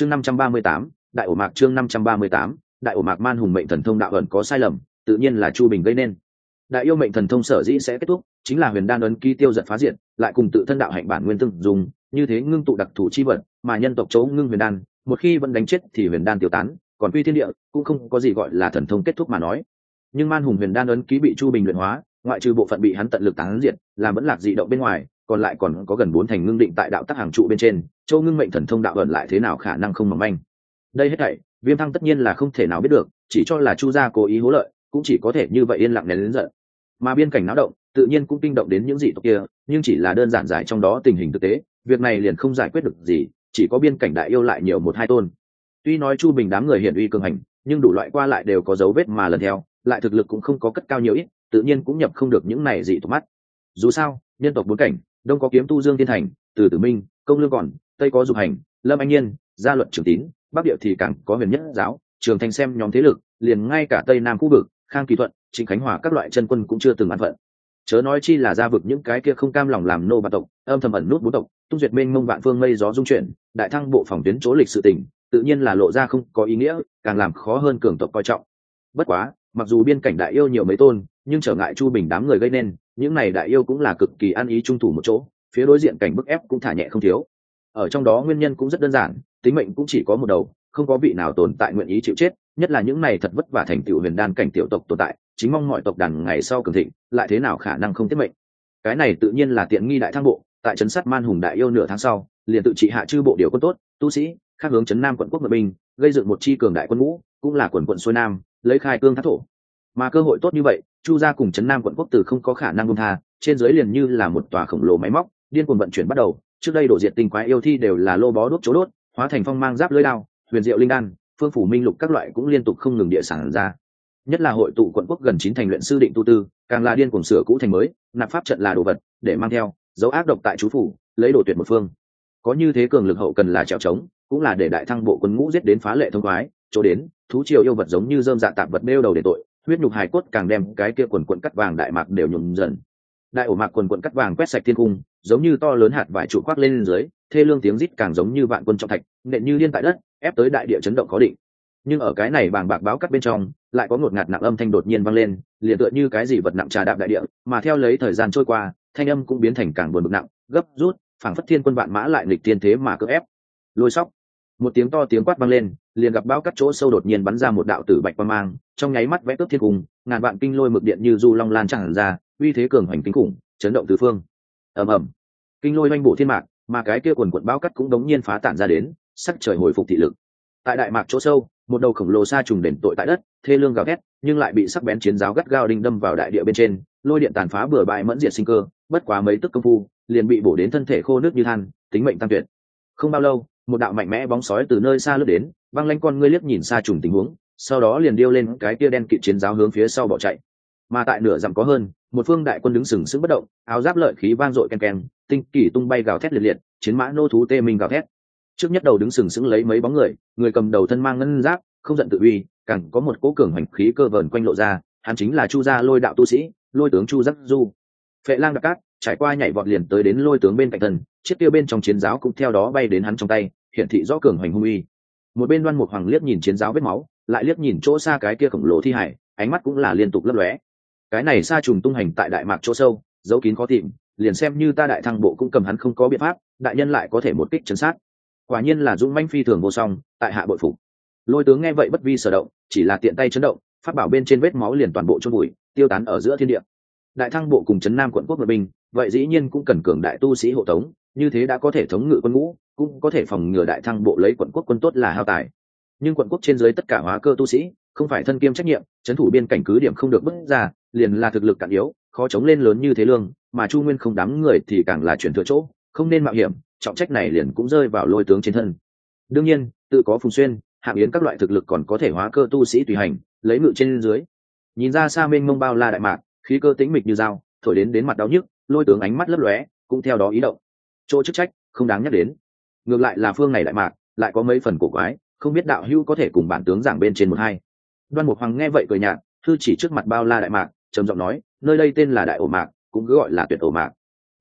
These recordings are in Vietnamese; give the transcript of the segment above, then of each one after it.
chương năm trăm ba mươi tám, đại ổ mạc chương năm trăm ba mươi tám, đại ổ mạc man hùng mệnh thần thông đạo ẩn có sai lầm, tự nhiên là chu bình gây nên. Đại yêu mệnh thần thông sở dĩ sẽ kết thúc, chính là huyền đan ấn ký tiêu giật phá diện lại cùng tự thân đạo hạnh bản nguyên tương dùng như thế ngưng tụ đặc thù chi vật, mà nhân tộc chấu ngưng huyền đan, một khi vẫn đánh chết thì huyền đan tiêu tán, còn quy thiên địa, cũng không có gì gọi là thần thông kết thúc mà nói. Nhưng man hùng huyền đan ấn ký bị chu bình luyện hóa, ngoại trừ bộ phận bị hắn tận lực tán diệt làm vẫn lạc dị động bên ngoài còn lại còn có gần bốn thành ngưng định tại đạo tắc hàng trụ bên trên, châu ngưng mệnh thần thông đạo ẩn lại thế nào khả năng không mỏng manh. Đây hết thảy, viêm thăng tất nhiên là không thể nào biết được, chỉ cho là chu gia cố ý hố lợi, cũng chỉ có thể như vậy yên lặng nén lớn giận. Mà biên cảnh náo động, tự nhiên cũng kinh động đến những dị tộc kia, nhưng chỉ là đơn giản giải trong đó tình hình thực tế, việc này liền không giải quyết được gì, chỉ có biên cảnh đại yêu lại nhiều một hai tôn. Tuy nói chu bình đám người hiển uy cường hành, nhưng đủ loại qua lại đều có dấu vết mà lần theo, lại thực lực cũng không có cất cao nhiều ít, tự nhiên cũng nhập không được những này dị tộc mắt. Dù sao, nhân tộc bốn cảnh đông có kiếm tu dương thiên thành, từ tử minh, công lương còn, tây có dục hành, lâm anh nhiên, gia luật trường tín, bắc địa thì càng có huyền nhất giáo, trường thành xem nhóm thế lực, liền ngay cả tây nam khu vực, khang kỳ thuận, trịnh khánh hòa các loại chân quân cũng chưa từng ăn phận. Chớ nói chi là ra vực những cái kia không cam lòng làm nô bạc tộc, âm thầm ẩn nút bốn tộc, tung duyệt minh mông vạn phương mây gió dung chuyển, đại thăng bộ phòng tuyến chỗ lịch sự tỉnh, tự nhiên là lộ ra không có ý nghĩa, càng làm khó hơn cường tộc coi trọng. Bất quá, mặc dù biên cảnh đại yêu nhiều mấy tôn, nhưng trở ngại chu bình đám người gây nên những này đại yêu cũng là cực kỳ ăn ý trung thủ một chỗ, phía đối diện cảnh bức ép cũng thả nhẹ không thiếu. Ở trong đó nguyên nhân cũng rất đơn giản, tính mệnh cũng chỉ có một đầu, không có vị nào tồn tại nguyện ý chịu chết, nhất là những này thật vất vả thành tựu huyền đan cảnh tiểu tộc tồn tại, chính mong mọi tộc đàn ngày sau cường thịnh, lại thế nào khả năng không tiết mệnh? Cái này tự nhiên là tiện nghi đại thang bộ, tại trấn sát man hùng đại yêu nửa tháng sau, liền tự trị hạ chư bộ điều quân tốt, tu sĩ, khác hướng trấn nam quận quốc ngự binh, gây dựng một chi cường đại quân ngũ, cũng là quần quận xuôi nam, lấy khai cương thác thổ mà cơ hội tốt như vậy, chu gia cùng trấn nam quận quốc tử không có khả năng buông tha, trên dưới liền như là một tòa khổng lồ máy móc, điên cuồng vận chuyển bắt đầu. Trước đây đổ diệt tinh quái yêu thi đều là lô bó đốt chỗ đốt, hóa thành phong mang giáp lưới đao, huyền diệu linh đan, phương phủ minh lục các loại cũng liên tục không ngừng địa sản ra. Nhất là hội tụ quận quốc gần chín thành luyện sư định tu tư, càng là điên cuồng sửa cũ thành mới, nạp pháp trận là đồ vật, để mang theo, dấu ác độc tại chú phủ, lấy đồ tuyệt một phương. Có như thế cường lực hậu cần là trèo trống, cũng là để đại thăng bộ quân ngũ giết đến phá lệ thông khoái, chỗ đến, thú triều yêu vật giống như dơm dạ tạp vật nêu đầu để tội huyết nhục hải cốt càng đem cái kia quần quần cắt vàng đại mạc đều nhuộm dần. Đại ổ mạc quần quần cắt vàng quét sạch thiên cung, giống như to lớn hạt vải trụ khoác lên dưới, thê lương tiếng rít càng giống như vạn quân trọng thạch, nện như liên tại đất, ép tới đại địa chấn động có định. Nhưng ở cái này bàng bạc báo cắt bên trong, lại có ngột ngạt nặng âm thanh đột nhiên vang lên, liền tựa như cái gì vật nặng trà đạp đại địa, mà theo lấy thời gian trôi qua, thanh âm cũng biến thành càng buồn bực nặng, gấp rút, phảng phất thiên quân vạn mã lại nghịch tiên thế mà cưỡng ép. Lôi sóc một tiếng to tiếng quát vang lên, liền gặp bao cắt chỗ sâu đột nhiên bắn ra một đạo tử bạch quang mang, trong nháy mắt vẽ tước thiên cùng ngàn vạn kinh lôi mực điện như du long lan tràn ra, uy thế cường hoành kinh khủng, chấn động tứ phương. Ầm ầm. Kinh lôi oanh bổ thiên mạc, mà cái kia quần quận bao cắt cũng đống nhiên phá tản ra đến, sắc trời hồi phục thị lực. Tại đại mạc chỗ sâu, một đầu khổng lồ sa trùng đền tội tại đất, thê lương gào thét, nhưng lại bị sắc bén chiến giáo gắt gao đinh đâm vào đại địa bên trên, lôi điện tàn phá bừa bãi mẫn diệt sinh cơ, bất quá mấy tức công phu, liền bị bổ đến thân thể khô nước như than, tính mệnh tăng tuyệt. Không bao lâu một đạo mạnh mẽ bóng sói từ nơi xa lướt đến băng lanh con ngươi liếc nhìn xa trùng tình huống, sau đó liền điêu lên cái tia đen kịt chiến giáo hướng phía sau bỏ chạy. Mà tại nửa dặm có hơn, một phương đại quân đứng sừng sững bất động, áo giáp lợi khí vang dội ken ken, tinh kỳ tung bay gào thét liệt liệt, chiến mã nô thú tê minh gào thét. Trước nhất đầu đứng sừng sững lấy mấy bóng người người cầm đầu thân mang ngân giáp, không giận tự uy, càng có một cỗ cường hành khí cơ vờn quanh lộ ra, hắn chính là chu gia lôi đạo tu sĩ, lôi tướng chu giác du. Phệ lang đặc cát, trải qua nhảy vọt liền tới đến lôi tướng bên cạnh thần, chiếc tiêu bên trong chiến giáo cũng theo đó bay đến hắn trong tay hiển thị rõ cường hoành hung uy. Một bên đoan mục hoàng liếc nhìn chiến giáo vết máu, lại liếc nhìn chỗ xa cái kia khổng lồ thi hải, ánh mắt cũng là liên tục lấp lóe. Cái này xa trùng tung hành tại đại mạc chỗ sâu, giấu kín khó tìm, liền xem như ta đại thăng bộ cũng cầm hắn không có biện pháp, đại nhân lại có thể một kích chấn sát. Quả nhiên là dũng manh phi thường vô song, tại hạ bội phục. Lôi tướng nghe vậy bất vi sở động, chỉ là tiện tay chấn động phát bảo bên trên vết máu liền toàn bộ chôn bụi tiêu tán ở giữa thiên địa. Đại thăng bộ cùng trấn nam quận quốc ngự binh, vậy dĩ nhiên cũng cần cường đại tu sĩ hộ tống, như thế đã có thể thống ngự quân ngũ cũng có thể phòng ngừa đại thăng bộ lấy quận quốc quân tốt là hao tài. Nhưng quận quốc trên dưới tất cả hóa cơ tu sĩ, không phải thân kiêm trách nhiệm, trấn thủ biên cảnh cứ điểm không được bước ra, liền là thực lực cạn yếu, khó chống lên lớn như thế lương, mà chu nguyên không đám người thì càng là chuyển thừa chỗ, không nên mạo hiểm, trọng trách này liền cũng rơi vào lôi tướng trên thân. Đương nhiên, tự có phùng xuyên, hạng yến các loại thực lực còn có thể hóa cơ tu sĩ tùy hành, lấy ngự trên dưới. Nhìn ra xa mênh mông bao la đại mạc, khí cơ tĩnh mịch như dao, thổi đến đến mặt đau nhức, lôi tướng ánh mắt lấp lóe, cũng theo đó ý động. Chỗ chức trách, không đáng nhắc đến ngược lại là phương này đại mạc, lại có mấy phần cổ quái, không biết đạo hữu có thể cùng bản tướng giảng bên trên một hai. Đoan mục hoàng nghe vậy cười nhạt, thư chỉ trước mặt bao la đại mạc, trầm giọng nói, nơi đây tên là đại ổ mạc, cũng cứ gọi là tuyệt ổ mạc.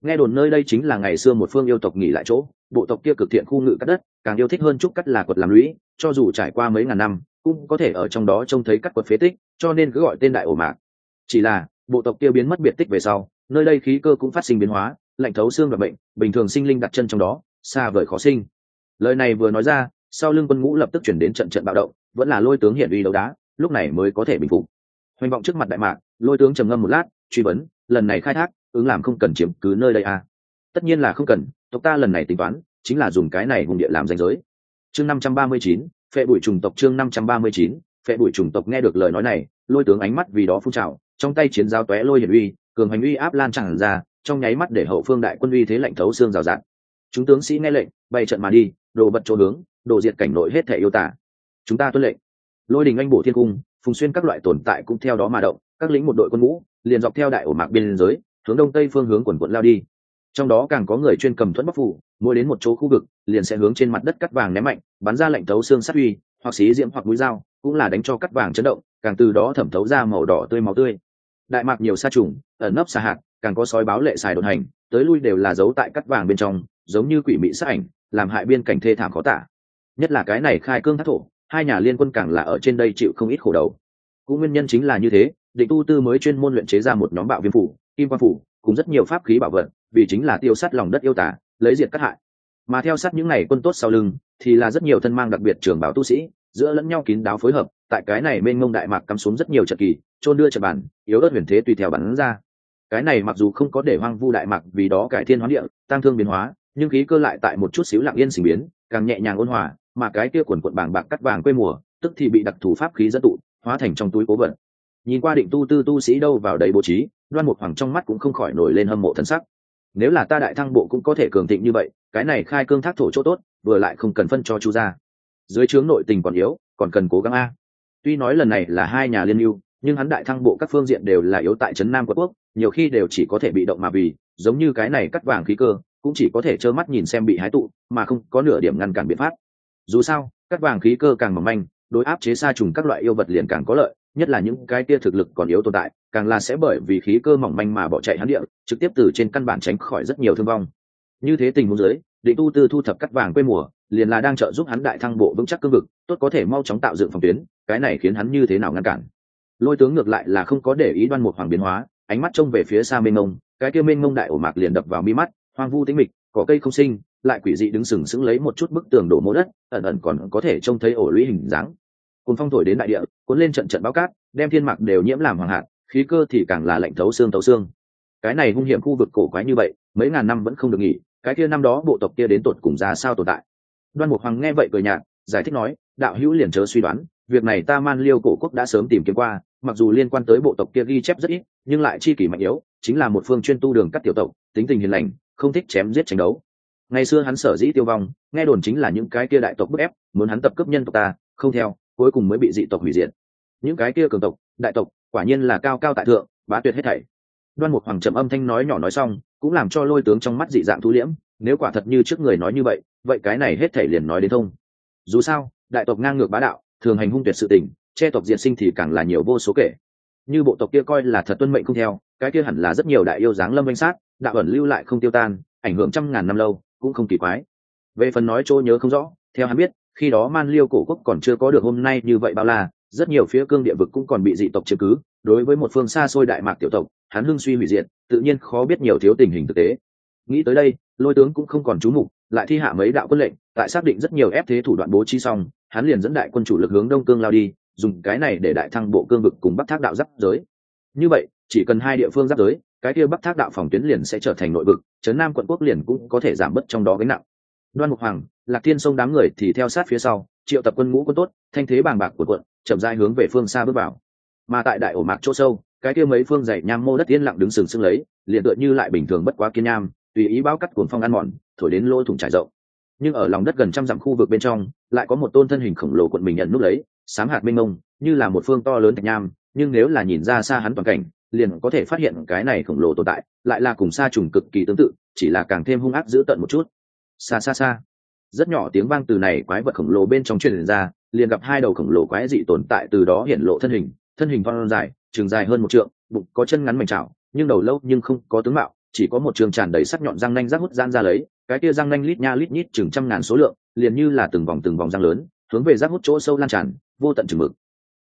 Nghe đồn nơi đây chính là ngày xưa một phương yêu tộc nghỉ lại chỗ, bộ tộc kia cực thiện khu ngự cắt đất, càng yêu thích hơn trúc cắt là quật làm lũy, cho dù trải qua mấy ngàn năm, cũng có thể ở trong đó trông thấy cắt quật phế tích, cho nên cứ gọi tên đại ổ mạc. Chỉ là, bộ tộc kia biến mất biệt tích về sau, nơi đây khí cơ cũng phát sinh biến hóa, lạnh thấu xương và bệnh, bình thường sinh linh đặt chân trong đó xa vời khó sinh. Lời này vừa nói ra, sau lưng quân ngũ lập tức chuyển đến trận trận bạo động, vẫn là lôi tướng hiện uy đấu đá, lúc này mới có thể bình phục. Hoành vọng trước mặt đại mạc, lôi tướng trầm ngâm một lát, truy vấn, lần này khai thác, ứng làm không cần chiếm cứ nơi đây à. tất nhiên là không cần, tộc ta lần này tính toán, chính là dùng cái này vùng địa làm danh giới. Chương năm trăm ba mươi chín, phệ bụi trùng tộc chương năm trăm ba mươi chín, phệ bụi trùng tộc nghe được lời nói này, lôi tướng ánh mắt vì đó phun trào, trong tay chiến giao tóe lôi hiển uy, cường hành uy áp lan tràn ra, trong nháy mắt để hậu phương đại quân uy thế lạnh thấu xương rào rạt chúng tướng sĩ nghe lệnh bày trận mà đi, đồ vật chỗ hướng, đồ diệt cảnh nội hết thể yêu tả chúng ta tuân lệnh. Lôi đình anh bổ thiên cung, phùng xuyên các loại tồn tại cũng theo đó mà động, các lính một đội quân ngũ, liền dọc theo đại ổ mạc biên giới, hướng đông tây phương hướng quần quận lao đi. Trong đó càng có người chuyên cầm thuẫn bắc phủ, mỗi đến một chỗ khu vực, liền sẽ hướng trên mặt đất cắt vàng ném mạnh, bắn ra lệnh thấu xương sát uy, hoặc xí diễm hoặc mũi dao, cũng là đánh cho cắt vàng chấn động, càng từ đó thẩm thấu ra màu đỏ tươi máu tươi đại mạc nhiều sa trùng, ẩn nấp xa hạt, càng có sói báo lệ xài đột hành, tới lui đều là giấu tại cắt vàng bên trong, giống như quỷ mị sát ảnh, làm hại biên cảnh thê thảm khó tả. Nhất là cái này khai cương thác thổ, hai nhà liên quân càng là ở trên đây chịu không ít khổ đầu. Cũng nguyên nhân chính là như thế, định tu tư mới chuyên môn luyện chế ra một nhóm bạo viêm phủ, kim quan phủ, cùng rất nhiều pháp khí bảo vật, vì chính là tiêu sát lòng đất yêu tả, lấy diệt cắt hại. Mà theo sát những ngày quân tốt sau lưng, thì là rất nhiều thân mang đặc biệt trường bảo tu sĩ, giữa lẫn nhau kín đáo phối hợp, tại cái này bên ngông đại mạc cắm xuống rất nhiều trận kỳ trôn đưa trận bàn, yếu ớt huyền thế tùy theo bắn ra. Cái này mặc dù không có để hoang vu đại mạc vì đó cải thiên hóa địa tăng thương biến hóa nhưng khí cơ lại tại một chút xíu lặng yên sinh biến càng nhẹ nhàng ôn hòa mà cái kia quần quận bàng bạc cắt vàng quê mùa tức thì bị đặc thù pháp khí dẫn tụ hóa thành trong túi cố vận. Nhìn qua định tu tư tu sĩ đâu vào đấy bố trí đoan một hoàng trong mắt cũng không khỏi nổi lên hâm mộ thân sắc. Nếu là ta đại thăng bộ cũng có thể cường thịnh như vậy cái này khai cương thác thổ chỗ tốt vừa lại không cần phân cho chu ra dưới trướng nội tình còn yếu còn cần cố gắng a. Tuy nói lần này là hai nhà liên mưu nhưng hắn đại thăng bộ các phương diện đều là yếu tại trấn nam quận quốc, nhiều khi đều chỉ có thể bị động mà vì, giống như cái này cắt vàng khí cơ, cũng chỉ có thể trơ mắt nhìn xem bị hái tụ, mà không có nửa điểm ngăn cản biện pháp. Dù sao, cắt vàng khí cơ càng mỏng manh, đối áp chế xa trùng các loại yêu vật liền càng có lợi, nhất là những cái tia thực lực còn yếu tồn tại, càng là sẽ bởi vì khí cơ mỏng manh mà bỏ chạy hắn địa, trực tiếp từ trên căn bản tránh khỏi rất nhiều thương vong. Như thế tình huống dưới, định tu tư thu thập cắt vàng quê mùa, liền là đang trợ giúp hắn đại thăng bộ vững chắc cương vực, tốt có thể mau chóng tạo dựng phòng tuyến, cái này khiến hắn như thế nào ngăn cản? Lôi tướng ngược lại là không có để ý đoan một hoàng biến hóa, ánh mắt trông về phía xa mênh mông, cái kia mênh mông đại ổ mạc liền đập vào mi mắt, hoang vu tĩnh mịch có cây không sinh, lại quỷ dị đứng sừng sững lấy một chút bức tường đổ mố đất, ẩn ẩn còn có thể trông thấy ổ lũy hình dáng. Cùng phong thổi đến đại địa, cuốn lên trận trận bao cát, đem thiên mạc đều nhiễm làm hoàng hạt, khí cơ thì càng là lạnh thấu xương thấu xương. Cái này hung hiểm khu vực cổ quái như vậy, mấy ngàn năm vẫn không được nghỉ, cái kia năm đó bộ tộc kia đến tột cùng ra sao tồn tại? Đoan mục hoàng nghe vậy cười nhạt, giải thích nói, đạo hữu liền chớ suy đoán việc này ta man liêu cổ quốc đã sớm tìm kiếm qua, mặc dù liên quan tới bộ tộc kia ghi chép rất ít, nhưng lại chi kỷ mạnh yếu, chính là một phương chuyên tu đường cắt tiểu tộc, tính tình hiền lành, không thích chém giết tranh đấu. Ngày xưa hắn sở dĩ tiêu vong, nghe đồn chính là những cái kia đại tộc bức ép, muốn hắn tập cấp nhân tộc ta, không theo, cuối cùng mới bị dị tộc hủy diệt. Những cái kia cường tộc, đại tộc, quả nhiên là cao cao tại thượng, bá tuyệt hết thảy. Đoan một hoàng trầm âm thanh nói nhỏ nói xong, cũng làm cho lôi tướng trong mắt dị dạng thu liễm, nếu quả thật như trước người nói như vậy vậy cái này hết thảy liền nói đến thông. Dù sao, đại tộc ngang ngược bá đạo thường hành hung tuyệt sự tình, che tộc diện sinh thì càng là nhiều vô số kể. Như bộ tộc kia coi là thật tuân mệnh không theo, cái kia hẳn là rất nhiều đại yêu dáng lâm danh sát, đạo ẩn lưu lại không tiêu tan, ảnh hưởng trăm ngàn năm lâu, cũng không kỳ quái. Về phần nói chỗ nhớ không rõ, theo hắn biết, khi đó man liêu cổ quốc còn chưa có được hôm nay như vậy bao la, rất nhiều phía cương địa vực cũng còn bị dị tộc chiếm cứ, đối với một phương xa xôi đại mạc tiểu tộc, hắn hưng suy hủy diệt, tự nhiên khó biết nhiều thiếu tình hình thực tế. Nghĩ tới đây, lôi tướng cũng không còn trú mục, lại thi hạ mấy đạo quân lệnh, tại xác định rất nhiều ép thế thủ đoạn bố trí xong hắn liền dẫn đại quân chủ lực hướng đông cương lao đi, dùng cái này để đại thăng bộ cương vực cùng bắc thác đạo giáp giới. Như vậy, chỉ cần hai địa phương giáp giới, cái kia bắc thác đạo phòng tuyến liền sẽ trở thành nội vực trấn nam quận quốc liền cũng có thể giảm bớt trong đó gánh nặng. Đoan mục hoàng, lạc thiên sông đám người thì theo sát phía sau, triệu tập quân ngũ quân tốt, thanh thế bàng bạc của quận, chậm rãi hướng về phương xa bước vào. Mà tại đại ổ mạc chỗ sâu, cái kia mấy phương dày nham mô đất yên lặng đứng sừng sững lấy, liền tựa như lại bình thường bất quá kiên nham, tùy ý bao cắt cuồng phong ăn mòn, thổi đến lỗ thủng trải rộng nhưng ở lòng đất gần trăm dặm khu vực bên trong, lại có một tôn thân hình khổng lồ quận mình nhận nút lấy sám hạt minh ông như là một phương to lớn thạch nham, nhưng nếu là nhìn ra xa hắn toàn cảnh, liền có thể phát hiện cái này khổng lồ tồn tại, lại là cùng xa trùng cực kỳ tương tự, chỉ là càng thêm hung ác dữ tận một chút. Xa xa xa. Rất nhỏ tiếng vang từ này quái vật khổng lồ bên trong truyền ra, liền gặp hai đầu khổng lồ quái dị tồn tại từ đó hiện lộ thân hình thân hình von dài, trường dài hơn một trượng, bụng có chân ngắn mảnh chảo nhưng đầu lâu nhưng không có tướng mạo chỉ có một trường tràn đầy sắc nhọn răng nanh rác hút gian ra lấy, cái kia răng nanh lít nha lít nhít chừng trăm ngàn số lượng, liền như là từng vòng từng vòng răng lớn, hướng về rác hút chỗ sâu lan tràn, vô tận chừng mực.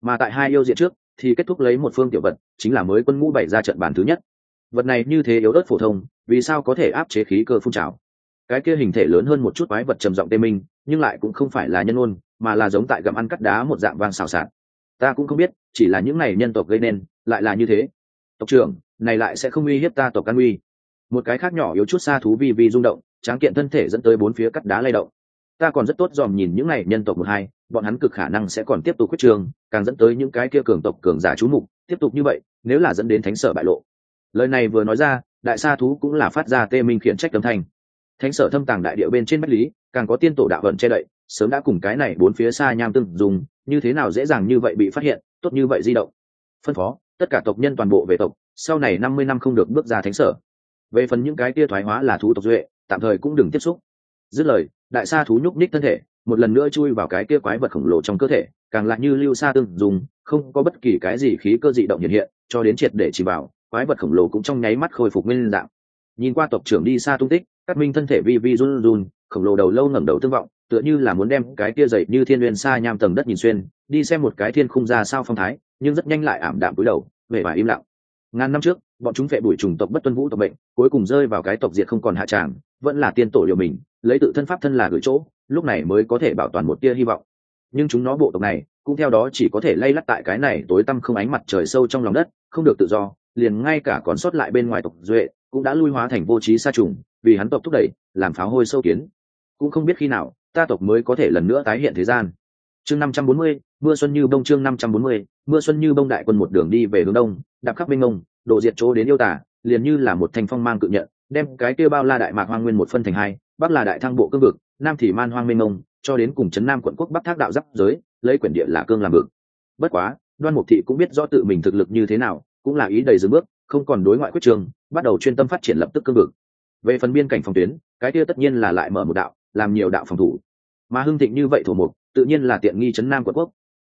Mà tại hai yêu diện trước, thì kết thúc lấy một phương tiểu vật, chính là mới quân ngũ bảy ra trận bàn thứ nhất. Vật này như thế yếu ớt phổ thông, vì sao có thể áp chế khí cơ phun trào? Cái kia hình thể lớn hơn một chút quái vật trầm giọng tê minh, nhưng lại cũng không phải là nhân ôn, mà là giống tại gặm ăn cắt đá một dạng vang xào xạc. Ta cũng không biết, chỉ là những này nhân tộc gây nên, lại là như thế. Tộc trưởng, này lại sẽ không uy hiếp ta tộc căn uy một cái khác nhỏ yếu chút xa thú vi vi rung động, tráng kiện thân thể dẫn tới bốn phía cắt đá lay động. Ta còn rất tốt dòm nhìn những này nhân tộc một hai, bọn hắn cực khả năng sẽ còn tiếp tục quyết trường, càng dẫn tới những cái kia cường tộc cường giả trú mục, tiếp tục như vậy, nếu là dẫn đến thánh sở bại lộ. Lời này vừa nói ra, đại sa thú cũng là phát ra tê minh khiển trách âm thanh. Thánh sở thâm tàng đại địa bên trên bách lý, càng có tiên tổ đạo vận che đậy, sớm đã cùng cái này bốn phía xa nham tương dùng, như thế nào dễ dàng như vậy bị phát hiện, tốt như vậy di động. Phân phó, tất cả tộc nhân toàn bộ về tộc, sau này năm mươi năm không được bước ra thánh sở về phần những cái tia thoái hóa là thú tộc duệ, tạm thời cũng đừng tiếp xúc. Dứt lời, đại sa thú nhúc ních thân thể, một lần nữa chui vào cái kia quái vật khổng lồ trong cơ thể, càng lại như lưu sa tương dùng, không có bất kỳ cái gì khí cơ dị động hiện hiện, cho đến triệt để chỉ vào quái vật khổng lồ cũng trong nháy mắt khôi phục nguyên dạng. Nhìn qua tộc trưởng đi xa tung tích cắt minh thân thể vi vi run run, khổng lồ đầu lâu ngẩng đầu tương vọng, tựa như là muốn đem cái kia dậy như thiên nguyên xa nham tầng đất nhìn xuyên, đi xem một cái thiên khung ra sao phong thái, nhưng rất nhanh lại ảm đạm cúi đầu về và im lặng ngàn năm trước, bọn chúng vệ đuổi chủng tộc bất tuân vũ tộc bệnh, cuối cùng rơi vào cái tộc diệt không còn hạ tràng, vẫn là tiên tổ liều mình, lấy tự thân pháp thân là gửi chỗ, lúc này mới có thể bảo toàn một tia hy vọng. Nhưng chúng nó bộ tộc này, cũng theo đó chỉ có thể lay lắt tại cái này tối tăm không ánh mặt trời sâu trong lòng đất, không được tự do, liền ngay cả còn sót lại bên ngoài tộc duệ, cũng đã lui hóa thành vô trí sa trùng, vì hắn tộc thúc đẩy, làm pháo hôi sâu kiến. Cũng không biết khi nào, ta tộc mới có thể lần nữa tái hiện thế gian. Chương năm trăm bốn mươi mưa xuân như bông chương năm trăm bốn mươi, mưa xuân như bông đại quân một đường đi về hướng đông, đạp khắp minh ngông độ diệt chỗ đến yêu tả, liền như là một thanh phong mang cự nhận, đem cái kia bao la đại mạc hoang nguyên một phân thành hai, bắc là đại thăng bộ cương vực, nam thì man hoang minh ngông cho đến cùng trấn nam quận quốc bắc thác đạo giáp giới, lấy quyển địa là cương làm vực. Bất quá, đoan mục thị cũng biết do tự mình thực lực như thế nào, cũng là ý đầy dừng bước, không còn đối ngoại quyết trường, bắt đầu chuyên tâm phát triển lập tức cương vực. Về phần biên cảnh phòng tuyến, cái kia tất nhiên là lại mở một đạo, làm nhiều đạo phòng thủ. Mà hưng thịnh như vậy thổ mục, tự nhiên là tiện nghi chấn nam quận quốc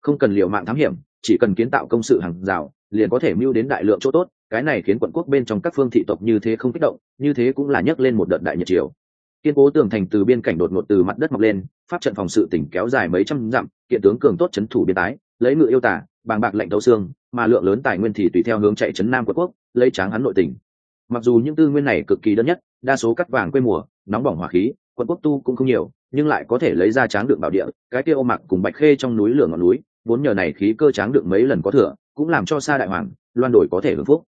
không cần liều mạng thám hiểm, chỉ cần kiến tạo công sự hàng rào, liền có thể mưu đến đại lượng chỗ tốt, cái này khiến quận quốc bên trong các phương thị tộc như thế không kích động, như thế cũng là nhấc lên một đợt đại nhiệt triều. Kiên cố tường thành từ biên cảnh đột ngột từ mặt đất mọc lên, pháp trận phòng sự tỉnh kéo dài mấy trăm dặm, kiện tướng cường tốt chấn thủ biên tái, lấy ngự yêu tả, bàng bạc lệnh đấu xương, mà lượng lớn tài nguyên thì tùy theo hướng chạy chấn nam quận quốc, lấy tráng hắn nội tỉnh mặc dù những tư nguyên này cực kỳ đơn nhất, đa số cắt vàng quê mùa, nóng bỏng hỏa khí, quận quốc tu cũng không nhiều, nhưng lại có thể lấy ra tráng lượng bảo địa, cái kia ô mặc cùng bạch khê trong núi lửa ngọn núi vốn nhờ này khí cơ tráng được mấy lần có thừa, cũng làm cho sa đại hoàng, loan đổi có thể hưởng phúc.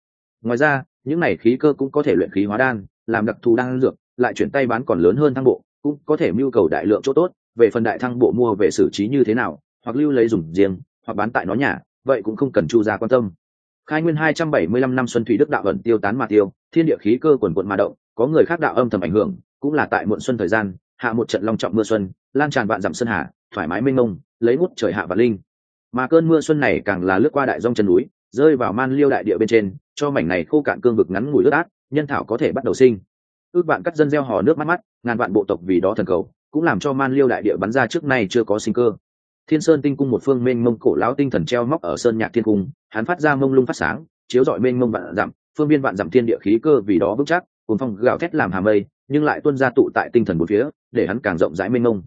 Ngoài ra, những này khí cơ cũng có thể luyện khí hóa đan, làm đặc thù đan dược, lại chuyển tay bán còn lớn hơn thăng bộ, cũng có thể mưu cầu đại lượng chỗ tốt, về phần đại thăng bộ mua về xử trí như thế nào, hoặc lưu lấy dùng riêng, hoặc bán tại nó nhà, vậy cũng không cần chu ra quan tâm. Khai nguyên hai trăm bảy mươi lăm năm xuân thủy đức đạo ẩn tiêu tán mà tiêu, thiên địa khí cơ quần quận mà động, có người khác đạo âm thầm ảnh hưởng, cũng là tại muộn xuân thời gian, hạ một trận long trọng mưa xuân, lan tràn vạn dặm sơn hà, thoải mái mênh mông, lấy ngút trời hạ và linh mà cơn mưa xuân này càng là lướt qua đại dông chân núi, rơi vào man liêu đại địa bên trên, cho mảnh này khô cạn cương vực ngắn ngủi ướt át, nhân thảo có thể bắt đầu sinh. Ước vạn cắt dân gieo hò nước mắt mắt, ngàn vạn bộ tộc vì đó thần cầu, cũng làm cho man liêu đại địa bắn ra trước nay chưa có sinh cơ. Thiên sơn tinh cung một phương mênh mông cổ lão tinh thần treo móc ở sơn nhạc thiên cung, hắn phát ra mông lung phát sáng, chiếu dọi mênh mông vạn dặm, phương biên vạn dặm thiên địa khí cơ vì đó vững chắc cùng phong gào thét làm hà mây, nhưng lại tuân ra tụ tại tinh thần một phía, để hắn càng rộng rãi mênh mông.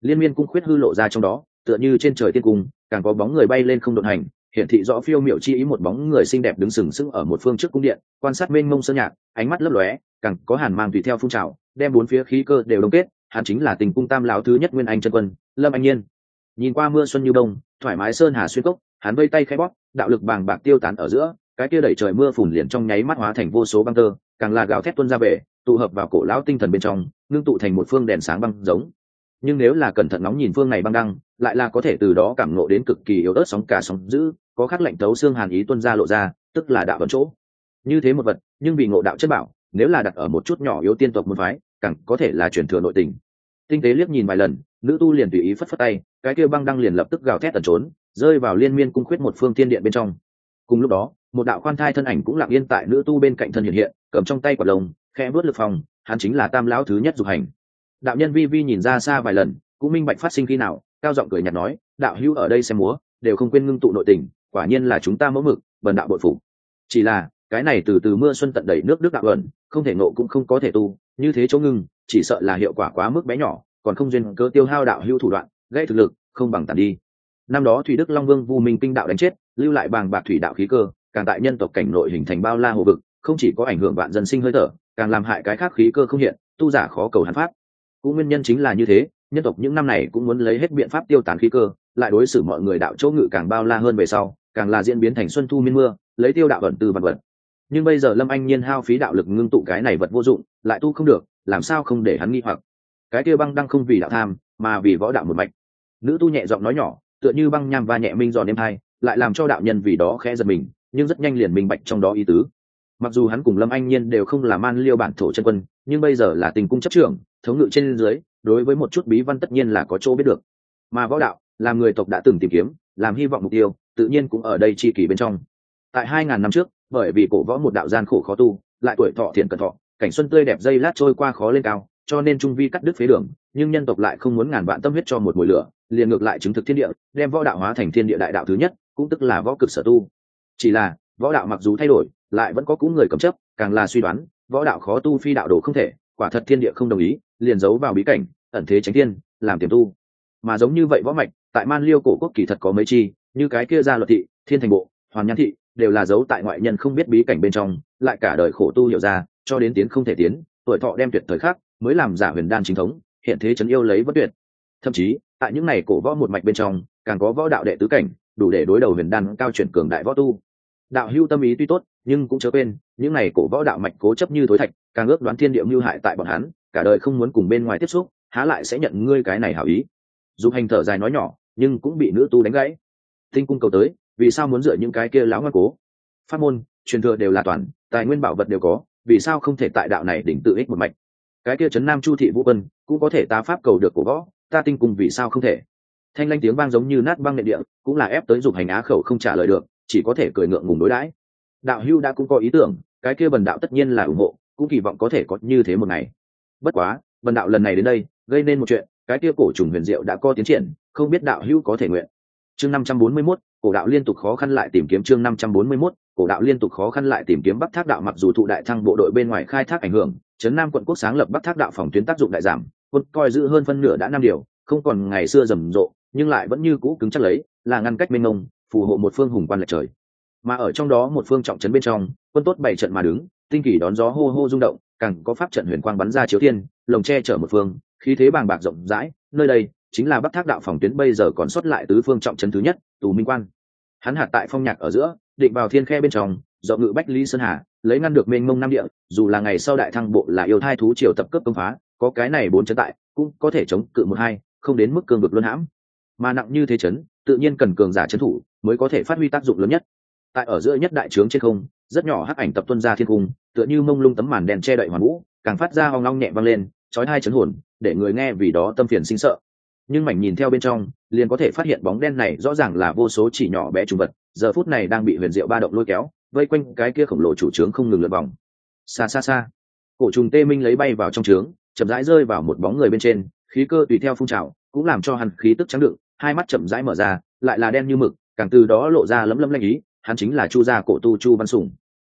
Liên miên cung khuyết hư lộ ra trong đó tựa như trên trời tiên cung, càng có bóng người bay lên không đột hành hiện thị rõ phiêu miệu chi ý một bóng người xinh đẹp đứng sừng sững ở một phương trước cung điện, quan sát mênh mông sơn nhạc, ánh mắt lấp lóe, càng có hàn mang tùy theo phun trào, đem bốn phía khí cơ đều đông kết, hắn chính là tình cung tam lão thứ nhất nguyên anh chân quân, lâm anh nhiên. Nhìn qua mưa xuân như đông, thoải mái sơn hà xuyên cốc, hắn vây tay khai bóp, đạo lực bàng bạc tiêu tán ở giữa, cái kia đẩy trời mưa phùn liền trong nháy mắt hóa thành vô số băng tơ, càng là gạo thét tuôn ra về, tụ hợp vào cổ lão tinh thần bên trong, ngưng tụ thành một phương đèn sáng băng giống nhưng nếu là cẩn thận nóng nhìn phương này băng đăng, lại là có thể từ đó cảm nộ đến cực kỳ yếu ớt sóng cả sóng giữ có khắc lệnh tấu xương hàn ý tuân ra lộ ra, tức là đạo vận chỗ. Như thế một vật, nhưng vì ngộ đạo chất bảo, nếu là đặt ở một chút nhỏ yếu tiên tộc môn phái, càng có thể là truyền thừa nội tình. Tinh tế liếc nhìn vài lần, nữ tu liền tùy ý phất phất tay, cái kia băng đăng liền lập tức gào thét tẩn trốn, rơi vào liên miên cung khuyết một phương tiên điện bên trong. Cùng lúc đó, một đạo khoan thai thân ảnh cũng lặng yên tại nữ tu bên cạnh thân hiện hiện, cầm trong tay quả lồng khe vớt lực phòng, hắn chính là tam lão thứ nhất dục hành đạo nhân vi vi nhìn ra xa vài lần, cũng minh bạch phát sinh khi nào, cao giọng cười nhạt nói, đạo hữu ở đây xem múa, đều không quên ngưng tụ nội tình, quả nhiên là chúng ta mẫu mực, bần đạo bội phủ. Chỉ là, cái này từ từ mưa xuân tận đầy nước đức đạo ẩn, không thể nộ cũng không có thể tu, như thế chỗ ngưng, chỉ sợ là hiệu quả quá mức bé nhỏ, còn không duyên cơ tiêu hao đạo hữu thủ đoạn, gây thực lực, không bằng tàn đi. Năm đó thủy đức long vương vu minh kinh đạo đánh chết, lưu lại bàng bạc thủy đạo khí cơ, càng tại nhân tộc cảnh nội hình thành bao la hồ vực, không chỉ có ảnh hưởng vạn dân sinh hơi thở, càng làm hại cái khác khí cơ không hiện, tu giả khó cầu hắn pháp cũng nguyên nhân chính là như thế, nhân tộc những năm này cũng muốn lấy hết biện pháp tiêu tán khí cơ, lại đối xử mọi người đạo chỗ ngự càng bao la hơn về sau, càng là diễn biến thành xuân thu miên mưa, lấy tiêu đạo vận từ vật vật. Nhưng bây giờ lâm anh nhiên hao phí đạo lực ngưng tụ cái này vật vô dụng, lại tu không được, làm sao không để hắn nghi hoặc? Cái kia băng đang không vì đạo tham, mà vì võ đạo một mạch. Nữ tu nhẹ giọng nói nhỏ, tựa như băng nham và nhẹ minh giòn đêm hai, lại làm cho đạo nhân vì đó khẽ giật mình, nhưng rất nhanh liền minh bạch trong đó ý tứ. Mặc dù hắn cùng lâm anh nhiên đều không là man liêu bản thổ chân quân, nhưng bây giờ là tình cung chấp trưởng thống ngự trên dưới, đối với một chút bí văn tất nhiên là có chỗ biết được. Mà võ đạo, làm người tộc đã từng tìm kiếm, làm hy vọng mục tiêu, tự nhiên cũng ở đây chi kỳ bên trong. Tại hai ngàn năm trước, bởi vì cổ võ một đạo gian khổ khó tu, lại tuổi thọ thiện cận thọ, cảnh xuân tươi đẹp dây lát trôi qua khó lên cao, cho nên trung vi cắt đứt phế đường, nhưng nhân tộc lại không muốn ngàn vạn tâm huyết cho một mùi lửa, liền ngược lại chứng thực thiên địa, đem võ đạo hóa thành thiên địa đại đạo thứ nhất, cũng tức là võ cực sở tu. Chỉ là, võ đạo mặc dù thay đổi, lại vẫn có cũ người cầm chấp, càng là suy đoán, võ đạo khó tu phi đạo đồ không thể, quả thật thiên địa không đồng ý liền giấu vào bí cảnh, ẩn thế tránh thiên, làm tiềm tu. Mà giống như vậy võ mạch, tại man liêu cổ quốc kỳ thật có mấy chi, như cái kia ra luật thị, thiên thành bộ, hoàn nhan thị, đều là giấu tại ngoại nhân không biết bí cảnh bên trong, lại cả đời khổ tu hiểu ra, cho đến tiến không thể tiến, tuổi thọ đem tuyệt thời khắc, mới làm giả huyền đan chính thống, hiện thế chấn yêu lấy bất tuyệt. Thậm chí, tại những này cổ võ một mạch bên trong, càng có võ đạo đệ tứ cảnh, đủ để đối đầu huyền đan cao chuyển cường đại võ tu. Đạo hưu tâm ý tuy tốt, nhưng cũng chớ quên, những này cổ võ đạo mạch cố chấp như thối thạch, càng ước đoán thiên địa mưu hại tại bọn hắn cả đời không muốn cùng bên ngoài tiếp xúc, há lại sẽ nhận ngươi cái này hảo ý. Dù hành thở dài nói nhỏ, nhưng cũng bị nữ tu đánh gãy. Tinh cung cầu tới, vì sao muốn dựa những cái kia láo ngoan cố? Phát môn, truyền thừa đều là toàn, tài nguyên bảo vật đều có, vì sao không thể tại đạo này đỉnh tự ích một mạch? Cái kia trấn nam chu thị vũ vân cũng có thể ta pháp cầu được cổ võ, ta tinh cung vì sao không thể? Thanh lanh tiếng vang giống như nát băng nệ địa, cũng là ép tới dục hành á khẩu không trả lời được, chỉ có thể cười ngượng ngùng đối đãi. Đạo hưu đã cũng có ý tưởng, cái kia bần đạo tất nhiên là ủng hộ, cũng kỳ vọng có thể có như thế một ngày bất quá vần đạo lần này đến đây gây nên một chuyện cái tia cổ trùng huyền diệu đã có tiến triển không biết đạo hữu có thể nguyện. Chương năm trăm bốn mươi 541, cổ đạo liên tục khó khăn lại tìm kiếm chương năm trăm bốn mươi 541, cổ đạo liên tục khó khăn lại tìm kiếm bắc thác đạo mặc dù thụ đại thăng bộ đội bên ngoài khai thác ảnh hưởng trấn nam quận quốc sáng lập bắc thác đạo phòng tuyến tác dụng đại giảm quân coi giữ hơn phân nửa đã năm điều không còn ngày xưa rầm rộ nhưng lại vẫn như cũ cứng chắc lấy là ngăn cách mênh mông phù hộ một phương hùng quan lệch trời. Mà ở trong đó một phương trọng trấn bên trong quân tốt bảy trận mà đứng tinh kỳ đón gió hô hô rung động càng có pháp trận huyền quang bắn ra chiếu thiên, lồng che chở một phương, khí thế bàng bạc rộng rãi, nơi đây chính là bắc thác đạo phòng tuyến bây giờ còn xuất lại tứ phương trọng trấn thứ nhất, tù minh quan. Hắn hạt tại phong nhạc ở giữa, định vào thiên khe bên trong dọn ngự bách lý sơn hà, lấy ngăn được mênh mông nam địa, dù là ngày sau đại thăng bộ là yêu thai thú triều tập cấp công phá, có cái này bốn chấn tại, cũng có thể chống cự một hai, không đến mức cường vực luân hãm. Mà nặng như thế chấn, tự nhiên cần cường giả chấn thủ, mới có thể phát huy tác dụng lớn nhất. Tại ở giữa nhất đại trướng trên không rất nhỏ hắc ảnh tập tuân ra thiên cung, tựa như mông lung tấm màn đèn che đậy hoàn vũ, càng phát ra hoang long nhẹ vang lên, chói hai chấn hồn, để người nghe vì đó tâm phiền sinh sợ. Nhưng mảnh nhìn theo bên trong, liền có thể phát hiện bóng đen này rõ ràng là vô số chỉ nhỏ bé trùng vật, giờ phút này đang bị huyền diệu ba động lôi kéo, vây quanh cái kia khổng lồ chủ trướng không ngừng lượt vòng. Xa xa xa, cổ trùng tê minh lấy bay vào trong trướng, chậm rãi rơi vào một bóng người bên trên, khí cơ tùy theo phun trào, cũng làm cho hắn khí tức trắng đựng, hai mắt chậm rãi mở ra, lại là đen như mực, càng từ đó lộ ra lấm lấm lanh ý hắn chính là chu gia cổ tu chu văn sùng.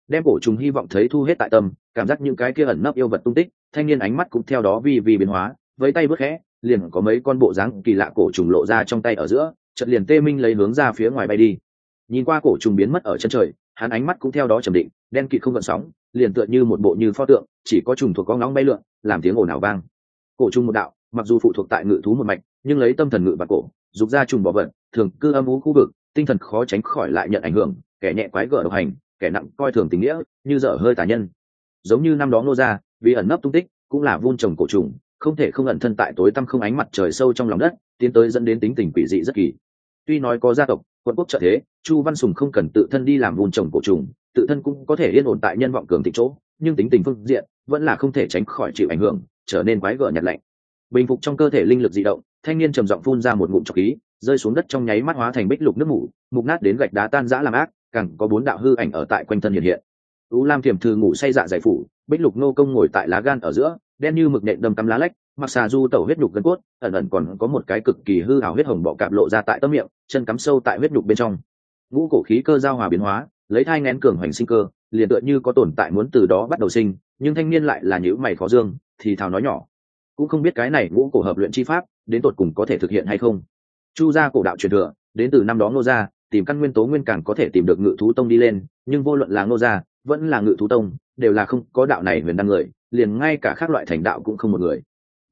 Đem cổ trùng hy vọng thấy thu hết tại tâm, cảm giác những cái kia ẩn nấp yêu vật tung tích, thanh niên ánh mắt cũng theo đó vi vi biến hóa với tay bước khẽ, liền có mấy con bộ dáng kỳ lạ cổ trùng lộ ra trong tay ở giữa, chợt liền tê minh lấy hướng ra phía ngoài bay đi. Nhìn qua cổ trùng biến mất ở chân trời, hắn ánh mắt cũng theo đó trầm định, đen kịt không gợn sóng, liền tựa như một bộ như pho tượng, chỉ có trùng thuộc có ngóng bay lượn, làm tiếng ồn ào vang. Cổ trùng một đạo, mặc dù phụ thuộc tại ngự thú một mạch, nhưng lấy tâm thần ngự và cổ, dục ra trùng bỏ vận thường cư âm ú khu vực tinh thần khó tránh khỏi lại nhận ảnh hưởng, kẻ nhẹ quái gở độc hành, kẻ nặng coi thường tình nghĩa, như dở hơi tà nhân. Giống như năm đó nô ra vì ẩn nấp tung tích, cũng là vun trồng cổ trùng, không thể không ẩn thân tại tối tăm không ánh mặt trời sâu trong lòng đất, tiến tới dẫn đến tính tình quỷ dị rất kỳ. Tuy nói có gia tộc, quận quốc trợ thế, chu văn sùng không cần tự thân đi làm vun trồng cổ trùng, tự thân cũng có thể yên ổn tại nhân vọng cường thị chỗ, nhưng tính tình phương diện vẫn là không thể tránh khỏi chịu ảnh hưởng, trở nên quái gở nhạt lạnh. Bình phục trong cơ thể linh lực di động, thanh niên trầm giọng phun ra một ngụm trọc khí rơi xuống đất trong nháy mắt hóa thành bích lục nước mủ, mục nát đến gạch đá tan rã làm ác, càng có bốn đạo hư ảnh ở tại quanh thân hiện hiện. U lam thiềm thư ngủ say dạ dày phủ, bích lục nô công ngồi tại lá gan ở giữa, đen như mực nện đâm tắm lá lách, mặc xà du tẩu huyết nhục gân cốt, ẩn ẩn còn có một cái cực kỳ hư hảo huyết hồng bọ cạp lộ ra tại tấm miệng, chân cắm sâu tại huyết nhục bên trong. Ngũ cổ khí cơ giao hòa biến hóa, lấy thai ngén cường hoành sinh cơ, liền tựa như có tồn tại muốn từ đó bắt đầu sinh, nhưng thanh niên lại là nhữ mày khó dương, thì thào nói nhỏ. Cũng không biết cái này ngũ cổ hợp luyện chi pháp, đến tột cùng có thể thực hiện hay không chu gia cổ đạo truyền thừa, đến từ năm đó ngô gia, tìm căn nguyên tố nguyên càng có thể tìm được ngự thú tông đi lên, nhưng vô luận là ngô gia, vẫn là ngự thú tông, đều là không có đạo này huyền đăng người, liền ngay cả các loại thành đạo cũng không một người.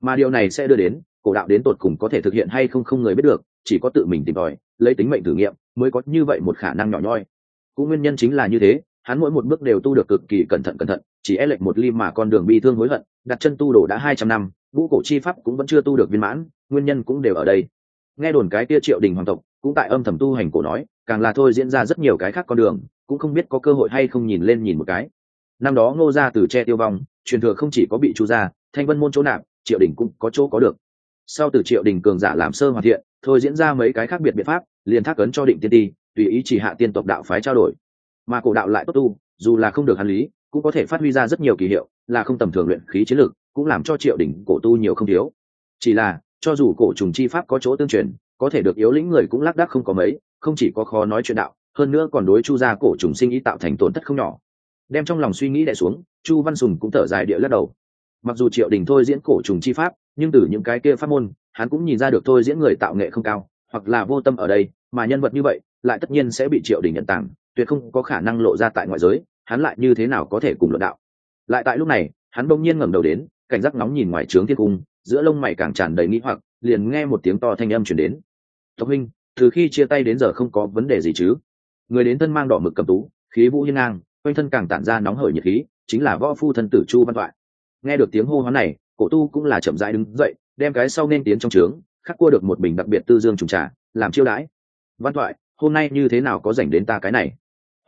Mà điều này sẽ đưa đến, cổ đạo đến tột cùng có thể thực hiện hay không không người biết được, chỉ có tự mình tìm tòi, lấy tính mệnh thử nghiệm mới có như vậy một khả năng nhỏ nhoi. Cũng nguyên nhân chính là như thế, hắn mỗi một bước đều tu được cực kỳ cẩn thận cẩn thận, chỉ e lệch một ly mà con đường bi thương hối hận, đặt chân tu đổ đã hai trăm năm vũ cổ chi pháp cũng vẫn chưa tu được viên mãn, nguyên nhân cũng đều ở đây nghe đồn cái kia triệu đình hoàng tộc cũng tại âm thầm tu hành cổ nói, càng là thôi diễn ra rất nhiều cái khác con đường, cũng không biết có cơ hội hay không nhìn lên nhìn một cái. Năm đó ngô ra từ tre tiêu vong, truyền thừa không chỉ có bị chu ra thanh vân môn chỗ nạp, triệu đình cũng có chỗ có được. Sau từ triệu đình cường giả làm sơ hoàn thiện, thôi diễn ra mấy cái khác biệt biện pháp, liền thác ấn cho định tiên ti, tùy ý chỉ hạ tiên tộc đạo phái trao đổi. Mà cổ đạo lại tốt tu, dù là không được hắn lý, cũng có thể phát huy ra rất nhiều kỳ hiệu, là không tầm thường luyện khí chiến lược, cũng làm cho triệu đình cổ tu nhiều không thiếu. Chỉ là cho dù cổ trùng chi pháp có chỗ tương truyền, có thể được yếu lĩnh người cũng lác đác không có mấy, không chỉ có khó nói chuyện đạo, hơn nữa còn đối chu gia cổ trùng sinh ý tạo thành tổn thất không nhỏ. Đem trong lòng suy nghĩ đẻ xuống, chu văn sùng cũng thở dài địa lắc đầu. Mặc dù triệu đình thôi diễn cổ trùng chi pháp, nhưng từ những cái kia pháp môn, hắn cũng nhìn ra được thôi diễn người tạo nghệ không cao, hoặc là vô tâm ở đây, mà nhân vật như vậy, lại tất nhiên sẽ bị triệu đình nhận tảng tuyệt không có khả năng lộ ra tại ngoại giới, hắn lại như thế nào có thể cùng luận đạo? Lại tại lúc này, hắn bỗng nhiên ngẩng đầu đến, cảnh giác nóng nhìn ngoài trướng thiên cung giữa lông mày càng tràn đầy nghĩ hoặc, liền nghe một tiếng to thanh âm chuyển đến. Tộc huynh, từ khi chia tay đến giờ không có vấn đề gì chứ? Người đến thân mang đỏ mực cầm tú, khí vũ hiên ngang, quanh thân càng tản ra nóng hởi nhiệt khí, chính là võ phu thân tử chu văn toại. Nghe được tiếng hô hoán này, cổ tu cũng là chậm rãi đứng dậy, đem cái sau nên tiến trong trướng, khắc cua được một bình đặc biệt tư dương trùng trà, làm chiêu đãi. Văn thoại hôm nay như thế nào có dành đến ta cái này?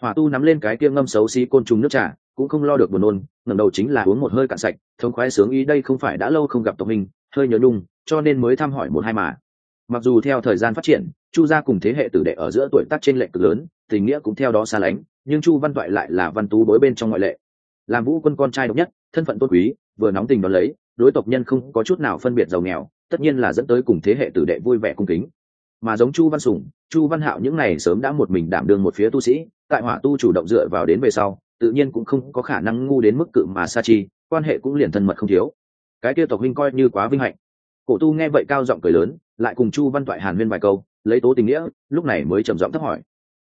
Hỏa tu nắm lên cái kia ngâm xấu xí côn trùng nước trà cũng không lo được buồn nôn, ngẩng đầu chính là uống một hơi cạn sạch, thống khoái sướng ý đây không phải đã lâu không gặp tộc mình hơi nhớ nhung, cho nên mới thăm hỏi một hai mà. Mặc dù theo thời gian phát triển, chu gia cùng thế hệ tử đệ ở giữa tuổi tác trên lệch cực lớn, tình nghĩa cũng theo đó xa lánh, nhưng chu văn toại lại là văn tú bối bên trong ngoại lệ. Làm vũ quân con trai độc nhất, thân phận tôn quý, vừa nóng tình đón lấy, đối tộc nhân không có chút nào phân biệt giàu nghèo, tất nhiên là dẫn tới cùng thế hệ tử đệ vui vẻ cung kính. Mà giống chu văn sùng, chu văn hạo những ngày sớm đã một mình đảm đương một phía tu sĩ, tại hỏa tu chủ động dựa vào đến về sau tự nhiên cũng không có khả năng ngu đến mức cự mà sa chi, quan hệ cũng liền thân mật không thiếu. Cái kia tộc huynh coi như quá vinh hạnh. Cổ tu nghe vậy cao giọng cười lớn, lại cùng chu văn toại hàn huyên vài câu, lấy tố tình nghĩa, lúc này mới trầm giọng thấp hỏi,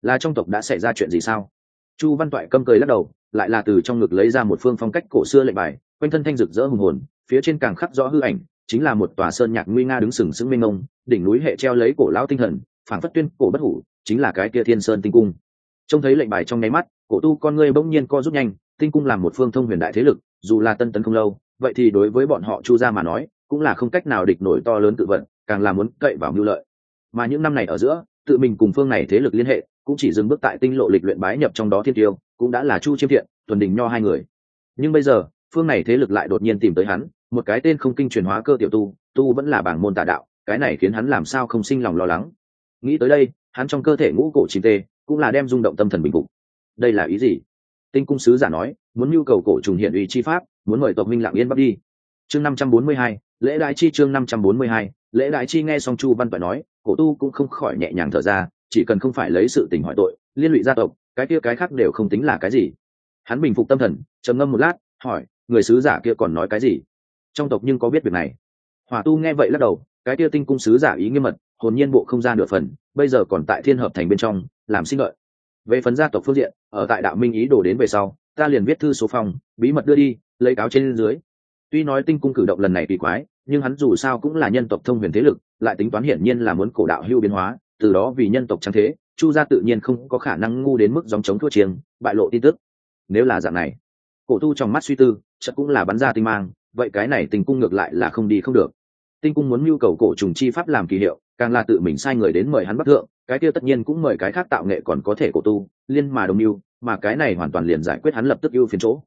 là trong tộc đã xảy ra chuyện gì sao? Chu văn toại câm cười lắc đầu, lại là từ trong ngực lấy ra một phương phong cách cổ xưa lệnh bài, quanh thân thanh rực rỡ hùng hồn, phía trên càng khắc rõ hư ảnh, chính là một tòa sơn nhạc nguy nga đứng sừng sững mênh mông, đỉnh núi hệ treo lấy cổ lão tinh thần phản phất tuyên cổ bất hủ, chính là cái kia thiên sơn tinh cung. Trông thấy lệnh bài trong nháy mắt cổ tu con ngươi bỗng nhiên co rút nhanh, tinh cung làm một phương thông huyền đại thế lực, dù là tân tấn không lâu, vậy thì đối với bọn họ chu ra mà nói, cũng là không cách nào địch nổi to lớn tự vận, càng là muốn cậy vào mưu lợi. Mà những năm này ở giữa, tự mình cùng phương này thế lực liên hệ, cũng chỉ dừng bước tại tinh lộ lịch luyện bái nhập trong đó thiên tiêu, cũng đã là chu chiêm thiện, tuần đình nho hai người. Nhưng bây giờ, phương này thế lực lại đột nhiên tìm tới hắn, một cái tên không kinh truyền hóa cơ tiểu tu tu vẫn là bảng môn tà đạo, cái này khiến hắn làm sao không sinh lòng lo lắng. Nghĩ tới đây, hắn trong cơ thể ngũ cổ chìm tê, cũng là đem rung động tâm thần bình phục đây là ý gì? Tinh cung sứ giả nói, muốn nhu cầu cổ trùng hiện uy chi pháp, muốn mời tộc minh lặng yên bắt đi. Chương năm trăm bốn mươi hai, lễ đại chi chương năm trăm bốn mươi hai, lễ đại chi nghe xong chu văn phải nói, cổ tu cũng không khỏi nhẹ nhàng thở ra, chỉ cần không phải lấy sự tình hỏi tội, liên lụy gia tộc, cái kia cái khác đều không tính là cái gì. Hắn bình phục tâm thần, trầm ngâm một lát, hỏi, người sứ giả kia còn nói cái gì? Trong tộc nhưng có biết việc này. Hỏa tu nghe vậy lắc đầu, cái kia tinh cung sứ giả ý nghiêm mật, hồn nhiên bộ không ra nửa phần, bây giờ còn tại thiên hợp thành bên trong, làm sinh lợi về phần gia tộc phương diện, ở tại đạo minh ý đồ đến về sau, ta liền viết thư số phòng bí mật đưa đi, lấy cáo trên dưới. Tuy nói tinh cung cử động lần này kỳ quái, nhưng hắn dù sao cũng là nhân tộc thông huyền thế lực, lại tính toán hiển nhiên là muốn cổ đạo hưu biến hóa, từ đó vì nhân tộc trắng thế, chu gia tự nhiên không có khả năng ngu đến mức dòng chống thua chiêng, bại lộ tin tức. Nếu là dạng này, cổ tu trong mắt suy tư, chợt cũng là bắn ra tinh mang, vậy cái này tình cung ngược lại là không đi không được tinh cung muốn nhu cầu cổ trùng chi pháp làm kỳ hiệu, càng là tự mình sai người đến mời hắn bắc thượng, cái kia tất nhiên cũng mời cái khác tạo nghệ còn có thể cổ tu, liên mà đồng mưu, mà cái này hoàn toàn liền giải quyết hắn lập tức ưu phiền chỗ.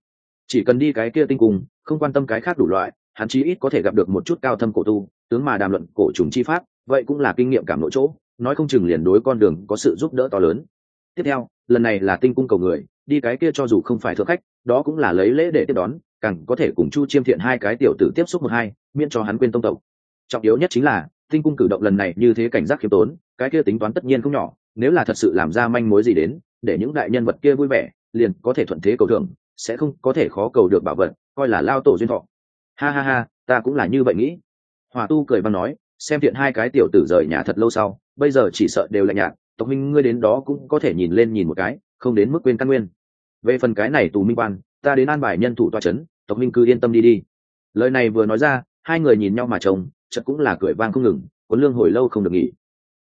Chỉ cần đi cái kia tinh cung, không quan tâm cái khác đủ loại, hắn chí ít có thể gặp được một chút cao thâm cổ tu, tướng mà đàm luận cổ trùng chi pháp, vậy cũng là kinh nghiệm cảm nội chỗ, nói không chừng liền đối con đường có sự giúp đỡ to lớn. Tiếp theo, lần này là tinh cung cầu người, đi cái kia cho dù không phải thượng khách, đó cũng là lấy lễ để tiếp đón, càng có thể cùng chu chiêm thiện hai cái tiểu tử tiếp xúc một hai, miễn cho hắn quên tông tộc trọng yếu nhất chính là, tinh cung cử động lần này như thế cảnh giác khiêm tốn, cái kia tính toán tất nhiên không nhỏ, nếu là thật sự làm ra manh mối gì đến, để những đại nhân vật kia vui vẻ, liền có thể thuận thế cầu thưởng, sẽ không có thể khó cầu được bảo vật, coi là lao tổ duyên thọ. Ha ha ha, ta cũng là như vậy nghĩ. Hòa tu cười văn nói, xem thiện hai cái tiểu tử rời nhà thật lâu sau, bây giờ chỉ sợ đều lạnh nhạt, tộc minh ngươi đến đó cũng có thể nhìn lên nhìn một cái, không đến mức quên căn nguyên. Về phần cái này tù minh quan, ta đến an bài nhân thủ toa c h ấ n tộc minh cứ yên tâm đi đi. Lời này vừa nói ra hai người nhìn nhau mà trông, chật cũng là cười vang không ngừng cuốn lương hồi lâu không được nghỉ.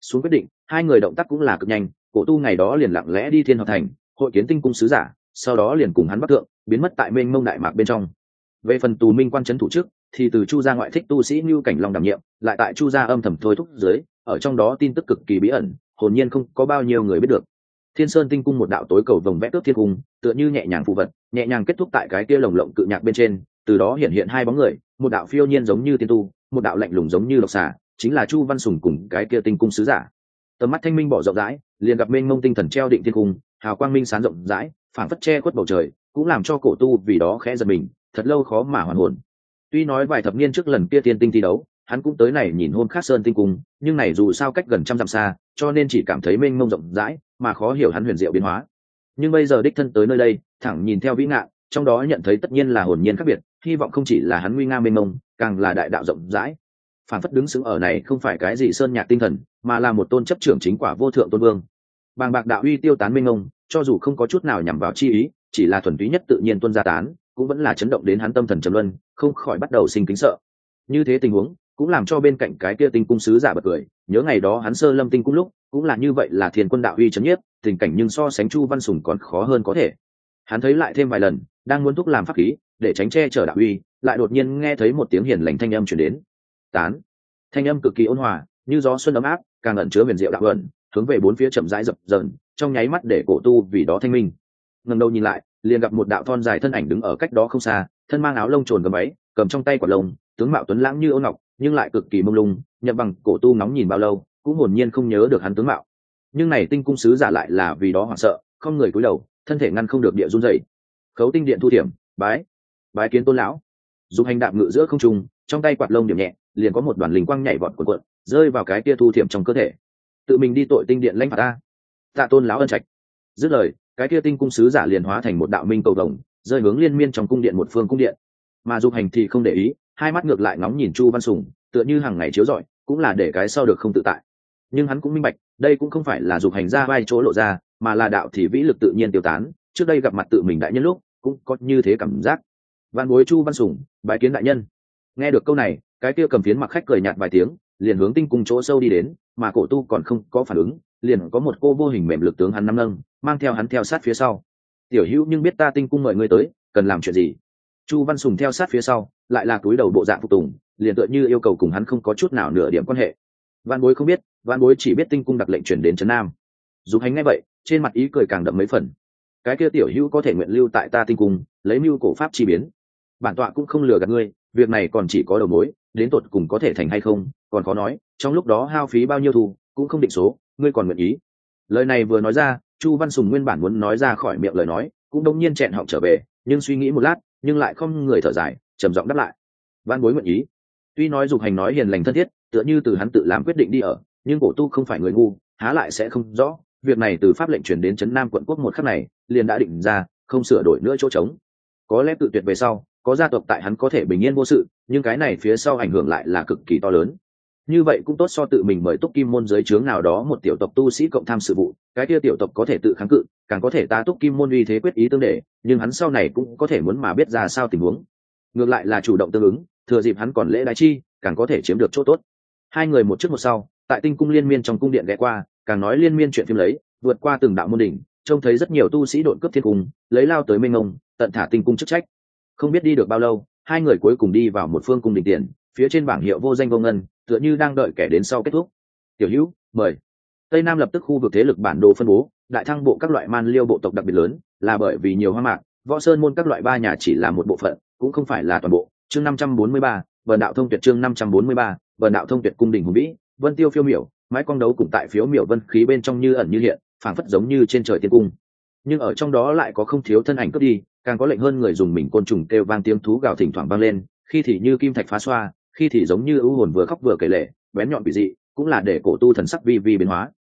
Xuống quyết định hai người động tác cũng là cực nhanh cổ tu ngày đó liền lặng lẽ đi thiên hợp thành hội kiến tinh cung sứ giả sau đó liền cùng hắn bắc thượng biến mất tại mênh mông đại mạc bên trong. Về phần tù minh quan trấn thủ trước thì từ chu gia ngoại thích tu sĩ như cảnh long đảm nhiệm lại tại chu gia âm thầm thôi thúc dưới ở trong đó tin tức cực kỳ bí ẩn hồn nhiên không có bao nhiêu người biết được. Thiên sơn tinh cung một đạo tối cầu vồng vẽ tước thiên cung tựa như nhẹ nhàng phụ vật nhẹ nhàng kết thúc tại cái kia lồng lộng cự nhạc bên trên từ đó hiện hiện hai bóng người, một đạo phiêu nhiên giống như tiên tu, một đạo lạnh lùng giống như độc xà, chính là chu văn sùng cùng cái kia tinh cung sứ giả. Tầm mắt thanh minh bỏ rộng rãi, liền gặp mênh mông tinh thần treo định thiên cung, hào quang minh sán rộng rãi, phảng phất che khuất bầu trời, cũng làm cho cổ tu vì đó khẽ giật mình, thật lâu khó mà hoàn hồn. Tuy nói vài thập niên trước lần kia tiên tinh thi đấu, hắn cũng tới này nhìn hôn khắc sơn tinh cung, nhưng này dù sao cách gần trăm dặm xa, cho nên chỉ cảm thấy mênh mông rộng rãi, mà khó hiểu hắn huyền diệu biến hóa. Nhưng bây giờ đích thân tới nơi đây, thẳng nhìn theo vĩ ngạn trong đó nhận thấy tất nhiên là hồn nhiên khác biệt hy vọng không chỉ là hắn nguy nga mênh mông, càng là đại đạo rộng rãi. Phản phất đứng xứng ở này không phải cái gì sơn nhạc tinh thần, mà là một tôn chấp trưởng chính quả vô thượng tôn vương. Bàng bạc đạo uy tiêu tán mênh mông, cho dù không có chút nào nhằm vào chi ý, chỉ là thuần túy nhất tự nhiên tuân gia tán, cũng vẫn là chấn động đến hắn tâm thần trầm luân, không khỏi bắt đầu sinh kính sợ. Như thế tình huống, cũng làm cho bên cạnh cái kia tinh cung sứ giả bật cười, nhớ ngày đó hắn sơ lâm tinh cung lúc, cũng là như vậy là thiên quân đạo uy chấn nhiếp, tình cảnh nhưng so sánh chu văn sùng còn khó hơn có thể. Hắn thấy lại thêm vài lần, đang muốn thúc làm pháp khí để tránh che chở đạo uy, lại đột nhiên nghe thấy một tiếng hiền lành thanh âm chuyển đến. Tán. Thanh âm cực kỳ ôn hòa, như gió xuân ấm áp, càng ẩn chứa huyền diệu đạo ẩn, hướng về bốn phía chậm rãi dập dờn, trong nháy mắt để cổ tu vì đó thanh minh. Ngần đầu nhìn lại, liền gặp một đạo thon dài thân ảnh đứng ở cách đó không xa, thân mang áo lông trồn gầm ấy, cầm trong tay quả lông, tướng mạo tuấn lãng như ôn ngọc, nhưng lại cực kỳ mông lung nhập bằng cổ tu nóng nhìn bao lâu, cũng hồn nhiên không nhớ được hắn tướng mạo. Nhưng này tinh cung sứ giả lại là vì đó hoảng sợ, không người cúi đầu, thân thể ngăn không được địa run dậy khấu tinh điện thu thiểm, bái bái kiến tôn lão. Dùng hành đạp ngự giữa không trung, trong tay quạt lông điểm nhẹ, liền có một đoàn linh quang nhảy vọt cuộn cuộn, rơi vào cái kia thu thiểm trong cơ thể. Tự mình đi tội tinh điện lãnh phạt ta. Tạ tôn lão ân trạch. Dứt lời, cái kia tinh cung sứ giả liền hóa thành một đạo minh cầu đồng rơi hướng liên miên trong cung điện một phương cung điện. Mà dục hành thì không để ý, hai mắt ngược lại ngóng nhìn chu văn sùng, tựa như hàng ngày chiếu rọi, cũng là để cái sau được không tự tại. Nhưng hắn cũng minh bạch, đây cũng không phải là dục hành ra vai chỗ lộ ra, mà là đạo thì vĩ lực tự nhiên tiêu tán, trước đây gặp mặt tự mình đại nhân lúc, cũng có như thế cảm giác văn bối chu văn sủng, bái kiến đại nhân. Nghe được câu này, cái kia cầm phiến mặc khách cười nhạt vài tiếng, liền hướng tinh cùng chỗ sâu đi đến, mà cổ tu còn không có phản ứng, liền có một cô vô hình mềm lực tướng hắn năm nâng, mang theo hắn theo sát phía sau. Tiểu hữu, nhưng biết ta tinh cung mời ngươi tới, cần làm chuyện gì? Chu văn sùng theo sát phía sau, lại là túi đầu bộ dạng phục tùng, liền tựa như yêu cầu cùng hắn không có chút nào nửa điểm quan hệ. Văn bối không biết, văn bối chỉ biết tinh cung đặc lệnh chuyển đến trấn nam. Dù hành ngay vậy, trên mặt ý cười càng đậm mấy phần. Cái kia tiểu hữu có thể nguyện lưu tại ta tinh cung, lấy mưu cổ pháp chi biến bản tọa cũng không lừa gạt ngươi, việc này còn chỉ có đầu mối, đến tột cùng có thể thành hay không, còn khó nói, trong lúc đó hao phí bao nhiêu thu, cũng không định số, ngươi còn nguyện ý. Lời này vừa nói ra, chu văn sùng nguyên bản muốn nói ra khỏi miệng lời nói, cũng đông nhiên chẹn họng trở về, nhưng suy nghĩ một lát, nhưng lại không người thở dài, trầm giọng đáp lại. Văn bối nguyện ý. Tuy nói dục hành nói hiền lành thân thiết, tựa như từ hắn tự làm quyết định đi ở, nhưng cổ tu không phải người ngu, há lại sẽ không rõ, việc này từ pháp lệnh truyền đến trấn nam quận quốc một khắc này, liền đã định ra, không sửa đổi nữa chỗ trống. Có lẽ tự tuyệt về sau có gia tộc tại hắn có thể bình yên vô sự, nhưng cái này phía sau ảnh hưởng lại là cực kỳ to lớn. Như vậy cũng tốt so tự mình mời túc kim môn giới trướng nào đó một tiểu tộc tu sĩ cộng tham sự vụ, cái kia tiểu tộc có thể tự kháng cự, càng có thể ta túc kim môn uy thế quyết ý tương để nhưng hắn sau này cũng có thể muốn mà biết ra sao tình huống. Ngược lại là chủ động tương ứng, thừa dịp hắn còn lễ đại chi, càng có thể chiếm được chỗ tốt. Hai người một trước một sau, tại tinh cung liên miên trong cung điện ghé qua, càng nói liên miên chuyện phim lấy, vượt qua từng đạo môn đỉnh, trông thấy rất nhiều tu sĩ đội cướp thiên cung, lấy lao tới mênh ngông tận thả tinh cung chức trách không biết đi được bao lâu, hai người cuối cùng đi vào một phương cung đình tiền, phía trên bảng hiệu vô danh vô ngân, tựa như đang đợi kẻ đến sau kết thúc. Tiểu hữu, mời. Tây nam lập tức khu vực thế lực bản đồ phân bố, đại thăng bộ các loại man liêu bộ tộc đặc biệt lớn, là bởi vì nhiều hoa mạc, võ sơn môn các loại ba nhà chỉ là một bộ phận, cũng không phải là toàn bộ. Chương năm trăm bốn mươi ba vần đạo thông tuyệt chương năm trăm bốn mươi ba vần đạo thông tuyệt cung đình hùng vĩ, vân tiêu phiêu miểu, mái quang đấu cùng tại phiếu miểu vân khí bên trong như ẩn như hiện, phảng phất giống như trên trời tiên cung. Nhưng ở trong đó lại có không thiếu thân ảnh cướp đi càng có lệnh hơn người dùng mình côn trùng kêu vang tiếng thú gào thỉnh thoảng vang lên, khi thì như kim thạch phá xoa, khi thì giống như ưu hồn vừa khóc vừa kể lệ bén nhọn bị dị, cũng là để cổ tu thần sắc vi vi biến hóa.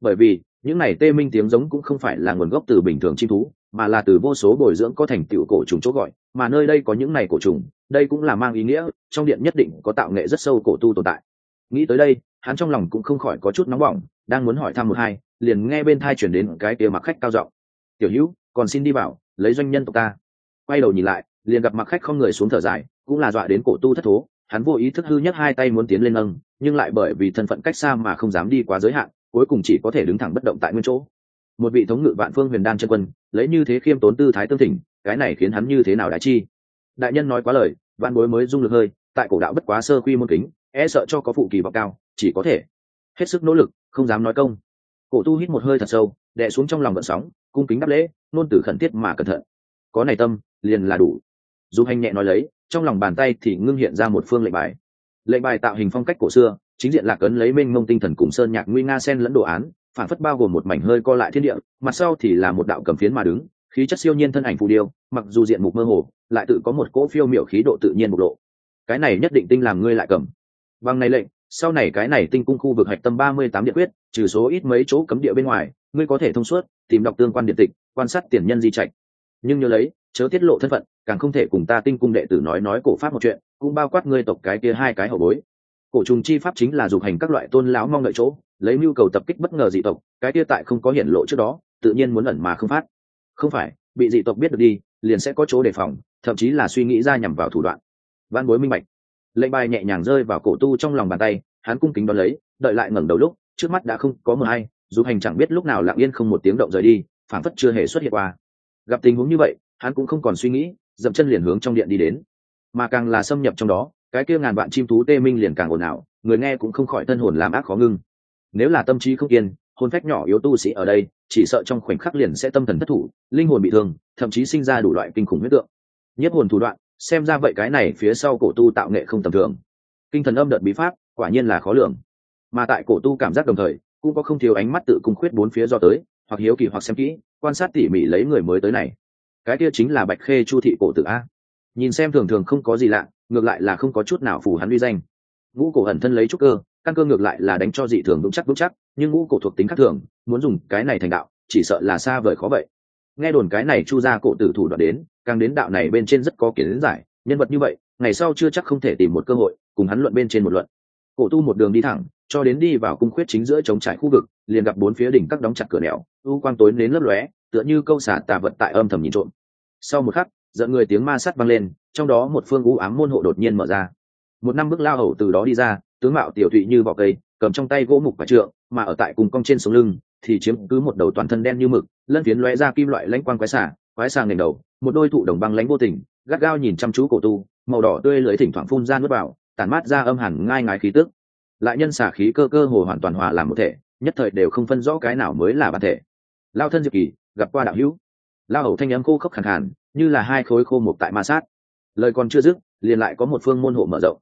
Bởi vì, những này tê minh tiếng giống cũng không phải là nguồn gốc từ bình thường chim thú, mà là từ vô số bồi dưỡng có thành tựu cổ trùng chỗ gọi, mà nơi đây có những này cổ trùng, đây cũng là mang ý nghĩa, trong điện nhất định có tạo nghệ rất sâu cổ tu tồn tại. Nghĩ tới đây, hắn trong lòng cũng không khỏi có chút nóng bỏng, đang muốn hỏi thăm một hai, liền nghe bên thai chuyển đến cái kia mặc khách cao giọng. Tiểu hữu, còn xin đi vào lấy doanh nhân tộc ta. Quay đầu nhìn lại, liền gặp mặc khách không người xuống thở dài, cũng là dọa đến cổ tu thất thố. Hắn vô ý thức hư nhất hai tay muốn tiến lên nâng, nhưng lại bởi vì thân phận cách xa mà không dám đi quá giới hạn, cuối cùng chỉ có thể đứng thẳng bất động tại nguyên chỗ. Một vị thống ngự vạn phương huyền đan chân quân, lấy như thế khiêm tốn tư thái tương thỉnh, cái này khiến hắn như thế nào đại chi? Đại nhân nói quá lời, vạn bối mới dung lực hơi, tại cổ đạo bất quá sơ quy môn kính e sợ cho có phụ kỳ vọng cao, chỉ có thể hết sức nỗ lực, không dám nói công. Cổ tu hít một hơi thật sâu, đè xuống trong lòng vận sóng cung kính đáp lễ, nôn từ khẩn thiết mà cẩn thận. Có này tâm, liền là đủ. Dù hành nhẹ nói lấy, trong lòng bàn tay thì ngưng hiện ra một phương lệnh bài. Lệnh bài tạo hình phong cách cổ xưa, chính diện lạc ấn lấy mênh mông tinh thần cùng sơn nhạc nguy nga sen lẫn đồ án, phản phất bao gồm một mảnh hơi co lại thiên địa, mặt sau thì là một đạo cầm phiến mà đứng, khí chất siêu nhiên thân ảnh phù điêu, mặc dù diện mục mơ hồ, lại tự có một cỗ phiêu miểu khí độ tự nhiên bộc lộ. Cái này nhất định tinh làm ngươi lại cầm. Bằng này lệnh, sau này cái này tinh cung khu vực hạch tâm ba mươi tám địa quyết, trừ số ít mấy chỗ cấm địa bên ngoài ngươi có thể thông suốt, tìm đọc tương quan điện tịch, quan sát tiền nhân di trạch. Nhưng nhớ lấy, chớ tiết lộ thân phận, càng không thể cùng ta tinh cung đệ tử nói nói cổ pháp một chuyện, cũng bao quát ngươi tộc cái kia hai cái hậu bối. Cổ trùng chi pháp chính là dục hành các loại tôn lão mong đợi chỗ, lấy mưu cầu tập kích bất ngờ dị tộc, cái kia tại không có hiện lộ trước đó, tự nhiên muốn ẩn mà không phát. Không phải, bị dị tộc biết được đi, liền sẽ có chỗ đề phòng, thậm chí là suy nghĩ ra nhằm vào thủ đoạn. Văn bối minh bạch. Lệnh bài nhẹ nhàng rơi vào cổ tu trong lòng bàn tay, hắn cung kính đón lấy, đợi lại ngẩng đầu lúc, trước mắt đã không có mờ hay dù hành chẳng biết lúc nào lặng yên không một tiếng động rời đi phản phất chưa hề xuất hiện qua. Gặp tình huống như vậy, hắn cũng không còn suy nghĩ, dậm chân liền hướng trong điện đi đến. Mà càng là xâm nhập trong đó, cái kia ngàn vạn chim thú tê minh liền càng ồn ào, người nghe cũng không khỏi thân hồn làm ác khó ngưng. Nếu là tâm trí không yên hôn phách nhỏ yếu tu sĩ ở đây, chỉ sợ trong khoảnh khắc liền sẽ tâm thần thất thủ, linh hồn bị thương, thậm chí sinh ra đủ loại kinh khủng huyết tượng. Nhất hồn thủ đoạn, xem ra vậy cái này phía sau cổ tu tạo nghệ không tầm thường. Kinh thần âm đợt bí pháp, quả nhiên là khó lường. Mà tại cổ tu cảm giác đồng thời cũng có không thiếu ánh mắt tự cung khuyết bốn phía do tới, hoặc hiếu kỳ hoặc xem kỹ, quan sát tỉ mỉ lấy người mới tới này. Cái kia chính là bạch khê chu thị cổ tử a. Nhìn xem thường thường không có gì lạ, ngược lại là không có chút nào phù hắn uy danh. Ngũ cổ hẩn thân lấy trúc cơ, căn cơ ngược lại là đánh cho dị thường vững chắc vững chắc, nhưng ngũ cổ thuộc tính khác thường, muốn dùng cái này thành đạo, chỉ sợ là xa vời khó vậy. Nghe đồn cái này chu ra cổ tử thủ đoạn đến, càng đến đạo này bên trên rất có kiến giải, nhân vật như vậy, ngày sau chưa chắc không thể tìm một cơ hội, cùng hắn luận bên trên một luận. Cổ tu một đường đi thẳng cho đến đi vào cung khuyết chính giữa chống trải khu vực, liền gặp bốn phía đỉnh các đóng chặt cửa nẻo, u quang tối đến lấp lóe, tựa như câu xả tà vật tại âm thầm nhìn trộm. Sau một khắc dẫn người tiếng ma sắt vang lên, trong đó một phương u ám môn hộ đột nhiên mở ra. Một năm bước lao hầu từ đó đi ra, tướng mạo tiểu thụy như vỏ cây, cầm trong tay gỗ mục và trượng, mà ở tại cùng cong trên sống lưng, thì chiếm cứ một đầu toàn thân đen như mực, lân phiến lóe ra kim loại lãnh quang quái xả, quái xà ngẩng đầu, một đôi thụ đồng băng lãnh vô tình, gắt gao nhìn chăm chú cổ tu, màu đỏ tươi lưới thỉnh thoảng phun ra nước vào, tản mát ra âm hẳn ngai ngái khí tức lại nhân xả khí cơ cơ hồ hoàn toàn hòa làm một thể, nhất thời đều không phân rõ cái nào mới là bản thể. Lao thân diệp kỳ, gặp qua đạo hữu. Lao hầu thanh âm khô khốc khẳng hẳn như là hai khối khô mục tại ma sát. Lời còn chưa dứt, liền lại có một phương môn hộ mở rộng.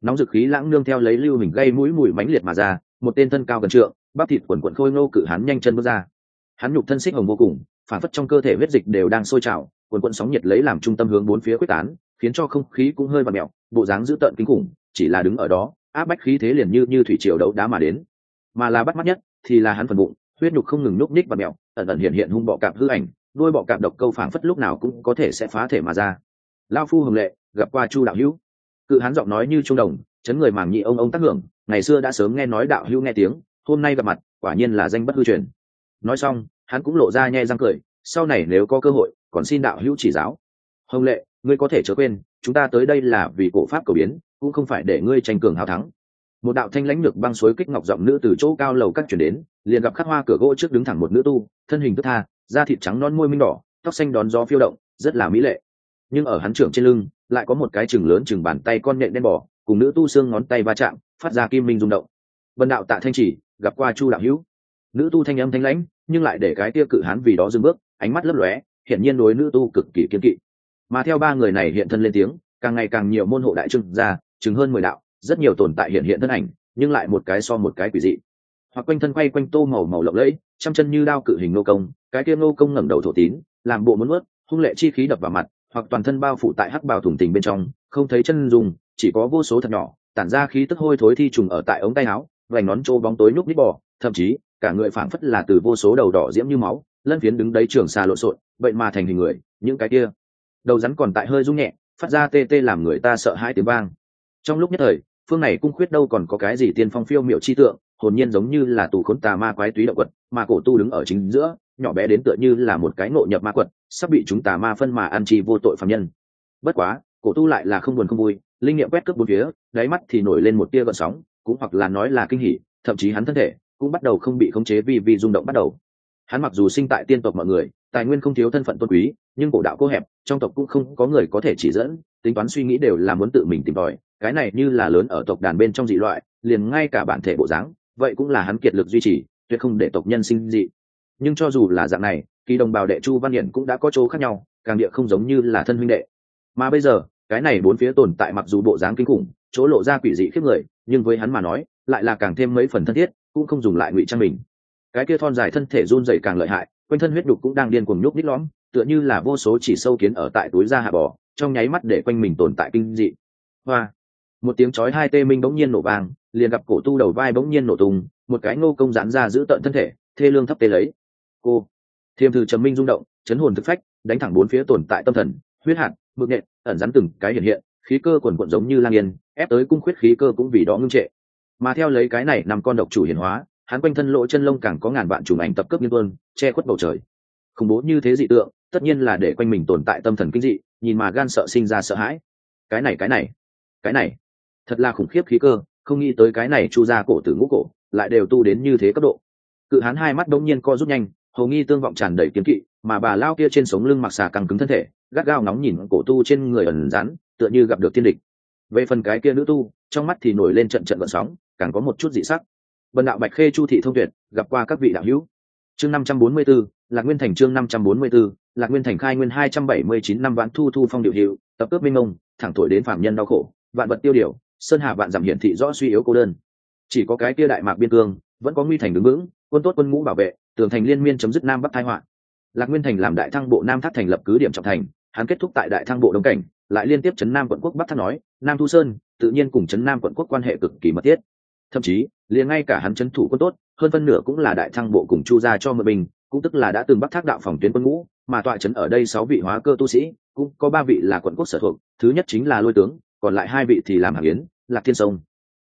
Nóng dực khí lãng nương theo lấy lưu hình gây mũi mùi mãnh liệt mà ra, một tên thân cao gần trượng, bắp thịt quần quần khôi ngô cự hắn nhanh chân bước ra. Hắn nhục thân xích hồng vô cùng, phản phất trong cơ thể huyết dịch đều đang sôi trào, quần quần sóng nhiệt lấy làm trung tâm hướng bốn phía quyết tán, khiến cho không khí cũng hơi và mẹo bộ dáng dữ tợn kinh khủng, chỉ là đứng ở đó áp bách khí thế liền như như thủy triều đấu đá mà đến. Mà là bắt mắt nhất thì là hắn phần bụng, huyết nhục không ngừng núp ních và mẹo, ẩn ẩn hiện hiện hung bọ cạp hư ảnh, đuôi bọ cạp độc câu phảng phất lúc nào cũng có thể sẽ phá thể mà ra. Lao phu hồng lệ, gặp qua chu đạo hữu. Cự hắn giọng nói như trung đồng, chấn người màng nhị ông ông tác hưởng, ngày xưa đã sớm nghe nói đạo hữu nghe tiếng, hôm nay gặp mặt, quả nhiên là danh bất hư truyền. Nói xong, hắn cũng lộ ra nhe răng cười, sau này nếu có cơ hội, còn xin đạo hữu chỉ giáo. Hồng lệ, ngươi có thể chớ quên, chúng ta tới đây là vì cổ pháp cầu biến cũng không phải để ngươi tranh cường hào thắng. Một đạo thanh lãnh lực băng suối kích ngọc giọng nữ từ chỗ cao lầu các chuyển đến, liền gặp khắc hoa cửa gỗ trước đứng thẳng một nữ tu, thân hình thức tha, da thịt trắng non môi minh đỏ, tóc xanh đón gió phiêu động, rất là mỹ lệ. Nhưng ở hắn trưởng trên lưng, lại có một cái chừng lớn chừng bàn tay con nhện đen bò, cùng nữ tu xương ngón tay va chạm, phát ra kim minh rung động. Vần đạo tạ thanh chỉ, gặp qua chu đạo hữu. Nữ tu thanh âm thanh lãnh, nhưng lại để cái tia cự hán vì đó dừng bước, ánh mắt lấp lóe, hiển nhiên đối nữ tu cực kỳ kiên kỵ. Mà theo ba người này hiện thân lên tiếng, càng ngày càng nhiều môn hộ đại trưng ra chừng hơn mười đạo, rất nhiều tồn tại hiện hiện thân ảnh, nhưng lại một cái so một cái quỷ dị. Hoặc quanh thân quay quanh tô màu màu lộng lẫy, trăm chân như đao cự hình nô công, cái kia nô công ngẩng đầu thổ tín, làm bộ muốn ướt hung lệ chi khí đập vào mặt, hoặc toàn thân bao phủ tại hắc bào thủng tình bên trong, không thấy chân dùng chỉ có vô số thật nhỏ, tản ra khí tức hôi thối thi trùng ở tại ống tay áo, vành nón trô bóng tối nhúc nít bò, thậm chí, cả người phảng phất là từ vô số đầu đỏ diễm như máu, lân phiến đứng đấy trường xa lộn xộn, vậy mà thành hình người, những cái kia. Đầu rắn còn tại hơi rung nhẹ, phát ra tê tê làm người ta sợ hãi tiếng vang trong lúc nhất thời, phương này cung khuyết đâu còn có cái gì tiên phong phiêu miệu chi tượng, hồn nhiên giống như là tù khốn tà ma quái túy động quật mà cổ tu đứng ở chính giữa, nhỏ bé đến tựa như là một cái ngộ nhập ma quật, sắp bị chúng tà ma phân mà ăn chi vô tội phạm nhân. Bất quá, cổ tu lại là không buồn không vui, linh nghiệm quét cướp bốn phía, đáy mắt thì nổi lên một tia gợn sóng, cũng hoặc là nói là kinh hỉ, thậm chí hắn thân thể cũng bắt đầu không bị khống chế vì vì rung động bắt đầu. Hắn mặc dù sinh tại tiên tộc mọi người, tài nguyên không thiếu thân phận tôn quý, nhưng cổ đạo cô hẹp, trong tộc cũng không có người có thể chỉ dẫn tính toán suy nghĩ đều là muốn tự mình tìm tòi, cái này như là lớn ở tộc đàn bên trong dị loại, liền ngay cả bản thể bộ dáng, vậy cũng là hắn kiệt lực duy trì, tuyệt không để tộc nhân sinh dị. Nhưng cho dù là dạng này, kỳ đồng bào đệ chu văn hiển cũng đã có chỗ khác nhau, càng địa không giống như là thân huynh đệ. Mà bây giờ, cái này bốn phía tồn tại mặc dù bộ dáng kinh khủng, chỗ lộ ra quỷ dị khiếp người, nhưng với hắn mà nói, lại là càng thêm mấy phần thân thiết, cũng không dùng lại ngụy trang mình. Cái kia thon dài thân thể run dày càng lợi hại, quanh thân huyết đục cũng đang điên cuồng nhúc nít lõm, tựa như là vô số chỉ sâu kiến ở tại túi da hạ bò trong nháy mắt để quanh mình tồn tại kinh dị. Hoa! Một tiếng chói hai tê minh bỗng nhiên nổ vang, liền gặp cổ tu đầu vai bỗng nhiên nổ tung, một cái ngô công giãn ra giữ tận thân thể, thê lương thấp tê lấy. Cô! Thiềm thư trầm minh rung động, chấn hồn thực phách, đánh thẳng bốn phía tồn tại tâm thần, huyết hạt, mực nện, ẩn rắn từng cái hiện hiện, khí cơ quần quận giống như lang yên, ép tới cung khuyết khí cơ cũng vì đó ngưng trệ. Mà theo lấy cái này nằm con độc chủ hiển hóa, hắn quanh thân lỗ chân lông càng có ngàn vạn trùng ảnh tập cấp nghiên tuôn che khuất bầu trời. Khủng bố như thế dị tượng tất nhiên là để quanh mình tồn tại tâm thần kinh dị, nhìn mà gan sợ sinh ra sợ hãi. Cái này cái này cái này, thật là khủng khiếp khí cơ, không nghĩ tới cái này chu ra cổ tử ngũ cổ lại đều tu đến như thế cấp độ. Cự hán hai mắt đông nhiên co rút nhanh, hầu nghi tương vọng tràn đầy kiếm kỵ, mà bà lao kia trên sống lưng mặc xà căng cứng thân thể, gắt gao nóng nhìn cổ tu trên người ẩn rắn tựa như gặp được thiên địch. Về phần cái kia nữ tu, trong mắt thì nổi lên trận trận vận sóng, càng có một chút dị sắc. Vần đạo bạch khê chu thị thông tuyệt, gặp qua các vị đạo hữu chương năm trăm bốn mươi 544, lạc nguyên thành chương năm trăm bốn mươi 544, lạc nguyên thành khai nguyên hai trăm bảy mươi chín năm vãn thu thu phong điều hiệu tập cướp minh mông, thẳng thổi đến phạm nhân đau khổ vạn vật tiêu điều sơn hà vạn giảm hiển thị rõ suy yếu cô đơn. Chỉ có cái kia đại mạc biên cương vẫn có nguy thành đứng vững quân tốt quân ngũ bảo vệ tường thành liên miên chấm dứt nam bắc tai họa. Lạc nguyên thành làm đại thăng bộ nam tháp thành lập cứ điểm trọng thành hắn kết thúc tại đại thăng bộ đông cảnh lại liên tiếp chấn nam quận quốc bắc thác nói nam thu sơn tự nhiên cùng chấn nam quận quốc quan hệ cực kỳ mật thiết thậm chí, liền ngay cả hắn chấn thủ quân tốt, hơn phân nửa cũng là đại thăng bộ cùng chu gia cho mượn bình, cũng tức là đã từng bắc thác đạo phòng tuyến quân ngũ, mà tọa chấn ở đây sáu vị hóa cơ tu sĩ, cũng có ba vị là quận quốc sở thuộc, thứ nhất chính là lôi tướng, còn lại hai vị thì làm hàng yến, lạc thiên sông.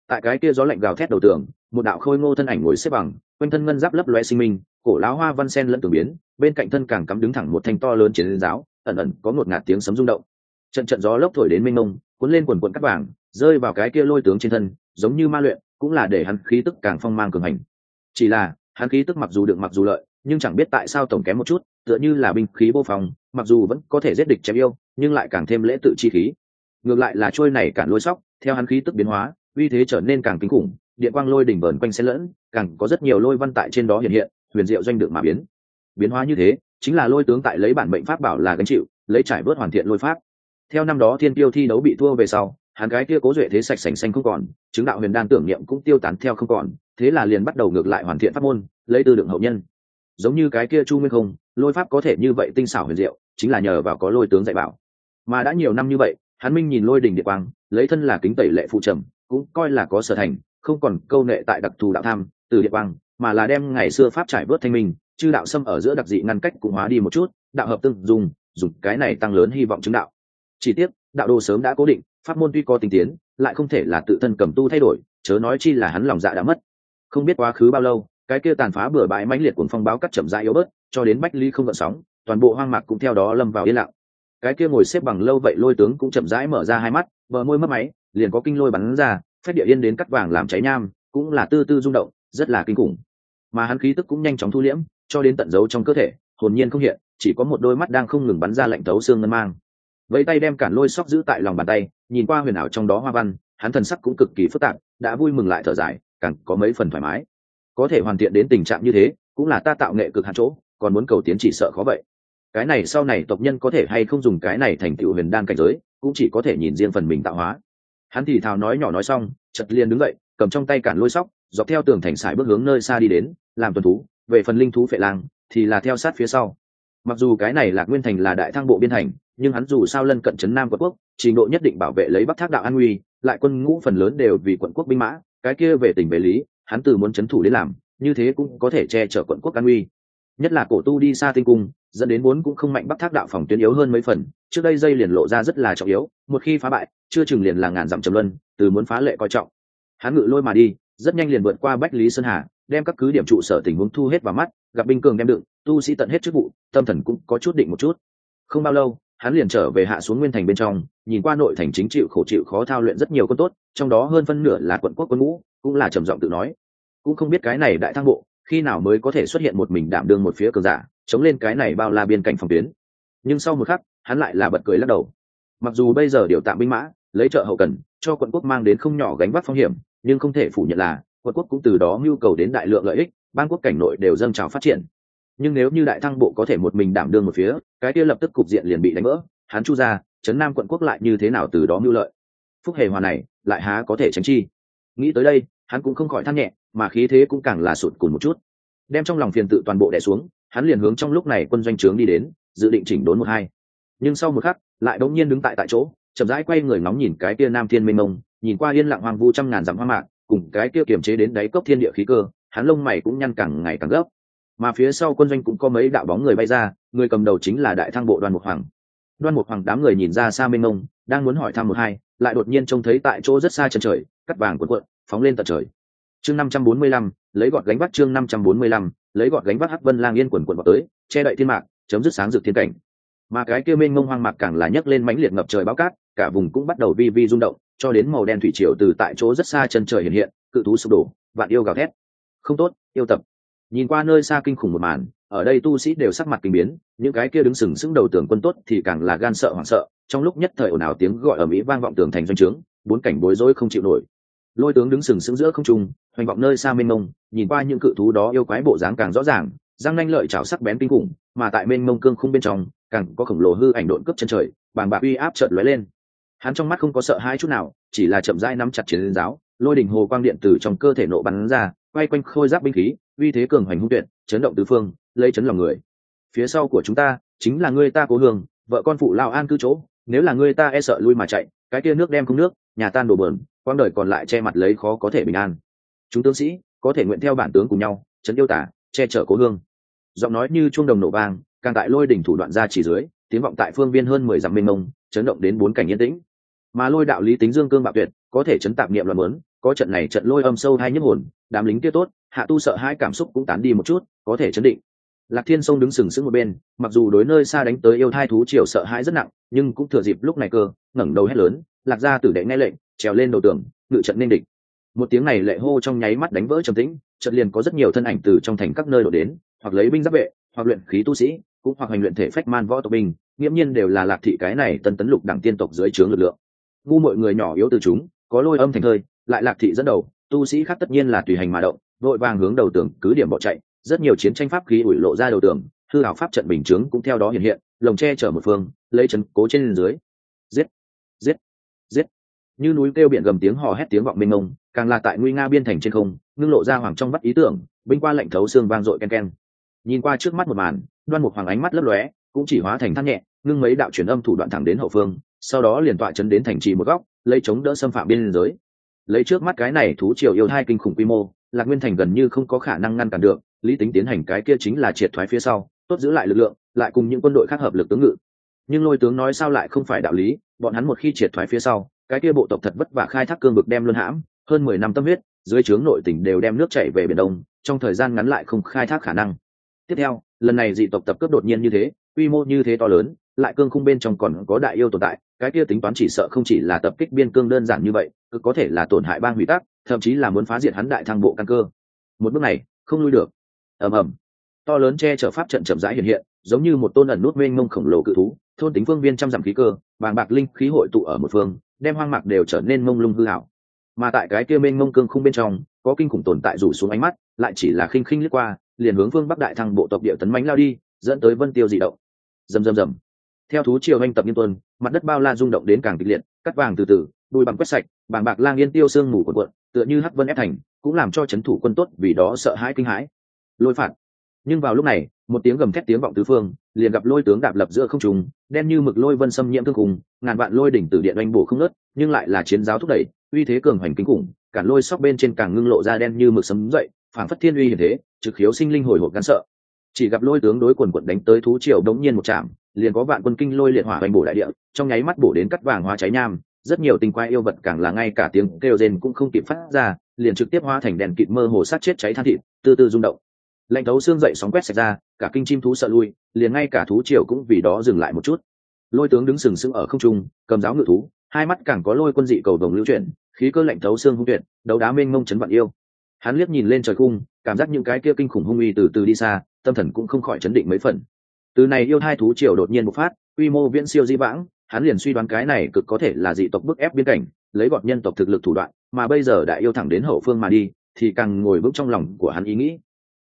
Tại cái kia gió lạnh gào thét đầu tường, một đạo khôi ngô thân ảnh ngồi xếp bằng, quanh thân ngân giáp lấp loe sinh minh, cổ láo hoa văn sen lẫn tường biến, bên cạnh thân càng cắm đứng thẳng một thanh to lớn chiến giáo, ẩn ẩn có một ngạt tiếng sấm rung động. Trận trận gió lốc thổi đến mênh mông, cuốn lên quần quần cắt vàng, rơi vào cái kia lôi tướng trên thân giống như ma luyện, cũng là để hắn khí tức càng phong mang cường hành. Chỉ là, hắn khí tức mặc dù được mặc dù lợi, nhưng chẳng biết tại sao tổng kém một chút, tựa như là binh khí vô phòng, mặc dù vẫn có thể giết địch chém yêu, nhưng lại càng thêm lễ tự chi khí. Ngược lại là trôi này cản lôi sóc, theo hắn khí tức biến hóa, uy thế trở nên càng kinh khủng, điện quang lôi đỉnh vờn quanh xen lẫn, càng có rất nhiều lôi văn tại trên đó hiện hiện, huyền diệu doanh được mà biến. Biến hóa như thế, chính là lôi tướng tại lấy bản mệnh pháp bảo là gánh chịu, lấy trải bớt hoàn thiện lôi pháp. Theo năm đó thiên tiêu thi đấu bị thua về sau hắn cái kia cố duệ thế sạch sành xanh không còn, chứng đạo huyền đan tưởng niệm cũng tiêu tán theo không còn, thế là liền bắt đầu ngược lại hoàn thiện pháp môn, lấy tư lượng hậu nhân. Giống như cái kia chu nguyên không, lôi pháp có thể như vậy tinh xảo huyền diệu, chính là nhờ vào có lôi tướng dạy bảo. Mà đã nhiều năm như vậy, hắn minh nhìn lôi đình địa quang, lấy thân là kính tẩy lệ phụ trầm, cũng coi là có sở thành, không còn câu nệ tại đặc thù đạo tham, từ địa quang, mà là đem ngày xưa pháp trải bớt thanh minh, chư đạo xâm ở giữa đặc dị ngăn cách cũng hóa đi một chút, đạo hợp tương dùng dùng cái này tăng lớn hy vọng chứng đạo. Chỉ tiếc, đạo đồ sớm đã cố định pháp môn tuy có tinh tiến, lại không thể là tự thân cầm tu thay đổi, chớ nói chi là hắn lòng dạ đã mất. Không biết quá khứ bao lâu, cái kia tàn phá bừa bãi mãnh liệt cuồng phong báo cắt chậm rãi yếu bớt, cho đến bách ly không gợn sóng, toàn bộ hoang mạc cũng theo đó lâm vào yên lặng. Cái kia ngồi xếp bằng lâu vậy lôi tướng cũng chậm rãi mở ra hai mắt, bờ môi mất máy, liền có kinh lôi bắn ra phép địa yên đến cắt vàng làm cháy nham, cũng là tư tư rung động, rất là kinh khủng. Mà hắn khí tức cũng nhanh chóng thu liễm, cho đến tận dấu trong cơ thể, hồn nhiên không hiện, chỉ có một đôi mắt đang không ngừng bắn ra lạnh tấu xương ngân mang vẫy tay đem cản lôi sóc giữ tại lòng bàn tay, nhìn qua huyền ảo trong đó hoa văn, hắn thần sắc cũng cực kỳ phức tạp, đã vui mừng lại thở dài, càng có mấy phần thoải mái. Có thể hoàn thiện đến tình trạng như thế, cũng là ta tạo nghệ cực hạn chỗ, còn muốn cầu tiến chỉ sợ khó vậy. Cái này sau này tộc nhân có thể hay không dùng cái này thành tựu huyền đan cảnh giới, cũng chỉ có thể nhìn riêng phần mình tạo hóa. Hắn thì thào nói nhỏ nói xong chật liền đứng dậy, cầm trong tay cản lôi sóc, dọc theo tường thành sải bước hướng nơi xa đi đến, làm tuần thú, về phần linh thú phệ lang, thì là theo sát phía sau mặc dù cái này là nguyên thành là đại thang bộ biên thành nhưng hắn dù sao lân cận trấn nam quận quốc, trình độ nhất định bảo vệ lấy bắc thác đạo an nguy, lại quân ngũ phần lớn đều vì quận quốc binh mã, cái kia về tỉnh về lý, hắn từ muốn trấn thủ đến làm, như thế cũng có thể che chở quận quốc an nguy. Nhất là cổ tu đi xa tinh cung, dẫn đến vốn cũng không mạnh bắc thác đạo phòng tuyến yếu hơn mấy phần, trước đây dây liền lộ ra rất là trọng yếu, một khi phá bại, chưa chừng liền là ngàn dặm trầm luân, từ muốn phá lệ coi trọng. Hắn ngự lôi mà đi, rất nhanh liền vượt qua bách lý sơn hà, đem các cứ điểm trụ sở tình huống thu hết vào mắt, gặp binh cường đem đựng tu sĩ tận hết chức vụ, tâm thần cũng có chút định một chút. Không bao lâu, hắn liền trở về hạ xuống nguyên thành bên trong, nhìn qua nội thành chính chịu khổ chịu khó thao luyện rất nhiều quân tốt, trong đó hơn phân nửa là quận quốc quân ngũ, cũng là trầm giọng tự nói. Cũng không biết cái này đại thăng bộ, khi nào mới có thể xuất hiện một mình đảm đương một phía cường giả, chống lên cái này bao la biên cảnh phòng tuyến. Nhưng sau một khắc, hắn lại là bật cười lắc đầu. Mặc dù bây giờ điều tạm binh mã, lấy trợ hậu cần, cho quận quốc mang đến không nhỏ gánh vác phong hiểm, nhưng không thể phủ nhận là, quận quốc cũng từ đó nhu cầu đến đại lượng lợi ích, bang quốc cảnh nội đều dâng trào phát triển nhưng nếu như đại thăng bộ có thể một mình đảm đương một phía, cái kia lập tức cục diện liền bị đánh vỡ. Hắn chu ra chấn nam quận quốc lại như thế nào từ đó mưu lợi? Phúc hề hòa này, lại há có thể tránh chi? Nghĩ tới đây, hắn cũng không khỏi than nhẹ, mà khí thế cũng càng là sụt cùn một chút. Đem trong lòng phiền tự toàn bộ đẻ xuống, hắn liền hướng trong lúc này quân doanh trướng đi đến, dự định chỉnh đốn một hai. Nhưng sau một khắc, lại đống nhiên đứng tại tại chỗ, chậm rãi quay người ngóng nhìn cái kia nam thiên mênh mông, nhìn qua yên lặng hoang vu trăm ngàn dặm hoa mạc, cùng cái kia kiềm chế đến đáy cốc thiên địa khí cơ, hắn lông mày cũng nhăn càng ngày càng gấp mà phía sau quân doanh cũng có mấy đạo bóng người bay ra, người cầm đầu chính là đại thang bộ đoan mục hoàng. Đoan mục hoàng đám người nhìn ra xa mênh mông đang muốn hỏi thăm một hai, lại đột nhiên trông thấy tại chỗ rất xa chân trời, cắt vàng cuộn cuộn, phóng lên tận trời. Chương năm trăm bốn mươi lăm, lấy gọt gánh bắt chương năm trăm bốn mươi lăm, lấy gọt gánh bắt hắc vân lang yên quần quần vào tới, che đậy thiên mạc, chấm dứt sáng rực thiên cảnh. Mà cái kia mênh mông hoang mạc càng là nhấc lên mãnh liệt ngập trời bao cát, cả vùng cũng bắt đầu vi vi rung động, cho đến màu đen thủy triều từ tại chỗ rất xa chân trời hiện hiện, cự thú sụp đổ, vạn yêu gào thét. Không tốt, yêu tập nhìn qua nơi xa kinh khủng một màn, ở đây tu sĩ đều sắc mặt kinh biến, những cái kia đứng sừng sững đầu tường quân tốt thì càng là gan sợ hoảng sợ, trong lúc nhất thời ồn ào tiếng gọi ở mỹ vang vọng tường thành doanh trướng, bốn cảnh bối rối không chịu nổi. Lôi tướng đứng sừng sững giữa không trung, hoành vọng nơi xa mênh mông, nhìn qua những cự thú đó yêu quái bộ dáng càng rõ ràng, răng nanh lợi chảo sắc bén kinh khủng, mà tại mênh mông cương khung bên trong, càng có khổng lồ hư ảnh độn cướp chân trời, bàng bạc uy áp trợn lóe lên. Hắn trong mắt không có sợ hai chút nào, chỉ là chậm rãi nắm chặt chiến giáo, lôi đỉnh hồ quang điện từ trong cơ thể nộ bắn ra quay quanh khôi giáp binh khí, uy thế cường hoành hung tuyệt, chấn động tứ phương, lấy chấn lòng người. Phía sau của chúng ta, chính là ngươi ta cố hương, vợ con phụ lao an cư chỗ, nếu là ngươi ta e sợ lui mà chạy, cái kia nước đem không nước, nhà tan đổ bờn quang đời còn lại che mặt lấy khó có thể bình an. Chúng tướng sĩ, có thể nguyện theo bản tướng cùng nhau, chấn yêu tả, che chở cố hương. Giọng nói như chuông đồng nổ vang, càng tại lôi đỉnh thủ đoạn ra chỉ dưới, tiếng vọng tại phương viên hơn mười dặm mênh mông, chấn động đến bốn cảnh yên tĩnh. Mà lôi đạo lý tính dương cương bạo tuyệt, có thể chấn tạp niệm loạn mớn có trận này trận lôi âm sâu hai nhức hồn, đám lính kia tốt, hạ tu sợ hai cảm xúc cũng tán đi một chút, có thể chấn định lạc thiên sông đứng sừng sững một bên, mặc dù đối nơi xa đánh tới yêu thai thú triều sợ hãi rất nặng, nhưng cũng thừa dịp lúc này cơ, ngẩng đầu hét lớn, lạc ra tử đệ nghe lệnh, trèo lên đầu tường, ngự trận nên địch một tiếng này lệ hô trong nháy mắt đánh vỡ trầm tĩnh trận liền có rất nhiều thân ảnh từ trong thành các nơi đổ đến, hoặc lấy binh giáp vệ, hoặc luyện khí tu sĩ, cũng hoặc hành luyện thể phách man võ tộc binh, nghiễm nhiên đều là lạc thị cái này tân tấn lục đẳng tiên tộc dưới trướng lực lượng ngu mọi người nhỏ yếu từ chúng, có lôi âm thành hơi lại lạc thị dẫn đầu, tu sĩ khác tất nhiên là tùy hành mà động, vội vàng hướng đầu tường cứ điểm bỏ chạy. Rất nhiều chiến tranh pháp khí ủi lộ ra đầu tường, hư hảo pháp trận bình chướng cũng theo đó hiện hiện, lồng tre chở một phương, lấy chấn cố trên dưới. Giết! Giết! Giết! Như núi kêu biển gầm tiếng hò hét tiếng vọng mênh mông, càng là tại nguy nga biên thành trên không, ngưng lộ ra hoàng trong bắt ý tưởng, binh qua lệnh thấu xương vang dội ken ken. Nhìn qua trước mắt một màn, đoan một hoàng ánh mắt lấp lóe, cũng chỉ hóa thành thắt nhẹ, ngưng mấy đạo truyền âm thủ đoạn thẳng đến hậu phương, sau đó liền tọa chấn đến thành trì một góc, lấy chống đỡ xâm phạm biên giới lấy trước mắt cái này thú triều yêu hai kinh khủng quy mô, lạc nguyên thành gần như không có khả năng ngăn cản được, lý tính tiến hành cái kia chính là triệt thoái phía sau, tốt giữ lại lực lượng, lại cùng những quân đội khác hợp lực tướng ngự. Nhưng lôi tướng nói sao lại không phải đạo lý, bọn hắn một khi triệt thoái phía sau, cái kia bộ tộc thật vất vả khai thác cương vực đem luân hãm, hơn mười năm tâm huyết, dưới trướng nội tỉnh đều đem nước chảy về biển đông, trong thời gian ngắn lại không khai thác khả năng. Tiếp theo, lần này dị tộc tập cấp đột nhiên như thế, quy mô như thế to lớn lại cương khung bên trong còn có đại yêu tồn tại, cái kia tính toán chỉ sợ không chỉ là tập kích biên cương đơn giản như vậy cực có thể là tổn hại bang hủy tắc thậm chí là muốn phá diệt hắn đại thăng bộ căn cơ. Một bước này, không lui được. Ầm ầm. To lớn che chở pháp trận chậm rãi hiện hiện, giống như một tôn ẩn nút mênh mông khổng lồ cự thú, thôn tính phương viên trăm dặm khí cơ, bàng bạc linh khí hội tụ ở một phương, đem hoang mạc đều trở nên mông lung hư hảo mà tại cái kia mênh mông cương khung bên trong, có kinh khủng tồn tại rủ xuống ánh mắt, lại chỉ là khinh khinh lướt qua, liền hướng phương bắc đại thăng bộ tộc địa tấn mánh lao đi, dẫn tới vân tiêu dị động. Rầm rầm rầm theo thú triều anh tập nghiêm tuần mặt đất bao la rung động đến càng kịch liệt, cắt vàng từ từ đùi bằng quét sạch, bàng bạc lang yên tiêu sương mù quần quận tựa như hắc vân ép thành, cũng làm cho c h ấ n thủ quân tốt vì đó sợ hãi kinh hãi. Lôi phạt. Nhưng vào lúc này, một tiếng gầm thét tiếng vọng tứ phương, liền gặp lôi tướng đạp lập giữa không trùng đen như mực lôi vân xâm nhiễm thương cùng ngàn vạn lôi đỉnh từ điện oanh bổ không nớt nhưng lại là chiến giáo thúc đẩy, uy thế cường hoành kinh khủng cản lôi sóc bên trên càng ngưng lộ ra đen như mực sấm dậy, phảng phất thiên uy hiền thế, trực khiếu sinh linh hồi hộp gắn sợ chỉ gặp lôi tướng đối quần quận đánh tới thú triều đống nhiên một chạm liền có vạn quân kinh lôi liệt hỏa hoành bổ đại địa, trong nháy mắt bổ đến cắt vàng hóa cháy nham, rất nhiều tinh quái yêu vật càng là ngay cả tiếng kêu rên cũng không kịp phát ra, liền trực tiếp hóa thành đèn kịt mơ hồ sát chết cháy than thịt, từ từ rung động. Lạnh thấu xương dậy sóng quét sạch ra, cả kinh chim thú sợ lui, liền ngay cả thú triều cũng vì đó dừng lại một chút. Lôi tướng đứng sừng sững ở không trung, cầm giáo ngự thú, hai mắt càng có lôi quân dị cầu đồng lưu chuyển, khí cơ lạnh thấu xương hung tuyệt, đấu đá mênh mông chấn vạn yêu. Hắn liếc nhìn lên trời cung, cảm giác những cái kia kinh khủng hung uy từ từ đi xa tâm thần cũng không khỏi chấn định mấy phần. Từ này yêu thai thú triều đột nhiên bộc phát, quy mô viễn siêu di vãng, hắn liền suy đoán cái này cực có thể là dị tộc bức ép biên cảnh, lấy bọn nhân tộc thực lực thủ đoạn, mà bây giờ đại yêu thẳng đến hậu phương mà đi, thì càng ngồi vững trong lòng của hắn ý nghĩ.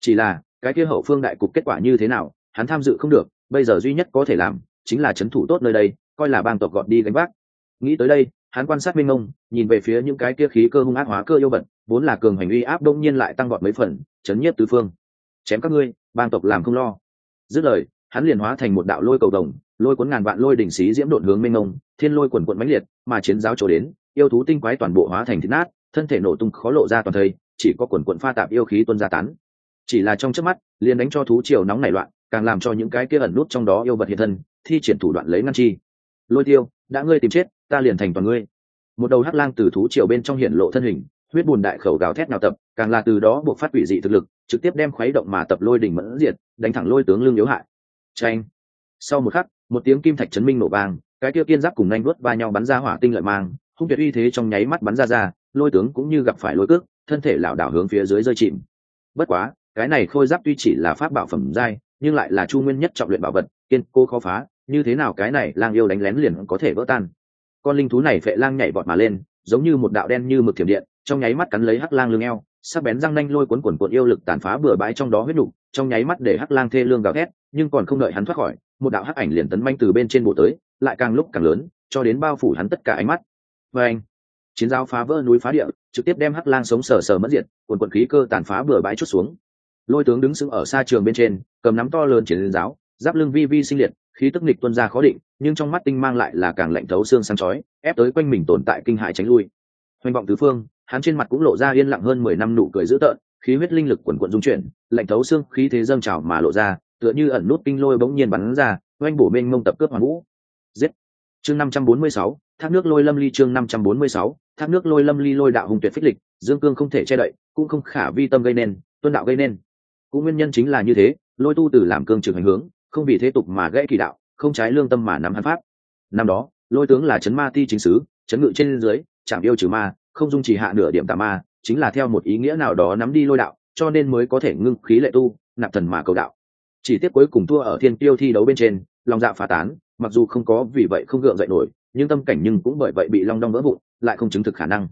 Chỉ là, cái kia hậu phương đại cục kết quả như thế nào, hắn tham dự không được, bây giờ duy nhất có thể làm, chính là c h ấ n thủ tốt nơi đây, coi là bang tộc gọt đi gánh vác. Nghĩ tới đây, hắn quan sát minh ông nhìn về phía những cái kia khí cơ hung ác hóa cơ yêu vật, vốn là cường hành uy áp đông nhiên lại tăng gọn mấy phần, chấn nhiếp tứ phương. Chém các ngươi bang tộc làm không lo. Dứt lời, hắn liền hóa thành một đạo lôi cầu đồng, lôi cuốn ngàn vạn lôi đỉnh xí diễm đột hướng minh ông thiên lôi quần quận mãnh liệt, mà chiến giáo trổ đến, yêu thú tinh quái toàn bộ hóa thành thịt nát, thân thể nổ tung khó lộ ra toàn thây chỉ có quần quận pha tạp yêu khí tuân ra tán. Chỉ là trong trước mắt, liền đánh cho thú triều nóng nảy loạn, càng làm cho những cái kia ẩn nút trong đó yêu vật hiện thân, thi triển thủ đoạn lấy ngăn chi. Lôi tiêu, đã ngươi tìm chết, ta liền thành toàn ngươi. Một đầu hắc lang từ thú triều bên trong hiện lộ thân hình, huyết bùn đại khẩu gào thét nào tập, càng là từ đó buộc phát quỷ dị thực lực trực tiếp đem khuấy động mà tập lôi đỉnh mẫn diệt, đánh thẳng lôi tướng lương yếu hại. Tranh sau một khắc, một tiếng kim thạch chấn minh nổ vang, cái kia kiên giáp cùng nhanh đuốt va nhau bắn ra hỏa tinh lợi mang, hung tuyệt uy thế trong nháy mắt bắn ra ra, lôi tướng cũng như gặp phải lôi cước, thân thể lảo đảo hướng phía dưới rơi chìm. Bất quá, cái này khôi giáp tuy chỉ là pháp bảo phẩm giai, nhưng lại là chu nguyên nhất trọng luyện bảo vật, kiên cố khó phá, như thế nào cái này lang yêu đánh lén liền có thể vỡ tan. Con linh thú này phệ lang nhảy vọt mà lên, giống như một đạo đen như mực thiểm điện, trong nháy mắt cắn lấy hắc lang lưng eo sắc bén răng nanh lôi cuốn cuộn cuộn yêu lực tàn phá bừa bãi trong đó huyết đủ trong nháy mắt để hắc lang thê lương gào thét, nhưng còn không đợi hắn thoát khỏi, một đạo hắc ảnh liền tấn manh từ bên trên bộ tới, lại càng lúc càng lớn, cho đến bao phủ hắn tất cả ánh mắt. Và anh chiến giáo phá vỡ núi phá địa, trực tiếp đem hắc lang sống sờ sờ mất diệt, cuộn cuộn khí cơ tàn phá bừa bãi chút xuống. Lôi tướng đứng sững ở xa trường bên trên, cầm nắm to lớn chiến giáo, giáp lưng vi vi sinh liệt, khí tức nghịch tuôn ra khó định, nhưng trong mắt tinh mang lại là càng lạnh thấu xương sáng chói, ép tới quanh mình tồn tại kinh hại tránh lui. Hoành vọng tứ phương hắn trên mặt cũng lộ ra yên lặng hơn mười năm nụ cười dữ tợn, khí huyết linh lực quần quận dung chuyển, lạnh thấu xương khí thế dâng trào mà lộ ra, tựa như ẩn nút kinh lôi bỗng nhiên bắn ra, oanh bổ mênh mông tập cướp hoàn vũ. Giết! Chương năm trăm bốn mươi sáu, thác nước lôi lâm ly chương năm trăm bốn mươi sáu, thác nước lôi lâm ly lôi đạo hùng tuyệt phích lịch, dương cương không thể che đậy, cũng không khả vi tâm gây nên, tuân đạo gây nên. Cũng nguyên nhân chính là như thế, lôi tu từ làm cương trường hành hướng, không vì thế tục mà gãy kỳ đạo, không trái lương tâm mà nắm hắn pháp. Năm đó, lôi tướng là chấn ma ti chính sứ, chấn ngự trên dưới chẳng yêu trừ ma không dung chỉ hạ nửa điểm tà ma, chính là theo một ý nghĩa nào đó nắm đi lôi đạo, cho nên mới có thể ngưng khí lệ tu, nạp thần mà cầu đạo. Chỉ tiếc cuối cùng thua ở thiên tiêu thi đấu bên trên, lòng dạ phá tán, mặc dù không có vì vậy không gượng dậy nổi, nhưng tâm cảnh nhưng cũng bởi vậy bị long đong vỡ vụn, lại không chứng thực khả năng.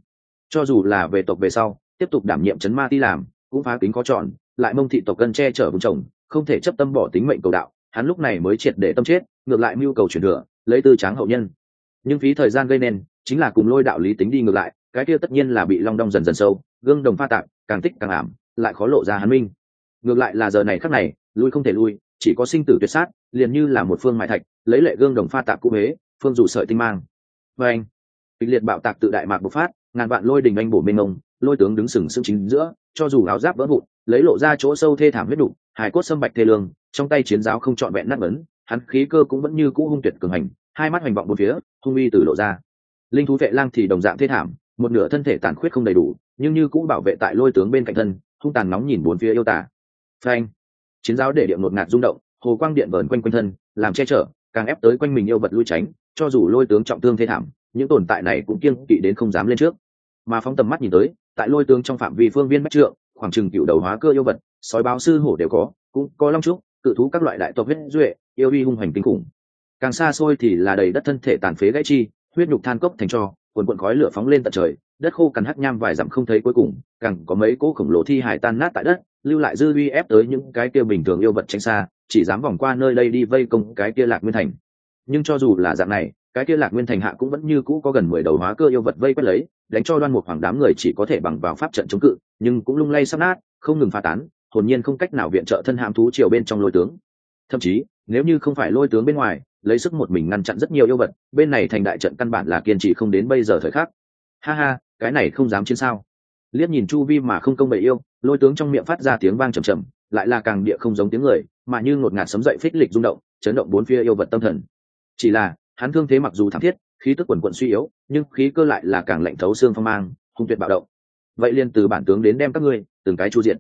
Cho dù là về tộc về sau, tiếp tục đảm nhiệm chấn ma ti làm, cũng phá kính có tròn lại mông thị tộc cân che chở vùng chồng không thể chấp tâm bỏ tính mệnh cầu đạo, hắn lúc này mới triệt để tâm chết, ngược lại mưu cầu chuyển thừa, lấy tư tráng hậu nhân. Nhưng phí thời gian gây nên, chính là cùng lôi đạo lý tính đi ngược lại cái kia tất nhiên là bị long đong dần dần sâu, gương đồng pha tạp, càng tích càng ảm, lại khó lộ ra hắn minh. Ngược lại là giờ này khắc này, lui không thể lui, chỉ có sinh tử tuyệt sát, liền như là một phương mại thạch, lấy lệ gương đồng pha tạp cũ huế phương dù sợi tinh mang. Và anh, kịch liệt bạo tạc tự đại mạc bộc phát, ngàn vạn lôi đình anh bổ mênh mông, lôi tướng đứng sừng sững chính giữa, cho dù áo giáp vỡ vụn, lấy lộ ra chỗ sâu thê thảm huyết đục hải cốt sâm bạch thê lương, trong tay chiến giáo không trọn vẹn nát ấn hắn khí cơ cũng vẫn như cũ hung tuyệt cường hành, hai mắt hoành vọng một phía, hung uy từ lộ ra. Linh thú vệ lang thì đồng dạng thê thảm một nửa thân thể tàn khuyết không đầy đủ, nhưng như cũng bảo vệ tại lôi tướng bên cạnh thân, hung tàn nóng nhìn bốn phía yêu tả phanh. Chiến giáo để điện ngột ngạt rung động, hồ quang điện vờn quanh quanh thân, làm che chở, càng ép tới quanh mình yêu vật lui tránh, cho dù lôi tướng trọng thương thế thảm, những tồn tại này cũng kiêng kỵ đến không dám lên trước. Mà phóng tầm mắt nhìn tới, tại lôi tướng trong phạm vi phương viên bách trượng, khoảng chừng cựu đầu hóa cơ yêu vật, sói báo sư hổ đều có, cũng có long trúc, cự thú các loại đại tộc huyết duệ, yêu uy hung hoành kinh khủng. Càng xa xôi thì là đầy đất thân thể tàn phế gãy chi, huyết nhục than cốc thành cho quần quần khói lửa phóng lên tận trời, đất khô cằn hắc nham vài dặm không thấy cuối cùng, càng có mấy cỗ khổng lồ thi hải tan nát tại đất, lưu lại dư uy ép tới những cái kia bình thường yêu vật tránh xa, chỉ dám vòng qua nơi đây đi vây công cái kia lạc nguyên thành. Nhưng cho dù là dạng này, cái kia lạc nguyên thành hạ cũng vẫn như cũ có gần mười đầu hóa cơ yêu vật vây quét lấy, đánh cho đoan một hoàng đám người chỉ có thể bằng vào pháp trận chống cự, nhưng cũng lung lay sắp nát, không ngừng phá tán, hồn nhiên không cách nào viện trợ thân hàm thú triều bên trong lôi tướng. Thậm chí, nếu như không phải lôi tướng bên ngoài lấy sức một mình ngăn chặn rất nhiều yêu vật, bên này thành đại trận căn bản là kiên trì không đến bây giờ thời khắc. Ha ha, cái này không dám chiến sao? Liếc nhìn chu vi mà không công bậy yêu, lôi tướng trong miệng phát ra tiếng vang trầm trầm, lại là càng địa không giống tiếng người, mà như ngột ngạt sấm dậy phích lịch rung động, chấn động bốn phía yêu vật tâm thần. Chỉ là, hắn thương thế mặc dù thảm thiết, khí tức quần quận suy yếu, nhưng khí cơ lại là càng lạnh thấu xương phong mang hung tuyệt bạo động. Vậy liền từ bản tướng đến đem các ngươi, từng cái chu diện.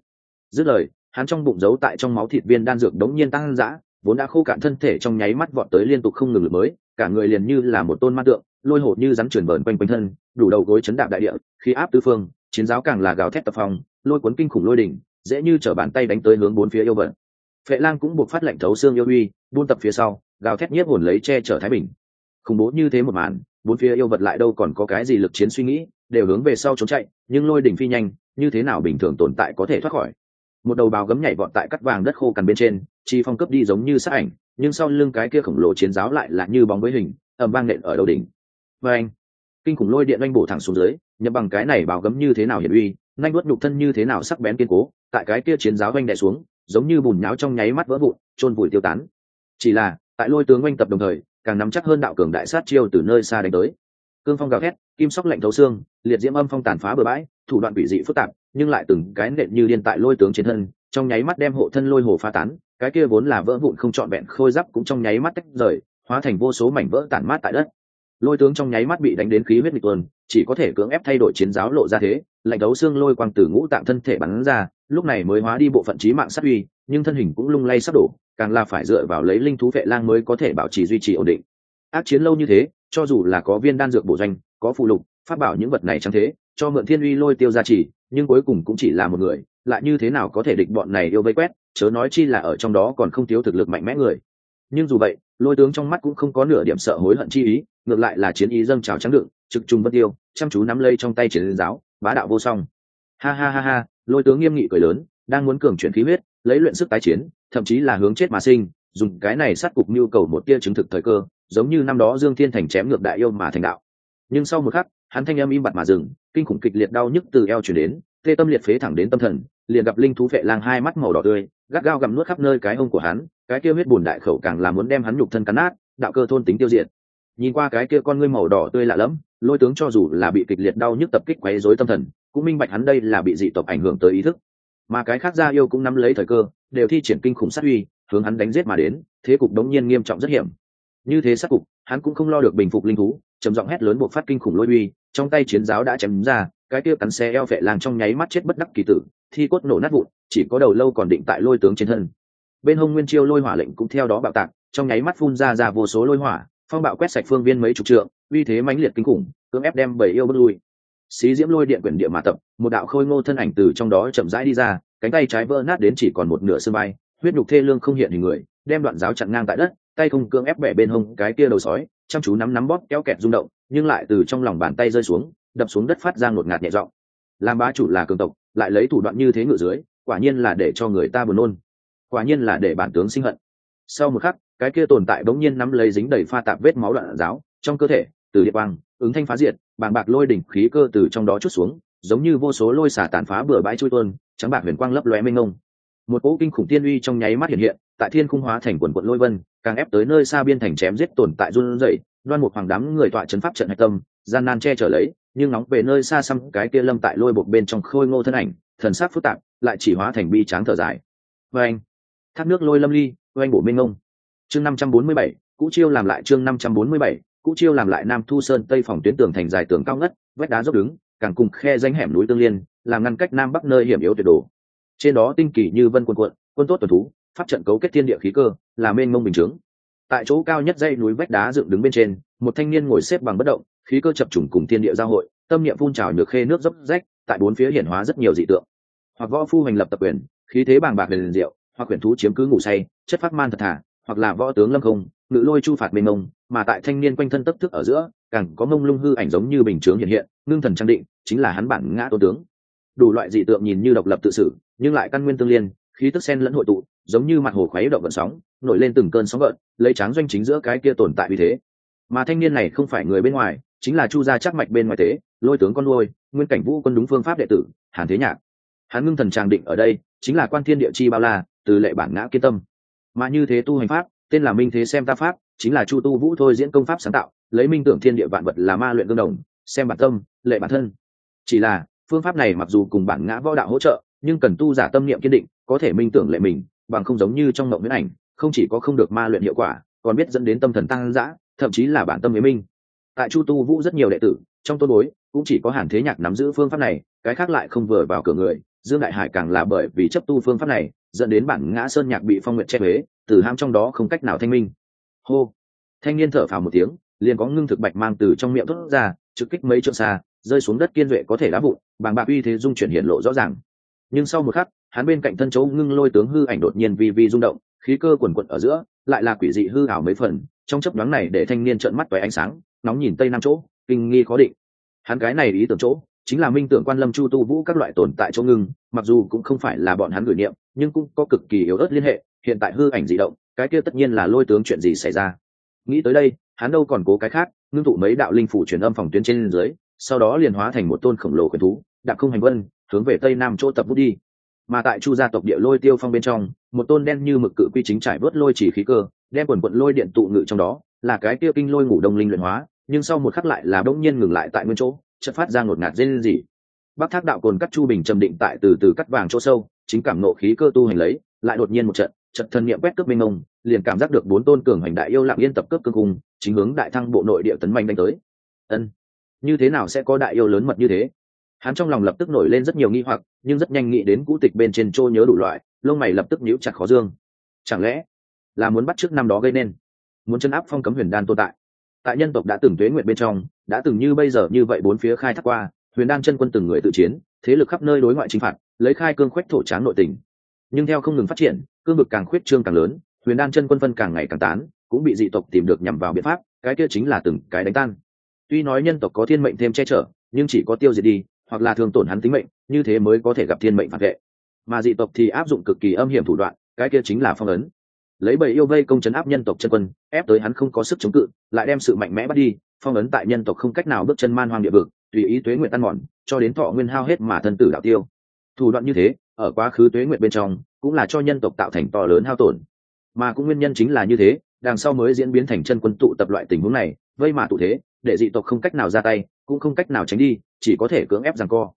Dứt lời, hắn trong bụng giấu tại trong máu thịt viên đan dược đống nhiên tăng dã vốn đã khô cạn thân thể trong nháy mắt vọt tới liên tục không ngừng lực mới, cả người liền như là một tôn ma tượng, lôi hột như rắn chuyển bờn quanh quanh thân, đủ đầu gối chấn đạp đại địa khi áp tứ phương, chiến giáo càng là gào thét tập phòng lôi cuốn kinh khủng lôi đỉnh, dễ như trở bàn tay đánh tới hướng bốn phía yêu vận. Phệ lang cũng buộc phát lệnh thấu xương yêu uy, buôn tập phía sau, gào thét nhiếp hồn lấy che chở thái bình. Khủng bố như thế một màn, bốn phía yêu vật lại đâu còn có cái gì lực chiến suy nghĩ, đều hướng về sau trốn chạy, nhưng lôi đỉnh phi nhanh, như thế nào bình thường tồn tại có thể thoát khỏi? Một đầu bào gấm nhảy vọt tại cắt vàng đất khô cằn bên trên chi phong cấp đi giống như sát ảnh, nhưng sau lưng cái kia khổng lồ chiến giáo lại là như bóng với hình ẩm vang nện ở đầu đỉnh. Và anh, kinh khủng lôi điện oanh bổ thẳng xuống dưới, nhập bằng cái này bảo gấm như thế nào hiển uy, nhanh nuốt nhục thân như thế nào sắc bén kiên cố, tại cái kia chiến giáo oanh đè xuống, giống như bùn nháo trong nháy mắt vỡ vụn trôn vùi tiêu tán. Chỉ là, tại lôi tướng oanh tập đồng thời, càng nắm chắc hơn đạo cường đại sát chiêu từ nơi xa đánh tới. Cương phong gào thét, kim sóc lạnh thấu xương, liệt diễm âm phong tàn phá bừa bãi, thủ đoạn quỷ dị phức tạp, nhưng lại từng cái nện như điên tại lôi tướng trên thân trong nháy mắt đem hộ thân lôi hồ pha tán, cái kia vốn là vỡ vụn không trọn vẹn khôi giáp cũng trong nháy mắt tách rời, hóa thành vô số mảnh vỡ tản mát tại đất. Lôi tướng trong nháy mắt bị đánh đến khí huyết nghịch tuần, chỉ có thể cưỡng ép thay đổi chiến giáo lộ ra thế, lạnh đấu xương lôi quang từ ngũ tạng thân thể bắn ra, lúc này mới hóa đi bộ phận trí mạng sát uy, nhưng thân hình cũng lung lay sắp đổ, càng là phải dựa vào lấy linh thú vệ lang mới có thể bảo trì duy trì ổn định. Ác chiến lâu như thế, cho dù là có viên đan dược bổ doanh, có phụ lục phát bảo những vật này chẳng thế, cho mượn thiên uy lôi tiêu ra chỉ nhưng cuối cùng cũng chỉ là một người lại như thế nào có thể địch bọn này yêu vây quét, chớ nói chi là ở trong đó còn không thiếu thực lực mạnh mẽ người. Nhưng dù vậy, lôi tướng trong mắt cũng không có nửa điểm sợ hối hận chi ý, ngược lại là chiến ý dâng trào trắng đựng, trực trung bất tiêu, chăm chú nắm lây trong tay chiến giáo, bá đạo vô song. Ha ha ha ha, lôi tướng nghiêm nghị cười lớn, đang muốn cường chuyển khí huyết, lấy luyện sức tái chiến, thậm chí là hướng chết mà sinh, dùng cái này sát cục nhu cầu một tia chứng thực thời cơ, giống như năm đó dương thiên thành chém ngược đại yêu mà thành đạo. Nhưng sau một khắc, hắn thanh âm im bặt mà dừng, kinh khủng kịch liệt đau nhức từ eo chuyển đến tê tâm liệt phế thẳng đến tâm thần, liền gặp linh thú vệ lang hai mắt màu đỏ tươi, gắt gao gặm nuốt khắp nơi cái hông của hắn, cái kia huyết bùn đại khẩu càng là muốn đem hắn nhục thân cắn nát, đạo cơ thôn tính tiêu diệt. Nhìn qua cái kia con ngươi màu đỏ tươi lạ lẫm, lôi tướng cho dù là bị kịch liệt đau nhức tập kích quấy rối tâm thần, cũng minh bạch hắn đây là bị dị tộc ảnh hưởng tới ý thức. Mà cái khác gia yêu cũng nắm lấy thời cơ, đều thi triển kinh khủng sát uy, hướng hắn đánh giết mà đến, thế cục đống nhiên nghiêm trọng rất hiểm như thế sát cục, hắn cũng không lo được bình phục linh thú, trầm giọng hét lớn buộc phát kinh khủng lôi uy, trong tay chiến giáo đã chém ra, cái kia cắn xe eo vệ làng trong nháy mắt chết bất đắc kỳ tử, thi cốt nổ nát vụn, chỉ có đầu lâu còn định tại lôi tướng trên thân. Bên hông nguyên chiêu lôi hỏa lệnh cũng theo đó bạo tạc, trong nháy mắt phun ra ra vô số lôi hỏa, phong bạo quét sạch phương viên mấy chục trượng, uy thế mãnh liệt kinh khủng, cưỡng ép đem bảy yêu bất lui. Xí diễm lôi điện quyển địa mà tập, một đạo khôi ngô thân ảnh từ trong đó chậm rãi đi ra, cánh tay trái vỡ nát đến chỉ còn một nửa sân bay, huyết nhục thê lương không hiện hình người, đem đoạn giáo chặn ngang tại đất tay không cưỡng ép bẻ bên hông cái kia đầu sói, chăm chú nắm nắm bóp kéo kẹt rung động, nhưng lại từ trong lòng bàn tay rơi xuống, đập xuống đất phát ra ngột ngạt nhẹ giọng. Làm bá chủ là cường tộc, lại lấy thủ đoạn như thế ngự dưới, quả nhiên là để cho người ta buồn nôn. Quả nhiên là để bản tướng sinh hận. Sau một khắc, cái kia tồn tại bỗng nhiên nắm lấy dính đầy pha tạp vết máu đoạn giáo, trong cơ thể, từ địa băng ứng thanh phá diệt, bàng bạc lôi đỉnh khí cơ từ trong đó chút xuống, giống như vô số lôi xả tàn phá bừa bãi trôi tuôn, trắng bạc huyền quang lấp lóe mênh ngông một cỗ kinh khủng tiên uy trong nháy mắt hiện hiện, tại thiên khung hóa thành quần quận lôi vân càng ép tới nơi xa biên thành chém giết tồn tại run rẩy, đoan một hoàng đám người tọa chấn pháp trận hạch tâm, gian nan che trở lấy, nhưng nóng về nơi xa xăm cái kia lâm tại lôi bột bên trong khôi ngô thân ảnh, thần sắc phức tạp, lại chỉ hóa thành bi tráng thở dài. Vê anh, thác nước lôi lâm ly vê anh bổ minh ngông chương năm trăm bốn mươi bảy, cũ chiêu làm lại chương năm trăm bốn mươi bảy, cũ chiêu làm lại nam thu sơn tây phòng tuyến tường thành dài tường cao ngất, vách đá dốc đứng, càng cùng khe danh hẻm núi tương liên, làm ngăn cách nam bắc nơi hiểm yếu tuyệt đồ trên đó tinh kỳ như vân quân quận quân tốt tuần thú pháp trận cấu kết thiên địa khí cơ, là mênh mông bình chướng. Tại chỗ cao nhất dây núi vách đá dựng đứng bên trên, một thanh niên ngồi xếp bằng bất động, khí cơ chập trùng cùng thiên địa giao hội, tâm niệm phun trào nhược khê nước dốc rách, tại bốn phía hiển hóa rất nhiều dị tượng. Hoặc võ phu hành lập tập quyền, khí thế bàng bạc liền diệu, hoặc quyển thú chiếm cứ ngủ say, chất phát man thật thà, hoặc là võ tướng lâm không, ngự lôi chu phạt mênh mông, mà tại thanh niên quanh thân tấp thức ở giữa, càng có mông lung hư ảnh giống như bình chướng hiện hiện, ngưng thần trang định, chính là hắn bản ngã tôn tướng. Đủ loại dị tượng nhìn như độc lập tự xử, nhưng lại căn nguyên tương liên, khí tức sen lẫn hội tụ giống như mặt hồ khoáy động vận sóng, nổi lên từng cơn sóng gợn, lấy tráng doanh chính giữa cái kia tồn tại vì thế. Mà thanh niên này không phải người bên ngoài, chính là chu gia chắc mạch bên ngoài thế, lôi tướng con nuôi, nguyên cảnh vũ quân đúng phương pháp đệ tử, hàn thế nhạc. Hắn ngưng thần tràng định ở đây, chính là quan thiên địa chi bao la, từ lệ bản ngã kiên tâm. Mà như thế tu hành pháp, tên là minh thế xem ta pháp, chính là chu tu vũ thôi diễn công pháp sáng tạo, lấy minh tưởng thiên địa vạn vật là ma luyện tương đồng, xem bản tâm, lệ bản thân. Chỉ là, phương pháp này mặc dù cùng bản ngã võ đạo hỗ trợ, nhưng cần tu giả tâm niệm kiên định, có thể minh tưởng lệ mình bằng không giống như trong mộng huyễn ảnh, không chỉ có không được ma luyện hiệu quả, còn biết dẫn đến tâm thần tăng dã, thậm chí là bản tâm tâmế minh. Tại chu tu vũ rất nhiều đệ tử, trong tôn bối, cũng chỉ có hàn thế nhạc nắm giữ phương pháp này, cái khác lại không vừa vào cửa người. Dương đại hải càng là bởi vì chấp tu phương pháp này, dẫn đến bản ngã sơn nhạc bị phong nguyện che huế, từ ham trong đó không cách nào thanh minh. Hô! Thanh niên thở phào một tiếng, liền có ngưng thực bạch mang từ trong miệng thốt ra, trực kích mấy trượng xa, rơi xuống đất kiên duệ có thể đá vụn, bàng bạc uy thế dung chuyển hiện lộ rõ ràng. Nhưng sau một khắc hắn bên cạnh thân chỗ ngưng lôi tướng hư ảnh đột nhiên vi vi rung động, khí cơ quần quận ở giữa, lại là quỷ dị hư ảo mấy phần, trong chấp nhoáng này để thanh niên trợn mắt với ánh sáng, nóng nhìn tây nam chỗ, kinh nghi khó định. Hắn cái này ý tưởng chỗ, chính là minh tưởng quan lâm chu tu vũ các loại tồn tại chỗ ngưng, mặc dù cũng không phải là bọn hắn gửi niệm, nhưng cũng có cực kỳ yếu ớt liên hệ, hiện tại hư ảnh dị động, cái kia tất nhiên là lôi tướng chuyện gì xảy ra. Nghĩ tới đây, hắn đâu còn cố cái khác, ngưng tụ mấy đạo linh phủ truyền âm phòng tuyến trên dưới, sau đó liền hóa thành một tôn khổng lồ quyền thú, đạp không hành vân hướng về tây nam chỗ tập bút đi mà tại chu gia tộc địa lôi tiêu phong bên trong, một tôn đen như mực cự quy chính trải vớt lôi chỉ khí cơ, đem quần quận lôi điện tụ ngự trong đó, là cái tiêu kinh lôi ngủ đông linh luyện hóa, nhưng sau một khắc lại là bỗng nhiên ngừng lại tại nguyên chỗ, chợt phát ra ngột ngạt dây lên gì bắc thác đạo cồn cắt chu bình trầm định tại từ từ cắt vàng chỗ sâu, chính cảm nộ khí cơ tu hành lấy, lại đột nhiên một trận trận thân niệm quét cướp minh ông liền cảm giác được bốn tôn cường hành đại yêu lặng yên tập cướp cương cung, chính hướng đại thăng bộ nội địa tấn manh đánh tới. Ân, như thế nào sẽ có đại yêu lớn mật như thế? Hắn trong lòng lập tức nổi lên rất nhiều nghi hoặc, nhưng rất nhanh nghĩ đến cũ tịch bên trên trôi nhớ đủ loại, lông mày lập tức nhíu chặt khó dương. Chẳng lẽ là muốn bắt trước năm đó gây nên? Muốn chân áp phong cấm huyền đan tồn tại. Tại nhân tộc đã từng tuế nguyện bên trong, đã từng như bây giờ như vậy bốn phía khai thác qua, huyền đan chân quân từng người tự chiến, thế lực khắp nơi đối ngoại chính phạt, lấy khai cương khoách thổ tráng nội tình. Nhưng theo không ngừng phát triển, cương vực càng khuyết trương càng lớn, huyền đan chân quân phân càng ngày càng tán, cũng bị dị tộc tìm được nhằm vào biện pháp, cái kia chính là từng cái đánh tan. Tuy nói nhân tộc có thiên mệnh thêm che chở, nhưng chỉ có tiêu diệt đi hoặc là thường tổn hắn tính mệnh, như thế mới có thể gặp thiên mệnh phản vệ. Mà dị tộc thì áp dụng cực kỳ âm hiểm thủ đoạn, cái kia chính là phong ấn. Lấy bầy yêu vây công chấn áp nhân tộc chân quân, ép tới hắn không có sức chống cự, lại đem sự mạnh mẽ bắt đi, phong ấn tại nhân tộc không cách nào bước chân man hoang địa vực, tùy ý tuế nguyện tan mòn, cho đến thọ nguyên hao hết mà thân tử đạo tiêu. Thủ đoạn như thế, ở quá khứ tuế nguyện bên trong, cũng là cho nhân tộc tạo thành to lớn hao tổn. Mà cũng nguyên nhân chính là như thế, đằng sau mới diễn biến thành chân quân tụ tập loại tình huống này, vây mà tụ thế, để dị tộc không cách nào ra tay cũng không cách nào tránh đi, chỉ có thể cưỡng ép rằng co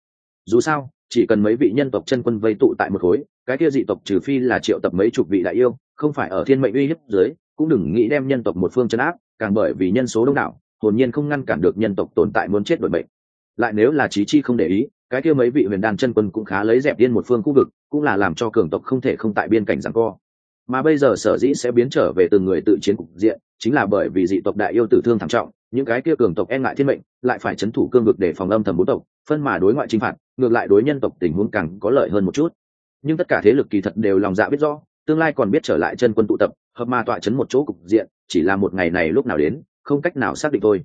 dù sao, chỉ cần mấy vị nhân tộc chân quân vây tụ tại một khối, cái kia dị tộc trừ phi là triệu tập mấy chục vị đại yêu, không phải ở thiên mệnh uy hiếp dưới, cũng đừng nghĩ đem nhân tộc một phương chấn áp, càng bởi vì nhân số đông đảo, hồn nhiên không ngăn cản được nhân tộc tồn tại muốn chết đổi mệnh. lại nếu là trí chi không để ý, cái kia mấy vị huyền đan chân quân cũng khá lấy dẹp điên một phương khu vực, cũng là làm cho cường tộc không thể không tại biên cảnh giằng co mà bây giờ sở dĩ sẽ biến trở về từng người tự chiến cục diện, chính là bởi vì dị tộc đại yêu tử thương thảm trọng những cái kia cường tộc e ngại thiên mệnh, lại phải chấn thủ cương vực để phòng âm thầm bốn tộc, phân mà đối ngoại chinh phạt, ngược lại đối nhân tộc tình huống càng có lợi hơn một chút. Nhưng tất cả thế lực kỳ thật đều lòng dạ biết rõ, tương lai còn biết trở lại chân quân tụ tập, hợp ma tọa chấn một chỗ cục diện, chỉ là một ngày này lúc nào đến, không cách nào xác định thôi.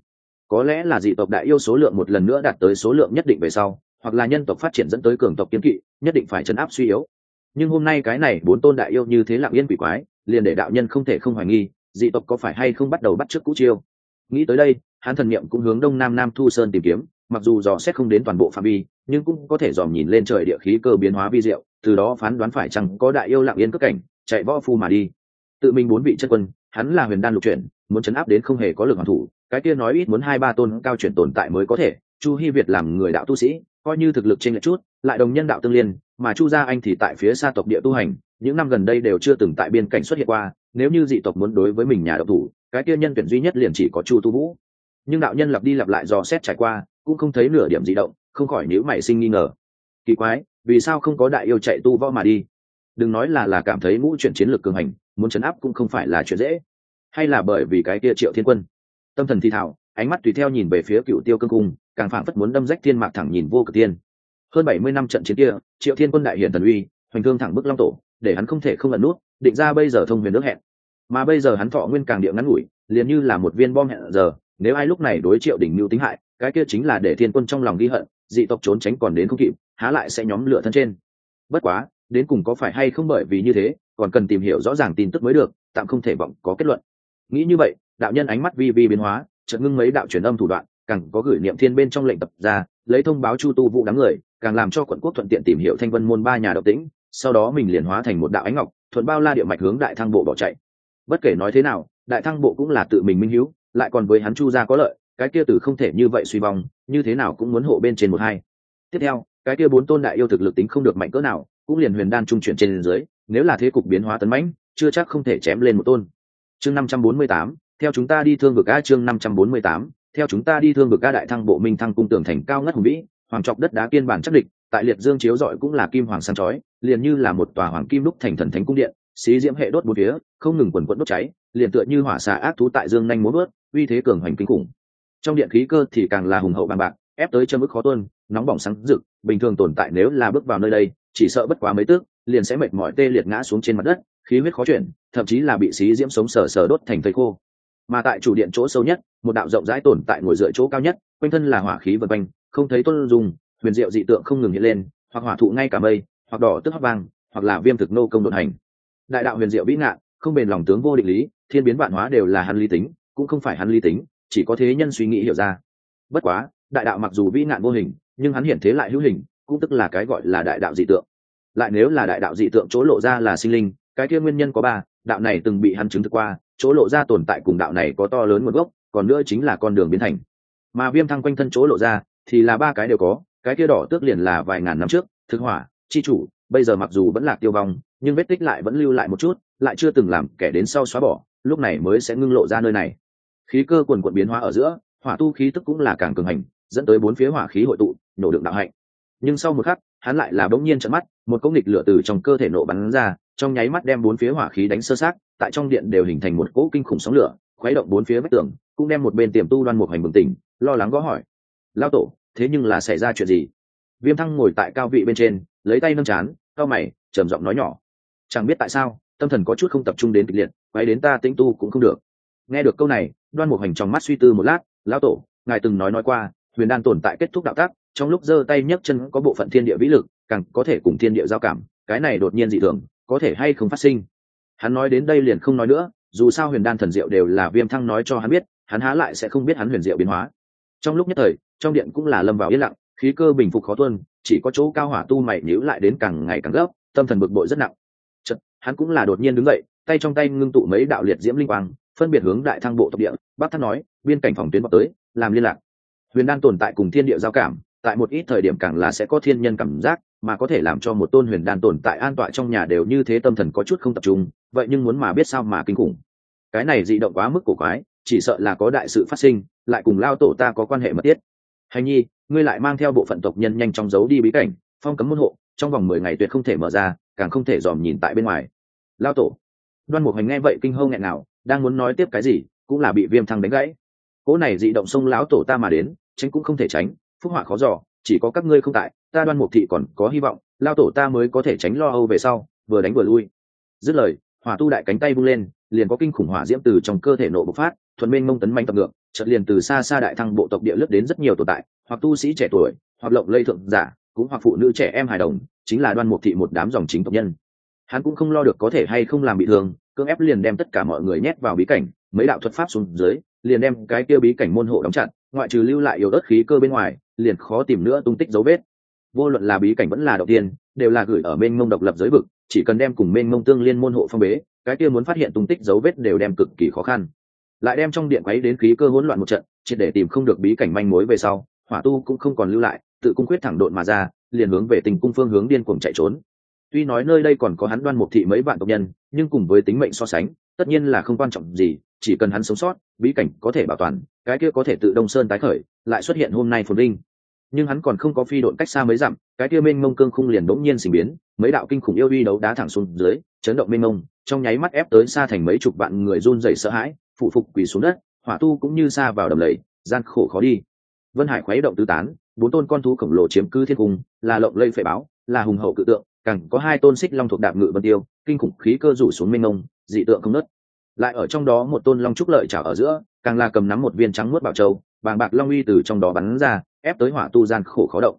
Có lẽ là dị tộc đại yêu số lượng một lần nữa đạt tới số lượng nhất định về sau, hoặc là nhân tộc phát triển dẫn tới cường tộc kiến kỵ, nhất định phải chấn áp suy yếu. Nhưng hôm nay cái này bốn tôn đại yêu như thế lạng yên quỷ quái, liền để đạo nhân không thể không hoài nghi, dị tộc có phải hay không bắt đầu bắt trước cũ chiêu nghĩ tới đây, hắn thần niệm cũng hướng đông nam nam thu sơn tìm kiếm, mặc dù dò xét không đến toàn bộ phạm vi, nhưng cũng có thể dòm nhìn lên trời địa khí cơ biến hóa vi diệu, từ đó phán đoán phải chăng có đại yêu lặng yên cất cảnh, chạy võ phu mà đi. Tự mình muốn bị chất quân, hắn là huyền đan lục chuyển, muốn chấn áp đến không hề có lực hoàn thủ, cái kia nói ít muốn hai ba tôn cao chuyển tồn tại mới có thể, chu hy việt làm người đạo tu sĩ, coi như thực lực trên lệch chút, lại đồng nhân đạo tương liên, mà chu gia anh thì tại phía xa tộc địa tu hành, những năm gần đây đều chưa từng tại biên cảnh xuất hiện qua, nếu như dị tộc muốn đối với mình nhà độc thủ cái kia nhân tuyển duy nhất liền chỉ có chu tu vũ. Nhưng đạo nhân lặp đi lặp lại do xét trải qua, cũng không thấy nửa điểm di động, không khỏi nhữ mày sinh nghi ngờ. Kỳ quái, vì sao không có đại yêu chạy tu võ mà đi? Đừng nói là là cảm thấy ngũ chuyển chiến lược cường hành, muốn chấn áp cũng không phải là chuyện dễ. Hay là bởi vì cái kia triệu thiên quân? Tâm thần thi thảo ánh mắt tùy theo nhìn về phía cựu tiêu cương cung, càng phảng phất muốn đâm rách thiên mạc thẳng nhìn vô cực tiên hơn bảy mươi năm trận chiến kia, triệu thiên quân đại hiển thần uy, hoành thương thẳng bức long tổ, để hắn không thể không ẩn nút, định ra bây giờ thông huyền nước hẹn mà bây giờ hắn thọ nguyên càng địa ngắn ngủi, liền như là một viên bom hẹn giờ, nếu ai lúc này đối triệu đỉnh mưu tính hại, cái kia chính là để thiên quân trong lòng ghi hận, dị tộc trốn tránh còn đến không kịp, há lại sẽ nhóm lửa thân trên. Bất quá, đến cùng có phải hay không bởi vì như thế, còn cần tìm hiểu rõ ràng tin tức mới được, tạm không thể vọng có kết luận. Nghĩ như vậy, đạo nhân ánh mắt vi vi biến hóa, chợt ngưng mấy đạo truyền âm thủ đoạn, càng có gửi niệm thiên bên trong lệnh tập ra, lấy thông báo chu tu vụ đám người, càng làm cho quận quốc thuận tiện tìm hiểu thanh vân môn ba nhà độc tĩnh, sau đó mình liền hóa thành một đạo ánh ngọc, thuận bao la địa mạch hướng đại thăng bộ bỏ chạy bất kể nói thế nào, đại thăng bộ cũng là tự mình minh hữu lại còn với hắn chu gia có lợi, cái kia từ không thể như vậy suy vong như thế nào cũng muốn hộ bên trên một hai. Tiếp theo, cái kia bốn tôn đại yêu thực lực tính không được mạnh cỡ nào, cũng liền huyền đan trung chuyển trên dưới, nếu là thế cục biến hóa tấn mãnh, chưa chắc không thể chém lên một tôn. Chương năm trăm bốn mươi tám, theo chúng ta đi thương vực a chương năm trăm bốn mươi tám, theo chúng ta đi thương vực a đại thăng bộ minh thăng cung tưởng thành cao ngất hùng vĩ, hoàng trọc đất đá kiên bản chắc địch, tại liệt dương chiếu rọi cũng là kim hoàng sáng chói, liền như là một tòa hoàng kim đúc thành thần thánh cung điện xí diễm hệ đốt bốn phía, không ngừng quần quẫn đốt cháy, liền tựa như hỏa xà ác thú tại dương nhanh muốn vớt, uy thế cường hoành kinh khủng. Trong điện khí cơ thì càng là hùng hậu bằng bạc, ép tới chân mức khó tuân nóng bỏng sáng rực, bình thường tồn tại nếu là bước vào nơi đây, chỉ sợ bất quá mấy tước, liền sẽ mệt mỏi tê liệt ngã xuống trên mặt đất, khí huyết khó chuyển, thậm chí là bị xí diễm sống sờ sờ đốt thành thây khô. Mà tại chủ điện chỗ sâu nhất, một đạo rộng rãi tồn tại ngồi dựa chỗ cao nhất, quanh thân là hỏa khí vật quanh, không thấy tuân dùng huyền diệu dị tượng không ngừng hiện lên, hoặc hỏa thụ ngay cả mây, hoặc đỏ tức hấp vang, hoặc là viêm thực nô công đột hành đại đạo huyền diệu vĩ ngạn, không bền lòng tướng vô định lý, thiên biến vạn hóa đều là hắn lý tính, cũng không phải hắn lý tính, chỉ có thế nhân suy nghĩ hiểu ra. Bất quá, đại đạo mặc dù vĩ ngạn vô hình, nhưng hắn hiện thế lại hữu hình, cũng tức là cái gọi là đại đạo dị tượng. Lại nếu là đại đạo dị tượng chỗ lộ ra là sinh linh, cái kia nguyên nhân có ba, đạo này từng bị hắn chứng thực qua, chỗ lộ ra tồn tại cùng đạo này có to lớn nguồn gốc, còn nữa chính là con đường biến thành. Mà viêm thăng quanh thân chỗ lộ ra, thì là ba cái đều có, cái kia đỏ tước liền là vài ngàn năm trước, thực hỏa, chi chủ, bây giờ mặc dù vẫn là tiêu vong nhưng vết tích lại vẫn lưu lại một chút, lại chưa từng làm kẻ đến sau xóa bỏ, lúc này mới sẽ ngưng lộ ra nơi này. Khí cơ quần quận biến hóa ở giữa, hỏa tu khí tức cũng là càng cường hành, dẫn tới bốn phía hỏa khí hội tụ, nổ được đạo hạnh. Nhưng sau một khắc, hắn lại là bỗng nhiên trận mắt, một công nghịch lửa từ trong cơ thể nổ bắn ra, trong nháy mắt đem bốn phía hỏa khí đánh sơ sát tại trong điện đều hình thành một cỗ kinh khủng sóng lửa, khuấy động bốn phía vách tường, cũng đem một bên tiềm tu đoan một hành bừng tỉnh, lo lắng gõ hỏi. Lao tổ, thế nhưng là xảy ra chuyện gì? Viêm thăng ngồi tại cao vị bên trên, lấy tay nâng chán cao mày, trầm giọng nói nhỏ chẳng biết tại sao, tâm thần có chút không tập trung đến kịch liệt quay đến ta tĩnh tu cũng không được. Nghe được câu này, đoan một hành trong mắt suy tư một lát, lão tổ, ngài từng nói nói qua, huyền đan tồn tại kết thúc đạo tác trong lúc giơ tay nhấc chân có bộ phận thiên địa vĩ lực, càng có thể cùng thiên địa giao cảm, cái này đột nhiên dị thường, có thể hay không phát sinh? Hắn nói đến đây liền không nói nữa, dù sao huyền đan thần diệu đều là viêm thăng nói cho hắn biết, hắn há lại sẽ không biết hắn huyền diệu biến hóa. Trong lúc nhất thời, trong điện cũng là lâm vào yên lặng, khí cơ bình phục khó tuân chỉ có chỗ cao hỏa tu mày nhíu lại đến càng ngày càng gấp, tâm thần bực bội rất nặng hắn cũng là đột nhiên đứng dậy, tay trong tay ngưng tụ mấy đạo liệt diễm linh quang, phân biệt hướng đại thăng bộ tộc địa bác thắt nói, biên cảnh phòng tuyến vào tới, làm liên lạc. Huyền đan tồn tại cùng thiên địa giao cảm, tại một ít thời điểm càng là sẽ có thiên nhân cảm giác, mà có thể làm cho một tôn huyền đan tồn tại an tọa trong nhà đều như thế tâm thần có chút không tập trung, vậy nhưng muốn mà biết sao mà kinh khủng. Cái này dị động quá mức cổ quái, chỉ sợ là có đại sự phát sinh, lại cùng lao tổ ta có quan hệ mật thiết. Hành nhi, ngươi lại mang theo bộ phận tộc nhân nhanh chóng giấu đi bí cảnh, phong cấm môn hộ, trong vòng mười ngày tuyệt không thể mở ra càng không thể dòm nhìn tại bên ngoài. Lao tổ. Đoan mục hành nghe vậy kinh hâu nghẹn nào, đang muốn nói tiếp cái gì, cũng là bị viêm thăng đánh gãy. Cỗ này dị động sông lão tổ ta mà đến, tránh cũng không thể tránh, phúc họa khó dò, chỉ có các ngươi không tại, ta đoan mục thị còn có hy vọng lao tổ ta mới có thể tránh lo âu về sau, vừa đánh vừa lui. Dứt lời, hỏa tu đại cánh tay vung lên, liền có kinh khủng hỏa diễm từ trong cơ thể nổ bộc phát, thuần minh mông tấn manh tập ngược, chợt liền từ xa xa đại thăng bộ tộc địa lướt đến rất nhiều tồn tại, hoặc tu sĩ trẻ tuổi, hoặc lộng lây thượng giả, cũng hoặc phụ nữ trẻ em hài đồng chính là đoan mục thị một đám dòng chính tộc nhân. Hắn cũng không lo được có thể hay không làm bị thương, cưỡng ép liền đem tất cả mọi người nhét vào bí cảnh, mấy đạo thuật pháp xuống dưới, liền đem cái kia bí cảnh môn hộ đóng chặt, ngoại trừ lưu lại yếu ớt khí cơ bên ngoài, liền khó tìm nữa tung tích dấu vết. Vô luận là bí cảnh vẫn là đầu tiên, đều là gửi ở bên mông độc lập giới vực, chỉ cần đem cùng bên mông tương liên môn hộ phong bế, cái kia muốn phát hiện tung tích dấu vết đều đem cực kỳ khó khăn. Lại đem trong điện quấy đến khí cơ hỗn loạn một trận chỉ để tìm không được bí cảnh manh mối về sau, hỏa tu cũng không còn lưu lại, tự cung quyết thẳng độn mà ra liền hướng về tình cung phương hướng điên cuồng chạy trốn. Tuy nói nơi đây còn có hắn đoan một thị mấy vạn tộc nhân, nhưng cùng với tính mệnh so sánh, tất nhiên là không quan trọng gì, chỉ cần hắn sống sót, bí cảnh có thể bảo toàn, cái kia có thể tự đông sơn tái khởi, lại xuất hiện hôm nay phồn vinh. Nhưng hắn còn không có phi độn cách xa mấy dặm, cái kia mênh mông cương khung liền đống nhiên sinh biến, mấy đạo kinh khủng yêu uy đấu đá thẳng xuống dưới, chấn động mênh mông, trong nháy mắt ép tới xa thành mấy chục vạn người run rẩy sợ hãi, phụ phục quỳ xuống đất, hỏa tu cũng như xa vào đầm lầy, gian khổ khó đi. Vân hải khuấy động tứ tán bốn tôn con thú khổng lồ chiếm cứ thiên cung, là lộng lây phệ báo, là hùng hậu cự tượng, càng có hai tôn xích long thuộc đạp ngự vân tiêu, kinh khủng khí cơ rủ xuống mênh mông, dị tượng không nớt lại ở trong đó một tôn long trúc lợi trào ở giữa, càng là cầm nắm một viên trắng muốt bảo châu, bàng bạc long uy từ trong đó bắn ra, ép tới hỏa tu gian khổ khó động.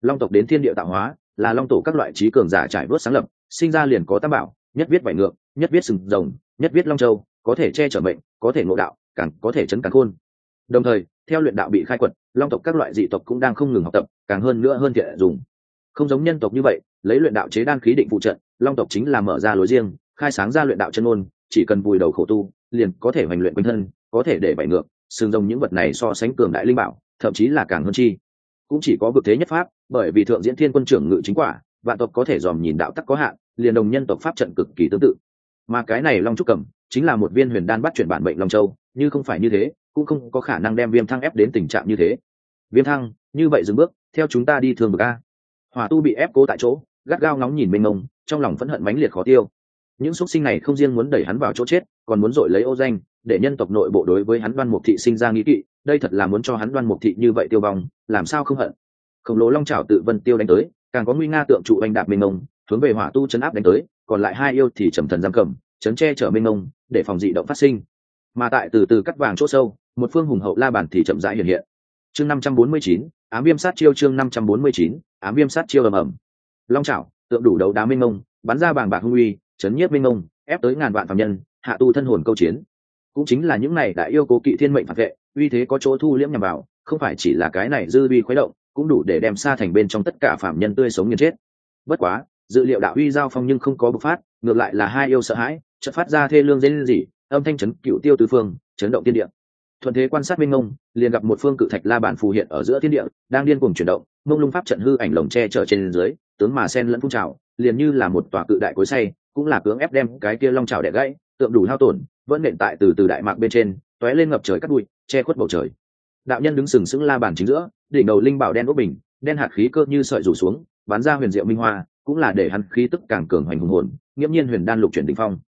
Long tộc đến thiên địa tạo hóa, là long tổ các loại trí cường giả trải vớt sáng lập, sinh ra liền có tam bảo, nhất viết vải ngược, nhất viết sừng rồng, nhất viết long châu, có thể che chở mệnh, có thể ngộ đạo, càng có thể chấn càng khôn. Đồng thời theo luyện đạo bị khai quật, long tộc các loại dị tộc cũng đang không ngừng học tập, càng hơn nữa hơn thiện dùng. Không giống nhân tộc như vậy, lấy luyện đạo chế đan khí định phụ trận, long tộc chính là mở ra lối riêng, khai sáng ra luyện đạo chân ngôn chỉ cần vùi đầu khổ tu, liền có thể hoành luyện quanh thân, có thể để bại ngược sừng rồng những vật này so sánh cường đại linh bảo, thậm chí là càng hơn chi. Cũng chỉ có vực thế nhất pháp, bởi vì thượng diễn thiên quân trưởng ngự chính quả, vạn tộc có thể dòm nhìn đạo tắc có hạn, liền đồng nhân tộc pháp trận cực kỳ tương tự. Mà cái này long trúc cầm chính là một viên huyền đan bắt chuyển bản bệnh long châu, như không phải như thế cũng không có khả năng đem viêm thăng ép đến tình trạng như thế. Viêm thăng, như vậy dừng bước, theo chúng ta đi thường bậc a. Hỏa tu bị ép cố tại chỗ, gắt gao ngóng nhìn mênh mông, trong lòng phẫn hận mãnh liệt khó tiêu. Những xúc sinh này không riêng muốn đẩy hắn vào chỗ chết, còn muốn dội lấy ô danh, để nhân tộc nội bộ đối với hắn đoan mục thị sinh ra nghĩ kỵ, đây thật là muốn cho hắn đoan mục thị như vậy tiêu vong, làm sao không hận? Khổng lồ long trào tự vân tiêu đánh tới, càng có nguy nga tượng trụ anh đạp mênh mông, hướng về hỏa tu chấn áp đánh tới, còn lại hai yêu thì trầm thần giam cầm, chấn che chở mênh mông, để phòng dị động phát sinh. Mà tại từ từ cắt vàng chỗ sâu một phương hùng hậu la bàn thì chậm rãi hiện hiện. Chương năm trăm bốn mươi chín, ám viêm sát chiêu chương năm trăm bốn mươi chín, ám viêm sát chiêu ầm ầm. Long trảo, tượng đủ đấu đá minh ngông, bắn ra bàng bạc hung uy, chấn nhiếp minh ngông, ép tới ngàn vạn phạm nhân, hạ tu thân hồn câu chiến. Cũng chính là những này đã yêu cố kỵ thiên mệnh phản vệ, uy thế có chỗ thu liễm nhằm vào, không phải chỉ là cái này dư uy khuấy động, cũng đủ để đem xa thành bên trong tất cả phạm nhân tươi sống nghiền chết. Bất quá, dự liệu đạo uy giao phong nhưng không có bộc phát, ngược lại là hai yêu sợ hãi, chợt phát ra thê lương dây gì âm thanh chấn cựu tiêu tứ phương, chấn động tiên địa thuận thế quan sát minh ngông liền gặp một phương cự thạch la bản phù hiện ở giữa thiên địa, đang điên cuồng chuyển động, mông lung pháp trận hư ảnh lồng tre trở trên dưới, tướng mà sen lẫn phun trào, liền như là một tòa cự đại cối say cũng là cưỡng ép đem cái kia long trào đẻ gãy, tượng đủ hao tổn, vẫn nện tại từ từ đại mạc bên trên t lên ngập trời cắt bụi, che khuất bầu trời. Đạo nhân đứng sừng sững la bàn chính giữa, đỉnh đầu linh bảo đen ốc bình, đen hạt khí cơ như sợi rủ xuống, bắn ra huyền diệu minh hoa, cũng là để hắn khí tức càng cường hoành hùng hồn, nghiễm nhiên huyền đan lục chuyển đỉnh phong.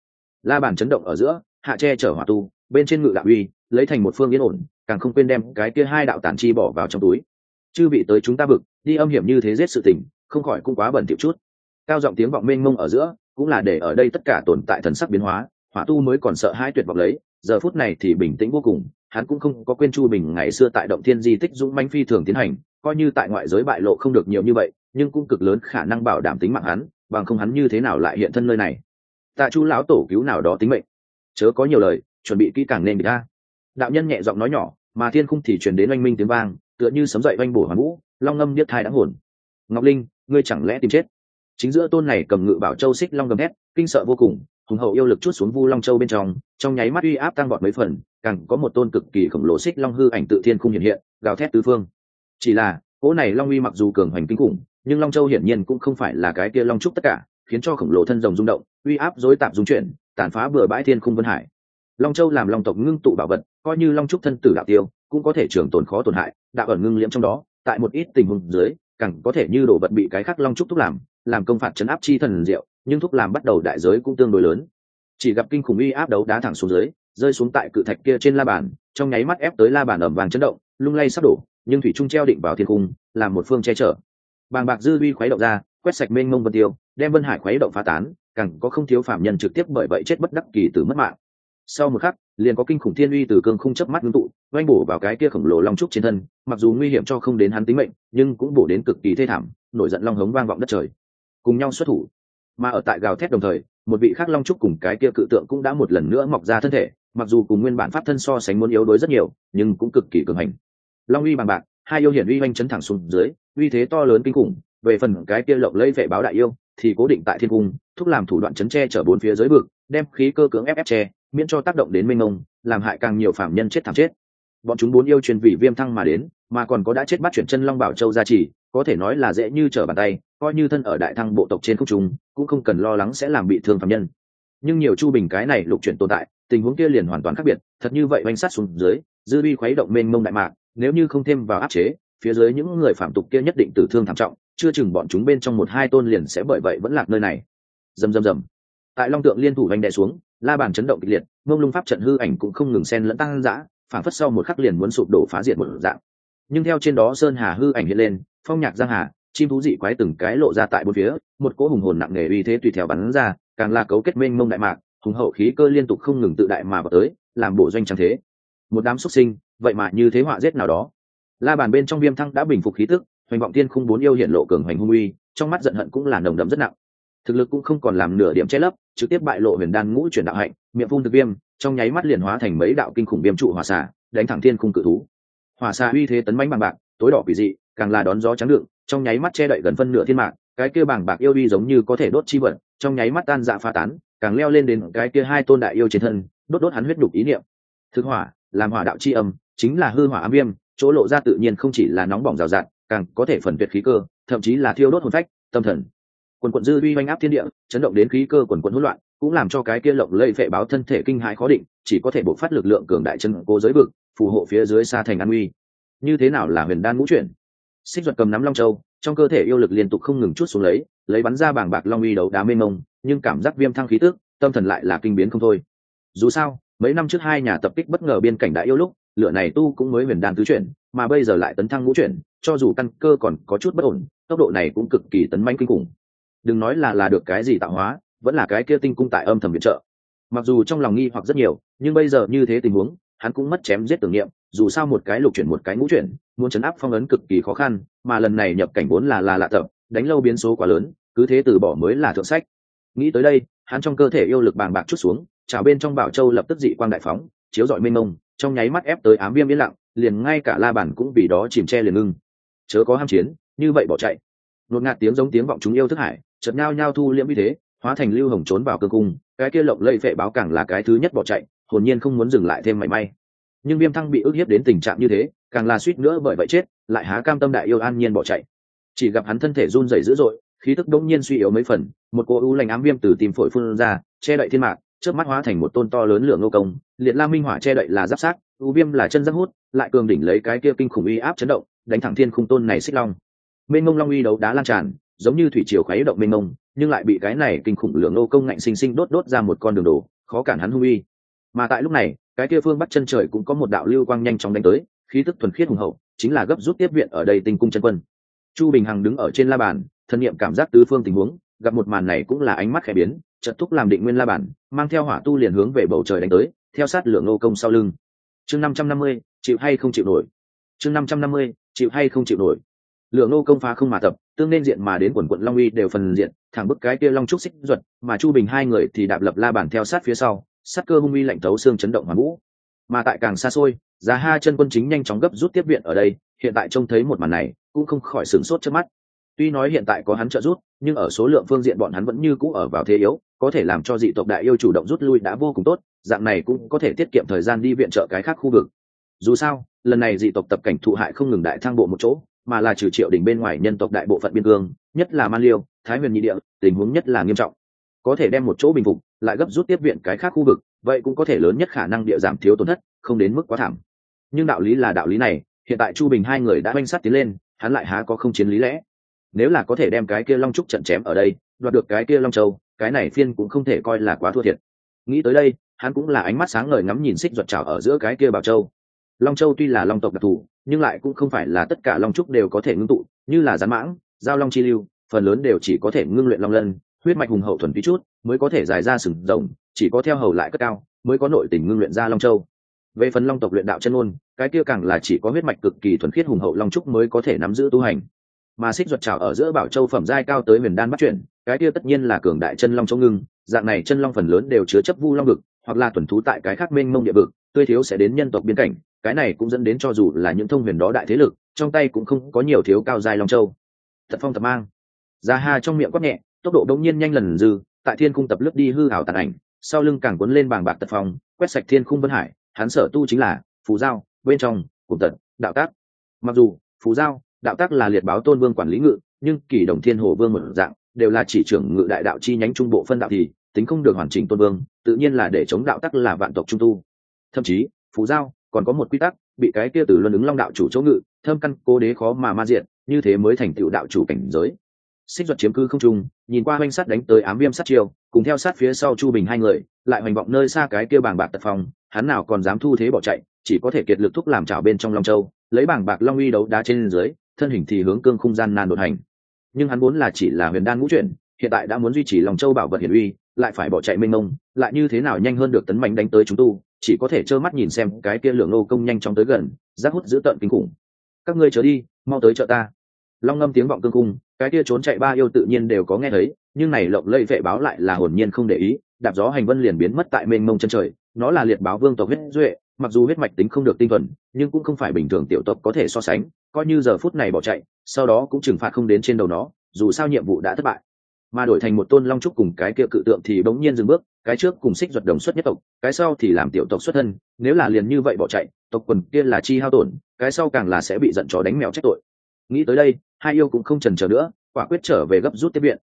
La bàn chấn động ở giữa, hạ che chở hỏa tu, bên trên ngự đạo uy lấy thành một phương yên ổn, càng không quên đem cái kia hai đạo tản chi bỏ vào trong túi. Chư bị tới chúng ta bực đi âm hiểm như thế giết sự tình, không khỏi cũng quá bẩn tiểu chút. Cao giọng tiếng vọng mênh mông ở giữa, cũng là để ở đây tất cả tồn tại thần sắc biến hóa, hỏa tu mới còn sợ hai tuyệt vọng lấy, giờ phút này thì bình tĩnh vô cùng, hắn cũng không có quên chu bình ngày xưa tại động thiên di tích dũng manh phi thường tiến hành, coi như tại ngoại giới bại lộ không được nhiều như vậy, nhưng cũng cực lớn khả năng bảo đảm tính mạng hắn, bằng không hắn như thế nào lại hiện thân nơi này. Tạ chu lão tổ cứu nào đó tính mệnh. Chớ có nhiều lời, chuẩn bị kỹ càng nên bị ta đạo nhân nhẹ giọng nói nhỏ, mà thiên khung thì truyền đến oanh minh tiếng vang, tựa như sấm dậy oanh bổ hoàn vũ, long ngâm biết thai đã hồn. Ngọc linh, ngươi chẳng lẽ tìm chết? Chính giữa tôn này cầm ngự bảo châu xích long gầm hét kinh sợ vô cùng, hùng hậu yêu lực chút xuống vu long châu bên trong trong nháy mắt uy áp tăng vọt mấy phần, càng có một tôn cực kỳ khổng lồ xích long hư ảnh tự thiên khung hiện hiện, gào thét tứ phương. Chỉ là, cỗ này long uy mặc dù cường hoành kinh khủng, nhưng long châu hiển nhiên cũng không phải là cái kia long trúc tất cả, khiến cho khổng lồ thân rồng rung động, uy áp dối tạp dung chuyển, tàn phá bừa bãi thiên khung vân hải. Long châu làm long tộc ngưng tụ bảo vật coi như long trúc thân tử đạo tiêu, cũng có thể trường tồn khó tổn hại, đạo ẩn ngưng liễm trong đó, tại một ít tình huống dưới, càng có thể như đồ vật bị cái khác long trúc thúc làm làm công phạt chấn áp chi thần diệu, nhưng thúc làm bắt đầu đại giới cũng tương đối lớn. Chỉ gặp kinh khủng uy áp đấu đá thẳng xuống dưới, rơi xuống tại cự thạch kia trên la bàn, trong nháy mắt ép tới la bàn ẩm vàng chấn động, lung lay sắp đổ, nhưng thủy trung treo định vào thiên cung, làm một phương che chở. Bàng bạc dư uy khuấy động ra, quét sạch mênh mông vân tiêu, đem vân hải khuấy động phá tán, càng có không thiếu phạm nhân trực tiếp bởi vậy chết bất đắc kỳ từ mất mạng. Sau một khắc liền có kinh khủng thiên uy từ cương không chớp mắt ngưng tụ, oanh bổ vào cái kia khổng lồ long trúc trên thân, mặc dù nguy hiểm cho không đến hắn tính mệnh, nhưng cũng bổ đến cực kỳ thê thảm, nổi giận long hống vang vọng đất trời. Cùng nhau xuất thủ. Mà ở tại gào thét đồng thời, một vị khác long trúc cùng cái kia cự tượng cũng đã một lần nữa mọc ra thân thể, mặc dù cùng nguyên bản pháp thân so sánh muốn yếu đuối rất nhiều, nhưng cũng cực kỳ cường hành. Long uy bằng bạc, hai yêu hiển uy oanh chấn thẳng xuống dưới, uy thế to lớn kinh khủng, về phần cái kia lộng lây vệ báo đại yêu thì cố định tại thiên cung, thúc làm thủ đoạn chấn tre chở bốn phía dưới vực, đem khí cơ cưỡng ép ép che, miễn cho tác động đến minh ông làm hại càng nhiều phạm nhân chết thảm chết. Bọn chúng bốn yêu truyền vị viêm thăng mà đến, mà còn có đã chết bắt chuyển chân long bảo châu gia trì, có thể nói là dễ như trở bàn tay, coi như thân ở đại thăng bộ tộc trên khúc trung, cũng không cần lo lắng sẽ làm bị thương phạm nhân. Nhưng nhiều chu bình cái này lục chuyển tồn tại, tình huống kia liền hoàn toàn khác biệt, thật như vậy oanh sát xuống dưới, dư bi khuấy động mênh mông đại mạc, nếu như không thêm vào áp chế, phía dưới những người phạm tục kia nhất định tử thương thảm trọng chưa chừng bọn chúng bên trong một hai tôn liền sẽ bởi vậy vẫn lạc nơi này. Rầm rầm rầm. Tại long tượng liên thủ vành đè xuống, la bàn chấn động kịch liệt mông lung pháp trận hư ảnh cũng không ngừng xen lẫn tăng dã phản phất sau một khắc liền muốn sụp đổ phá diệt một dạng. Nhưng theo trên đó sơn hà hư ảnh hiện lên, phong nhạc giang hà, chim thú dị quái từng cái lộ ra tại bốn phía, một cỗ hùng hồn nặng nề uy thế tùy theo bắn ra, càng là cấu kết mênh mông đại mạc, hùng hậu khí cơ liên tục không ngừng tự đại mà vào tới, làm bộ doanh trang thế. Một đám xuất sinh, vậy mà như thế họa giết nào đó. La bàn bên trong viêm thăng đã bình phục khí tức hoành vọng tiên khung bốn yêu hiện lộ cường hoành hung uy, trong mắt giận hận cũng là nồng đậm rất nặng. Thực lực cũng không còn làm nửa điểm che lấp, trực tiếp bại lộ huyền đan ngũ chuyển đạo hạnh, miệng phun thực viêm, trong nháy mắt liền hóa thành mấy đạo kinh khủng viêm trụ hỏa xả đánh thẳng thiên khung cự thú. Hỏa xả uy thế tấn mãnh bằng bạc, tối đỏ quỷ dị, càng là đón gió trắng đựng, trong nháy mắt che đậy gần phân nửa thiên mạng cái kia bảng bạc yêu uy giống như có thể đốt chi vật, trong nháy mắt tan dạ pha tán, càng leo lên đến cái kia hai tôn đại yêu trên thân, đốt đốt hắn huyết đục ý niệm. Thực hỏa, làm hỏa đạo chi âm, chính là hư hỏa ám viêm, chỗ lộ ra tự nhiên không chỉ là nóng bỏng rào rạt càng có thể phần tuyệt khí cơ, thậm chí là thiêu đốt hồn phách, tâm thần. Quần quận dư uy oanh áp thiên địa, chấn động đến khí cơ quần quận hỗn loạn, cũng làm cho cái kia lộng lây phệ báo thân thể kinh hãi khó định, chỉ có thể bộc phát lực lượng cường đại chân cố giới vực, phù hộ phía dưới xa thành an uy như thế nào là huyền đan ngũ chuyển? Xích duật cầm nắm long châu, trong cơ thể yêu lực liên tục không ngừng chút xuống lấy lấy bắn ra bảng bạc long uy đấu đá mênh mông, nhưng cảm giác viêm thăng khí tước tâm thần lại là kinh biến không thôi. Dù sao, mấy năm trước hai nhà tập kích bất ngờ biên cảnh đại yêu lúc, lửa này tu cũng mới huyền đan tứ chuyển mà bây giờ lại tấn thăng ngũ chuyển, cho dù căn cơ còn có chút bất ổn, tốc độ này cũng cực kỳ tấn manh kinh khủng. Đừng nói là là được cái gì tạo hóa, vẫn là cái kia tinh cung tại âm thầm viện trợ. Mặc dù trong lòng nghi hoặc rất nhiều, nhưng bây giờ như thế tình huống, hắn cũng mất chém giết tưởng niệm, dù sao một cái lục chuyển một cái ngũ chuyển, muốn chấn áp phong ấn cực kỳ khó khăn, mà lần này nhập cảnh vốn là là lạ tập đánh lâu biến số quá lớn, cứ thế từ bỏ mới là thượng sách. Nghĩ tới đây, hắn trong cơ thể yêu lực bàng bạc chút xuống, trào bên trong bảo châu lập tức dị quang đại phóng, chiếu dọi mênh mông, trong nháy mắt ép tới ám viêm yên lặng liền ngay cả la bản cũng vì đó chìm che liền ngưng. Chớ có ham chiến, như vậy bỏ chạy. Nột ngạt tiếng giống tiếng vọng chúng yêu thức hải, chợt nhao nhao thu liễm như thế, hóa thành lưu hồng trốn vào cơ cung, cái kia lộng lây phệ báo càng là cái thứ nhất bỏ chạy, hồn nhiên không muốn dừng lại thêm mảy may. Nhưng viêm thăng bị ức hiếp đến tình trạng như thế, càng là suýt nữa bởi vậy chết, lại há cam tâm đại yêu an nhiên bỏ chạy. Chỉ gặp hắn thân thể run rẩy dữ dội, khí tức đống nhiên suy yếu mấy phần, một cô u lành ám viêm từ tìm phổi phun ra, che đậy thiên mạc trước mắt hóa thành một tôn to lớn lượng nô công liệt la minh hỏa che đậy là giáp sát u viêm là chân giáp hút lại cường đỉnh lấy cái kia kinh khủng uy áp chấn động đánh thẳng thiên khung tôn này xích long. Mênh ngông long uy đấu đá lan tràn giống như thủy triều khuấy động mênh ngông, nhưng lại bị cái này kinh khủng lượng nô công ngạnh sinh sinh đốt đốt ra một con đường đổ khó cản hắn hung uy. Mà tại lúc này cái kia phương bắc chân trời cũng có một đạo lưu quang nhanh chóng đánh tới khí tức thuần khiết hùng hậu chính là gấp rút tiếp viện ở đây tinh cung chân quân. Chu bình hằng đứng ở trên la bàn thân nhiệm cảm giác tứ phương tình huống gặp một màn này cũng là ánh mắt khẽ biến chật thúc làm định nguyên la bản, mang theo hỏa tu liền hướng về bầu trời đánh tới, theo sát lượng nô công sau lưng. Chương năm trăm năm mươi, chịu hay không chịu nổi? Chương năm trăm năm mươi, chịu hay không chịu nổi? Lượng nô công phá không mà tập, tương nên diện mà đến quần quận long uy đều phần diện, thẳng bức cái kia long trúc xích duật, mà chu bình hai người thì đạp lập la bản theo sát phía sau, sát cơ hung uy lạnh thấu xương chấn động hoàn vũ mà tại càng xa xôi, giá ha chân quân chính nhanh chóng gấp rút tiếp viện ở đây, hiện tại trông thấy một màn này, cũng không khỏi sửng sốt trước mắt tuy nói hiện tại có hắn trợ rút nhưng ở số lượng phương diện bọn hắn vẫn như cũ ở vào thế yếu, có thể làm cho dị tộc đại yêu chủ động rút lui đã vô cùng tốt, dạng này cũng có thể tiết kiệm thời gian đi viện trợ cái khác khu vực. Dù sao, lần này dị tộc tập cảnh thụ hại không ngừng đại thang bộ một chỗ, mà là trừ triệu đỉnh bên ngoài nhân tộc đại bộ phận biên cương, nhất là man liêu, thái huyền nhị địa, tình huống nhất là nghiêm trọng. Có thể đem một chỗ bình phục, lại gấp rút tiếp viện cái khác khu vực, vậy cũng có thể lớn nhất khả năng địa giảm thiếu tổn thất, không đến mức quá thảm. Nhưng đạo lý là đạo lý này, hiện tại chu bình hai người đã oanh sát tiến lên, hắn lại há có không chiến lý lẽ nếu là có thể đem cái kia long trúc trận chém ở đây, đoạt được cái kia long châu, cái này phiên cũng không thể coi là quá thua thiệt. Nghĩ tới đây, hắn cũng là ánh mắt sáng ngời ngắm nhìn xích giọt trào ở giữa cái kia bảo châu. Long châu tuy là long tộc đặc thù, nhưng lại cũng không phải là tất cả long trúc đều có thể ngưng tụ, như là rán mãng, giao long chi lưu, phần lớn đều chỉ có thể ngưng luyện long lân, huyết mạch hùng hậu thuần phí chút, mới có thể dài ra sừng rồng, chỉ có theo hầu lại cất cao, mới có nội tình ngưng luyện ra long châu. Về phần long tộc luyện đạo chân ôn cái kia càng là chỉ có huyết mạch cực kỳ thuần khiết hùng hậu long trúc mới có thể nắm giữ tu hành mà xích ruột trào ở giữa bảo châu phẩm giai cao tới huyền đan bắt chuyển, cái kia tất nhiên là cường đại chân long chống ngưng, dạng này chân long phần lớn đều chứa chấp vu long vực, hoặc là tuần thú tại cái khác mênh mông địa vực, tươi thiếu sẽ đến nhân tộc biên cảnh, cái này cũng dẫn đến cho dù là những thông huyền đó đại thế lực, trong tay cũng không có nhiều thiếu cao dài long châu. Thật phong tập mang. Ra ha trong miệng quát nhẹ, tốc độ đống nhiên nhanh lần dư, tại thiên cung tập lướt đi hư hảo tàn ảnh, sau lưng càng cuốn lên bảng bạc tật phong, quét sạch thiên khung vân hải, hắn sở tu chính là phù giao, bên trong, cùng tật, đạo tác. Mặc dù, phù giao đạo tác là liệt báo tôn vương quản lý ngự, nhưng kỳ đồng thiên hồ vương một dạng, đều là chỉ trưởng ngự đại đạo chi nhánh trung bộ phân đạo thì, tính không được hoàn chỉnh tôn vương, tự nhiên là để chống đạo tắc là vạn tộc trung tu. Thậm chí phú giao, còn có một quy tắc, bị cái kia từ luân ứng long đạo chủ chỗ ngự thơm căn cố đế khó mà ma diện như thế mới thành tựu đạo chủ cảnh giới. Xích duật chiếm cư không trung, nhìn qua hoanh sắt đánh tới ám viêm sát chiêu, cùng theo sát phía sau chu bình hai người, lại hoành vọng nơi xa cái kia bàng bạc tật phòng hắn nào còn dám thu thế bỏ chạy, chỉ có thể kiệt lực thúc làm trào bên trong long châu, lấy bảng bạc long uy đấu đá trên dưới thân hình thì hướng cương không gian nan đột hành. Nhưng hắn vốn là chỉ là huyền đan ngũ chuyển, hiện tại đã muốn duy trì lòng châu bảo vật hiển uy, lại phải bỏ chạy mênh mông, lại như thế nào nhanh hơn được tấn mạnh đánh tới chúng tu, chỉ có thể trơ mắt nhìn xem cái kia lượng nô công nhanh chóng tới gần giác hút giữ tận kinh khủng. Các ngươi trở đi, mau tới chợ ta. Long ngâm tiếng vọng cương cung cái kia trốn chạy ba yêu tự nhiên đều có nghe thấy, nhưng này lộng lây vệ báo lại là hồn nhiên không để ý, đạp gió hành vân liền biến mất tại mênh mông chân trời, nó là liệt báo vương tộc huyết duệ, mặc dù huyết mạch tính không được tinh thuần, nhưng cũng không phải bình thường tiểu tộc có thể so sánh coi như giờ phút này bỏ chạy, sau đó cũng trừng phạt không đến trên đầu nó, dù sao nhiệm vụ đã thất bại. Mà đổi thành một tôn long trúc cùng cái kia cự tượng thì bỗng nhiên dừng bước, cái trước cùng xích giật đồng xuất nhất tộc, cái sau thì làm tiểu tộc xuất thân, nếu là liền như vậy bỏ chạy, tộc quần kia là chi hao tổn, cái sau càng là sẽ bị giận chó đánh mèo trách tội. Nghĩ tới đây, hai yêu cũng không trần chờ nữa, quả quyết trở về gấp rút tiếp viện.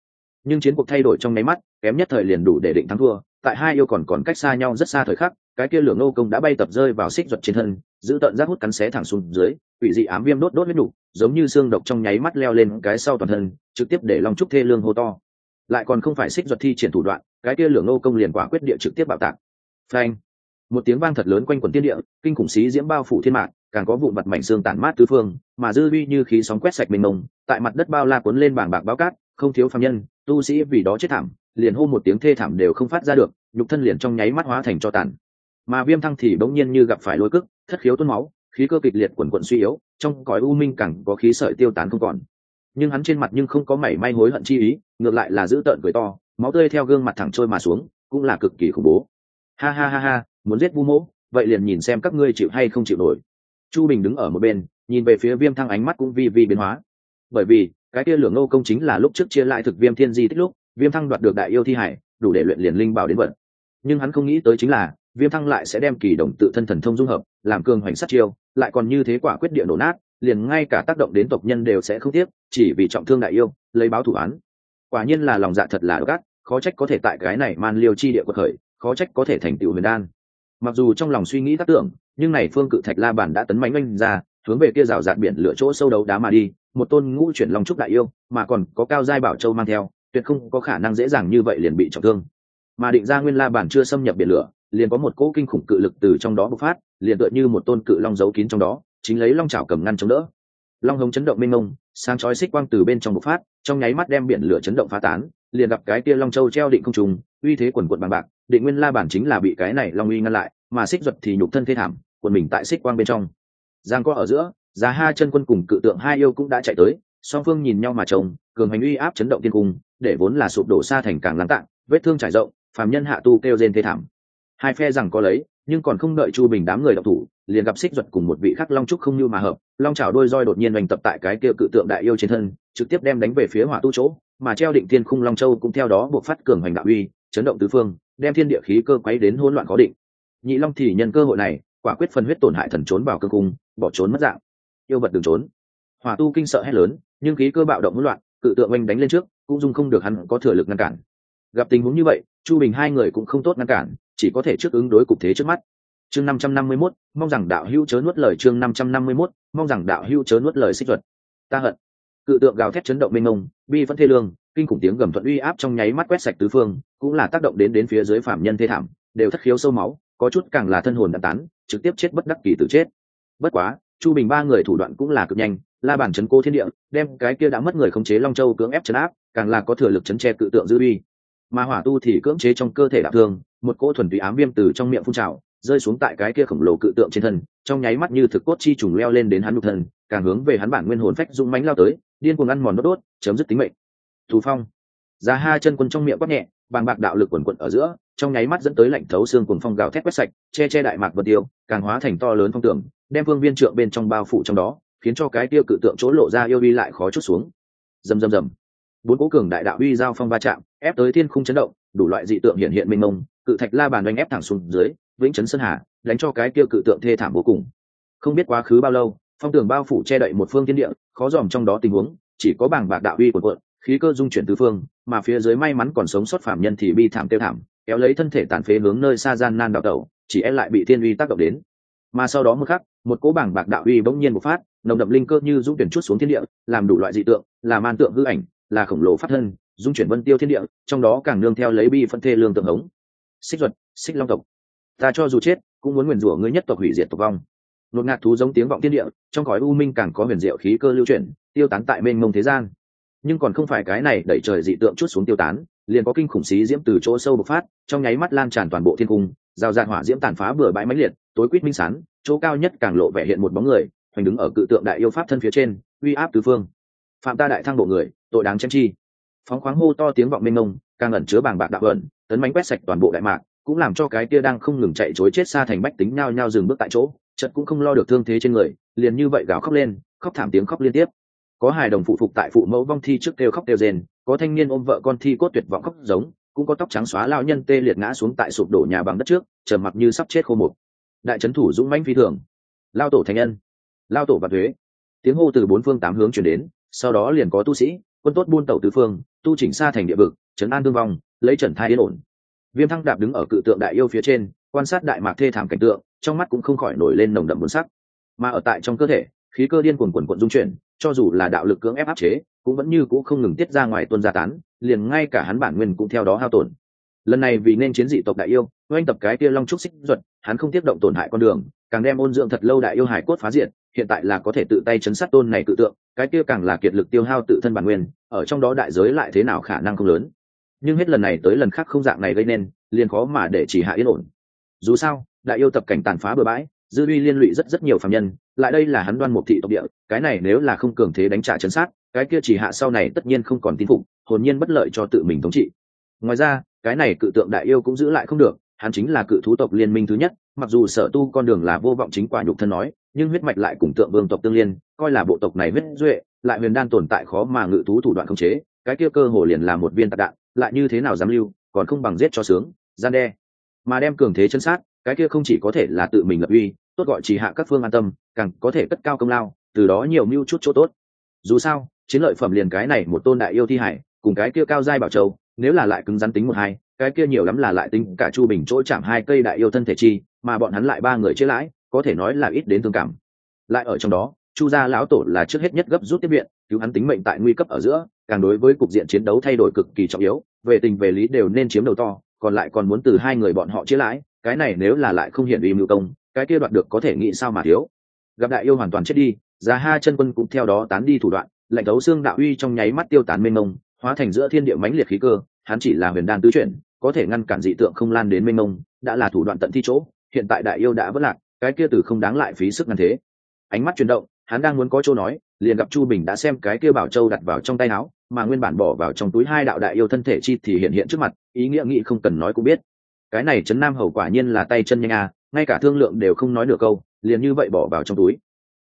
Nhưng chiến cuộc thay đổi trong nháy mắt, kém nhất thời liền đủ để định thắng thua, tại hai yêu còn còn cách xa nhau rất xa thời khắc cái kia lửa nô công đã bay tập rơi vào xích ruột trên thân giữ tận rác hút cắn xé thẳng xuống dưới quỷ dị ám viêm đốt đốt huyết đủ, giống như xương độc trong nháy mắt leo lên cái sau toàn thân trực tiếp để long trúc thê lương hô to. Lại còn không phải xích ruột thi triển thủ đoạn cái kia lửa nô công liền quả quyết địa trực tiếp bạo tạc. Phanh! Một tiếng vang thật lớn quanh quần tiên địa kinh khủng xí diễm bao phủ thiên mạng càng có vụn mặt mảnh xương tản mát tứ phương mà dư vi như khí sóng quét sạch mình mông tại mặt đất bao la cuốn lên bảng bạc báo cát không thiếu phạm nhân tu sĩ vì đó chết thảm liền hô một tiếng thê thảm đều không phát ra được nhục thân liền trong nháy mắt hóa thành cho tàn mà viêm thăng thì bỗng nhiên như gặp phải lôi cức thất khiếu tuôn máu, khí cơ kịch liệt quần quận suy yếu, trong cõi u minh cẳng có khí sợi tiêu tán không còn. Nhưng hắn trên mặt nhưng không có mảy may hối hận chi ý, ngược lại là giữ tợn cười to, máu tươi theo gương mặt thẳng trôi mà xuống, cũng là cực kỳ khủng bố. Ha ha ha ha, muốn giết vu mỗ, vậy liền nhìn xem các ngươi chịu hay không chịu nổi. Chu bình đứng ở một bên, nhìn về phía viêm thăng ánh mắt cũng vi vi biến hóa. Bởi vì, cái kia lửa ngô công chính là lúc trước chia lại thực viêm thiên di tích lúc, viêm thăng đoạt được đại yêu thi hải, đủ để luyện liền linh bảo đến vận. Nhưng hắn không nghĩ tới chính là viêm thăng lại sẽ đem kỳ đồng tự thân thần thông dung hợp, làm cường hoành sát chiêu, lại còn như thế quả quyết địa nổ nát, liền ngay cả tác động đến tộc nhân đều sẽ không tiếc, chỉ vì trọng thương đại yêu, lấy báo thủ án. Quả nhiên là lòng dạ thật là gắt khó trách có thể tại cái này man liêu chi địa quật khởi, khó trách có thể thành tựu huyền đan. Mặc dù trong lòng suy nghĩ tác tưởng, nhưng này phương cự thạch la bản đã tấn mánh oanh ra, hướng về kia rào rạt biển lửa chỗ sâu đấu đá mà đi, một tôn ngũ chuyển long trúc đại yêu, mà còn có cao giai bảo châu mang theo, tuyệt không có khả năng dễ dàng như vậy liền bị trọng thương. Mà định ra nguyên la bản chưa xâm nhập biển lửa liền có một cỗ kinh khủng cự lực từ trong đó bộc phát, liền tựa như một tôn cự long giấu kín trong đó, chính lấy long chảo cầm ngăn chống đỡ. Long hống chấn động mênh mông, sáng chói xích quang từ bên trong bộc phát, trong nháy mắt đem biển lửa chấn động phá tán, liền gặp cái kia long châu treo định không trùng uy thế quần quận bằng bạc, định nguyên la bản chính là bị cái này long uy ngăn lại, mà xích duật thì nhục thân thế thảm, quần mình tại xích quang bên trong. Giang có ở giữa giá ha chân quân cùng cự tượng hai yêu cũng đã chạy tới, song phương nhìn nhau mà trông, cường hành uy áp chấn động tiên cung, để vốn là sụp đổ xa thành càng lắng tạng, vết thương trải rộng, phàm nhân hạ tu kêu rên thế thảm hai phe rằng có lấy, nhưng còn không đợi chu bình đám người đọc thủ, liền gặp xích duật cùng một vị khắc long trúc không như mà hợp. Long chảo đôi roi đột nhiên oanh tập tại cái kia cự tượng đại yêu trên thân, trực tiếp đem đánh về phía hỏa tu chỗ, mà treo định thiên khung long châu cũng theo đó buộc phát cường hoành đạo uy, chấn động tứ phương, đem thiên địa khí cơ quấy đến hỗn loạn khó định. Nhị long thì nhân cơ hội này, quả quyết phần huyết tổn hại thần trốn vào cơ cung, bỏ trốn mất dạng. Yêu vật đừng trốn. Hỏa tu kinh sợ hét lớn, nhưng khí cơ bạo động hỗn loạn, cự tượng oanh đánh lên trước, cũng dung không được hắn có thừa lực ngăn cản gặp tình huống như vậy, chu bình hai người cũng không tốt ngăn cản, chỉ có thể trước ứng đối cục thế trước mắt. Chương năm trăm năm mươi mốt, mong rằng đạo hữu chớ nuốt lời chương năm trăm năm mươi mốt, mong rằng đạo hữu chớ nuốt lời xích thuật. Ta hận. Cự tượng gào thét chấn động mênh mông, bi vẫn thê lương, kinh khủng tiếng gầm thuận uy áp trong nháy mắt quét sạch tứ phương, cũng là tác động đến đến phía dưới phạm nhân thê thảm, đều thất khiếu sâu máu, có chút càng là thân hồn đã tán, trực tiếp chết bất đắc kỳ tử chết. Bất quá, chu bình ba người thủ đoạn cũng là cực nhanh, la bản chấn cô thiên địa, đem cái kia đã mất người khống chế long châu cưỡng ép chấn áp, càng là có thừa lực chấn che cự tượng dư uy mà hỏa tu thì cưỡng chế trong cơ thể đạp thương, một cỗ thuần túy ám viêm từ trong miệng phun trào, rơi xuống tại cái kia khổng lồ cự tượng trên thân, trong nháy mắt như thực cốt chi trùng leo lên đến hắn nhục thân, càng hướng về hắn bản nguyên hồn phách dũng mánh lao tới, điên cuồng ăn mòn đốt đốt, chấm dứt tính mệnh. Thù phong. Giá hai chân quân trong miệng quát nhẹ, bàng bạc đạo lực quần quận ở giữa, trong nháy mắt dẫn tới lạnh thấu xương cùng phong gào thét quét sạch, che che đại mạc vật tiêu, càng hóa thành to lớn phong tưởng, đem vương viên trượng bên trong bao phủ trong đó, khiến cho cái tiêu cự tượng chỗ lộ ra yêu đi lại khó chút xuống. Rầm rầm rầm bốn cố cường đại đạo uy giao phong va chạm, ép tới thiên khung chấn động, đủ loại dị tượng hiện hiện mênh mông, cự thạch la bàn oanh ép thẳng xuống dưới, vĩnh chấn sơn hà, đánh cho cái kia cự tượng thê thảm vô cùng. Không biết quá khứ bao lâu, phong tường bao phủ che đậy một phương thiên địa, khó dòm trong đó tình huống, chỉ có bảng bạc đạo uy của quận khí cơ dung chuyển tứ phương, mà phía dưới may mắn còn sống sót phạm nhân thì bi thảm tiêu thảm, kéo lấy thân thể tàn phế hướng nơi xa gian nan đạo tẩu, chỉ e lại bị thiên uy tác động đến. Mà sau đó một khắc, một cỗ bảng bạc đạo uy bỗng nhiên một phát, nồng đậm linh cơ như dung chuyển chút xuống thiên địa, làm đủ loại dị tượng, làm man tượng hư ảnh là khổng lồ phát thân, dung chuyển vân tiêu thiên địa, trong đó càng nương theo lấy bi phân thê lương tượng hống. Xích duật, xích long tộc, ta cho dù chết, cũng muốn nguyền rủa ngươi nhất tộc hủy diệt tộc vong. Nột ngạt thú giống tiếng vọng thiên địa, trong cõi u minh càng có huyền diệu khí cơ lưu chuyển, tiêu tán tại mênh mông thế gian. Nhưng còn không phải cái này đẩy trời dị tượng chút xuống tiêu tán, liền có kinh khủng xí diễm từ chỗ sâu bộc phát, trong nháy mắt lan tràn toàn bộ thiên cung rào rạt hỏa diễm tàn phá bừa bãi mãnh liệt, tối quýt minh sán, chỗ cao nhất càng lộ vẻ hiện một bóng người, hoành đứng ở cự tượng đại yêu pháp thân phía trên, uy áp tứ phương phạm ta đại thăng bộ người, tội đáng chém chi. Phóng khoáng hô to tiếng vọng mênh mông, càng ẩn chứa bàng bạc đạo ẩn, tấn mánh quét sạch toàn bộ đại mạc, cũng làm cho cái kia đang không ngừng chạy chối chết xa thành bách tính nhao nhao dừng bước tại chỗ chật cũng không lo được thương thế trên người, liền như vậy gào khóc lên, khóc thảm tiếng khóc liên tiếp. Có hài đồng phụ phục tại phụ mẫu vong thi trước kêu khóc kêu rền có thanh niên ôm vợ con thi cốt tuyệt vọng khóc giống, cũng có tóc trắng xóa lao nhân tê liệt ngã xuống tại sụp đổ nhà bằng đất trước chờ mặc như sắp chết khô mục. Đại trấn thủ dũng mãnh phi thường. Lao tổ thành nhân. Lao tổ và thuế tiếng hô từ bốn phương tám hướng chuyển đến sau đó liền có tu sĩ, quân tốt buôn tẩu tứ phương, tu chỉnh xa thành địa vực, trấn an thương vong, lấy trần thai yên ổn. Viêm thăng đạp đứng ở cự tượng đại yêu phía trên, quan sát đại mạc thê thảm cảnh tượng, trong mắt cũng không khỏi nổi lên nồng đậm buồn sắc. Mà ở tại trong cơ thể, khí cơ điên cuồn cuộn cuộn dung chuyển, cho dù là đạo lực cưỡng ép áp chế, cũng vẫn như cũ không ngừng tiết ra ngoài tuân gia tán, liền ngay cả hắn bản nguyên cũng theo đó hao tổn lần này vì nên chiến dị tộc đại yêu, oanh tập cái kia long trúc xích duật, hắn không tiếp động tổn hại con đường, càng đem ôn dưỡng thật lâu đại yêu hải cốt phá diện hiện tại là có thể tự tay chấn sát tôn này cự tượng, cái kia càng là kiệt lực tiêu hao tự thân bản nguyên, ở trong đó đại giới lại thế nào khả năng không lớn. Nhưng hết lần này tới lần khác không dạng này gây nên, liền khó mà để chỉ hạ yên ổn. Dù sao, đại yêu tập cảnh tàn phá bừa bãi, dư uy liên lụy rất rất nhiều phạm nhân, lại đây là hắn đoan một thị tộc địa, cái này nếu là không cường thế đánh trả chấn sát, cái kia chỉ hạ sau này tất nhiên không còn tin phục, hồn nhiên bất lợi cho tự mình thống trị. Ngoài ra cái này cự tượng đại yêu cũng giữ lại không được, hắn chính là cự thú tộc liên minh thứ nhất, mặc dù sở tu con đường là vô vọng chính quả nhục thân nói, nhưng huyết mạch lại cùng tượng vương tộc tương liên, coi là bộ tộc này huyết duệ, lại huyền đan tồn tại khó mà ngự thú thủ đoạn khống chế, cái kia cơ hồ liền là một viên tạc đạn, lại như thế nào dám lưu, còn không bằng giết cho sướng, gian đe. Mà đem cường thế chân sát, cái kia không chỉ có thể là tự mình lập uy, tốt gọi chỉ hạ các phương an tâm, càng có thể cất cao công lao, từ đó nhiều mưu chút chỗ tốt. Dù sao, chiến lợi phẩm liền cái này một tôn đại yêu thi hải, cùng cái kia cao giai bảo châu nếu là lại cứng rắn tính một hai, cái kia nhiều lắm là lại tính cả chu bình chỗ chạm hai cây đại yêu thân thể chi, mà bọn hắn lại ba người chế lãi, có thể nói là ít đến thương cảm. Lại ở trong đó, chu gia lão tổ là trước hết nhất gấp rút tiếp viện, cứu hắn tính mệnh tại nguy cấp ở giữa, càng đối với cục diện chiến đấu thay đổi cực kỳ trọng yếu, về tình về lý đều nên chiếm đầu to, còn lại còn muốn từ hai người bọn họ chia lãi, cái này nếu là lại không hiện uy mưu công, cái kia đoạt được có thể nghĩ sao mà thiếu. Gặp đại yêu hoàn toàn chết đi, giá ha chân quân cũng theo đó tán đi thủ đoạn, lạnh đấu xương đạo uy trong nháy mắt tiêu tán mênh mông, hóa thành giữa thiên địa mãnh liệt khí cơ hắn chỉ là huyền đan tứ chuyển, có thể ngăn cản dị tượng không lan đến mênh mông, đã là thủ đoạn tận thi chỗ, hiện tại đại yêu đã vất lạc, cái kia từ không đáng lại phí sức ngăn thế. Ánh mắt chuyển động, hắn đang muốn có chỗ nói, liền gặp chu bình đã xem cái kia bảo châu đặt vào trong tay áo, mà nguyên bản bỏ vào trong túi hai đạo đại yêu thân thể chi thì hiện hiện trước mặt, ý nghĩa nghĩ không cần nói cũng biết. Cái này trấn nam hầu quả nhiên là tay chân nhanh à ngay cả thương lượng đều không nói được câu, liền như vậy bỏ vào trong túi.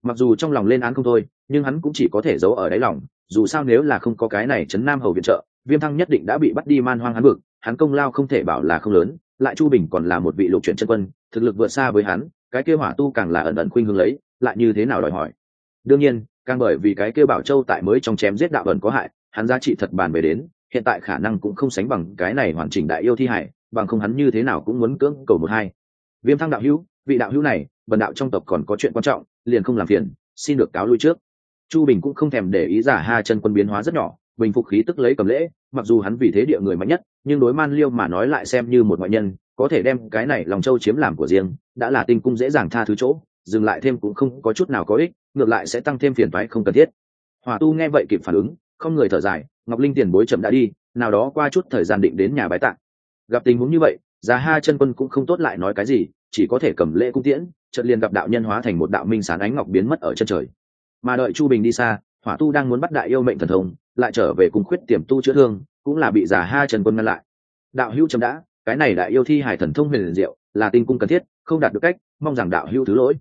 Mặc dù trong lòng lên án không thôi, nhưng hắn cũng chỉ có thể giấu ở đáy lòng, dù sao nếu là không có cái này trấn nam hầu viện trợ viêm thăng nhất định đã bị bắt đi man hoang hắn vực, hắn công lao không thể bảo là không lớn, lại chu bình còn là một vị lục chuyển chân quân, thực lực vượt xa với hắn, cái kêu hỏa tu càng là ẩn ẩn khuynh hướng lấy, lại như thế nào đòi hỏi? Đương nhiên, càng bởi vì cái kêu bảo châu tại mới trong chém giết đạo ẩn có hại, hắn giá trị thật bàn về đến, hiện tại khả năng cũng không sánh bằng cái này hoàn chỉnh đại yêu thi hải, bằng không hắn như thế nào cũng muốn cưỡng cầu một hai. Viêm thăng đạo hữu, vị đạo hữu này, bần đạo trong tộc còn có chuyện quan trọng, liền không làm phiền, xin được cáo lui trước. Chu bình cũng không thèm để ý giả ha chân quân biến hóa rất nhỏ bình phục khí tức lấy cầm lễ, mặc dù hắn vì thế địa người mạnh nhất, nhưng đối man liêu mà nói lại xem như một ngoại nhân, có thể đem cái này lòng châu chiếm làm của riêng, đã là tinh cung dễ dàng tha thứ chỗ, dừng lại thêm cũng không có chút nào có ích, ngược lại sẽ tăng thêm phiền toái không cần thiết. Hòa tu nghe vậy kịp phản ứng, không người thở dài, ngọc linh tiền bối chậm đã đi, nào đó qua chút thời gian định đến nhà bái tạng. Gặp tình huống như vậy, giá ha chân quân cũng không tốt lại nói cái gì, chỉ có thể cầm lễ cung tiễn, chợt liền gặp đạo nhân hóa thành một đạo minh sán ánh ngọc biến mất ở chân trời. Mà đợi chu bình đi xa, hỏa tu đang muốn bắt đại yêu mệnh thần thông lại trở về cùng khuyết tiềm tu chữa thương, cũng là bị giả ha trần quân ngăn lại. Đạo hữu chấm đã, cái này đại yêu thi hải thần thông huyền diệu, là tinh cung cần thiết, không đạt được cách, mong rằng đạo hữu thứ lỗi.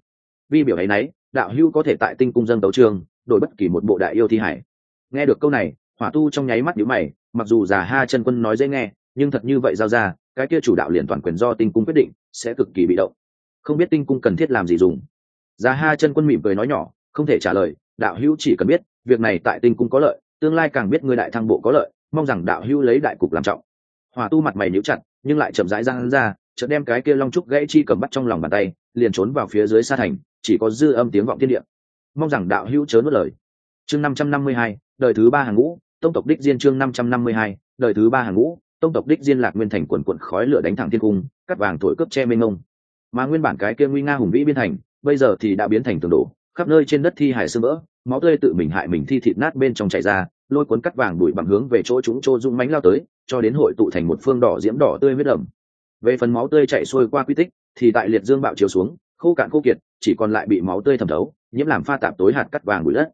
Vi biểu ấy nấy, đạo hữu có thể tại tinh cung dân tấu trường, đổi bất kỳ một bộ đại yêu thi hải nghe được câu này, hỏa tu trong nháy mắt nhíu mày, mặc dù già ha chân quân nói dễ nghe, nhưng thật như vậy giao ra, cái kia chủ đạo liền toàn quyền do tinh cung quyết định, sẽ cực kỳ bị động. Không biết tinh cung cần thiết làm gì dùng. Già ha chân quân mỉm cười nói nhỏ, không thể trả lời, đạo hữu chỉ cần biết, việc này tại tinh cung có lợi tương lai càng biết ngươi đại thăng bộ có lợi, mong rằng đạo hữu lấy đại cục làm trọng. Hòa tu mặt mày níu chặt, nhưng lại chậm rãi ra hắn ra, chợt đem cái kia long trúc gãy chi cầm bắt trong lòng bàn tay, liền trốn vào phía dưới sa thành, chỉ có dư âm tiếng vọng thiên địa. Mong rằng đạo hữu chớ nuốt lời. Chương năm trăm năm mươi hai, đời thứ ba hàng ngũ, tông tộc đích diên chương năm trăm năm mươi hai, đời thứ ba hàng ngũ, tông tộc đích diên lạc nguyên thành quần quận khói lửa đánh thẳng thiên cung, cắt vàng thổi cướp che mênh ngông mà nguyên bản cái kia nguy nga hùng vĩ biên thành, bây giờ thì đã biến thành tường đổ, khắp nơi trên đất thi hải sương vỡ, máu tươi tự mình hại mình thi thịt nát bên trong chảy ra lôi cuốn cắt vàng đuổi bằng hướng về chỗ chúng trô dung mánh lao tới, cho đến hội tụ thành một phương đỏ diễm đỏ tươi huyết ẩm. Về phần máu tươi chạy xuôi qua quy tích, thì tại liệt dương bạo chiếu xuống, khô cạn khô kiệt, chỉ còn lại bị máu tươi thẩm thấu, nhiễm làm pha tạp tối hạt cắt vàng bụi đất.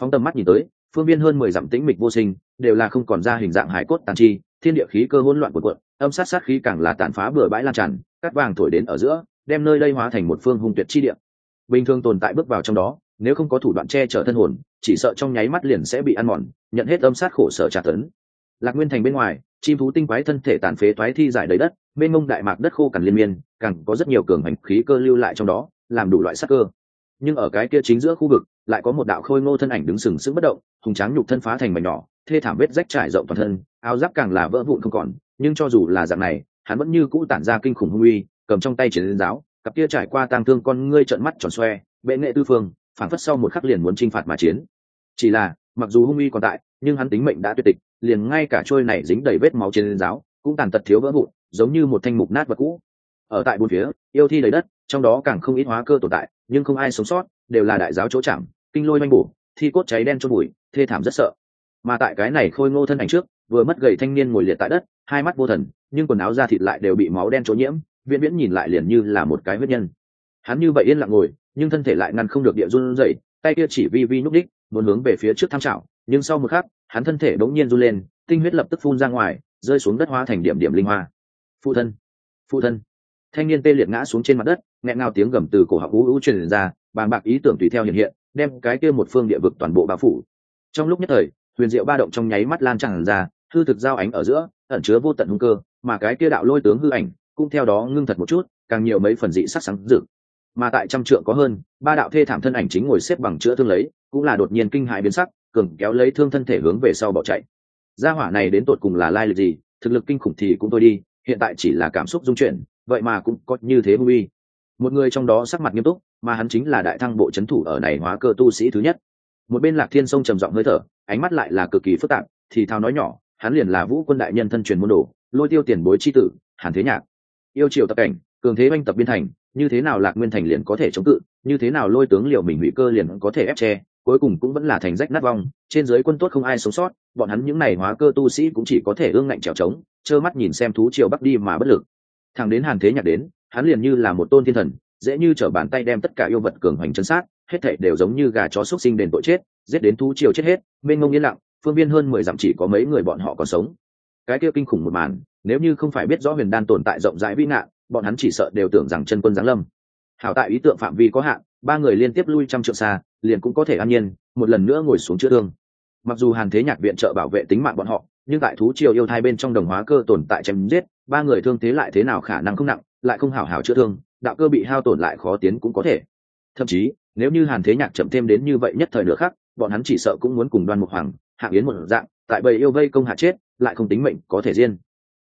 Phóng tầm mắt nhìn tới, phương viên hơn mười dặm tĩnh mịch vô sinh, đều là không còn ra hình dạng hải cốt tàn chi, thiên địa khí cơ hỗn loạn của quận âm sát sát khí càng là tàn phá bừa bãi lan tràn, cắt vàng thổi đến ở giữa, đem nơi đây hóa thành một phương hung tuyệt chi địa. Bình thường tồn tại bước vào trong đó nếu không có thủ đoạn che chở thân hồn, chỉ sợ trong nháy mắt liền sẽ bị ăn mòn, nhận hết âm sát khổ sở trả tấn. Lạc nguyên thành bên ngoài, chim thú tinh quái thân thể tàn phế thoái thi giải đầy đất bên mông đại mạc đất khô cằn liên miên, càng có rất nhiều cường hành khí cơ lưu lại trong đó, làm đủ loại sắc cơ. Nhưng ở cái kia chính giữa khu vực, lại có một đạo khôi ngô thân ảnh đứng sừng sững bất động, hùng tráng nhục thân phá thành mảnh nhỏ, thê thảm vết rách trải rộng toàn thân, áo giáp càng là vỡ vụn không còn, nhưng cho dù là dạng này, hắn vẫn như cũ tản ra kinh khủng hung uy, cầm trong tay chiến giáo, cặp kia trải qua tang thương con ngươi trợn mắt tròn xoe, bệ nghệ tư phương phản phất sau một khắc liền muốn chinh phạt mà chiến. Chỉ là, mặc dù hung uy còn tại, nhưng hắn tính mệnh đã tuyệt tịch, liền ngay cả trôi này dính đầy vết máu trên giáo, cũng tàn tật thiếu vỡ vụn, giống như một thanh mục nát vật cũ. Ở tại bốn phía, yêu thi đầy đất, trong đó càng không ít hóa cơ tồn tại, nhưng không ai sống sót, đều là đại giáo chỗ chạm, kinh lôi manh bổ, thi cốt cháy đen chôn bụi, thê thảm rất sợ. Mà tại cái này khôi ngô thân ảnh trước, vừa mất gầy thanh niên ngồi liệt tại đất, hai mắt vô thần, nhưng quần áo da thịt lại đều bị máu đen chỗ nhiễm, viễn viễn nhìn lại liền như là một cái huyết nhân. Hắn như vậy yên lặng ngồi nhưng thân thể lại ngăn không được địa run rẩy, tay kia chỉ vi vi nhúc đích muốn hướng về phía trước tham trảo nhưng sau một khắc, hắn thân thể bỗng nhiên run lên, tinh huyết lập tức phun ra ngoài, rơi xuống đất hóa thành điểm điểm linh hoa. Phụ thân phụ thân. Thanh niên tê liệt ngã xuống trên mặt đất, nghẹn ngào tiếng gầm từ cổ họng ú ú truyền ra bàn bạc ý tưởng tùy theo hiện hiện, đem cái kia một phương địa vực toàn bộ bao phủ. Trong lúc nhất thời, huyền diệu ba động trong nháy mắt lan tràn ra, hư thực giao ánh ở giữa, ẩn chứa vô tận hung cơ, mà cái kia đạo lôi tướng hư ảnh cũng theo đó ngưng thật một chút, càng nhiều mấy phần dị sắc sáng rực mà tại trăm trượng có hơn, ba đạo thê thảm thân ảnh chính ngồi xếp bằng chữa thương lấy, cũng là đột nhiên kinh hại biến sắc, cường kéo lấy thương thân thể hướng về sau bỏ chạy. Gia hỏa này đến tột cùng là lai lịch gì, thực lực kinh khủng thì cũng thôi đi, hiện tại chỉ là cảm xúc dung chuyển, vậy mà cũng có như thế nguy một người trong đó sắc mặt nghiêm túc, mà hắn chính là đại thăng bộ c h ấ n thủ ở này hóa cơ tu sĩ thứ nhất. Một bên lạc thiên sông trầm giọng hơi thở, ánh mắt lại là cực kỳ phức tạp, thì thao nói nhỏ, hắn liền là vũ quân đại nhân thân truyền môn đồ, lôi tiêu tiền bối c h i tử, hàn thế nhạc. Yêu triều tập cảnh, cường thế oanh tập biên thành như thế nào lạc nguyên thành liền có thể chống cự, như thế nào lôi tướng liệu mình hủy cơ liền có thể ép tre cuối cùng cũng vẫn là thành rách nát vong, trên dưới quân tốt không ai sống sót, bọn hắn những n à y hóa cơ tu sĩ cũng chỉ có thể ương ngạnh trèo trống, trơ mắt nhìn xem thú triều bắc đi mà bất lực. Thằng đến hàn thế nhạc đến, hắn liền như là một tôn thiên thần, dễ như t bàn tay đem tất cả yêu vật cường hoành chân sát, hết thệ đều giống như gà chó xúc sinh đền tội chết, giết đến thú triều chết hết, mênh ngông yên lặng, phương viên hơn mười dặm chỉ có mấy người bọn họ còn sống. Cái kia kinh khủng một màn, nếu như không phải biết rõ huyền đan tồn tại rộng rãi vĩ ngạn bọn hắn chỉ sợ đều tưởng rằng chân quân giáng lâm. Hảo tại ý tượng phạm vi có hạn, ba người liên tiếp lui trăm trượng xa, liền cũng có thể an nhiên, một lần nữa ngồi xuống chữa thương. Mặc dù hàn thế nhạc viện trợ bảo vệ tính mạng bọn họ, nhưng tại thú triều yêu thai bên trong đồng hóa cơ tồn tại chém giết, ba người thương thế lại thế nào khả năng không nặng, lại không hảo hảo chữa thương, đạo cơ bị hao tổn lại khó tiến cũng có thể. Thậm chí, nếu như hàn thế nhạc chậm thêm đến như vậy nhất thời nữa khác bọn hắn chỉ sợ cũng muốn cùng đoan mục hoàng hạng yến một dạng, tại bầy yêu vây công hạ chết, lại không tính mệnh có thể riêng.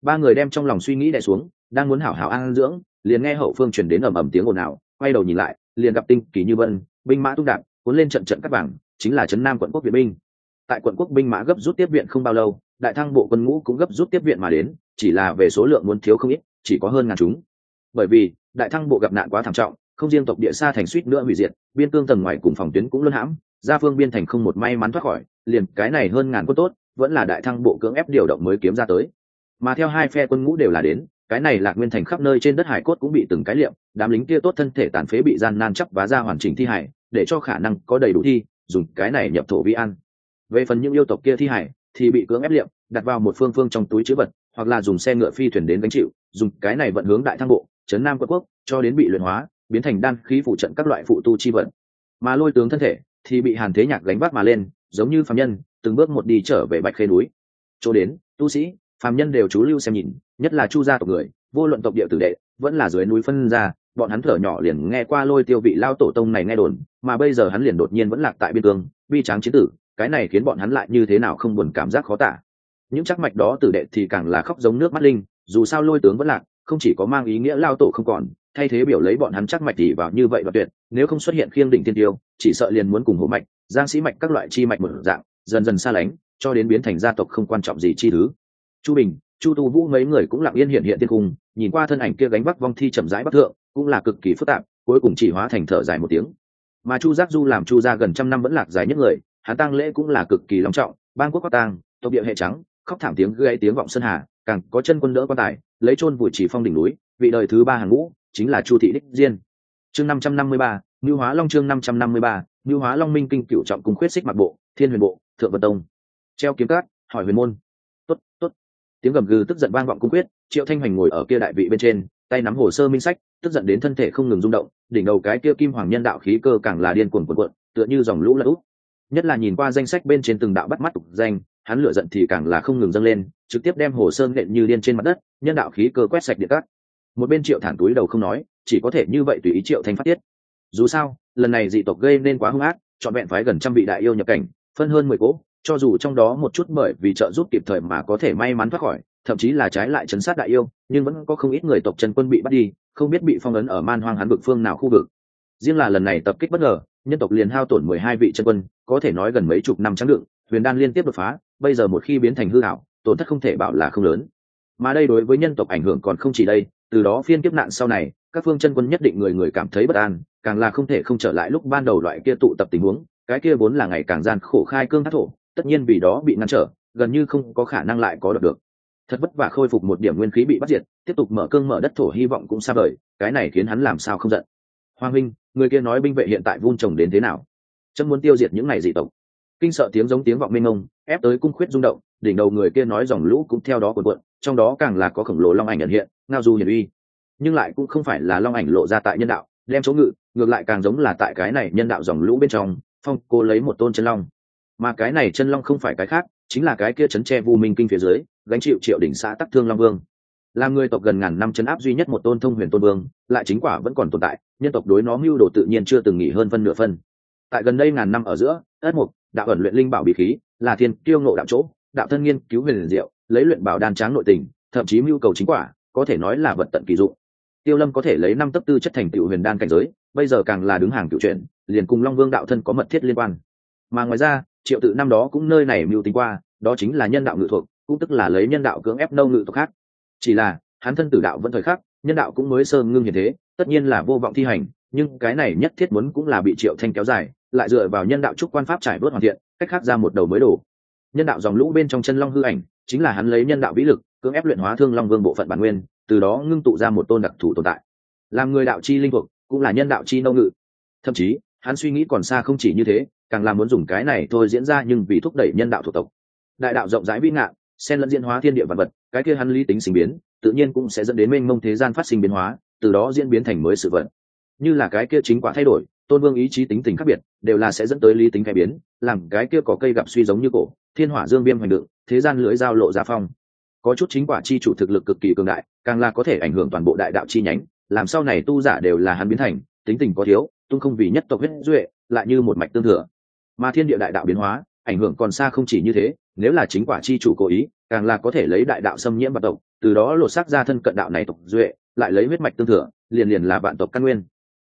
Ba người đem trong lòng suy nghĩ đè xuống đang muốn hảo hảo an dưỡng, liền nghe hậu phương chuyển đến ầm ầm tiếng ồn ào, quay đầu nhìn lại, liền gặp tinh kỳ như vân, binh mã túc đạn cuốn lên trận trận các bảng chính là trấn nam quận quốc viện binh. Tại quận quốc binh mã gấp rút tiếp viện không bao lâu, đại thăng bộ quân ngũ cũng gấp rút tiếp viện mà đến, chỉ là về số lượng muốn thiếu không ít, chỉ có hơn ngàn chúng. Bởi vì, đại thăng bộ gặp nạn quá thảm trọng, không riêng tộc địa xa thành suýt nữa hủy diệt, biên cương tầng ngoài cùng phòng tuyến cũng luân hãm gia phương biên thành không một may mắn thoát khỏi, liền cái này hơn ngàn quân tốt, vẫn là đại thăng bộ cưỡng ép điều động mới kiếm ra tới. Mà theo hai phe quân ngũ đều là đến cái này lạc nguyên thành khắp nơi trên đất hải cốt cũng bị từng cái liệm, đám lính kia tốt thân thể tàn phế bị gian nan chấp và ra hoàn chỉnh thi hải, để cho khả năng có đầy đủ thi, dùng cái này nhập thổ vi ăn về phần những yêu tộc kia thi hải, thì bị cưỡng ép liệm, đặt vào một phương phương trong túi chữ vật, hoặc là dùng xe ngựa phi thuyền đến gánh chịu, dùng cái này vận hướng đại thăng bộ, chấn nam quận quốc, cho đến bị luyện hóa, biến thành đan khí phụ trận các loại phụ tu chi vận. Mà lôi tướng thân thể, thì bị hàn thế nhạc gánh vác mà lên, giống như phạm nhân, từng bước một đi trở về bạch khê núi. Chỗ đến, tu sĩ phàm nhân đều chú lưu xem nhìn, nhất là chu gia tộc người, vô luận tộc địa tử đệ, vẫn là dưới núi phân ra bọn hắn thở nhỏ liền nghe qua lôi tiêu vị lao tổ tông này nghe đồn, mà bây giờ hắn liền đột nhiên vẫn lạc tại biên cương, bi tráng chiến tử, cái này khiến bọn hắn lại như thế nào không buồn cảm giác khó tả. Những chắc mạch đó tử đệ thì càng là khóc giống nước mắt linh, dù sao lôi tướng vẫn lạc, không chỉ có mang ý nghĩa lao tổ không còn, thay thế biểu lấy bọn hắn chắc mạch thì vào như vậy và tuyệt, nếu không xuất hiện khiêng đỉnh thiên tiêu, chỉ sợ liền muốn cùng hộ mạch, giang sĩ mạch các loại chi mạch một dạng, dần dần xa lánh, cho đến biến thành gia tộc không quan trọng gì chi thứ chu bình, chu tu vũ mấy người cũng lặng yên hiện hiện tiên cung nhìn qua thân ảnh kia gánh bắc vong thi chậm rãi bắc thượng, cũng là cực kỳ phức tạp, cuối cùng chỉ hóa thành thở dài một tiếng. Mà chu giác du làm chu gia gần trăm năm vẫn lạc dài nhất người, hắn tăng lễ cũng là cực kỳ long trọng, bang quốc có tang, tộc địa hệ trắng, khóc thảm tiếng gây tiếng vọng sơn hà, càng có chân quân đỡ quan tài, lấy chôn vùi chỉ phong đỉnh núi, vị đời thứ ba hàng ngũ, chính là chu thị đích diên. Chương năm trăm năm mươi ba ngư hóa long chương năm trăm năm mươi ba ngư hóa long minh kinh cựu trọng cùng khuyết xích mặt bộ, thiên huyền bộ, thượng vật tông. Treo kiếm cát hỏi huyền môn. Tốt tốt tiếng gầm gừ tức giận vang vọng cung quyết, triệu thanh hoành ngồi ở kia đại vị bên trên, tay nắm hồ sơ minh sách, tức giận đến thân thể không ngừng rung động, đỉnh đầu cái kia kim hoàng nhân đạo khí cơ càng là điên cuồng cuộn cuộn, tựa như dòng lũ lật úp. Nhất là nhìn qua danh sách bên trên từng đạo bắt mắt tục danh, hắn lựa giận thì càng là không ngừng dâng lên, trực tiếp đem hồ sơn nện như điên trên mặt đất, nhân đạo khí cơ quét sạch điện cắt một bên triệu thản túi đầu không nói, chỉ có thể như vậy tùy ý triệu thanh phát tiết. Dù sao, lần này dị tộc gây nên quá hung ác, trọn vẹn phái gần trăm vị đại yêu nhập cảnh, phân hơn mười cỗ cho dù trong đó một chút bởi vì trợ giúp kịp thời mà có thể may mắn thoát khỏi, thậm chí là trái lại chấn sát đại yêu, nhưng vẫn có không ít người tộc chân quân bị bắt đi, không biết bị phong ấn ở man hoang hắn vực phương nào khu vực. Riêng là lần này tập kích bất ngờ, nhân tộc liền hao tổn mười hai vị chân quân, có thể nói gần mấy chục năm trắng đựng, huyền đan liên tiếp đột phá, bây giờ một khi biến thành hư hảo tổn thất không thể bảo là không lớn. Mà đây đối với nhân tộc ảnh hưởng còn không chỉ đây, từ đó phiên kiếp nạn sau này, các phương chân quân nhất định người người cảm thấy bất an, càng là không thể không trở lại lúc ban đầu loại kia tụ tập tình huống, cái kia vốn là ngày càng gian khổ khai cương thác thổ tất nhiên vì đó bị ngăn trở, gần như không có khả năng lại có được được. Thật vất vả khôi phục một điểm nguyên khí bị bắt diệt, tiếp tục mở cương mở đất thổ hy vọng cũng xa vời, cái này khiến hắn làm sao không giận. Hoàng minh, người kia nói binh vệ hiện tại vun trồng đến thế nào? Chấm muốn tiêu diệt những ngày dị tộc. Kinh sợ tiếng giống tiếng vọng mênh mông, ép tới cung khuyết rung động, đỉnh đầu người kia nói dòng lũ cũng theo đó cuộn cuộn, trong đó càng là có khổng lồ long ảnh ẩn hiện, ngao du hiển uy. Nhưng lại cũng không phải là long ảnh lộ ra tại nhân đạo, đem chỗ ngự, ngược lại càng giống là tại cái này nhân đạo dòng lũ bên trong, phong cô lấy một tôn chân long mà cái này chân long không phải cái khác, chính là cái kia chấn tre vu minh kinh phía dưới, gánh chịu triệu đỉnh xã tắc thương long vương. Là người tộc gần ngàn năm chấn áp duy nhất một tôn thông huyền tôn vương, lại chính quả vẫn còn tồn tại, nhân tộc đối nó mưu đồ tự nhiên chưa từng nghỉ hơn phân nửa phân. Tại gần đây ngàn năm ở giữa, ất mục, đạo ẩn luyện linh bảo bí khí, là thiên tiêu ngộ đạo chỗ, đạo thân nghiên cứu huyền diệu, lấy luyện bảo đan tráng nội tình, thậm chí mưu cầu chính quả, có thể nói là vật tận kỳ dụng. Tiêu lâm có thể lấy năm tấc tư chất thành tựu huyền đan cảnh giới, bây giờ càng là đứng hàng cựu truyện, liền cùng long vương đạo thân có mật thiết liên quan. Mà ngoài ra triệu tự năm đó cũng nơi này mưu tính qua, đó chính là nhân đạo ngự thuộc, cũng tức là lấy nhân đạo cưỡng ép nâu ngự thuộc khác. Chỉ là, hắn thân tử đạo vẫn thời khắc, nhân đạo cũng mới sơ ngưng như thế, tất nhiên là vô vọng thi hành, nhưng cái này nhất thiết muốn cũng là bị triệu thanh kéo dài, lại dựa vào nhân đạo trúc quan pháp trải bớt hoàn thiện, cách khác ra một đầu mới đổ. Nhân đạo dòng lũ bên trong chân long hư ảnh, chính là hắn lấy nhân đạo vĩ lực, cưỡng ép luyện hóa thương long vương bộ phận bản nguyên, từ đó ngưng tụ ra một tôn đặc thù tồn tại. Làm người đạo chi linh vực cũng là nhân đạo chi nâu ngự. Thậm chí, hắn suy nghĩ còn xa không chỉ như thế càng là muốn dùng cái này thôi diễn ra nhưng vì thúc đẩy nhân đạo thuộc tộc. Đại đạo rộng rãi vĩ ngạn, xen lẫn diễn hóa thiên địa vật vật, cái kia hắn lý tính sinh biến, tự nhiên cũng sẽ dẫn đến mênh mông thế gian phát sinh biến hóa, từ đó diễn biến thành mới sự vật. Như là cái kia chính quả thay đổi, tôn vương ý chí tính tình khác biệt, đều là sẽ dẫn tới lý tính cải biến, làm cái kia có cây gặp suy giống như cổ, thiên hỏa dương viêm hoành đựng thế gian lưỡi giao lộ gia phong. Có chút chính quả chi chủ thực lực cực kỳ cường đại, càng là có thể ảnh hưởng toàn bộ đại đạo chi nhánh, làm sau này tu giả đều là hắn biến thành, tính tình có thiếu tung không vì nhất tộc huyết duệ, lại như một mạch tương thừa mà thiên địa đại đạo biến hóa, ảnh hưởng còn xa không chỉ như thế, nếu là chính quả chi chủ cố ý, càng là có thể lấy đại đạo xâm nhiễm vạn tộc, từ đó lột xác ra thân cận đạo này tộc duệ, lại lấy huyết mạch tương thừa, liền liền là vạn tộc căn nguyên.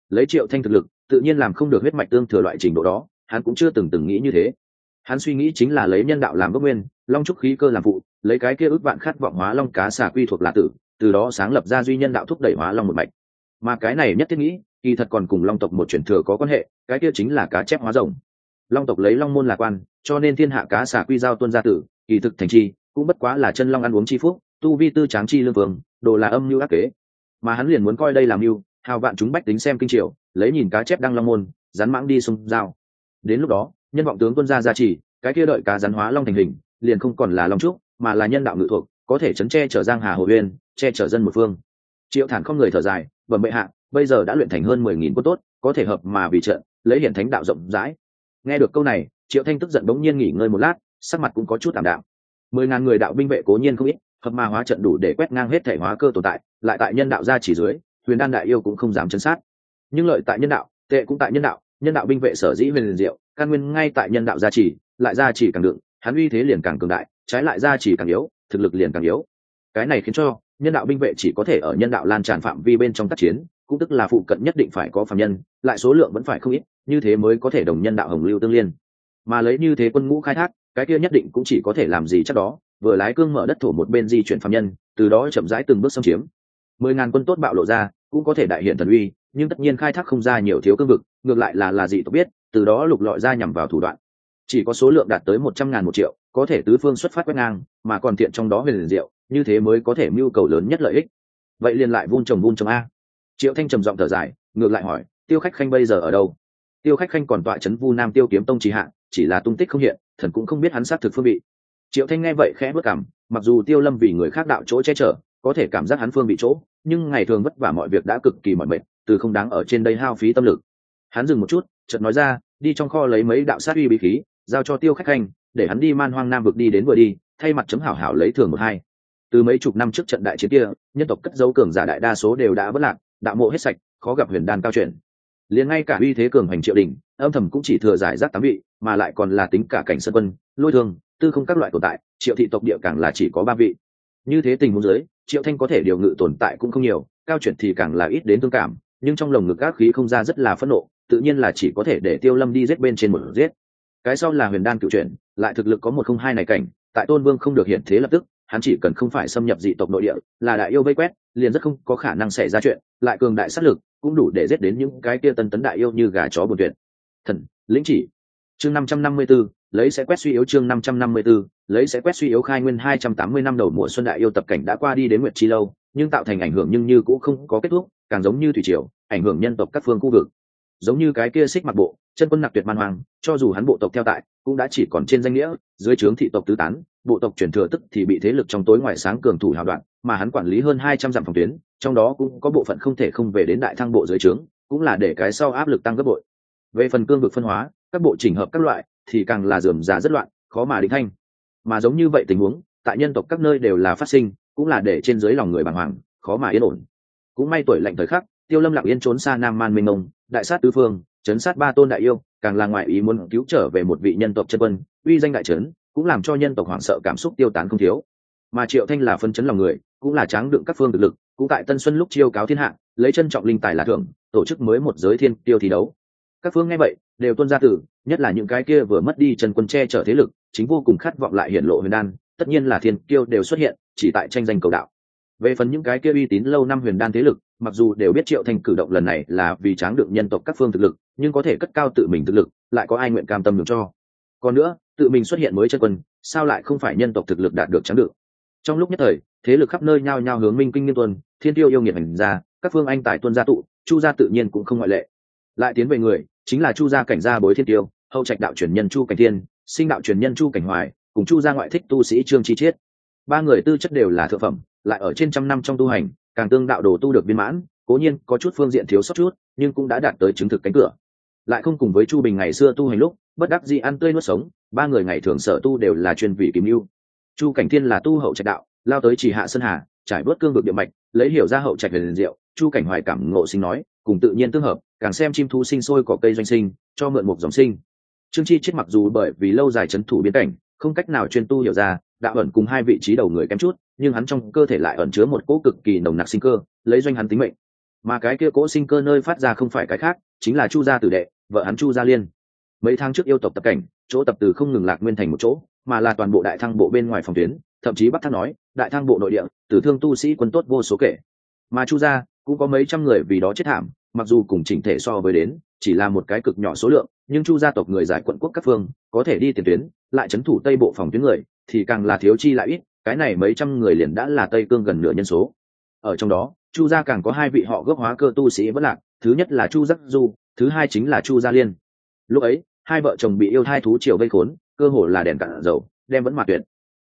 Lấy triệu thanh thực lực, tự nhiên làm không được huyết mạch tương thừa loại trình độ đó, hắn cũng chưa từng từng nghĩ như thế. Hắn suy nghĩ chính là lấy nhân đạo làm gốc nguyên, long trúc khí cơ làm phụ, lấy cái kia ước vạn khát vọng hóa long cá xà quy thuộc là tử, từ đó sáng lập ra duy nhân đạo thúc đẩy hóa long một mạch. Mà cái này nhất thiết nghĩ, kỳ thật còn cùng long tộc một truyền thừa có quan hệ, cái kia chính là cá chép hóa rồng long tộc lấy long môn là quan, cho nên thiên hạ cá xà quy giao tuân gia tử, kỳ thực thành chi, cũng bất quá là chân long ăn uống chi phúc, tu vi tư tráng chi lương vương, đồ là âm mưu ác kế. Mà hắn liền muốn coi đây làm mưu, hào vạn chúng bách tính xem kinh triều, lấy nhìn cá chép đăng long môn, rắn mãng đi sông giao. Đến lúc đó, nhân vọng tướng tuân gia gia trì, cái kia đợi cá rắn hóa long thành hình, liền không còn là long trúc, mà là nhân đạo ngự thuộc, có thể chấn che chở giang hà hồ uyên, che chở dân một phương. Triệu thản không người thở dài, bẩm bệ hạ, bây giờ đã luyện thành hơn mười nghìn quân tốt, có thể hợp mà vì trận, lấy hiện thánh đạo rộng rãi nghe được câu này, triệu thanh tức giận bỗng nhiên nghỉ ngơi một lát, sắc mặt cũng có chút tạm đạo mười ngàn người đạo binh vệ cố nhiên không ít, hợp mà hóa trận đủ để quét ngang hết thể hóa cơ tồn tại, lại tại nhân đạo gia chỉ dưới, huyền đan đại yêu cũng không dám chấn sát. Nhưng lợi tại nhân đạo, tệ cũng tại nhân đạo nhân đạo binh vệ sở dĩ huyền liền diệu, căn nguyên ngay tại nhân đạo gia chỉ, lại gia chỉ càng đựng, hắn uy thế liền càng cường đại, trái lại gia chỉ càng yếu, thực lực liền càng yếu. Cái này khiến cho, nhân đạo binh vệ chỉ có thể ở nhân đạo lan tràn phạm vi bên trong tác chiến, cũng tức là phụ cận nhất định phải có phạm nhân, lại số lượng vẫn phải không ít như thế mới có thể đồng nhân đạo hồng lưu tương liên. Mà lấy như thế quân ngũ khai thác, cái kia nhất định cũng chỉ có thể làm gì chắc đó, vừa lái cương mở đất thổ một bên di chuyển phạm nhân, từ đó chậm rãi từng bước xâm chiếm. Mười ngàn quân tốt bạo lộ ra, cũng có thể đại hiện thần uy, nhưng tất nhiên khai thác không ra nhiều thiếu cương vực, ngược lại là là gì tôi biết, từ đó lục lọi ra nhằm vào thủ đoạn. Chỉ có số lượng đạt tới một trăm ngàn một triệu, có thể tứ phương xuất phát quét ngang, mà còn thiện trong đó huyền diệu, như thế mới có thể mưu cầu lớn nhất lợi ích. Vậy liền lại vun trồng vun trồng a. Triệu thanh trầm giọng thở dài, ngược lại hỏi, tiêu khách khanh bây giờ ở đâu? Tiêu khách khanh còn tọa c h ấ n vu nam tiêu kiếm tông trì hạ, chỉ là tung tích không hiện, thần cũng không biết hắn xác thực phương vị. Triệu thanh nghe vậy khẽ bước cảm, mặc dù tiêu lâm vì người khác đạo chỗ che chở, có thể cảm giác hắn phương bị chỗ, nhưng ngày thường vất vả mọi việc đã cực kỳ mỏi mệt, từ không đáng ở trên đây hao phí tâm lực. Hắn dừng một chút, chợt nói ra, đi trong kho lấy mấy đạo sát uy bí khí, giao cho tiêu khách khanh, để hắn đi man hoang nam vực đi đến vừa đi, thay mặt chấm hảo hảo lấy thường một hai. Từ mấy chục năm trước trận đại chiến kia, nhân tộc cất dấu cường giả đại đa số đều đã vất lạc, đạo mộ hết sạch, khó gặp huyền đan cao chuyển liền ngay cả uy thế cường hành triệu đình, âm thầm cũng chỉ thừa giải rác tám vị, mà lại còn là tính cả cảnh sân quân, lôi thương, tư không các loại tồn tại, triệu thị tộc địa càng là chỉ có ba vị. Như thế tình huống giới triệu thanh có thể điều ngự tồn tại cũng không nhiều, cao chuyển thì càng là ít đến thương cảm, nhưng trong lồng ngực các khí không ra rất là phẫn nộ, tự nhiên là chỉ có thể để tiêu lâm đi giết bên trên một giết. Cái sau là huyền đan cựu chuyển, lại thực lực có một không hai này cảnh, tại tôn vương không được hiện thế lập tức, hắn chỉ cần không phải xâm nhập dị tộc nội địa, là đại yêu vây quét, liền rất không có khả năng xảy ra chuyện, lại cường đại sát lực cũng đủ để giết đến những cái kia tân tấn đại yêu như gà chó buồn tuyệt. Thần, lĩnh chỉ. Chương năm trăm năm mươi b ố lấy sẽ quét suy yếu chương năm trăm năm mươi b ố lấy sẽ quét suy yếu khai nguyên hai trăm tám mươi năm đầu mùa xuân đại yêu tập cảnh đã qua đi đến nguyệt chi lâu, nhưng tạo thành ảnh hưởng nhưng như cũng không có kết thúc, càng giống như thủy triều, ảnh hưởng nhân tộc các phương khu vực. Giống như cái kia xích mặt bộ, chân quân nặc tuyệt man hoàng cho dù hắn bộ tộc theo tại, cũng đã chỉ còn trên danh nghĩa, dưới trướng thị tộc tứ tán bộ tộc truyền thừa tức thì bị thế lực trong tối ngoài sáng cường thủ hào đoạn, mà hắn quản lý hơn hai trăm dặm phòng tuyến, trong đó cũng có bộ phận không thể không về đến đại thăng bộ dưới trướng, cũng là để cái sau áp lực tăng gấp bội. Về phần cương vực phân hóa, các bộ chỉnh hợp các loại thì càng là dườm già rất loạn, khó mà định thanh. Mà giống như vậy tình huống, tại nhân tộc các nơi đều là phát sinh, cũng là để trên dưới lòng người bàng hoàng, khó mà yên ổn. Cũng may tuổi lạnh thời khắc, tiêu lâm lặng yên trốn xa nam man minh ông, đại sát tứ phương chấn sát ba tôn đại yêu, càng là ngoại ý muốn cứu trở về một vị nhân tộc chân quân, uy danh đại trấn cũng làm cho nhân tộc hoảng sợ cảm xúc tiêu tán không thiếu. Mà triệu thanh là phân chấn lòng người cũng là tráng đựng các phương thực lực cũng tại tân xuân lúc chiêu cáo thiên hạ lấy chân trọng linh tài là thưởng tổ chức mới một giới thiên tiêu thi đấu. Các phương nghe vậy đều tuân ra từ, nhất là những cái kia vừa mất đi trần quân che chở thế lực chính vô cùng khát vọng lại hiện lộ huyền đan tất nhiên là thiên kiêu đều xuất hiện chỉ tại tranh giành cầu đạo. Về phần những cái kia uy tín lâu năm huyền đan thế lực mặc dù đều biết triệu thanh cử động lần này là vì tráng đựng nhân tộc các phương thực lực nhưng có thể cất cao tự mình thực lực lại có ai nguyện cam tâm được cho. Còn nữa tự mình xuất hiện mới chân quân, sao lại không phải nhân tộc thực lực đạt được trắng được? Trong lúc nhất thời, thế lực khắp nơi nhao nhao hướng minh kinh nghiêm tuân, thiên tiêu yêu nghiệt hành ra, các phương anh tài tuân gia tụ, chu gia tự nhiên cũng không ngoại lệ. Lại tiến về người, chính là chu gia cảnh gia bối thiên tiêu, hậu trạch đạo truyền nhân chu cảnh thiên, sinh đạo truyền nhân chu cảnh hoài, cùng chu gia ngoại thích tu sĩ trương chi chiết. Ba người tư chất đều là thượng phẩm, lại ở trên trăm năm trong tu hành, càng tương đạo đồ tu được viên mãn, cố nhiên có chút phương diện thiếu sót chút, nhưng cũng đã đạt tới chứng thực cánh cửa lại không cùng với chu bình ngày xưa tu hành lúc, bất đắc dĩ ăn tươi nuốt sống, ba người ngày thường sở tu đều là chuyên vị kiếm mưu chu cảnh thiên là tu hậu trạch đạo, lao tới chỉ hạ sơn hà, trải bớt cương vực địa mạch, lấy hiểu ra hậu trạch về liền diệu, chu cảnh hoài cảm ngộ sinh nói, cùng tự nhiên tương hợp, càng xem chim thu sinh sôi cỏ cây doanh sinh, cho mượn một dòng sinh. Trương chi chết mặc dù bởi vì lâu dài trấn thủ biến cảnh, không cách nào chuyên tu hiểu ra, đạo ẩn cùng hai vị trí đầu người kém chút, nhưng hắn trong cơ thể lại ẩn chứa một cỗ cực kỳ nồng nặc sinh cơ, lấy doanh hắn tính mệnh. Mà cái kia cỗ sinh cơ nơi phát ra không phải cái khác, chính là chu gia tử đệ vợ hắn chu gia liên. Mấy tháng trước yêu tộc tập cảnh, chỗ tập từ không ngừng lạc nguyên thành một chỗ, mà là toàn bộ đại thăng bộ bên ngoài phòng tuyến, thậm chí bắc thăng nói, đại thăng bộ nội địa tử thương tu sĩ quân tốt vô số kể. Mà chu gia cũng có mấy trăm người vì đó chết thảm, mặc dù cùng chỉnh thể so với đến, chỉ là một cái cực nhỏ số lượng, nhưng chu gia tộc người giải quận quốc các phương, có thể đi tiền tuyến, lại c h ấ n thủ tây bộ phòng tuyến người, thì càng là thiếu chi lại ít, cái này mấy trăm người liền đã là tây cương gần nửa nhân số. Ở trong đó, chu gia càng có hai vị họ gốc hóa cơ tu sĩ vẫn lạc thứ nhất là chu giác du, thứ hai chính là chu gia liên. Lúc ấy, hai vợ chồng bị yêu thai thú triều vây khốn, cơ hồ là đèn cạn dầu, đem vẫn mặt tuyệt.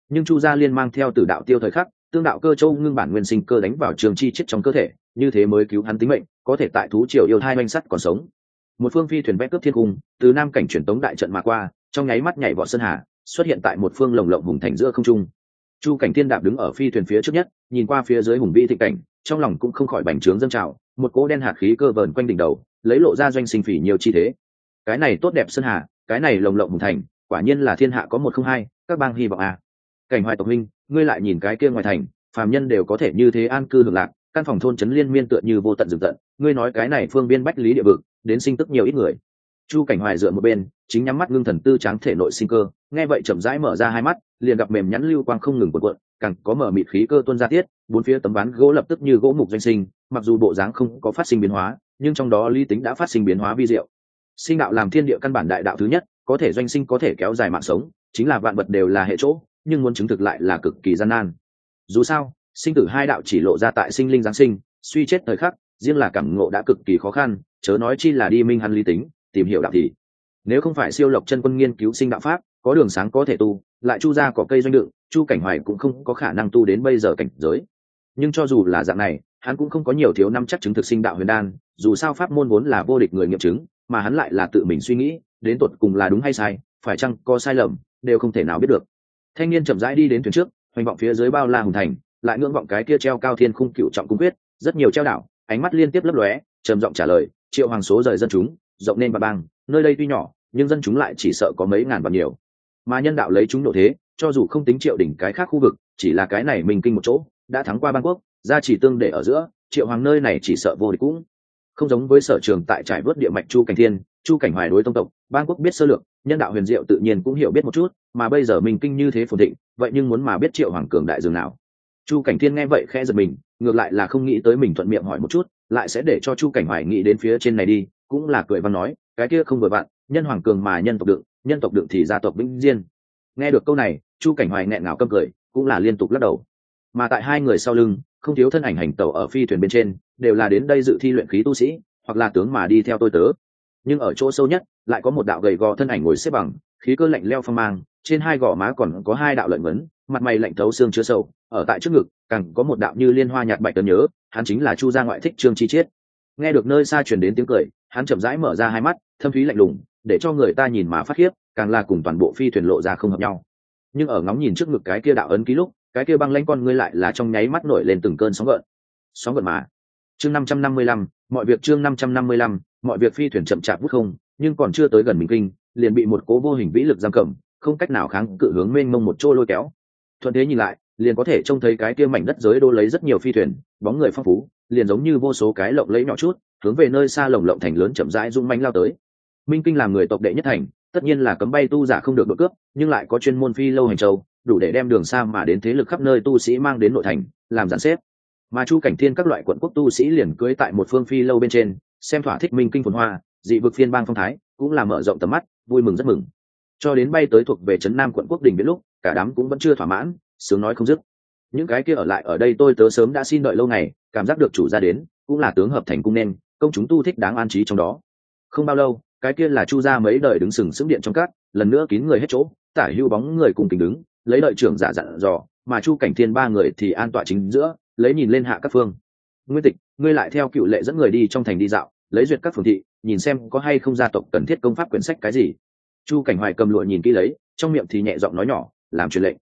Nhưng chu gia liên mang theo từ đạo tiêu thời khắc, tương đạo cơ châu ngưng bản nguyên sinh cơ đánh vào trường chi chết trong cơ thể, như thế mới cứu hắn tính mệnh, có thể tại thú triều yêu thai manh sắt còn sống. Một phương phi thuyền vét cướp thiên cung, từ nam cảnh truyền tống đại trận mà qua, trong nháy mắt nhảy vọt sơn hà, xuất hiện tại một phương lồng lộng hùng thành giữa không trung. Chu cảnh thiên đạp đứng ở phi thuyền phía trước nhất, nhìn qua phía dưới hùng vĩ thịnh cảnh, trong lòng cũng không khỏi bành trướng dâng trào một cỗ đen hạt khí cơ vờn quanh đỉnh đầu, lấy lộ ra doanh sinh phỉ nhiều chi thế. Cái này tốt đẹp sơn hà, cái này lồng lộng hùng thành, quả nhiên là thiên hạ có một không hai, các bang hy vọng à. Cảnh hoài tộc minh ngươi lại nhìn cái kia ngoài thành, phàm nhân đều có thể như thế an cư hưởng lạc, căn phòng thôn trấn liên miên tựa như vô tận rừng tận ngươi nói cái này phương biên bách lý địa vực, đến sinh tức nhiều ít người. Chu cảnh hoài dựa một bên, chính nhắm mắt ngưng thần tư tráng thể nội sinh cơ, nghe vậy chậm rãi mở ra hai mắt, liền gặp mềm nhắn lưu quang không ngừng cuộn cuộn, càng có mở mịt khí cơ tuôn ra tiết, bốn phía tấm ván gỗ lập tức như gỗ mục doanh sinh mặc dù bộ dáng không có phát sinh biến hóa, nhưng trong đó lý tính đã phát sinh biến hóa vi diệu. Sinh đạo làm thiên địa căn bản đại đạo thứ nhất, có thể doanh sinh, có thể kéo dài mạng sống, chính là vạn vật đều là hệ chỗ, nhưng muốn chứng thực lại là cực kỳ gian nan. Dù sao, sinh tử hai đạo chỉ lộ ra tại sinh linh giáng sinh, suy chết thời khắc, riêng là cảm ngộ đã cực kỳ khó khăn, chớ nói chi là đi minh hắn lý tính, tìm hiểu đạo thì. Nếu không phải siêu lộc chân quân nghiên cứu sinh đạo pháp, có đường sáng có thể tu, lại chu ra có cây doanh đựng, chu cảnh hoài cũng không có khả năng tu đến bây giờ cảnh giới. Nhưng cho dù là dạng này hắn cũng không có nhiều thiếu năm chắc chứng thực sinh đạo huyền đan, dù sao pháp môn vốn là vô địch người nghiệm chứng, mà hắn lại là tự mình suy nghĩ, đến tột cùng là đúng hay sai, phải chăng có sai lầm, đều không thể nào biết được. Thanh niên chậm rãi đi đến thuyền trước, hoành vọng phía dưới bao la hùng thành, lại ngưỡng vọng cái kia treo cao thiên khung cựu trọng cung quyết, rất nhiều treo đảo, ánh mắt liên tiếp lấp lóe, trầm giọng trả lời, triệu hoàng số rời dân chúng, rộng nên bà bang, nơi đây tuy nhỏ, nhưng dân chúng lại chỉ sợ có mấy ngàn và nhiều. Mà nhân đạo lấy chúng độ thế, cho dù không tính triệu đỉnh cái khác khu vực, chỉ là cái này mình kinh một chỗ, đã thắng qua bangkok ra chỉ tương để ở giữa, triệu hoàng nơi này chỉ sợ vô địch cũng. Không giống với sở trường tại trải vớt địa mạch chu cảnh thiên, chu cảnh hoài đối tông tộc quốc biết sơ lược, nhân đạo huyền diệu tự nhiên cũng hiểu biết một chút, mà bây giờ mình kinh như thế phồn thịnh, vậy nhưng muốn mà biết triệu hoàng cường đại dường nào? Chu cảnh thiên nghe vậy khẽ giật mình, ngược lại là không nghĩ tới mình thuận miệng hỏi một chút, lại sẽ để cho chu cảnh hoài nghĩ đến phía trên này đi, cũng là cười văn nói, cái kia không vừa vặn, nhân hoàng cường mà nhân tộc đựng, nhân tộc đựng thì gia tộc vĩnh diên. Nghe được câu này, chu cảnh hoài nghẹn ngào câm cười, cũng là liên tục lắc đầu. Mà tại hai người sau lưng không thiếu thân ảnh hành tàu ở phi thuyền bên trên, đều là đến đây dự thi luyện khí tu sĩ, hoặc là tướng mà đi theo tôi tớ. Nhưng ở chỗ sâu nhất, lại có một đạo gầy gò thân ảnh ngồi xếp bằng, khí cơ lạnh leo phong mang, trên hai gò má còn có hai đạo lợn ngấn, mặt mày lạnh thấu xương chứa sâu, ở tại trước ngực, càng có một đạo như liên hoa nhạt bạch tớ nhớ, hắn chính là chu gia ngoại thích trương chi chiết. Nghe được nơi xa truyền đến tiếng cười, hắn chậm rãi mở ra hai mắt, thâm thúy lạnh lùng, để cho người ta nhìn mà phát khiếp, càng là cùng toàn bộ phi thuyền lộ ra không hợp nhau. Nhưng ở ngóng nhìn trước ngực cái kia đạo ấn ký lúc cái kia băng lanh con ngươi lại là trong nháy mắt nổi lên từng cơn sóng gợn. Sóng gợn mà. Chương năm trăm năm mươi lăm, mọi việc chương năm trăm năm mươi lăm, mọi việc phi thuyền chậm chạp vút không, nhưng còn chưa tới gần Minh kinh, liền bị một cố vô hình vĩ lực giam cầm, không cách nào kháng cự hướng mênh mông một chỗ lôi kéo. Thuận thế nhìn lại, liền có thể trông thấy cái kia mảnh đất giới đô lấy rất nhiều phi thuyền, bóng người phong phú, liền giống như vô số cái lộng lấy nhỏ chút, hướng về nơi xa lồng lộng thành lớn chậm rãi rung manh lao tới. Minh kinh làm người tộc đệ nhất thành, tất nhiên là cấm bay tu giả không được đội cướp, nhưng lại có chuyên môn phi lâu hành châu đủ để đem đường xa mà đến thế lực khắp nơi tu sĩ mang đến nội thành, làm giản xếp. Mà chu cảnh thiên các loại quận quốc tu sĩ liền cưới tại một phương phi lâu bên trên, xem thỏa thích minh kinh phồn hoa, dị vực phiên bang phong thái, cũng là mở rộng tầm mắt, vui mừng rất mừng. Cho đến bay tới thuộc về trấn nam quận quốc đình biết lúc, cả đám cũng vẫn chưa thỏa mãn, sướng nói không dứt. Những cái kia ở lại ở đây tôi tớ sớm đã xin đợi lâu ngày, cảm giác được chủ ra đến, cũng là tướng hợp thành cung nên, công chúng tu thích đáng an trí trong đó. Không bao lâu, cái kia là chu ra mấy đời đứng sừng sững điện trong các, lần nữa kín người hết chỗ, tả hưu bóng người cùng kính đứng lấy đợi trưởng giả dặn dò, mà chu cảnh thiên ba người thì an tọa chính giữa, lấy nhìn lên hạ các phương. Nguyên tịch, ngươi lại theo cựu lệ dẫn người đi trong thành đi dạo, lấy duyệt các phường thị, nhìn xem có hay không gia tộc cần thiết công pháp quyển sách cái gì. Chu cảnh hoài cầm lụa nhìn kỹ lấy, trong miệng thì nhẹ giọng nói nhỏ, làm truyền lệnh.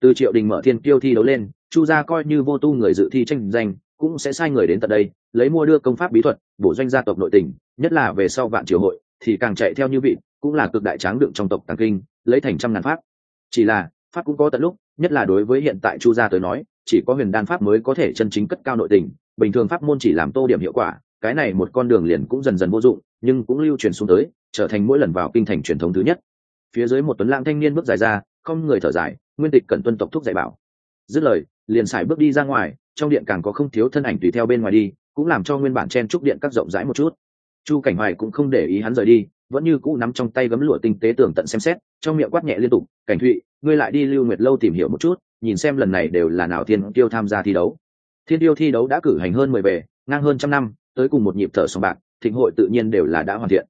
Từ triệu đình mở thiên kiêu thi đấu lên, chu gia coi như vô tu người dự thi tranh danh, cũng sẽ sai người đến tận đây, lấy mua đưa công pháp bí thuật, bổ doanh gia tộc nội tình, nhất là về sau vạn triều hội, thì càng chạy theo như vị cũng là cực đại tráng đựng trong tộc tàng kinh, lấy thành trăm ngàn pháp. Chỉ là pháp cũng có tận lúc, nhất là đối với hiện tại chu gia tới nói, chỉ có huyền đan pháp mới có thể chân chính cất cao nội tình, bình thường pháp môn chỉ làm tô điểm hiệu quả, cái này một con đường liền cũng dần dần vô dụng, nhưng cũng lưu truyền xuống tới, trở thành mỗi lần vào kinh thành truyền thống thứ nhất. Phía dưới một tuấn lãng thanh niên bước dài ra, không người thở dài, nguyên tịch cần tuân tộc thúc dạy bảo. Dứt lời, liền xài bước đi ra ngoài, trong điện càng có không thiếu thân ảnh tùy theo bên ngoài đi, cũng làm cho nguyên bản chen trúc điện các rộng rãi một chút. Chu cảnh hoài cũng không để ý hắn rời đi vẫn như cũ nắm trong tay gấm lụa tinh tế tường tận xem xét, trong miệng quát nhẹ liên tục, cảnh thụy, ngươi lại đi lưu nguyệt lâu tìm hiểu một chút, nhìn xem lần này đều là nào thiên tiêu tham gia thi đấu. Thiên tiêu thi đấu đã cử hành hơn mười bề, ngang hơn trăm năm, tới cùng một nhịp thở sòng bạc, thịnh hội tự nhiên đều là đã hoàn thiện.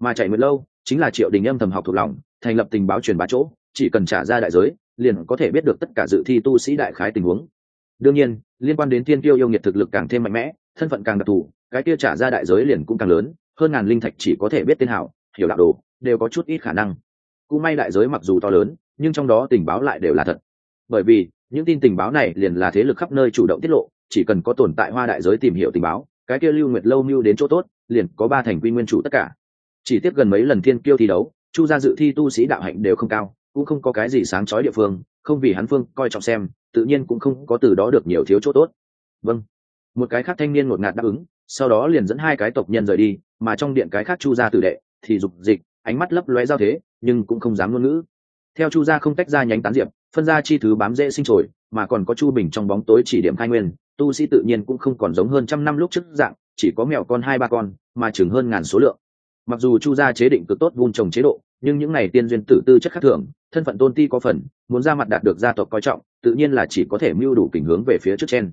Mà chạy nguyệt lâu, chính là triệu đình âm thầm học thuộc lòng, thành lập tình báo truyền bá chỗ, chỉ cần trả ra đại giới, liền có thể biết được tất cả dự thi tu sĩ đại khái tình huống. Đương nhiên, liên quan đến thiên tiêu yêu nghiệt thực lực càng thêm mạnh mẽ, thân phận càng đặc thù, cái kia trả ra đại giới liền cũng càng lớn, hơn ngàn linh thạch chỉ có thể biết tên hảo hiểu đạo đồ, đều có chút ít khả năng. Cũng may đại giới mặc dù to lớn, nhưng trong đó tình báo lại đều là thật. Bởi vì, những tin tình báo này liền là thế lực khắp nơi chủ động tiết lộ, chỉ cần có tồn tại hoa đại giới tìm hiểu tình báo, cái kia lưu nguyệt lâu mưu đến chỗ tốt, liền có ba thành quy nguyên chủ tất cả. Chỉ tiếp gần mấy lần thiên kiêu thi đấu, chu gia dự thi tu sĩ đạo hạnh đều không cao, cũng không có cái gì sáng chói địa phương, không vì hắn phương coi trọng xem, tự nhiên cũng không có từ đó được nhiều thiếu chỗ tốt. Vâng. Một cái khác thanh niên ngột ngạt đáp ứng, sau đó liền dẫn hai cái tộc nhân rời đi, mà trong điện cái khác chu gia tử đệ thì dục dịch, ánh mắt lấp lóe giao thế, nhưng cũng không dám ngôn ngữ. Theo chu gia không tách ra nhánh tán diệp, phân ra chi thứ bám dễ sinh trồi, mà còn có chu bình trong bóng tối chỉ điểm khai nguyên, tu sĩ tự nhiên cũng không còn giống hơn trăm năm lúc trước dạng, chỉ có mèo con hai ba con, mà chừng hơn ngàn số lượng. Mặc dù chu gia chế định cực tốt vun trồng chế độ, nhưng những này tiên duyên tử tư chất khác thường, thân phận tôn ti có phần, muốn ra mặt đạt được gia tộc coi trọng, tự nhiên là chỉ có thể mưu đủ tình hướng về phía trước trên.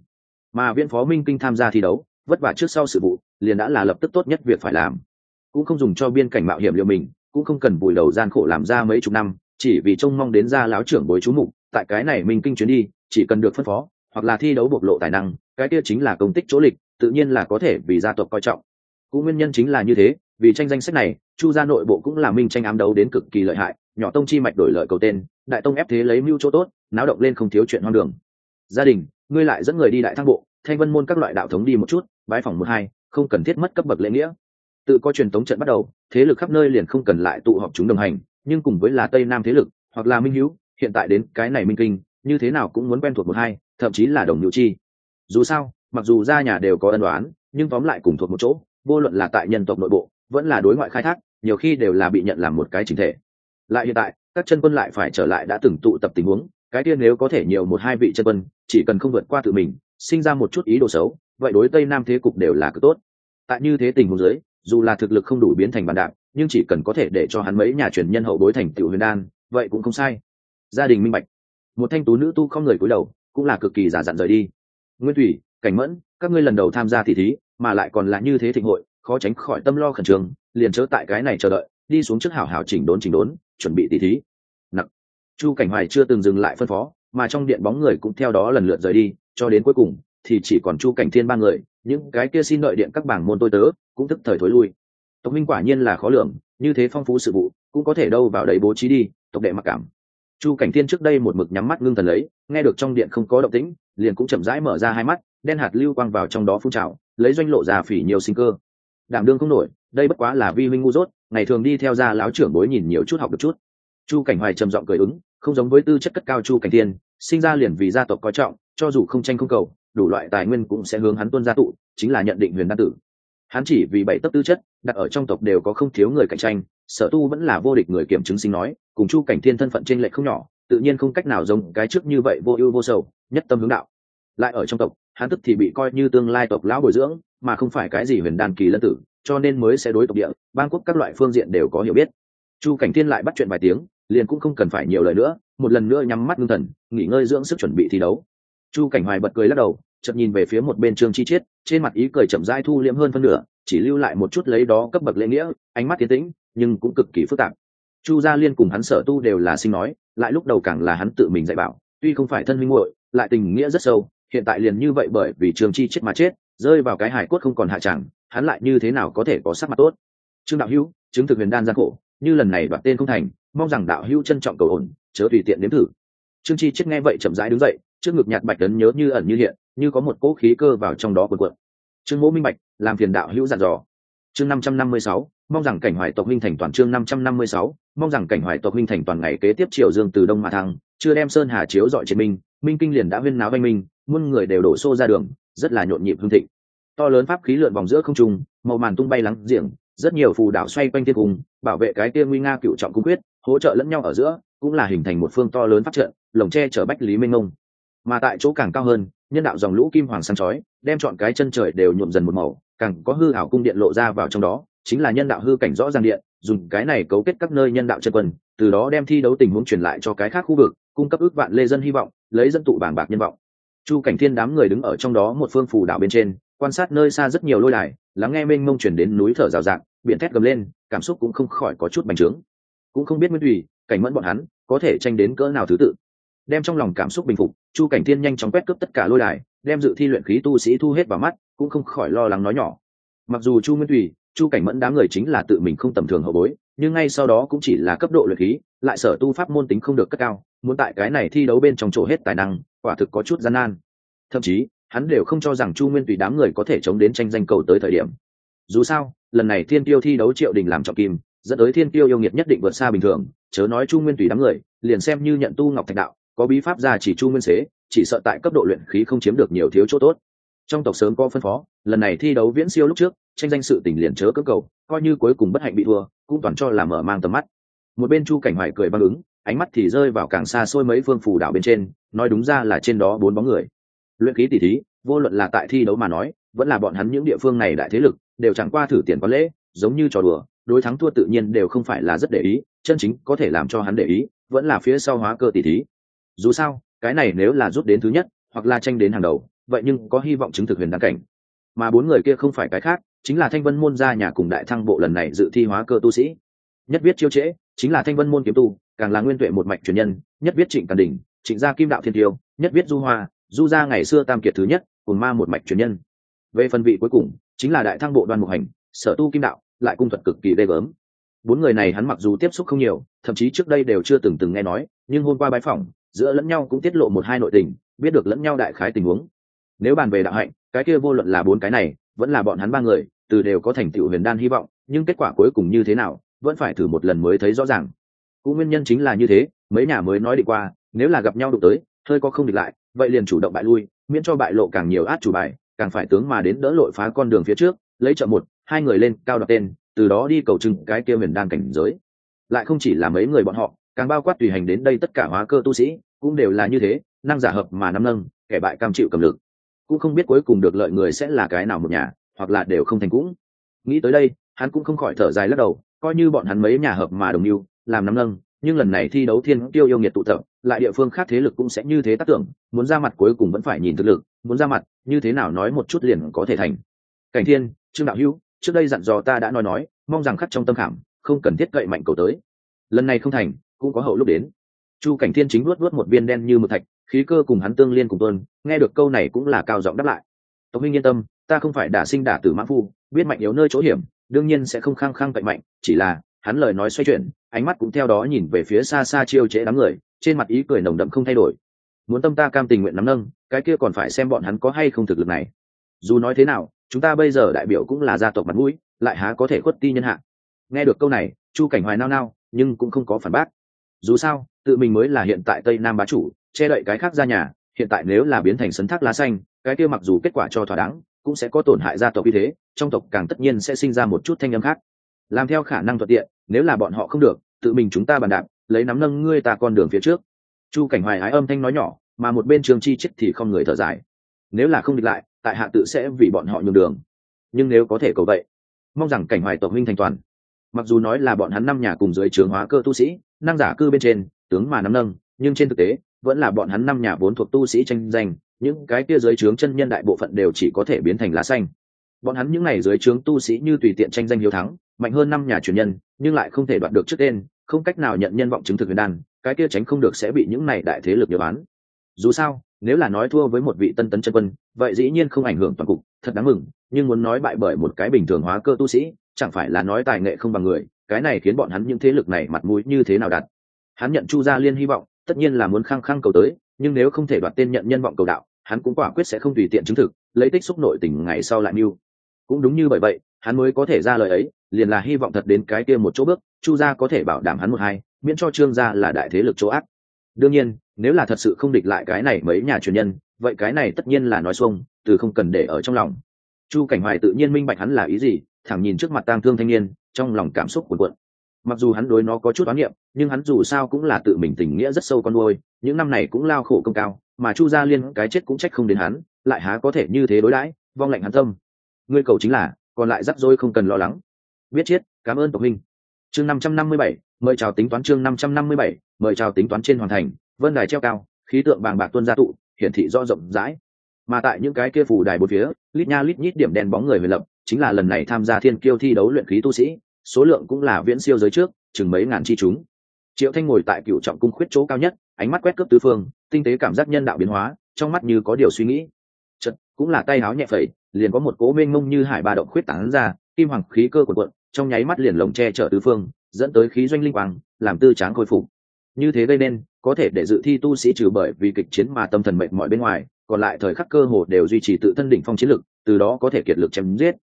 Mà Viễn phó minh kinh tham gia thi đấu, vất vả trước sau sự vụ, liền đã là lập tức tốt nhất việc phải làm cũng không dùng cho biên cảnh mạo hiểm liệu mình, cũng không cần bùi đầu gian khổ làm ra mấy chục năm, chỉ vì trông mong đến ra láo trưởng bối chú mục, tại cái này minh kinh chuyến đi, chỉ cần được phân phó, hoặc là thi đấu bộc lộ tài năng, cái kia chính là công tích chỗ lịch, tự nhiên là có thể vì gia tộc coi trọng. Cũng nguyên nhân chính là như thế, vì tranh danh sách này, chu gia nội bộ cũng là minh tranh ám đấu đến cực kỳ lợi hại, nhỏ tông chi mạch đổi lợi cầu tên, đại tông ép thế lấy mưu chỗ tốt, náo động lên không thiếu chuyện hoang đường. Gia đình, ngươi lại dẫn người đi đại thang bộ, thanh vân môn các loại đạo thống đi một chút, bái phòng một hai, không cần thiết mất cấp bậc lễ nghĩa tự có truyền tống trận bắt đầu, thế lực khắp nơi liền không cần lại tụ họp chúng đồng hành, nhưng cùng với là tây nam thế lực, hoặc là minh hữu hiện tại đến cái này minh kinh, như thế nào cũng muốn quen thuộc một hai, thậm chí là đồng nhũ chi. Dù sao, mặc dù ra nhà đều có ân đoán nhưng tóm lại cùng thuộc một chỗ, vô luận là tại nhân tộc nội bộ, vẫn là đối ngoại khai thác, nhiều khi đều là bị nhận làm một cái chính thể. Lại hiện tại, các chân quân lại phải trở lại đã từng tụ tập tình huống, cái tiên nếu có thể nhiều một hai vị chân quân, chỉ cần không vượt qua tự mình, sinh ra một chút ý đồ xấu, vậy đối tây nam thế cục đều là cứ tốt. Tại như thế tình huống dưới dù là thực lực không đủ biến thành bàn đạp nhưng chỉ cần có thể để cho hắn mấy nhà truyền nhân hậu bối thành tiểu huyền đan, vậy cũng không sai. Gia đình minh bạch. Một thanh tú nữ tu không người cúi đầu, cũng là cực kỳ giả dặn rời đi. Nguyên thủy, cảnh mẫn, các ngươi lần đầu tham gia thị thí, mà lại còn là như thế thịnh hội, khó tránh khỏi tâm lo khẩn trương, liền chớ tại cái này chờ đợi, đi xuống trước hảo hảo chỉnh đốn chỉnh đốn, chuẩn bị tỷ thí. Nặng chu cảnh hoài chưa từng dừng lại phân phó, mà trong điện bóng người cũng theo đó lần lượt rời đi, cho đến cuối cùng, thì chỉ còn chu cảnh thiên ba người những cái kia xin đợi điện các bảng môn tôi tớ, cũng tức thời thối lui. Tộc minh quả nhiên là khó lường, như thế phong phú sự vụ, cũng có thể đâu vào đấy bố trí đi, tộc đệ mặc cảm. Chu cảnh thiên trước đây một mực nhắm mắt ngưng thần lấy, nghe được trong điện không có động tĩnh, liền cũng chậm rãi mở ra hai mắt, đen hạt lưu quang vào trong đó phun trào, lấy doanh lộ ra phỉ nhiều sinh cơ. Đảm đương không nổi, đây bất quá là vi huynh ngu dốt, ngày thường đi theo gia lão trưởng bối nhìn nhiều chút học được chút. Chu cảnh hoài trầm giọng cười ứng, không giống với tư chất cất cao chu cảnh thiên, sinh ra liền vì gia tộc coi trọng, cho dù không tranh không cầu đủ loại tài nguyên cũng sẽ hướng hắn tuân gia tụ, chính là nhận định huyền đan tử. Hắn chỉ vì bảy tấc tư chất, đặt ở trong tộc đều có không thiếu người cạnh tranh, sở tu vẫn là vô địch người kiểm chứng sinh nói, cùng chu cảnh thiên thân phận trên lệ không nhỏ, tự nhiên không cách nào giống cái trước như vậy vô ưu vô sầu, nhất tâm hướng đạo. Lại ở trong tộc, hắn tức thì bị coi như tương lai tộc lão bồi dưỡng, mà không phải cái gì huyền đàn kỳ lân tử, cho nên mới sẽ đối tộc địa, bang quốc các loại phương diện đều có hiểu biết. Chu cảnh thiên lại bắt chuyện vài tiếng, liền cũng không cần phải nhiều lời nữa, một lần nữa nhắm mắt ngưng thần, nghỉ ngơi dưỡng sức chuẩn bị thi đấu chu cảnh hoài bật cười lắc đầu, chợt nhìn về phía một bên trương chi chiết, trên mặt ý cười chậm rãi thu liễm hơn phân nửa, chỉ lưu lại một chút lấy đó cấp bậc lễ nghĩa, ánh mắt tiến tĩnh, nhưng cũng cực kỳ phức tạp. Chu gia liên cùng hắn sở tu đều là sinh nói, lại lúc đầu càng là hắn tự mình dạy bảo, tuy không phải thân minh muội, lại tình nghĩa rất sâu, hiện tại liền như vậy bởi vì trương chi chết mà chết, rơi vào cái hải cốt không còn hạ chẳng, hắn lại như thế nào có thể có sắc mặt tốt? Trương đạo hữu, chứng thực huyền đan gian khổ, như lần này đoạt tên không thành, mong rằng đạo hữu trân trọng cầu ổn, chớ tùy tiện nếm thử. Trương chi chết nghe vậy chậm rãi đứng dậy trước ngực nhạt bạch đấn nhớ như ẩn như hiện, như có một cỗ khí cơ vào trong đó cuộn cuộn. Trương mỗ minh bạch, làm phiền đạo hữu dặn dò. Chương năm trăm năm mươi sáu, mong rằng cảnh hoài tộc minh thành toàn chương năm trăm năm mươi sáu, mong rằng cảnh hoài tộc minh thành toàn ngày kế tiếp triều dương từ đông mà thăng, chưa đem sơn hà chiếu dọi trên minh minh kinh liền đã huyên náo vanh minh, muôn người đều đổ xô ra đường, rất là nhộn nhịp hương thịnh. To lớn pháp khí lượn vòng giữa không trung, màu màn tung bay lắng diện rất nhiều phù đảo xoay quanh thiên cung, bảo vệ cái tia nguy nga cựu trọng cung quyết, hỗ trợ lẫn nhau ở giữa, cũng là hình thành một phương to lớn phát trận, lồng tre chở bách lý minh ngông mà tại chỗ càng cao hơn, nhân đạo dòng lũ kim hoàng sáng chói, đem chọn cái chân trời đều nhuộm dần một màu, càng có hư hảo cung điện lộ ra vào trong đó, chính là nhân đạo hư cảnh rõ ràng điện, dùng cái này cấu kết các nơi nhân đạo chân quân, từ đó đem thi đấu tình huống truyền lại cho cái khác khu vực, cung cấp ước vạn lê dân hy vọng, lấy dân tụ bảng bạc nhân vọng. Chu cảnh thiên đám người đứng ở trong đó một phương phù đảo bên trên, quan sát nơi xa rất nhiều lôi đài, lắng nghe mênh mông chuyển đến núi thở rào rạc, biển thét gầm lên, cảm xúc cũng không khỏi có chút bành trướng. Cũng không biết nguyên thủy, cảnh mẫn bọn hắn, có thể tranh đến cỡ nào thứ tự đem trong lòng cảm xúc bình phục, chu cảnh thiên nhanh chóng quét cướp tất cả lôi đài, đem dự thi luyện khí tu sĩ thu hết vào mắt, cũng không khỏi lo lắng nói nhỏ. Mặc dù chu nguyên thủy chu cảnh mẫn đám người chính là tự mình không tầm thường hậu bối, nhưng ngay sau đó cũng chỉ là cấp độ luyện khí, lại sở tu pháp môn tính không được cất cao, muốn tại cái này thi đấu bên trong chỗ hết tài năng, quả thực có chút gian nan. Thậm chí, hắn đều không cho rằng chu nguyên tùy đám người có thể chống đến tranh danh cầu tới thời điểm. Dù sao, lần này thiên tiêu thi đấu triệu đình làm trọng kim, dẫn tới thiên tiêu yêu nghiệt nhất định vượt xa bình thường, chớ nói chu nguyên tùy đám người, liền xem như nhận tu ngọc thạch đạo có bí pháp gia chỉ chu nguyên xế, chỉ sợ tại cấp độ luyện khí không chiếm được nhiều thiếu chỗ tốt. Trong tộc sớm có phân phó, lần này thi đấu viễn siêu lúc trước, tranh danh sự tình liền chớ cơ cầu, coi như cuối cùng bất hạnh bị thua, cũng toàn cho là mở mang tầm mắt. Một bên chu cảnh hoài cười băng ứng, ánh mắt thì rơi vào càng xa xôi mấy phương phủ đảo bên trên, nói đúng ra là trên đó bốn bóng người. Luyện khí tỷ thí, vô luận là tại thi đấu mà nói, vẫn là bọn hắn những địa phương này đại thế lực, đều chẳng qua thử tiền có lễ, giống như trò đùa, đối thắng thua tự nhiên đều không phải là rất để ý, chân chính có thể làm cho hắn để ý, vẫn là phía sau hóa cơ tỷ thí dù sao, cái này nếu là rút đến thứ nhất, hoặc là tranh đến hàng đầu, vậy nhưng có hy vọng chứng thực huyền đăng cảnh. Mà bốn người kia không phải cái khác, chính là thanh vân môn gia nhà cùng đại thăng bộ lần này dự thi hóa cơ tu sĩ. Nhất viết chiêu trễ, chính là thanh vân môn kiếm tu, càng là nguyên tuệ một mạch truyền nhân, nhất viết trịnh càn đình trịnh gia kim đạo thiên tiêu, nhất viết du hoa, du gia ngày xưa tam kiệt thứ nhất, cùng ma một mạch truyền nhân. Về phần vị cuối cùng, chính là đại thăng bộ đoan mục hành, sở tu kim đạo, lại cung thuật cực kỳ ghê gớm. Bốn người này hắn mặc dù tiếp xúc không nhiều, thậm chí trước đây đều chưa từng từng nghe nói, nhưng hôm qua bái phỏng giữa lẫn nhau cũng tiết lộ một hai nội tình, biết được lẫn nhau đại khái tình huống. Nếu bàn về đạo hạnh, cái kia vô luận là bốn cái này, vẫn là bọn hắn ba người, từ đều có thành tựu huyền đan hy vọng, nhưng kết quả cuối cùng như thế nào, vẫn phải thử một lần mới thấy rõ ràng. Cũng nguyên nhân chính là như thế, mấy nhà mới nói đi qua, nếu là gặp nhau đụng tới, hơi có không địch lại, vậy liền chủ động bại lui, miễn cho bại lộ càng nhiều át chủ bài, càng phải tướng mà đến đỡ lội phá con đường phía trước, lấy chợ một, hai người lên, cao đặt tên, từ đó đi cầu trưng cái kia huyền đan cảnh giới. Lại không chỉ là mấy người bọn họ càng bao quát tùy hành đến đây tất cả hóa cơ tu sĩ, cũng đều là như thế, năng giả hợp mà nắm nâng, kẻ bại cam chịu cầm lực. Cũng không biết cuối cùng được lợi người sẽ là cái nào một nhà, hoặc là đều không thành cũng. Nghĩ tới đây, hắn cũng không khỏi thở dài lắc đầu, coi như bọn hắn mấy nhà hợp mà đồng mưu, làm nắm nâng, nhưng lần này thi đấu thiên tiêu yêu nghiệt tụ tập, lại địa phương khác thế lực cũng sẽ như thế tác tưởng, muốn ra mặt cuối cùng vẫn phải nhìn thực lực, muốn ra mặt, như thế nào nói một chút liền có thể thành. Cảnh thiên, trương đạo hữu, trước đây dặn dò ta đã nói nói, mong rằng khắc trong tâm khảm, không cần thiết cậy mạnh cầu tới. Lần này không thành cũng có hậu lúc đến. Chu cảnh thiên chính luốt luốt một viên đen như một thạch, khí cơ cùng hắn tương liên cùng tuân, nghe được câu này cũng là cao giọng đáp lại. Tộc huynh yên tâm, ta không phải đả sinh đả tử mã phu, biết mạnh yếu nơi chỗ hiểm, đương nhiên sẽ không khăng khăng cạnh mạnh, chỉ là, hắn lời nói xoay chuyển, ánh mắt cũng theo đó nhìn về phía xa xa chiêu trễ đám người, trên mặt ý cười nồng đậm không thay đổi. Muốn tâm ta cam tình nguyện nắm nâng, cái kia còn phải xem bọn hắn có hay không thực lực này. Dù nói thế nào, chúng ta bây giờ đại biểu cũng là gia tộc mặt mũi, lại há có thể khuất ti nhân hạ. Nghe được câu này, chu cảnh hoài nao nao, nhưng cũng không có phản bác dù sao, tự mình mới là hiện tại tây nam bá chủ, che đậy cái khác ra nhà, hiện tại nếu là biến thành sấn thác lá xanh, cái kia mặc dù kết quả cho thỏa đáng, cũng sẽ có tổn hại gia tộc như thế, trong tộc càng tất nhiên sẽ sinh ra một chút thanh âm khác. Làm theo khả năng thuận tiện, nếu là bọn họ không được, tự mình chúng ta bàn đạp, lấy nắm nâng ngươi ta con đường phía trước. Chu cảnh hoài ái âm thanh nói nhỏ, mà một bên trường chi chết thì không người thở dài. Nếu là không địch lại, tại hạ tự sẽ vì bọn họ nhường đường. Nhưng nếu có thể cầu vậy, mong rằng cảnh hoài tộc huynh thành toàn mặc dù nói là bọn hắn năm nhà cùng dưới trường hóa cơ tu sĩ, năng giả cư bên trên, tướng mà nắm nâng, nhưng trên thực tế, vẫn là bọn hắn năm nhà vốn thuộc tu sĩ tranh giành, những cái kia dưới trướng chân nhân đại bộ phận đều chỉ có thể biến thành lá xanh. Bọn hắn những n à y dưới trướng tu sĩ như tùy tiện tranh danh hiếu thắng, mạnh hơn năm nhà truyền nhân, nhưng lại không thể đoạt được trước tên, không cách nào nhận nhân vọng chứng thực huyền đan, cái kia tránh không được sẽ bị những này đại thế lực nhớ bán. Dù sao nếu là nói thua với một vị tân tấn chân quân, vậy dĩ nhiên không ảnh hưởng toàn cục, thật đáng mừng, nhưng muốn nói bại bởi một cái bình thường hóa cơ tu sĩ, chẳng phải là nói tài nghệ không bằng người, cái này khiến bọn hắn những thế lực này mặt mũi như thế nào đặt hắn nhận chu gia liên hy vọng, tất nhiên là muốn khăng khăng cầu tới, nhưng nếu không thể đoạt tên nhận nhân vọng cầu đạo, hắn cũng quả quyết sẽ không tùy tiện chứng thực, lấy tích xúc nội tình ngày sau lại mưu. Cũng đúng như bởi vậy, hắn mới có thể ra lời ấy, liền là hy vọng thật đến cái kia một chỗ bước, chu gia có thể bảo đảm hắn một hai, miễn cho trương gia là đại thế lực chỗ ác. Đương nhiên nếu là thật sự không địch lại cái này mấy nhà truyền nhân, vậy cái này tất nhiên là nói xuông, từ không cần để ở trong lòng. Chu cảnh hoài tự nhiên minh bạch hắn là ý gì, thẳng nhìn trước mặt tang thương thanh niên, trong lòng cảm xúc cuồn cuộn. Mặc dù hắn đối nó có chút oán niệm, nhưng hắn dù sao cũng là tự mình tình nghĩa rất sâu con nuôi, những năm này cũng lao khổ công cao, mà chu gia liên cái chết cũng trách không đến hắn, lại há có thể như thế đối đãi, vong lạnh hắn tâm. Ngươi cầu chính là, còn lại rắc rối không cần lo lắng. Biết chết, cảm ơn tộc huynh. Chương năm trăm năm mươi bảy, mời chào tính toán chương năm trăm năm mươi bảy, mời chào tính toán trên hoàn thành vân đài treo cao, khí tượng bàng bạc tuân gia tụ, hiển thị do rộng rãi. Mà tại những cái kia phủ đài bốn phía, lít nha lít nhít điểm đèn bóng người huyền lập, chính là lần này tham gia thiên kiêu thi đấu luyện khí tu sĩ, số lượng cũng là viễn siêu giới trước, chừng mấy ngàn chi chúng. Triệu thanh ngồi tại cựu trọng cung khuyết chỗ cao nhất, ánh mắt quét cướp tứ phương, tinh tế cảm giác nhân đạo biến hóa, trong mắt như có điều suy nghĩ. Chật cũng là tay háo nhẹ phẩy, liền có một cố mênh mông như hải ba động khuyết tán ra, kim hoàng khí cơ của quận trong nháy mắt liền lồng che chở tứ phương, dẫn tới khí doanh linh quang, làm tư tráng khôi phục. Như thế gây nên có thể để dự thi tu sĩ trừ bởi vì kịch chiến mà tâm thần mệt mỏi bên ngoài, còn lại thời khắc cơ hồ đều duy trì tự thân đỉnh phong chiến lực, từ đó có thể kiệt lực chém giết.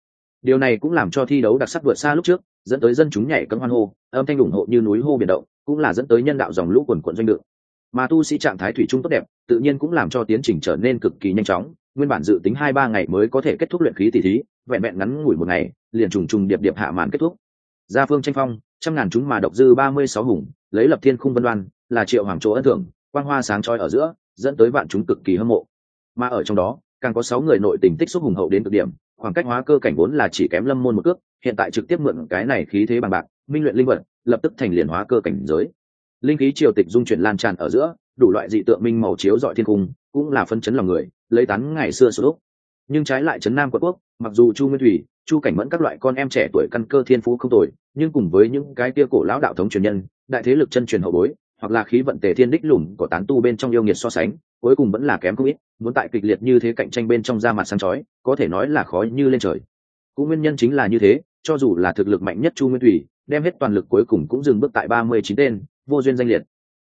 Điều này cũng làm cho thi đấu đặc sắc vượt xa lúc trước, dẫn tới dân chúng nhảy cấm hoan hô, âm thanh ủng hộ như núi hô biển động, cũng là dẫn tới nhân đạo dòng lũ quần quận doanh lượng mà tu sĩ trạng thái thủy chung tốt đẹp, tự nhiên cũng làm cho tiến trình trở nên cực kỳ nhanh chóng, nguyên bản dự tính hai ba ngày mới có thể kết thúc luyện khí tỷ thí, vẹn vẹn ngắn ngủi một ngày, liền trùng trùng điệp điệp hạ màn kết thúc. Gia phương tranh phong, trăm ngàn chúng mà độc dư ba mươi sáu hùng, lấy lập thiên khung vân đoan là triệu hoàng chỗ ấn thưởng, quang hoa sáng trói ở giữa, dẫn tới vạn chúng cực kỳ hâm mộ. Mà ở trong đó, càng có sáu người nội tình tích xúc hùng hậu đến cực điểm, khoảng cách hóa cơ cảnh vốn là chỉ kém lâm môn một cước, hiện tại trực tiếp mượn cái này khí thế bằng bạc, minh luyện linh vật, lập tức thành liền hóa cơ cảnh giới. Linh khí triều tịch dung chuyển lan tràn ở giữa, đủ loại dị tượng minh màu chiếu dọi thiên cung, cũng là phân chấn lòng người, lấy tán ngày xưa sụp nhưng trái lại trấn nam quận quốc, mặc dù chu nguyên thủy, chu cảnh mẫn các loại con em trẻ tuổi căn cơ thiên phú không tồi, nhưng cùng với những cái kia cổ lão đạo thống truyền nhân, đại thế lực chân truyền hậu bối hoặc là khí vận tề thiên đích lùn của tán tu bên trong yêu nghiệt so sánh, cuối cùng vẫn là kém không ít, muốn tại kịch liệt như thế cạnh tranh bên trong da mặt sáng chói, có thể nói là khó như lên trời. Cũng nguyên nhân chính là như thế, cho dù là thực lực mạnh nhất chu nguyên thủy, đem hết toàn lực cuối cùng cũng dừng bước tại ba mươi chín tên, vô duyên danh liệt.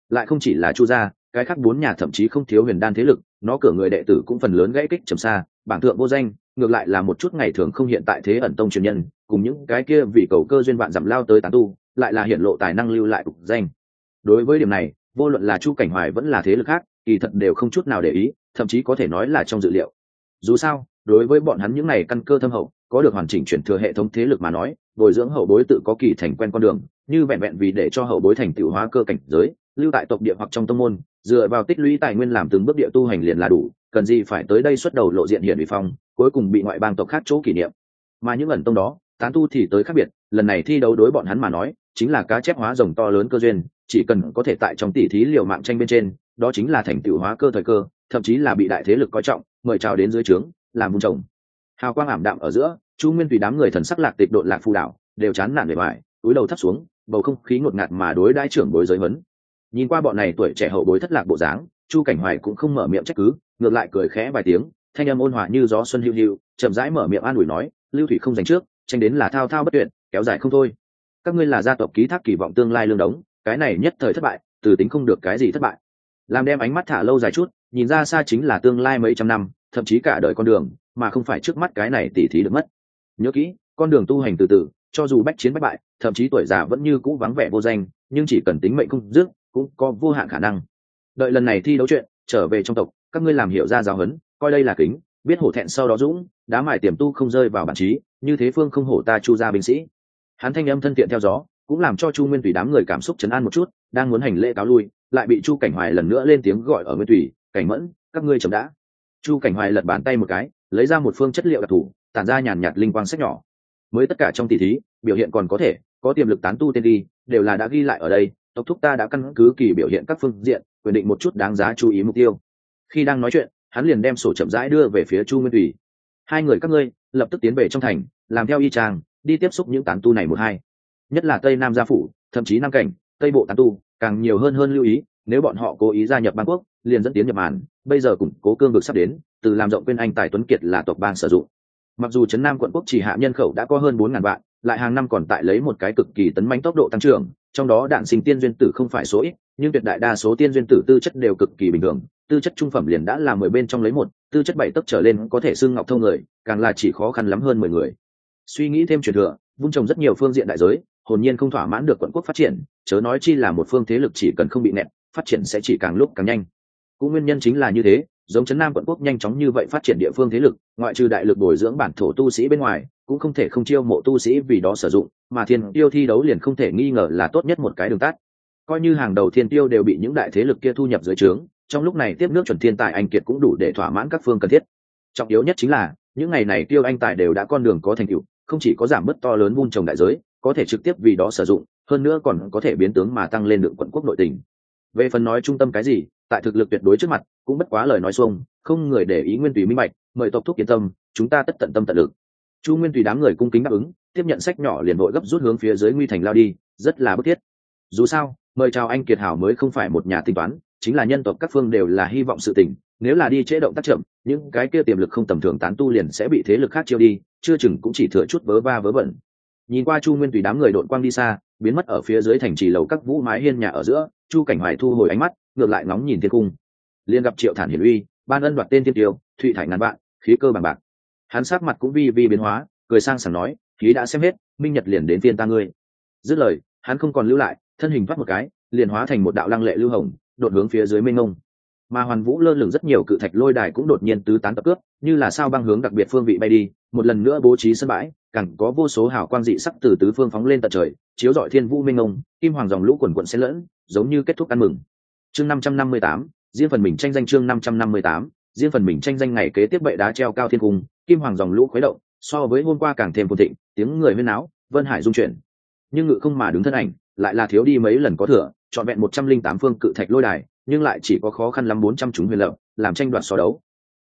Lại không chỉ là chu gia, cái khác bốn nhà thậm chí không thiếu huyền đan thế lực, nó cửa người đệ tử cũng phần lớn gãy kích trầm xa, bảng thượng vô danh, ngược lại là một chút ngày thường không hiện tại thế ẩn tông truyền nhân, cùng những cái kia vì cầu cơ duyên vạn dặm lao tới tán tu, lại là hiện lộ tài năng lưu lại cục danh đối với điểm này, vô luận là chu cảnh hoài vẫn là thế lực khác, kỳ thật đều không chút nào để ý, thậm chí có thể nói là trong dự liệu. Dù sao, đối với bọn hắn những này căn cơ thâm hậu, có được hoàn chỉnh chuyển thừa hệ thống thế lực mà nói, bồi dưỡng hậu bối tự có kỳ thành quen con đường, như vẹn vẹn vì để cho hậu bối thành tựu hóa cơ cảnh giới, lưu tại tộc địa hoặc trong tông môn, dựa vào tích lũy tài nguyên làm từng bước địa tu hành liền là đủ, cần gì phải tới đây xuất đầu lộ diện hiển ủy phong, cuối cùng bị ngoại bang tộc khác chỗ kỷ niệm. Mà những ẩn tông đó, tán tu thì tới khác biệt, lần này thi đấu đối bọn hắn mà nói chính là cá chép hóa rồng to lớn cơ duyên, chỉ cần có thể tại trong tỷ thí liều mạng tranh bên trên, đó chính là thành tựu hóa cơ thời cơ, thậm chí là bị đại thế lực coi trọng, mời chào đến dưới trướng, làm vùng trồng. Hào quang ảm đạm ở giữa, chu nguyên tùy đám người thần sắc lạc tịch độn lạc phù đảo, đều chán nản bề ngoài, túi đầu thấp xuống, bầu không khí ngột ngạt mà đối đãi trưởng bối giới huấn. Nhìn qua bọn này tuổi trẻ hậu bối thất lạc bộ dáng, chu cảnh hoài cũng không mở miệng trách cứ, ngược lại cười khẽ vài tiếng, thanh âm ôn hòa như gió xuân hữu hữu chậm rãi mở miệng an ủi nói, lưu thủy không dành trước, tranh đến là thao thao bất tuyệt, kéo dài không thôi các ngươi là gia tộc ký thác kỳ vọng tương lai lương đống, cái này nhất thời thất bại, từ tính không được cái gì thất bại. Làm đem ánh mắt thả lâu dài chút, nhìn ra xa chính là tương lai mấy trăm năm, thậm chí cả đời con đường, mà không phải trước mắt cái này tỉ thí được mất. Nhớ kỹ, con đường tu hành từ từ, cho dù bách chiến bách bại, thậm chí tuổi già vẫn như cũ vắng vẻ vô danh, nhưng chỉ cần tính mệnh không dứt, cũng có vô hạn khả năng. Đợi lần này thi đấu chuyện, trở về trong tộc, các ngươi làm hiểu ra giáo huấn, coi đây là kính, biết hổ thẹn sau đó dũng đá mài tiềm tu không rơi vào bản trí như thế phương không hổ ta chu ra binh sĩ hắn thanh âm thân thiện theo gió, cũng làm cho chu nguyên tùy đám người cảm xúc chấn an một chút, đang muốn hành lễ cáo lui, lại bị chu cảnh hoài lần nữa lên tiếng gọi ở nguyên tùy cảnh mẫn, các ngươi chậm đã. Chu cảnh hoài lật bàn tay một cái, lấy ra một phương chất liệu đặc thù, tản ra nhàn nhạt linh quang sách nhỏ. Mới tất cả trong tỷ thí, biểu hiện còn có thể, có tiềm lực tán tu tên đi, đều là đã ghi lại ở đây, tộc thúc ta đã căn cứ kỳ biểu hiện các phương diện quyền định một chút đáng giá chú ý mục tiêu. Khi đang nói chuyện, hắn liền đem sổ chậm rãi đưa về phía chu nguyên thủy. Hai người các ngươi, lập tức tiến về trong thành, làm theo y trang đi tiếp xúc những tán tu này một hai. Nhất là tây nam gia phủ, thậm chí nam cảnh, tây bộ tán tu, càng nhiều hơn hơn lưu ý, nếu bọn họ cố ý gia nhập bang quốc, liền dẫn tiến nhập màn, bây giờ củng cố cương vực sắp đến, từ làm rộng quên anh tài tuấn kiệt là tộc bang sử dụng. Mặc dù trấn nam quận quốc chỉ hạ nhân khẩu đã có hơn bốn ngàn vạn, lại hàng năm còn tại lấy một cái cực kỳ tấn manh tốc độ tăng trưởng, trong đó đạn sinh tiên duyên tử không phải số ít, nhưng tuyệt đại đa số tiên duyên tử tư chất đều cực kỳ bình thường, tư chất trung phẩm liền đã là mười bên trong lấy một, tư chất bảy tấc trở lên có thể xưng ngọc thông người, càng là chỉ khó khăn lắm hơn mười người suy nghĩ thêm truyền thừa, vung trồng rất nhiều phương diện đại giới, hồn nhiên không thỏa mãn được quận quốc phát triển, chớ nói chi là một phương thế lực chỉ cần không bị nẹt, phát triển sẽ chỉ càng lúc càng nhanh. Cũng nguyên nhân chính là như thế, giống chấn nam quận quốc nhanh chóng như vậy phát triển địa phương thế lực, ngoại trừ đại lực bồi dưỡng bản thổ tu sĩ bên ngoài, cũng không thể không chiêu mộ tu sĩ vì đó sử dụng, mà thiên tiêu thi đấu liền không thể nghi ngờ là tốt nhất một cái đường tắt. Coi như hàng đầu thiên tiêu đều bị những đại thế lực kia thu nhập dưới trướng, trong lúc này tiếp nước chuẩn thiên tài anh kiệt cũng đủ để thỏa mãn các phương cần thiết. Trọng yếu nhất chính là, những ngày này tiêu anh tài đều đã con đường có thành tựu không chỉ có giảm bớt to lớn vun trồng đại giới, có thể trực tiếp vì đó sử dụng, hơn nữa còn có thể biến tướng mà tăng lên lượng quận quốc nội tình. Về phần nói trung tâm cái gì, tại thực lực tuyệt đối trước mặt, cũng bất quá lời nói xuông, không người để ý nguyên tùy minh bạch, mời tộc thúc kiến tâm, chúng ta tất tận tâm tận lực. Chu nguyên tùy đám người cung kính đáp ứng, tiếp nhận sách nhỏ liền vội gấp rút hướng phía dưới nguy thành lao đi, rất là bức thiết. Dù sao, mời chào anh kiệt hảo mới không phải một nhà tính toán, chính là nhân tộc các phương đều là hy vọng sự tình nếu là đi chế động tác chậm, những cái kia tiềm lực không tầm thường tán tu liền sẽ bị thế lực khác chiêu đi, chưa chừng cũng chỉ thừa chút vớ va vớ vẩn. Nhìn qua chu nguyên tùy đám người đội quang đi xa, biến mất ở phía dưới thành trì lầu các vũ mái hiên nhà ở giữa, chu cảnh hoài thu hồi ánh mắt, ngược lại ngóng nhìn thiên cung. Liền gặp triệu thản hiển uy, ban ân đoạt tên thiên tiêu, thụy thải ngàn vạn, khí cơ bằng bạc. Hắn sát mặt cũng vi vi biến hóa, cười sang sảng nói, khí đã xem hết, minh nhật liền đến phiên ta ngươi. Dứt lời, hắn không còn lưu lại, thân hình thoát một cái, liền hóa thành một đạo lăng lệ lưu hồng, đột hướng phía dưới mênh ngông mà hoàn vũ lơ lửng rất nhiều cự thạch lôi đài cũng đột nhiên tứ tán tập cướp như là sao băng hướng đặc biệt phương vị bay đi, một lần nữa bố trí sân bãi cẳng có vô số hào quang dị sắc từ tứ phương phóng lên tận trời, chiếu dọi thiên vũ minh ông, kim hoàng dòng lũ quần quận xen lẫn, giống như kết thúc ăn mừng. Chương năm trăm năm mươi tám, riêng phần mình tranh danh chương năm trăm năm mươi tám, riêng phần mình tranh danh ngày kế tiếp bệ đá treo cao thiên cung, kim hoàng dòng lũ khuấy động, so với hôm qua càng thêm phồn thịnh, tiếng người huyên áo vân hải dung chuyển. Nhưng ngự không mà đứng thân ảnh, lại là thiếu đi mấy lần có thừa, trọn vẹn một trăm linh tám phương cự thạch lôi đài nhưng lại chỉ có khó khăn lắm bốn trăm chúng huyền lập, làm tranh đoạt so đấu.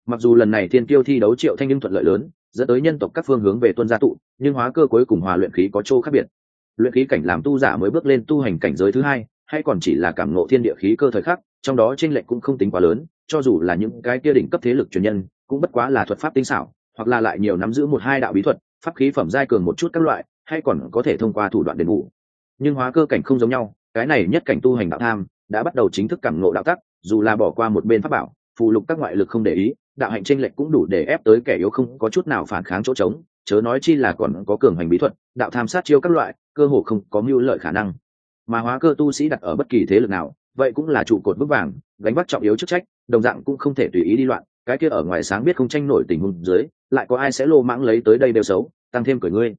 Mặc dù lần này thiên tiêu thi đấu triệu thanh nhưng thuận lợi lớn, dẫn tới nhân tộc các phương hướng về tuân gia tụ, nhưng hóa cơ cuối cùng hòa luyện khí có chỗ khác biệt. Luyện khí cảnh làm tu giả mới bước lên tu hành cảnh giới thứ hai, hay còn chỉ là cảm ngộ thiên địa khí cơ thời khắc, trong đó tranh lệch cũng không tính quá lớn, cho dù là những cái kia đỉnh cấp thế lực truyền nhân, cũng bất quá là thuật pháp tinh xảo, hoặc là lại nhiều nắm giữ một hai đạo bí thuật, pháp khí phẩm giai cường một chút các loại, hay còn có thể thông qua thủ đoạn đền bù. Nhưng hóa cơ cảnh không giống nhau, cái này nhất cảnh tu hành đạo tham đã bắt đầu chính thức cảm ngộ đạo tắc, dù là bỏ qua một bên pháp bảo phụ lục các ngoại lực không để ý, đạo hạnh tranh lệch cũng đủ để ép tới kẻ yếu không có chút nào phản kháng chỗ trống, chớ nói chi là còn có cường hành bí thuật, đạo tham sát chiêu các loại, cơ hồ không có mưu lợi khả năng. Mà hóa cơ tu sĩ đặt ở bất kỳ thế lực nào, vậy cũng là trụ cột vững vàng, gánh vác trọng yếu chức trách, đồng dạng cũng không thể tùy ý đi loạn, cái kia ở ngoài sáng biết không tranh nổi tình huống dưới, lại có ai sẽ lô mãng lấy tới đây đều xấu, tăng thêm cởi ngươi.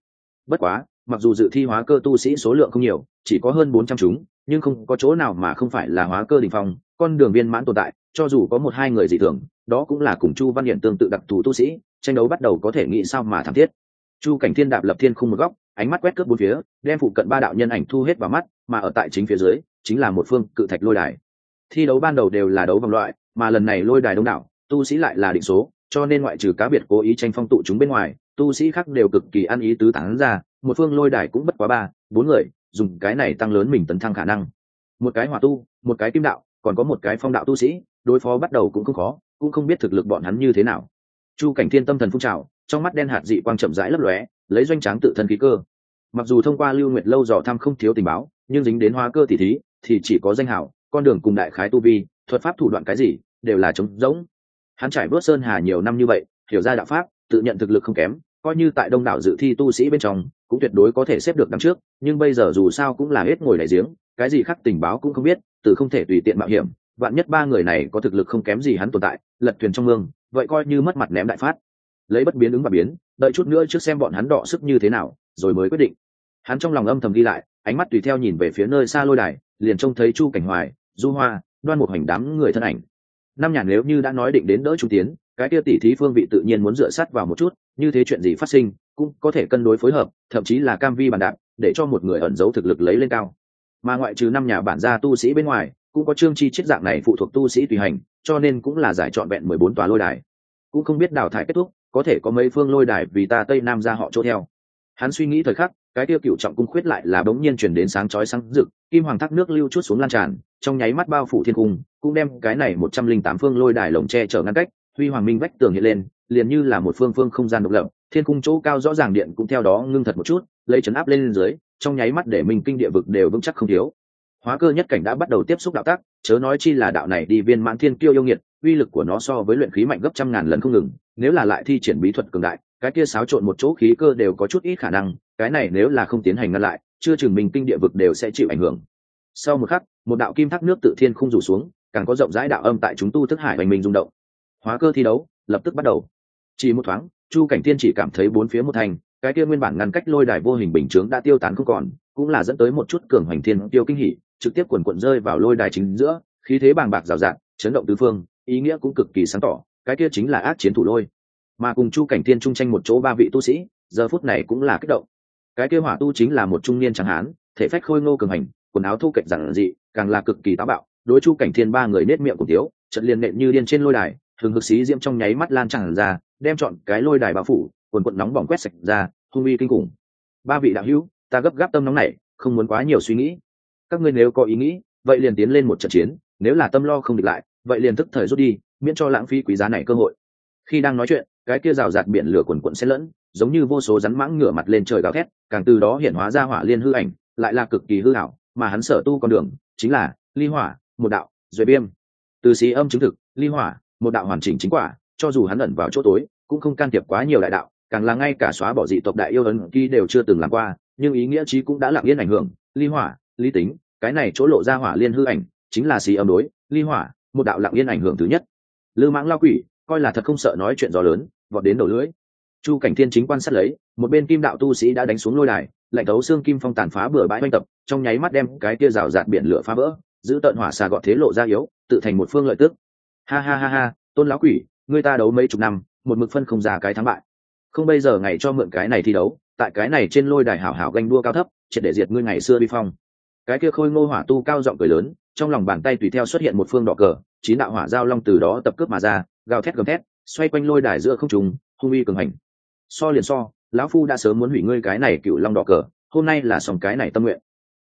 Bất quá, mặc dù dự thi hóa cơ tu sĩ số lượng không nhiều, chỉ có hơn bốn trăm chúng nhưng không có chỗ nào mà không phải là hóa cơ đỉnh phong, con đường viên mãn tồn tại, cho dù có một hai người dị thường, đó cũng là cùng chu văn hiển tương tự đặc thù tu sĩ, tranh đấu bắt đầu có thể nghĩ sao mà thảm thiết. Chu cảnh thiên đạp lập thiên khung một góc, ánh mắt quét cướp bốn phía, đem phụ cận ba đạo nhân ảnh thu hết vào mắt, mà ở tại chính phía dưới, chính là một phương cự thạch lôi đài. Thi đấu ban đầu đều là đấu vòng loại, mà lần này lôi đài đông đảo, tu sĩ lại là định số, cho nên ngoại trừ cá biệt cố ý tranh phong tụ chúng bên ngoài, tu sĩ khác đều cực kỳ ăn ý tứ tán ra, một phương lôi đài cũng bất quá ba, bốn người dùng cái này tăng lớn mình tấn thăng khả năng. Một cái hỏa tu, một cái kim đạo, còn có một cái phong đạo tu sĩ, đối phó bắt đầu cũng không khó, cũng không biết thực lực bọn hắn như thế nào. Chu cảnh thiên tâm thần phun trào, trong mắt đen hạt dị quang chậm rãi lấp lóe, lấy doanh tráng tự thân khí cơ. Mặc dù thông qua lưu nguyệt lâu dò thăm không thiếu tình báo, nhưng dính đến hóa cơ tỷ thí, thì chỉ có danh hảo con đường cùng đại khái tu vi, thuật pháp thủ đoạn cái gì, đều là trống rỗng. Hắn trải bước sơn hà nhiều năm như vậy, hiểu ra đạo pháp, tự nhận thực lực không kém, coi như tại đông đảo dự thi tu sĩ bên trong cũng tuyệt đối có thể xếp được đằng trước, nhưng bây giờ dù sao cũng là hết ngồi đại giếng, cái gì khác tình báo cũng không biết tự không thể tùy tiện mạo hiểm, vạn nhất ba người này có thực lực không kém gì hắn tồn tại, lật thuyền trong mương, vậy coi như mất mặt ném đại phát. Lấy bất biến ứng và biến, đợi chút nữa trước xem bọn hắn đọ sức như thế nào, rồi mới quyết định. Hắn trong lòng âm thầm ghi lại, ánh mắt tùy theo nhìn về phía nơi xa lôi đài, liền trông thấy chu cảnh hoài, du hoa, đoan một hoành đám người thân ảnh. Năm nhà nếu như đã nói định đến đỡ trung tiến cái kia tỷ thí phương vị tự nhiên muốn dựa sát vào một chút, như thế chuyện gì phát sinh cũng có thể cân đối phối hợp, thậm chí là cam vi bàn đạp, để cho một người ẩn giấu thực lực lấy lên cao. Mà ngoại trừ năm nhà bản gia tu sĩ bên ngoài, cũng có trương chi chiết dạng này phụ thuộc tu sĩ tùy hành, cho nên cũng là giải trọn vẹn mười bốn tòa lôi đài. Cũng không biết đào thải kết thúc, có thể có mấy phương lôi đài vì ta tây nam ra họ chỗ theo. Hắn suy nghĩ thời khắc, cái tiêu cựu trọng cung khuyết lại là bỗng nhiên chuyển đến sáng chói sáng rực, kim hoàng thác nước lưu chút xuống lan tràn, trong nháy mắt bao phủ thiên cung, cũng đem cái này một trăm linh tám phương lôi đài lồng tre chở ngăn cách huy hoàng minh vách tường hiện lên, liền như là một phương phương không gian độc lập, thiên cung chỗ cao rõ ràng điện cũng theo đó ngưng thật một chút, lấy chấn áp lên dưới, trong nháy mắt để mình kinh địa vực đều vững chắc không thiếu. Hóa cơ nhất cảnh đã bắt đầu tiếp xúc đạo tác chớ nói chi là đạo này đi viên mãn thiên kiêu yêu nghiệt, uy lực của nó so với luyện khí mạnh gấp trăm ngàn lần không ngừng, nếu là lại thi triển bí thuật cường đại, cái kia xáo trộn một chỗ khí cơ đều có chút ít khả năng, cái này nếu là không tiến hành ngăn lại, chưa chừng mình kinh địa vực đều sẽ chịu ảnh hưởng. Sau một khắc, một đạo kim thác nước tự thiên không rủ xuống, càng có rộng rãi đạo âm tại chúng tu thức hải hoành mình rung động hóa cơ thi đấu, lập tức bắt đầu. Chỉ một thoáng, chu cảnh thiên chỉ cảm thấy bốn phía một thành, cái kia nguyên bản ngăn cách lôi đài vô hình bình chướng đã tiêu tán không còn, cũng là dẫn tới một chút cường hoành thiên tiêu kinh hỉ, trực tiếp quần quận rơi vào lôi đài chính giữa, khí thế bàng bạc rào rạt, chấn động tứ phương, ý nghĩa cũng cực kỳ sáng tỏ, cái kia chính là ác chiến thủ lôi. Mà cùng chu cảnh thiên trung tranh một chỗ ba vị tu sĩ, giờ phút này cũng là kích động. Cái kia hỏa tu chính là một trung niên chẳng hán, thể phách khôi ngô cường hành, quần áo thu cạnh giản dị, càng là cực kỳ táo bạo, đối chu cảnh thiên ba người nết miệng cùng tiếu trận liền nện như điên trên lôi đài thường hực xí diễm trong nháy mắt lan tràn ra, đem chọn cái lôi đài bao phủ, quần quận nóng bỏng quét sạch ra, hung uy kinh khủng. Ba vị đạo hữu, ta gấp gáp tâm nóng này, không muốn quá nhiều suy nghĩ. Các ngươi nếu có ý nghĩ, vậy liền tiến lên một trận chiến, nếu là tâm lo không địch lại, vậy liền tức thời rút đi, miễn cho lãng phí quý giá này cơ hội. Khi đang nói chuyện, cái kia rào rạt biển lửa quần quận xen lẫn, giống như vô số rắn mãng ngửa mặt lên trời gào thét, càng từ đó hiện hóa ra hỏa liên hư ảnh, lại là cực kỳ hư hảo mà hắn sở tu con đường, chính là ly hỏa, một đạo, duệ biêm. Từ xí âm chứng thực, ly hỏa một đạo hoàn chỉnh chính quả, cho dù hắn ẩn vào chỗ tối, cũng không can thiệp quá nhiều đại đạo, càng là ngay cả xóa bỏ dị tộc đại yêu ấn ký đều chưa từng làm qua, nhưng ý nghĩa trí cũng đã lặng yên ảnh hưởng. Ly hỏa, ly tính, cái này chỗ lộ ra hỏa liên hư ảnh, chính là xì âm đối. Ly hỏa, một đạo lặng yên ảnh hưởng thứ nhất. Lư mãng lao quỷ, coi là thật không sợ nói chuyện gió lớn, vọt đến đầu lưỡi. Chu cảnh thiên chính quan sát lấy, một bên kim đạo tu sĩ đã đánh xuống lôi đài, lạnh tấu xương kim phong tàn phá bừa bãi oanh tập, trong nháy mắt đem cái kia rào rạt biển lửa phá vỡ, giữ tận hỏa xà gọt thế lộ ra yếu, tự thành một phương lợi tức ha ha ha ha, tôn lão quỷ người ta đấu mấy chục năm, một mực phân không ra cái thắng bại. Không bây giờ ngày cho mượn cái này thi đấu, tại cái này trên lôi đài hảo hảo ganh đua cao thấp, triệt để diệt ngươi ngày xưa bi phong. Cái kia khôi ngô hỏa tu cao giọng cười lớn, trong lòng bàn tay tùy theo xuất hiện một phương đỏ cờ, chín đạo hỏa giao long từ đó tập cướp mà ra, gào thét gầm thét, xoay quanh lôi đài giữa không trùng hung uy cường hành. So liền so, lão phu đã sớm muốn hủy ngươi cái này cựu long đỏ cờ, hôm nay là xong cái này tâm nguyện.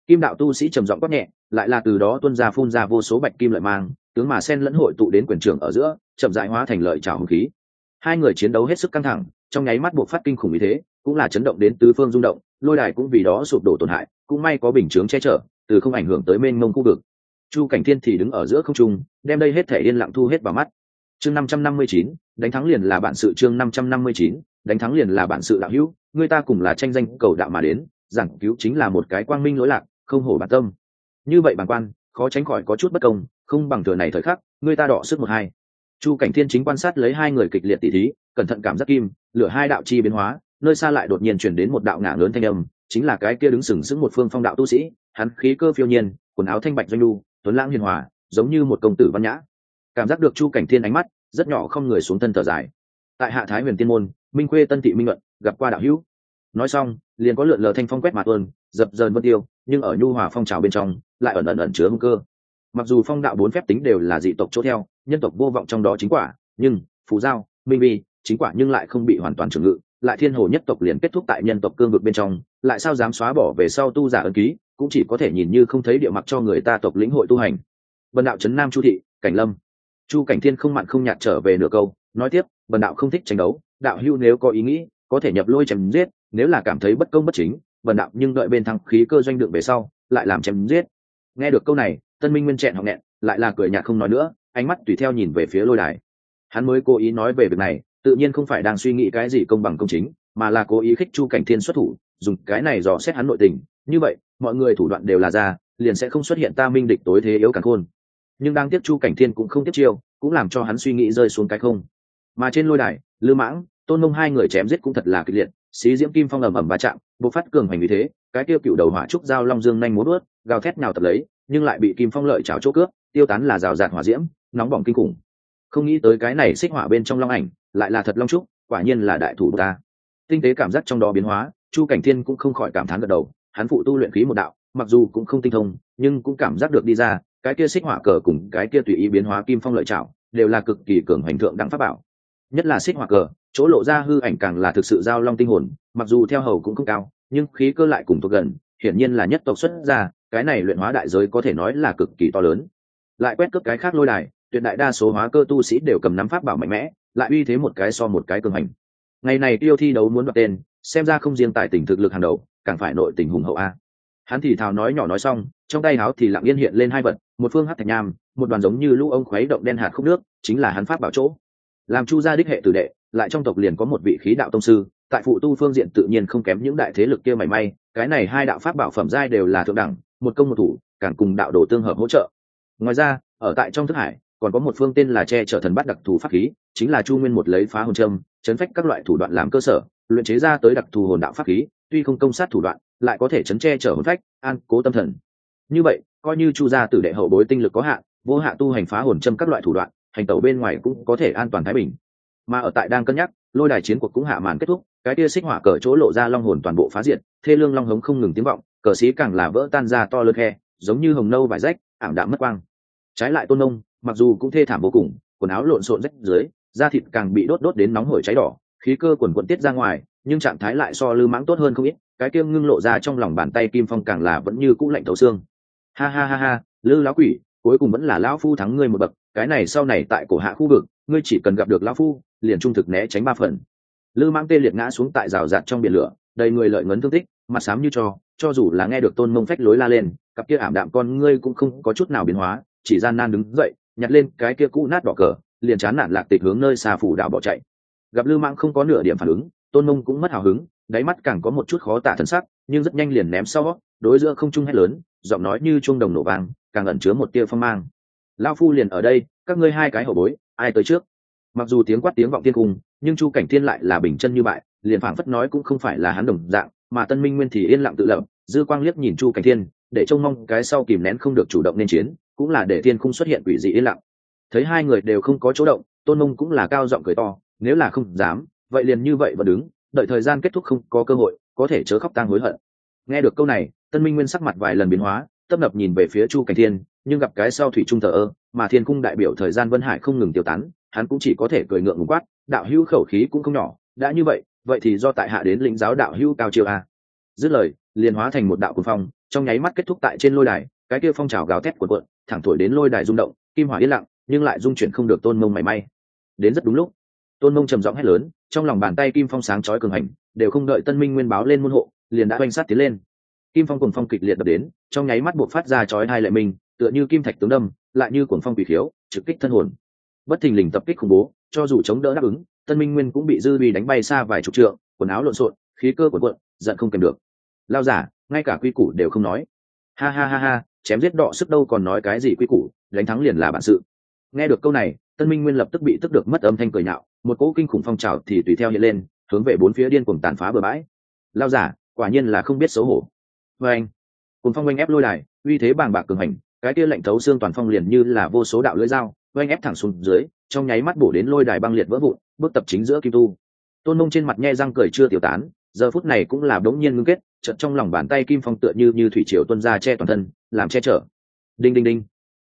Kim đạo tu sĩ trầm giọng quát nhẹ, lại là từ đó tuân ra phun ra vô số bạch kim lợi mang tướng mà sen lẫn hội tụ đến quyền trường ở giữa, chậm dại hóa thành lợi trào hùng khí. Hai người chiến đấu hết sức căng thẳng, trong nháy mắt buộc phát kinh khủng như thế, cũng là chấn động đến tứ phương rung động, lôi đài cũng vì đó sụp đổ tổn hại, cũng may có bình chướng che chở, từ không ảnh hưởng tới mênh mông khu vực. Chu cảnh thiên thì đứng ở giữa không trung, đem đây hết thể yên lặng thu hết vào mắt. Chương năm trăm năm mươi chín, đánh thắng liền là bản sự chương năm trăm năm mươi chín, đánh thắng liền là bản sự đạo hữu, người ta cùng là tranh danh cầu đạo mà đến, giảng cứu chính là một cái quang minh lỗi lạc, không hổ bản tâm. Như vậy bản quan, khó tránh khỏi có chút bất công không bằng thừa này thời khắc, người ta đỏ sức một hai. Chu cảnh thiên chính quan sát lấy hai người kịch liệt tỉ thí, cẩn thận cảm giác kim, lửa hai đạo chi biến hóa, nơi xa lại đột nhiên chuyển đến một đạo ngả lớn thanh âm, chính là cái kia đứng sừng sững một phương phong đạo tu sĩ, hắn khí cơ phiêu nhiên, quần áo thanh bạch doanh lu tuấn lãng hiền hòa, giống như một công tử văn nhã. Cảm giác được chu cảnh thiên ánh mắt, rất nhỏ không người xuống thân thở dài. Tại hạ thái huyền tiên môn, minh khuê tân thị minh luận, gặp qua đạo hữu. Nói xong, liền có lượn lờ thanh phong quét mặt ơn dập dờn vân tiêu, nhưng ở nhu hòa phong trào bên trong, lại ẩn ẩn ẩn chứa hung cơ mặc dù phong đạo bốn phép tính đều là dị tộc chỗ theo, nhân tộc vô vọng trong đó chính quả, nhưng, phù giao, minh vi, chính quả nhưng lại không bị hoàn toàn trừng ngự, lại thiên hồ nhất tộc liền kết thúc tại nhân tộc cương vực bên trong, lại sao dám xóa bỏ về sau tu giả ân ký, cũng chỉ có thể nhìn như không thấy địa mặc cho người ta tộc lĩnh hội tu hành. Vần đạo trấn nam chu thị, cảnh lâm. Chu cảnh thiên không mặn không nhạt trở về nửa câu, nói tiếp vần đạo không thích tranh đấu, đạo hưu nếu có ý nghĩ, có thể nhập lôi chém giết, nếu là cảm thấy bất công bất chính vần đạo nhưng đợi bên thăng khí cơ doanh đựng về sau, lại làm chém giết. Nghe được câu này tân minh nguyên chẹn họ nghẹn, lại là cười nhạt không nói nữa, ánh mắt tùy theo nhìn về phía lôi đài. Hắn mới cố ý nói về việc này, tự nhiên không phải đang suy nghĩ cái gì công bằng công chính, mà là cố ý khích chu cảnh thiên xuất thủ, dùng cái này dò xét hắn nội tình. Như vậy, mọi người thủ đoạn đều là ra, liền sẽ không xuất hiện ta minh địch tối thế yếu càng khôn. Nhưng đang tiếp chu cảnh thiên cũng không tiếp chiêu, cũng làm cho hắn suy nghĩ rơi xuống cái không. Mà trên lôi đài, lư mãng, tôn nông hai người chém giết cũng thật là kịch liệt, xí diễm kim phong ầm ầm va chạm, bộc phát cường hành như thế, cái tiêu cựu đầu hỏa trúc dao long dương nhanh muốn ướt gào thét nào tập lấy nhưng lại bị kim phong lợi trào chỗ cướp, tiêu tán là rào rạt hỏa diễm, nóng bỏng kinh khủng. Không nghĩ tới cái này xích hỏa bên trong long ảnh lại là thật long trúc, quả nhiên là đại thủ ta. Tinh tế cảm giác trong đó biến hóa, chu cảnh thiên cũng không khỏi cảm thán gật đầu, hắn phụ tu luyện khí một đạo, mặc dù cũng không tinh thông, nhưng cũng cảm giác được đi ra, cái kia xích hỏa cờ cùng cái kia tùy ý biến hóa kim phong lợi chảo đều là cực kỳ cường hoành thượng đẳng pháp bảo. Nhất là xích hỏa cờ, chỗ lộ ra hư ảnh càng là thực sự giao long tinh hồn, mặc dù theo hầu cũng không cao, nhưng khí cơ lại cùng thuộc gần, hiển nhiên là nhất tộc xuất ra cái này luyện hóa đại giới có thể nói là cực kỳ to lớn. Lại quét cướp cái khác lôi đài, tuyệt đại đa số hóa cơ tu sĩ đều cầm nắm pháp bảo mạnh mẽ, lại uy thế một cái so một cái cường hành. Ngày này tiêu thi đấu muốn đoạt tên, xem ra không riêng tài tình thực lực hàng đầu, càng phải nội tình hùng hậu a. Hắn thì thào nói nhỏ nói xong, trong tay háo thì lặng yên hiện lên hai vật, một phương hát thạch nham, một đoàn giống như lũ ông khuấy động đen hạt khúc nước, chính là hắn pháp bảo chỗ. Làm chu gia đích hệ tử đệ, lại trong tộc liền có một vị khí đạo tông sư, tại phụ tu phương diện tự nhiên không kém những đại thế lực kia mảy may, cái này hai đạo pháp bảo phẩm giai đều là thượng đẳng một công một thủ, càng cùng đạo đồ tương hợp hỗ trợ. Ngoài ra, ở tại trong thức hải, còn có một phương tên là che chở thần bắt đặc thù pháp khí, chính là chu nguyên một lấy phá hồn trâm chấn phách các loại thủ đoạn làm cơ sở, luyện chế ra tới đặc thù hồn đạo pháp khí, tuy không công sát thủ đoạn, lại có thể chấn che chở hồn phách, an, cố tâm thần. Như vậy, coi như chu gia tử đệ hậu bối tinh lực có hạn, vô hạ tu hành phá hồn châm các loại thủ đoạn, hành tẩu bên ngoài cũng có thể an toàn thái bình. Mà ở tại đang cân nhắc, lôi đài chiến cuộc cũng hạ màn kết thúc cái tia xích hỏa cờ chỗ lộ ra long hồn toàn bộ phá diệt, thê lương long hống không ngừng tiếng vọng, cờ sĩ càng là vỡ tan ra to lớn khe, giống như hồng nâu vải rách, ảm đạm mất quang. Trái lại tôn nông, mặc dù cũng thê thảm vô cùng, quần áo lộn xộn rách dưới, da thịt càng bị đốt đốt đến nóng hổi cháy đỏ, khí cơ quần quần tiết ra ngoài, nhưng trạng thái lại so lư mãng tốt hơn không ít, cái kia ngưng lộ ra trong lòng bàn tay kim phong càng là vẫn như cũ lạnh thấu xương. Ha ha ha ha lư lão quỷ, cuối cùng vẫn là lão phu thắng ngươi một bậc, cái này sau này tại cổ hạ khu vực, ngươi chỉ cần gặp được lão phu, liền trung thực né tránh ba phần lư mãng tê liệt ngã xuống tại rào rạt trong biển lửa, đầy người lợi ngấn thương tích, mặt xám như cho cho dù là nghe được tôn mông phách lối la lên, cặp kia ảm đạm con ngươi cũng không có chút nào biến hóa, chỉ gian nan đứng dậy, nhặt lên cái kia cũ nát đỏ cờ, liền chán nản lạc tịch hướng nơi xa phủ đảo bỏ chạy. Gặp lưu mãng không có nửa điểm phản ứng, tôn mông cũng mất hào hứng, đáy mắt càng có một chút khó tả thân sắc, nhưng rất nhanh liền ném sau, đối giữa không trung hét lớn, giọng nói như chuông đồng nổ vang, càng ẩn chứa một tia phong mang. Lao phu liền ở đây, các ngươi hai cái hậu bối, ai tới trước? Mặc dù tiếng quát tiếng vọng tiên cung, nhưng chu cảnh thiên lại là bình chân như bại, liền phảng phất nói cũng không phải là hắn đồng dạng, mà tân minh nguyên thì yên lặng tự lập, dư quang liếc nhìn chu cảnh thiên, để trông mong cái sau kìm nén không được chủ động nên chiến, cũng là để thiên không xuất hiện quỷ dị yên lặng. Thấy hai người đều không có chỗ động, tôn mông cũng là cao giọng cười to, nếu là không dám, vậy liền như vậy vẫn đứng, đợi thời gian kết thúc không có cơ hội, có thể chớ khóc tang hối hận. Nghe được câu này, tân minh nguyên sắc mặt vài lần biến hóa, tấp nập nhìn về phía chu cảnh thiên, nhưng gặp cái sau thủy trung thờ ơ, mà thiên cung đại biểu thời gian vân hải không ngừng tiêu tán hắn cũng chỉ có thể cười ngượng ngùng quát đạo hữu khẩu khí cũng không nhỏ đã như vậy vậy thì do tại hạ đến lĩnh giáo đạo hữu cao chiêu a. Dứt lời liền hóa thành một đạo cuồng phong trong nháy mắt kết thúc tại trên lôi đài cái kia phong trào gào thét cuộn cuộn thẳng thổi đến lôi đài rung động kim hỏa yên lặng nhưng lại dung chuyển không được tôn mông mảy may. Đến rất đúng lúc tôn mông trầm giọng hét lớn trong lòng bàn tay kim phong sáng chói cường hành đều không đợi tân minh nguyên báo lên môn hộ liền đã oanh sát tiến lên. Kim phong cùng phong kịch liệt đập đến trong nháy mắt buộc phát ra chói hai lệ mình, tựa như kim thạch tướng đâm lại như cuồng phong quỷ khiếu trực kích thân hồn bất thình lình tập kích khủng bố, cho dù chống đỡ đáp ứng, tân minh nguyên cũng bị dư bị đánh bay xa vài chục trượng, quần áo lộn xộn, khí cơ quần quận giận không kèm được. Lao giả, ngay cả quy củ đều không nói. Ha ha ha ha, chém giết đọ sức đâu còn nói cái gì quy củ, đánh thắng liền là bản sự. Nghe được câu này, tân minh nguyên lập tức bị tức được mất âm thanh cười nhạo, một cỗ kinh khủng phong trào thì tùy theo hiện lên, hướng về bốn phía điên cuồng tàn phá bờ bãi. Lao giả, quả nhiên là không biết xấu hổ. Vê anh cùng phong oanh ép lôi đài, uy thế bàng bạc cường hành, cái kia lạnh thấu xương toàn phong liền như là vô số đạo lưỡi dao oanh ép thẳng xuống dưới, trong nháy mắt bổ đến lôi đài băng liệt vỡ vụn, bước tập chính giữa kim tu. Tôn mông trên mặt nhe răng cười chưa tiểu tán, giờ phút này cũng là đống nhiên ngưng kết trận trong lòng bàn tay kim phong tựa như như thủy triều tuân ra che toàn thân, làm che chở. Đinh đinh đinh.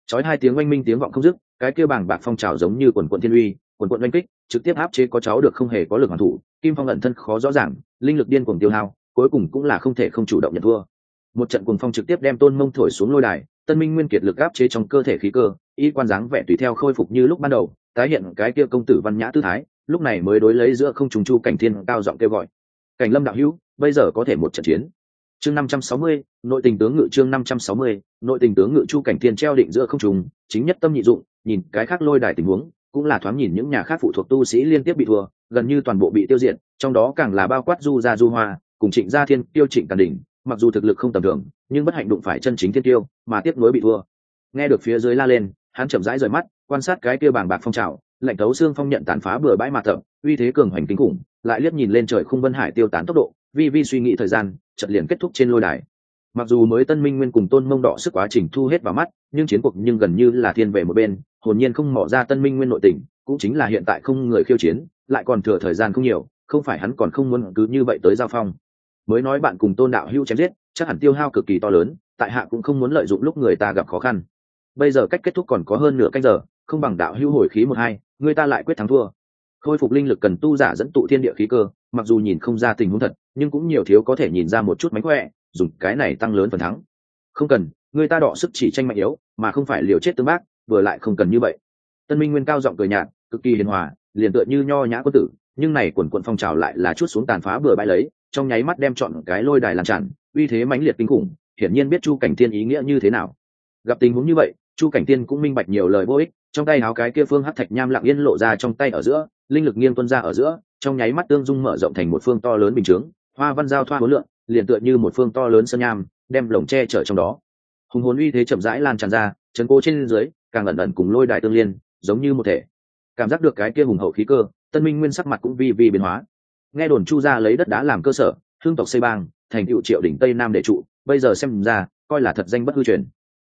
Chói hai tiếng oanh minh tiếng vọng không dứt, cái kia bảng bạc phong trào giống như quần quận thiên uy, quần quận oanh kích, trực tiếp áp chế có cháu được không hề có lực hoàn thủ, kim phong ẩn thân khó rõ ràng, linh lực điên cuồng tiêu hao, cuối cùng cũng là không thể không chủ động nhận thua một trận cuồng phong trực tiếp đem tôn mông thổi xuống lôi đài, tân minh nguyên kiệt lực áp chế trong cơ thể khí cơ, y quan dáng vẻ tùy theo khôi phục như lúc ban đầu, tái hiện cái kia công tử văn nhã tư thái, lúc này mới đối lấy giữa không trùng chu cảnh thiên cao giọng kêu gọi. Cảnh lâm đạo hữu, bây giờ có thể một trận chiến. Chương năm trăm sáu mươi, nội tình tướng ngự chương năm trăm sáu mươi, nội tình tướng ngự chu cảnh thiên treo định giữa không trùng chính nhất tâm nhị dụng, nhìn cái khác lôi đài tình huống, cũng là thoáng nhìn những nhà khác phụ thuộc tu sĩ liên tiếp bị thua, gần như toàn bộ bị tiêu diệt, trong đó càng là bao quát du gia du hoa, cùng trịnh gia thiên, tiêu trịnh tàn đỉnh mặc dù thực lực không tầm thường, nhưng bất hạnh đụng phải chân chính thiên tiêu mà tiếp nối bị thua. Nghe được phía dưới la lên, hắn chậm rãi rời mắt, quan sát cái kia bàng bạc phong trào, lạnh thấu xương phong nhận tàn phá bừa bãi mà thậm uy thế cường hoành kinh khủng, lại liếc nhìn lên trời khung vân hải tiêu tán tốc độ, vi vi suy nghĩ thời gian trận liền kết thúc trên lôi đài. Mặc dù mới tân minh nguyên cùng tôn mông đỏ sức quá trình thu hết vào mắt, nhưng chiến cuộc nhưng gần như là thiên về một bên, hồn nhiên không mỏ ra tân minh nguyên nội tình, cũng chính là hiện tại không người khiêu chiến, lại còn thừa thời gian không nhiều, không phải hắn còn không muốn cứ như vậy tới giao phong mới nói bạn cùng tôn đạo hưu chém giết, chắc hẳn tiêu hao cực kỳ to lớn, tại hạ cũng không muốn lợi dụng lúc người ta gặp khó khăn. Bây giờ cách kết thúc còn có hơn nửa canh giờ, không bằng đạo hưu hồi khí một hai, người ta lại quyết thắng thua. Khôi phục linh lực cần tu giả dẫn tụ thiên địa khí cơ, mặc dù nhìn không ra tình huống thật, nhưng cũng nhiều thiếu có thể nhìn ra một chút mánh khỏe, dùng cái này tăng lớn phần thắng. Không cần, người ta đọ sức chỉ tranh mạnh yếu, mà không phải liều chết tương bác, vừa lại không cần như vậy. Tân minh nguyên cao giọng cười nhạt, cực kỳ hiền hòa, liền tựa như nho nhã quân tử nhưng này quần quận phong trào lại là chút xuống tàn phá bừa bãi lấy, trong nháy mắt đem chọn cái lôi đài làm tràn, uy thế mãnh liệt kinh khủng, hiển nhiên biết chu cảnh tiên ý nghĩa như thế nào. Gặp tình huống như vậy, chu cảnh tiên cũng minh bạch nhiều lời vô ích, trong tay áo cái kia phương hắc thạch nham lặng yên lộ ra trong tay ở giữa, linh lực nghiêng tuân ra ở giữa, trong nháy mắt tương dung mở rộng thành một phương to lớn bình chướng, hoa văn giao thoa hối lượng liền tựa như một phương to lớn sơn nham, đem lồng tre chở trong đó. Hùng hồn uy thế chậm rãi lan tràn ra, chấn cố trên dưới, càng ẩn ẩn cùng lôi đài tương liên, giống như một thể. Cảm giác được cái kia hùng hậu khí cơ tân minh nguyên sắc mặt cũng vi vi biến hóa. Nghe đồn chu Gia lấy đất đá làm cơ sở, hương tộc xây bang, thành cựu triệu đỉnh tây nam để trụ, bây giờ xem ra, coi là thật danh bất hư truyền.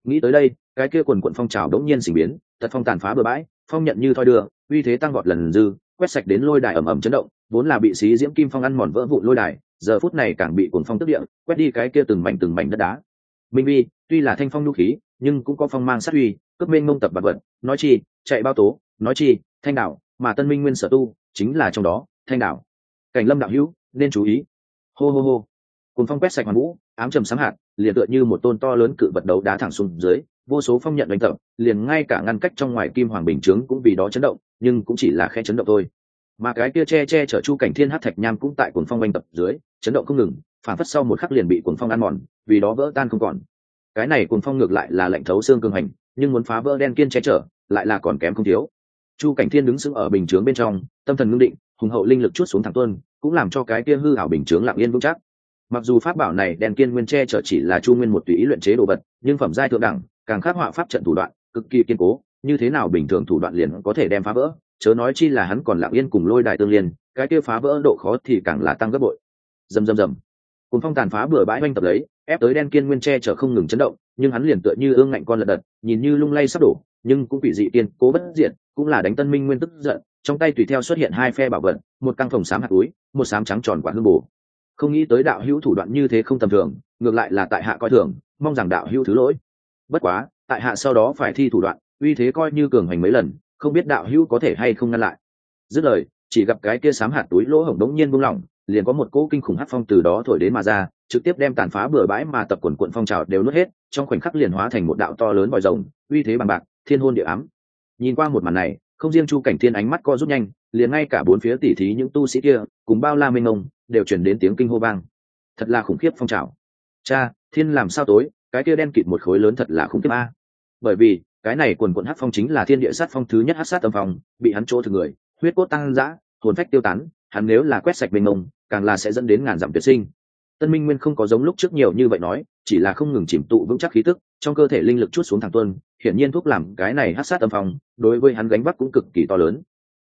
Nghĩ tới đây, cái kia quần quận phong trào đống nhiên sinh biến, thật phong tàn phá bừa bãi, phong nhận như thoi đưa, uy thế tăng vọt lần dư, quét sạch đến lôi đài ẩm ẩm chấn động, vốn là bị xí diễm kim phong ăn mòn vỡ vụn lôi đài, giờ phút này càng bị cuồng phong tức địa, quét đi cái kia từng mảnh từng mảnh đất đá. Minh vi, tuy là thanh phong nhu khí, nhưng cũng có phong mang sát uy, cướp mênh mông tập vật vật, nói chi, chạy bao tố, nói chi, thanh đạo mà tân minh nguyên sở tu chính là trong đó, thanh đạo cảnh lâm đạo hữu, nên chú ý. Hô hô hô. Cùng phong quét sạch hoàn vũ, ám trầm sáng hạt, liền tựa như một tôn to lớn cự vật đấu đá thẳng xuống dưới, vô số phong nhận đánh tập, liền ngay cả ngăn cách trong ngoài kim hoàng bình chướng cũng vì đó chấn động, nhưng cũng chỉ là khe chấn động thôi. Mà cái kia che che chở chu cảnh thiên hát thạch nham cũng tại cuồng phong oanh tập dưới, chấn động không ngừng, phản phất sau một khắc liền bị cuồng phong ăn mòn, vì đó vỡ tan không còn. Cái này cuồng phong ngược lại là lệnh thấu xương cường hành, nhưng muốn phá vỡ đen kiên che chở, lại là còn kém không thiếu chu cảnh thiên đứng sững ở bình chướng bên trong, tâm thần ngưng định, hùng hậu linh lực chút xuống thẳng tuân cũng làm cho cái kia hư hảo bình chướng lặng yên vững chắc. Mặc dù pháp bảo này đen kiên nguyên che chở chỉ là chu nguyên một tùy ý luyện chế đồ vật, nhưng phẩm giai thượng đẳng, càng khắc họa pháp trận thủ đoạn, cực kỳ kiên cố, như thế nào bình thường thủ đoạn liền có thể đem phá vỡ, chớ nói chi là hắn còn lặng yên cùng lôi đài tương liên, cái kia phá vỡ độ khó thì càng là tăng gấp bội. Dầm dầm dầm cùng phong tàn phá bừa bãi oanh tập lấy, ép tới đen kiên nguyên che chở không ngừng chấn động, nhưng hắn liền tựa như ương ngạnh con lật đật, nhìn như lung lay sắp đổ nhưng cũng bị dị tiên cố bất diện cũng là đánh tân minh nguyên tức giận, trong tay tùy theo xuất hiện hai phe bảo vật, một căng phòng sám hạt túi, một sám trắng tròn quả hương bù không nghĩ tới đạo hữu thủ đoạn như thế không tầm thường, ngược lại là tại hạ coi thường, mong rằng đạo hữu thứ lỗi. Bất quá, tại hạ sau đó phải thi thủ đoạn, uy thế coi như cường hành mấy lần, không biết đạo hữu có thể hay không ngăn lại. Dứt lời, chỉ gặp cái kia sám hạt túi lỗ hổng đống nhiên buông lỏng, liền có một cỗ kinh khủng hắc phong từ đó thổi đến mà ra, trực tiếp đem tàn phá bừa bãi mà tập quần quận phong trào đều nuốt hết, trong khoảnh khắc liền hóa thành một đạo to lớn vòi rồng, uy thế bằng bạc thiên hôn địa ám. Nhìn qua một màn này, không riêng chu cảnh thiên ánh mắt co rút nhanh, liền ngay cả bốn phía tỉ thí những tu sĩ kia, cùng bao la mênh mông, đều chuyển đến tiếng kinh hô vang. Thật là khủng khiếp phong trào. Cha, thiên làm sao tối, cái kia đen kịt một khối lớn thật là khủng khiếp a. Bởi vì, cái này quần quận hát phong chính là thiên địa sát phong thứ nhất hát sát âm vòng bị hắn chỗ thực người, huyết cốt tăng dã, hồn phách tiêu tán, hắn nếu là quét sạch mênh mông, càng là sẽ dẫn đến ngàn dặm tuyệt sinh tân minh nguyên không có giống lúc trước nhiều như vậy nói, chỉ là không ngừng chìm tụ vững chắc khí tức, trong cơ thể linh lực chút xuống thẳng tuân, hiển nhiên thuốc làm cái này hát sát âm phong, đối với hắn gánh vác cũng cực kỳ to lớn.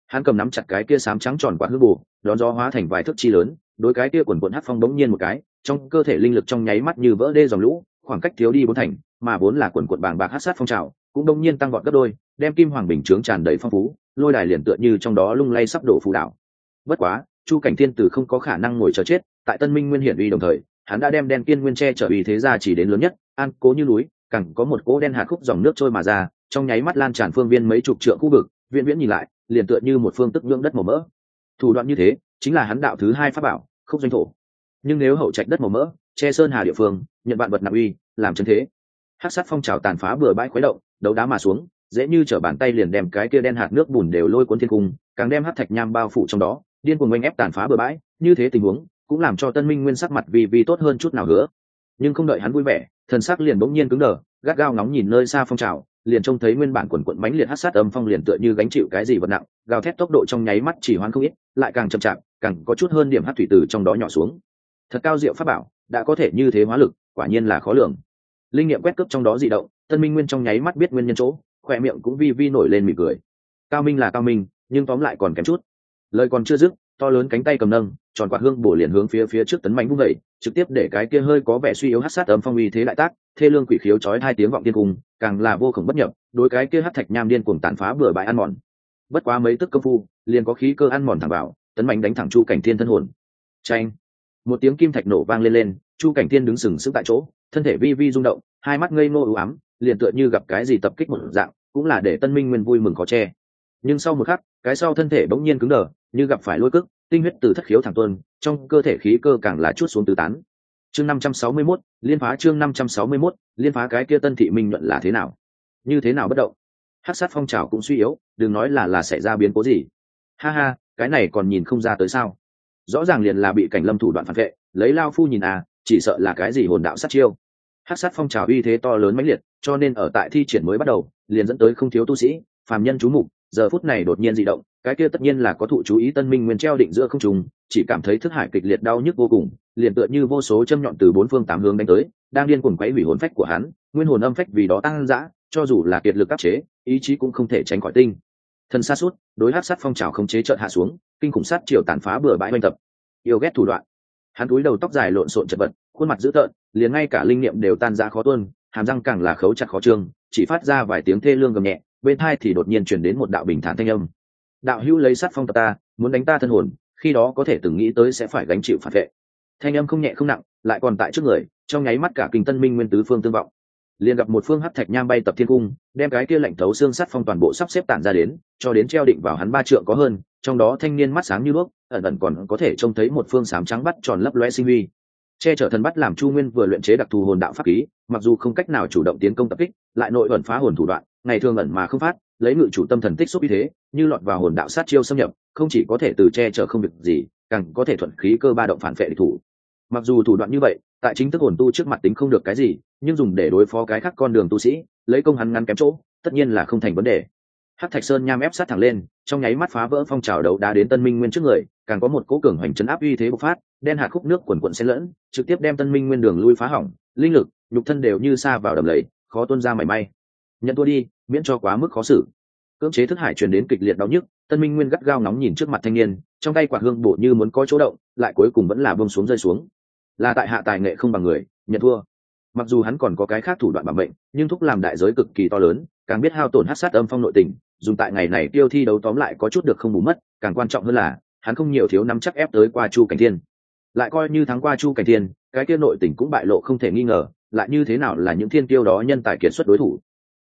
Hắn cầm nắm chặt cái kia sám trắng tròn quạt hư bù đón gió hóa thành vài thước chi lớn, đối cái kia quần cuộn hát phong bỗng nhiên một cái, trong cơ thể linh lực trong nháy mắt như vỡ đê dòng lũ, khoảng cách thiếu đi bốn thành, mà vốn là quần cuộn bàng bạc hát sát phong trào, cũng đông nhiên tăng vọt gấp đôi, đem kim hoàng bình chướng tràn đầy phong phú, lôi đài liền tựa như trong đó lung lay sắp đổ phù đảo. Bất quá, chu cảnh thiên tử không có khả năng ngồi chờ chết tại tân minh nguyên hiển uy đồng thời, hắn đã đem đen kiên nguyên tre trở uy thế ra chỉ đến lớn nhất, an cố như núi, cẳng có một cỗ đen hạt khúc dòng nước trôi mà ra, trong nháy mắt lan tràn phương viên mấy chục trượng khu vực, viễn viễn nhìn lại, liền tựa như một phương tức nhưỡng đất màu mỡ. Thủ đoạn như thế, chính là hắn đạo thứ hai pháp bảo không doanh thổ. Nhưng nếu hậu trạch đất màu mỡ, che sơn hà địa phương, nhận bạn vật nặng uy, làm chân thế. Hát sát phong trào tàn phá bừa bãi khuấy động, đấu đá mà xuống, dễ như trở bàn tay liền đem cái kia đen hạt nước bùn đều lôi cuốn thiên cung, càng đem hát thạch nham bao phủ trong đó, điên cuồng oanh ép tàn phá bừa bãi, như thế tình huống cũng làm cho tân minh nguyên sắc mặt vì vì tốt hơn chút nào hứa. Nhưng không đợi hắn vui vẻ, thần sắc liền bỗng nhiên cứng đờ, gắt gao ngóng nhìn nơi xa phong trào, liền trông thấy nguyên bản quần quận bánh liệt hát sát âm phong liền tựa như gánh chịu cái gì vật nặng, gào thét tốc độ trong nháy mắt chỉ hoán không ít, lại càng chậm chạp, càng có chút hơn điểm hát thủy từ trong đó nhỏ xuống. Thật cao diệu pháp bảo, đã có thể như thế hóa lực, quả nhiên là khó lường. Linh nghiệm quét cướp trong đó dị động, tân minh nguyên trong nháy mắt biết nguyên nhân chỗ, khoe miệng cũng vi vi nổi lên mỉm cười. Cao minh là cao minh, nhưng tóm lại còn kém chút. Lời còn chưa dứt to lớn cánh tay cầm nâng, tròn quạt hương bổ liền hướng phía phía trước tấn mạnh vung vẩy trực tiếp để cái kia hơi có vẻ suy yếu hát sát âm phong uy thế lại tác, thê lương quỷ khiếu chói hai tiếng vọng tiên cùng, càng là vô khổng bất nhập, đối cái kia hát thạch nham điên cuồng tàn phá bừa bãi ăn mòn. Bất quá mấy tức công phu, liền có khí cơ ăn mòn thẳng vào, tấn mạnh đánh thẳng chu cảnh thiên thân hồn. Tranh một tiếng kim thạch nổ vang lên lên, chu cảnh thiên đứng sừng sững tại chỗ, thân thể vi vi rung động, hai mắt ngây ngô ưu ám, liền tựa như gặp cái gì tập kích một dạng, cũng là để tân minh nguyên vui mừng có che nhưng sau một khắc cái sau thân thể bỗng nhiên cứng đờ như gặp phải lôi cức tinh huyết từ thất khiếu thẳng tuân trong cơ thể khí cơ càng là chút xuống tứ tán. Chương năm trăm sáu mươi 561, liên phá chương năm trăm sáu mươi 561, liên phá cái kia tân thị minh nhuận là thế nào? Như thế nào bất động? Hát sát phong trào cũng suy yếu đừng nói là là xảy ra biến cố gì. Ha ha cái này còn nhìn không ra tới sao? Rõ ràng liền là bị cảnh lâm thủ đoạn phản vệ lấy lao phu nhìn à chỉ sợ là cái gì hồn đạo sát chiêu. Hát sát phong trào uy thế to lớn mãnh liệt cho nên ở tại thi triển mới bắt đầu liền dẫn tới không thiếu tu sĩ phàm nhân chú mục giờ phút này đột nhiên dị động, cái kia tất nhiên là có thụ chú ý tân minh nguyên treo định giữa không trùng chỉ cảm thấy thức hải kịch liệt đau nhức vô cùng, liền tựa như vô số châm nhọn từ bốn phương tám hướng đánh tới, đang điên cuồng quấy hủy hồn phách của hắn, nguyên hồn âm phách vì đó tăng dã, cho dù là kiệt lực áp chế, ý chí cũng không thể tránh khỏi tinh. Thần xa suốt, đối hát sát phong trào không chế trợn hạ xuống, kinh khủng sát chiều tàn phá bừa bãi oanh tập. Yêu ghét thủ đoạn. Hắn cúi đầu tóc dài lộn xộn chật vật, khuôn mặt dữ tợn, liền ngay cả linh niệm đều tan ra khó tuôn, hàm răng càng là khấu chặt khó trương, chỉ phát ra vài tiếng thê lương gầm nhẹ bên thai thì đột nhiên chuyển đến một đạo bình thản thanh âm. Đạo hữu lấy sát phong tập ta, muốn đánh ta thân hồn, khi đó có thể từng nghĩ tới sẽ phải gánh chịu phản vệ. Thanh âm không nhẹ không nặng, lại còn tại trước người, trong nháy mắt cả kinh tân minh nguyên tứ phương tương vọng. Liền gặp một phương hắc thạch nham bay tập thiên cung, đem cái kia lạnh thấu xương sắt phong toàn bộ sắp xếp tản ra đến, cho đến treo định vào hắn ba trượng có hơn, trong đó thanh niên mắt sáng như đuốc ẩn ẩn còn có thể trông thấy một phương sám trắng bắt tròn lấp loe sinh huy. Che chở thần bắt làm chu nguyên vừa luyện chế đặc thù hồn đạo pháp khí mặc dù không cách nào chủ động tiến công tập kích, lại nội ẩn phá hồn thủ đoạn ngày thường ẩn mà không phát, lấy ngự chủ tâm thần tích xúc như thế, như lọt vào hồn đạo sát chiêu xâm nhập, không chỉ có thể từ che chở không việc gì, càng có thể thuận khí cơ ba động phản vệ địch thủ. Mặc dù thủ đoạn như vậy, tại chính thức hồn tu trước mặt tính không được cái gì, nhưng dùng để đối phó cái khác con đường tu sĩ, lấy công hắn ngắn kém chỗ, tất nhiên là không thành vấn đề. Hắc thạch sơn nham ép sát thẳng lên, trong nháy mắt phá vỡ phong trào đấu đá đến tân minh nguyên trước người, càng có một cố cường hoành chấn áp uy thế bộc phát, đen hạt khúc nước quần quận xen lẫn, trực tiếp đem tân minh nguyên đường lui phá hỏng, linh lực, nhục thân đều như xa vào đầm lầy, khó tuôn ra mảy may. Nhận thua đi miễn cho quá mức khó xử. Cưỡng chế thức hải truyền đến kịch liệt đau nhức, tân minh nguyên gắt gao nóng nhìn trước mặt thanh niên, trong tay quạt hương bổ như muốn có chỗ động, lại cuối cùng vẫn là bông xuống rơi xuống. Là tại hạ tài nghệ không bằng người, nhận thua. Mặc dù hắn còn có cái khác thủ đoạn bảo mệnh, nhưng thúc làm đại giới cực kỳ to lớn, càng biết hao tổn hát sát âm phong nội tình, dùng tại ngày này tiêu thi đấu tóm lại có chút được không bù mất, càng quan trọng hơn là, hắn không nhiều thiếu nắm chắc ép tới qua chu cảnh thiên. Lại coi như thắng qua chu cảnh thiên, cái kia nội tình cũng bại lộ không thể nghi ngờ, lại như thế nào là những thiên tiêu đó nhân tài kiệt xuất đối thủ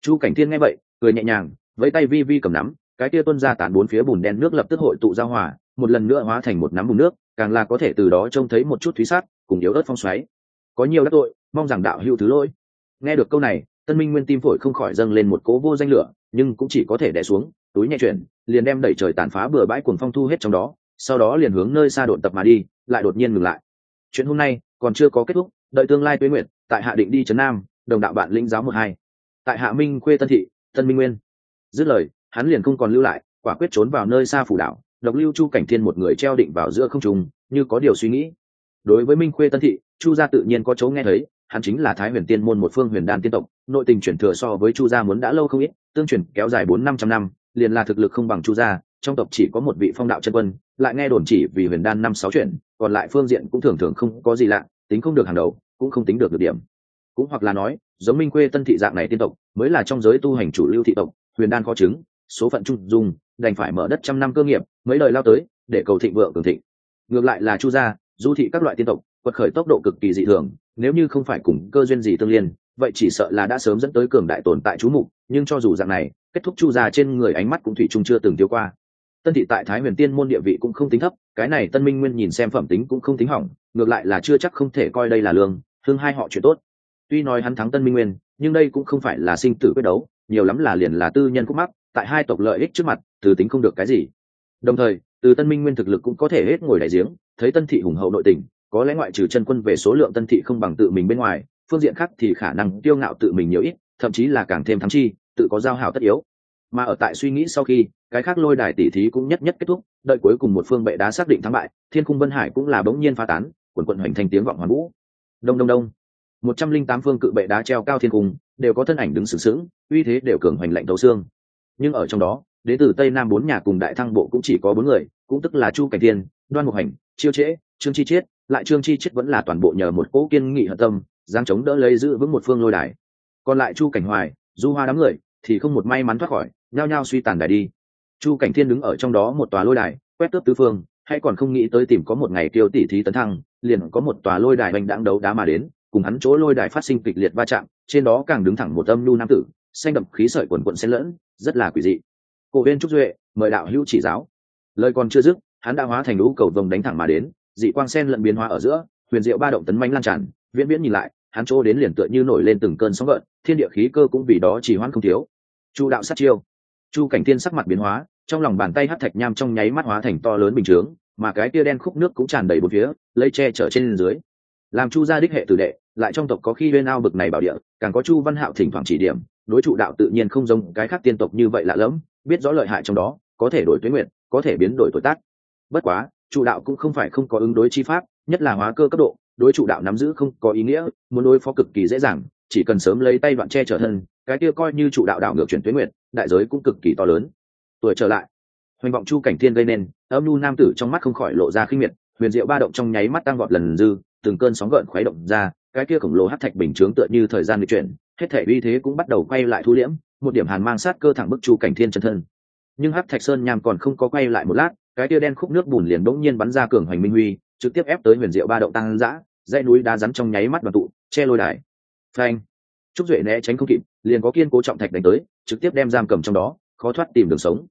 chu cảnh thiên nghe vậy, cười nhẹ nhàng với tay vi vi cầm nắm, cái kia tuân ra tán bốn phía bùn đen nước lập tức hội tụ giao hòa, một lần nữa hóa thành một nắm bùn nước, càng là có thể từ đó trông thấy một chút thúy sát cùng yếu ớt phong xoáy. Có nhiều đắc tội, mong rằng đạo hữu thứ lỗi. Nghe được câu này, tân minh nguyên tim phổi không khỏi dâng lên một cố vô danh lửa, nhưng cũng chỉ có thể đè xuống, túi nhẹ chuyển, liền đem đẩy trời tàn phá bừa bãi cuồng phong thu hết trong đó, sau đó liền hướng nơi xa độn tập mà đi, lại đột nhiên ngừng lại. Chuyện hôm nay còn chưa có kết thúc, đợi tương lai tuế nguyện tại hạ định đi trấn nam, đồng đạo bạn lĩnh giáo một hai tại hạ minh khuê tân thị, tân minh nguyên. Dứt lời, hắn liền không còn lưu lại, quả quyết trốn vào nơi xa phủ đảo, độc lưu chu cảnh thiên một người treo định vào giữa không trung, như có điều suy nghĩ. Đối với minh khuê tân thị, chu gia tự nhiên có chỗ nghe thấy, hắn chính là thái huyền tiên môn một phương huyền đan tiên tộc, nội tình chuyển thừa so với chu gia muốn đã lâu không ít, tương truyền kéo dài bốn năm trăm năm, liền là thực lực không bằng chu gia, trong tộc chỉ có một vị phong đạo chân quân, lại nghe đồn chỉ vì huyền đan năm sáu chuyện còn lại phương diện cũng thường thường không có gì lạ, tính không được hàng đầu, cũng không tính được được điểm cũng hoặc là nói, giống minh quê tân thị dạng này tiên tộc, mới là trong giới tu hành chủ lưu thị tộc, huyền đan khó chứng, số phận trung dung, đành phải mở đất trăm năm cơ nghiệp, mấy đời lao tới, để cầu thịnh vượng cường thịnh. Ngược lại là chu gia, du thị các loại tiên tộc, quật khởi tốc độ cực kỳ dị thường, nếu như không phải cùng cơ duyên gì tương liên, vậy chỉ sợ là đã sớm dẫn tới cường đại tồn tại chú mục, nhưng cho dù dạng này, kết thúc chu gia trên người ánh mắt cũng thủy chung chưa từng tiêu qua. Tân thị tại thái huyền tiên môn địa vị cũng không tính thấp, cái này tân minh nguyên nhìn xem phẩm tính cũng không tính hỏng, ngược lại là chưa chắc không thể coi đây là lương thương hai họ chuyện tốt tuy nói hắn thắng tân minh nguyên, nhưng đây cũng không phải là sinh tử quyết đấu, nhiều lắm là liền là tư nhân khúc mắc, tại hai tộc lợi ích trước mặt, từ tính không được cái gì. Đồng thời, từ tân minh nguyên thực lực cũng có thể hết ngồi đại giếng, thấy tân thị hùng hậu nội tình, có lẽ ngoại trừ chân quân về số lượng tân thị không bằng tự mình bên ngoài, phương diện khác thì khả năng tiêu ngạo tự mình nhiều ít, thậm chí là càng thêm thắng chi, tự có giao hảo tất yếu. Mà ở tại suy nghĩ sau khi, cái khác lôi đài tỉ thí cũng nhất nhất kết thúc, đợi cuối cùng một phương bệ đá xác định thắng bại, thiên cung vân hải cũng là bỗng nhiên phá tán, quần quận hoành thành tiếng vọng hoàn vũ. Đông đông đông một trăm linh tám phương cự bệ đá treo cao thiên cung, đều có thân ảnh đứng sừng sững, uy thế đều cường hoành lạnh tấu xương. Nhưng ở trong đó đến từ tây nam bốn nhà cùng đại thăng bộ cũng chỉ có bốn người, cũng tức là chu cảnh tiên đoan mục hành, chiêu trễ, trương chi chiết. Lại trương chi chiết vẫn là toàn bộ nhờ một cỗ kiên nghị hận tâm giang chống đỡ lấy giữ vững một phương lôi đài. Còn lại chu cảnh hoài, du hoa đám người thì không một may mắn thoát khỏi, nhao nhao suy tàn đài đi. Chu cảnh thiên đứng ở trong đó một tòa lôi đài, quét tước tứ phương, hay còn không nghĩ tới tìm có một ngày tiêu tỷ thí tấn thăng, liền có một tòa lôi đài hoành đáng đấu đá mà đến cùng hắn chỗ lôi đài phát sinh kịch liệt va chạm, trên đó càng đứng thẳng một âm nhu nam tử, xanh đậm khí sợi quần quận xen lẫn, rất là quỷ dị. Cổ viên trúc duệ, mời đạo hữu chỉ giáo. Lời còn chưa dứt, hắn đã hóa thành lũ cầu vồng đánh thẳng mà đến, dị quang sen lẫn biến hóa ở giữa, huyền diệu ba động tấn manh lan tràn, viễn viễn nhìn lại, hắn chỗ đến liền tựa như nổi lên từng cơn sóng gợn, thiên địa khí cơ cũng vì đó chỉ hoãn không thiếu. Chu đạo sát chiêu. Chu cảnh tiên sắc mặt biến hóa, trong lòng bàn tay hắt thạch nham trong nháy mắt hóa thành to lớn bình chướng, mà cái tia đen khúc nước cũng tràn đầy bốn phía lấy che chở trên dưới. Làm chu gia đích hệ tử đệ lại trong tộc có khi bên ao bực này bảo địa, càng có chu văn hạo thỉnh thoảng chỉ điểm, đối trụ đạo tự nhiên không giống cái khác tiên tộc như vậy lạ lẫm, biết rõ lợi hại trong đó, có thể đổi tuyến nguyện có thể biến đổi tuổi tác. Bất quá, trụ đạo cũng không phải không có ứng đối chi pháp, nhất là hóa cơ cấp độ, đối trụ đạo nắm giữ không có ý nghĩa, muốn đối phó cực kỳ dễ dàng, chỉ cần sớm lấy tay đoạn che trở thân, cái kia coi như trụ đạo đạo ngược chuyển tuyến nguyện đại giới cũng cực kỳ to lớn. Tuổi trở lại, hoành vọng chu cảnh thiên gây nên, âm nu nam tử trong mắt không khỏi lộ ra khinh miệt, huyền diệu ba động trong nháy mắt tăng vọt lần dư, từng cơn sóng gợn khuấy động ra cái kia khổng lồ hát thạch bình chướng tựa như thời gian di chuyển, hết thể uy thế cũng bắt đầu quay lại thu liễm, một điểm hàn mang sát cơ thẳng bức chu cảnh thiên chân thân. Nhưng hát thạch sơn nham còn không có quay lại một lát, cái kia đen khúc nước bùn liền bỗng nhiên bắn ra cường hoành minh huy, trực tiếp ép tới huyền diệu ba động tăng dã, dãy núi đá rắn trong nháy mắt mà tụ, che lôi đài. Phanh! Trúc duệ né tránh không kịp, liền có kiên cố trọng thạch đánh tới, trực tiếp đem giam cầm trong đó, khó thoát tìm đường sống.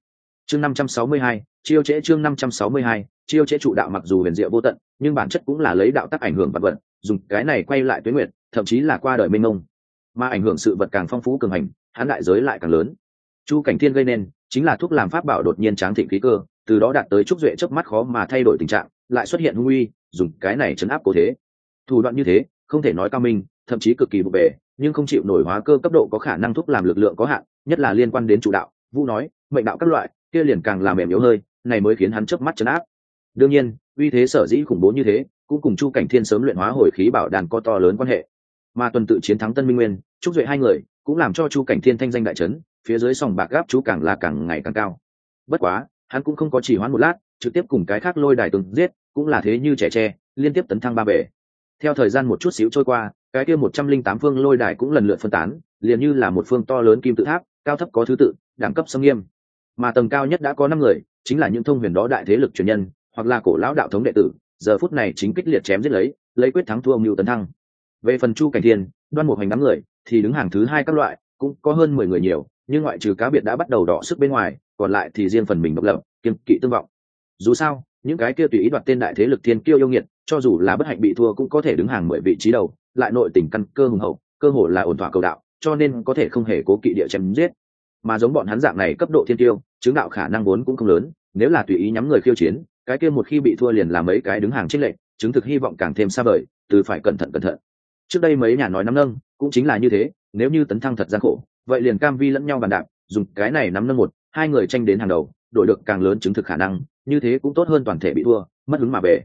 Chương năm trăm sáu mươi hai, chiêu trễ chương năm trăm sáu mươi hai, chiêu trễ trụ đạo mặc dù huyền diệu vô tận, nhưng bản chất cũng là lấy đạo tắc ảnh hưởng vật vật dùng cái này quay lại tuyến nguyện thậm chí là qua đời mênh mông. Mà ảnh hưởng sự vật càng phong phú cường hành, hắn đại giới lại càng lớn. Chu cảnh thiên gây nên, chính là thuốc làm pháp bảo đột nhiên tráng thịnh khí cơ, từ đó đạt tới trúc duệ chớp mắt khó mà thay đổi tình trạng, lại xuất hiện hung uy, dùng cái này chấn áp cố thế. Thủ đoạn như thế, không thể nói cao minh, thậm chí cực kỳ vụ bề nhưng không chịu nổi hóa cơ cấp độ có khả năng thúc làm lực lượng có hạn, nhất là liên quan đến chủ đạo, vũ nói, mệnh đạo các loại, kia liền càng làm mềm yếu hơi, này mới khiến hắn chớp mắt chấn áp. Đương nhiên, uy thế sở dĩ khủng bố như thế cũng cùng chu cảnh thiên sớm luyện hóa hồi khí bảo đàn có to lớn quan hệ. Mà tuần tự chiến thắng tân minh nguyên chúc duệ hai người cũng làm cho chu cảnh thiên thanh danh đại trấn phía dưới sòng bạc gáp chú càng là càng ngày càng cao. Bất quá, hắn cũng không có chỉ hoãn một lát, trực tiếp cùng cái khác lôi đài từng giết, cũng là thế như trẻ tre, liên tiếp tấn thăng ba bể. Theo thời gian một chút xíu trôi qua, cái kia một trăm linh tám phương lôi đài cũng lần lượt phân tán, liền như là một phương to lớn kim tự tháp, cao thấp có thứ tự, đẳng cấp sông nghiêm. Mà tầng cao nhất đã có năm người, chính là những thông huyền đó đại thế lực truyền nhân, hoặc là cổ lão đạo thống đệ tử giờ phút này chính kích liệt chém giết lấy lấy quyết thắng thua mưu tấn thăng. Về phần chu cảnh thiên, đoan một hành đám người, thì đứng hàng thứ hai các loại, cũng có hơn mười người nhiều, nhưng ngoại trừ cá biệt đã bắt đầu đỏ sức bên ngoài, còn lại thì riêng phần mình độc lập, kiên kỵ tương vọng. Dù sao, những cái kia tùy ý đoạt tên đại thế lực thiên kiêu yêu nghiệt, cho dù là bất hạnh bị thua cũng có thể đứng hàng mười vị trí đầu, lại nội tình căn cơ hùng hậu, cơ hồ là ổn thỏa cầu đạo, cho nên có thể không hề cố kỵ địa chém giết. Mà giống bọn hắn dạng này cấp độ thiên tiêu chứng đạo khả năng vốn cũng không lớn, nếu là tùy ý nhắm người khiêu chiến cái kia một khi bị thua liền làm mấy cái đứng hàng trên lệ, chứng thực hy vọng càng thêm xa vời từ phải cẩn thận cẩn thận. Trước đây mấy nhà nói nắm nâng cũng chính là như thế nếu như tấn thăng thật gian khổ vậy liền cam vi lẫn nhau bàn đạp dùng cái này nắm nâng một hai người tranh đến hàng đầu đổi được càng lớn chứng thực khả năng như thế cũng tốt hơn toàn thể bị thua mất hứng mà về.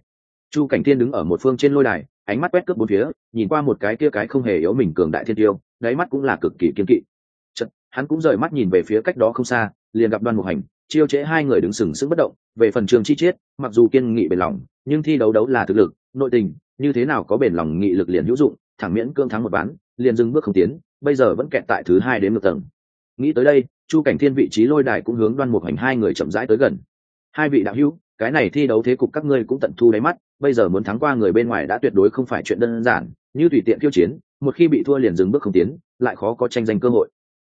Chu cảnh tiên đứng ở một phương trên lôi đài ánh mắt quét cướp bốn phía nhìn qua một cái kia cái không hề yếu mình cường đại thiên tiêu đáy mắt cũng là cực kỳ kiên kỵ hắn cũng rời mắt nhìn về phía cách đó không xa, liền gặp đoan mục hành, chiêu trễ hai người đứng sừng sững bất động, về phần trường chi chiết, mặc dù kiên nghị bền lòng, nhưng thi đấu đấu là thực lực, nội tình, như thế nào có bền lòng nghị lực liền hữu dụng, thẳng miễn cương thắng một bán liền dừng bước không tiến, bây giờ vẫn kẹt tại thứ hai đến một tầng. Nghĩ tới đây, chu cảnh thiên vị trí lôi đài cũng hướng đoan mục hành hai người chậm rãi tới gần. Hai vị đạo hữu, cái này thi đấu thế cục các ngươi cũng tận thu đáy mắt, bây giờ muốn thắng qua người bên ngoài đã tuyệt đối không phải chuyện đơn giản, như tùy tiện khiêu chiến, một khi bị thua liền dừng bước không tiến, lại khó có tranh giành cơ hội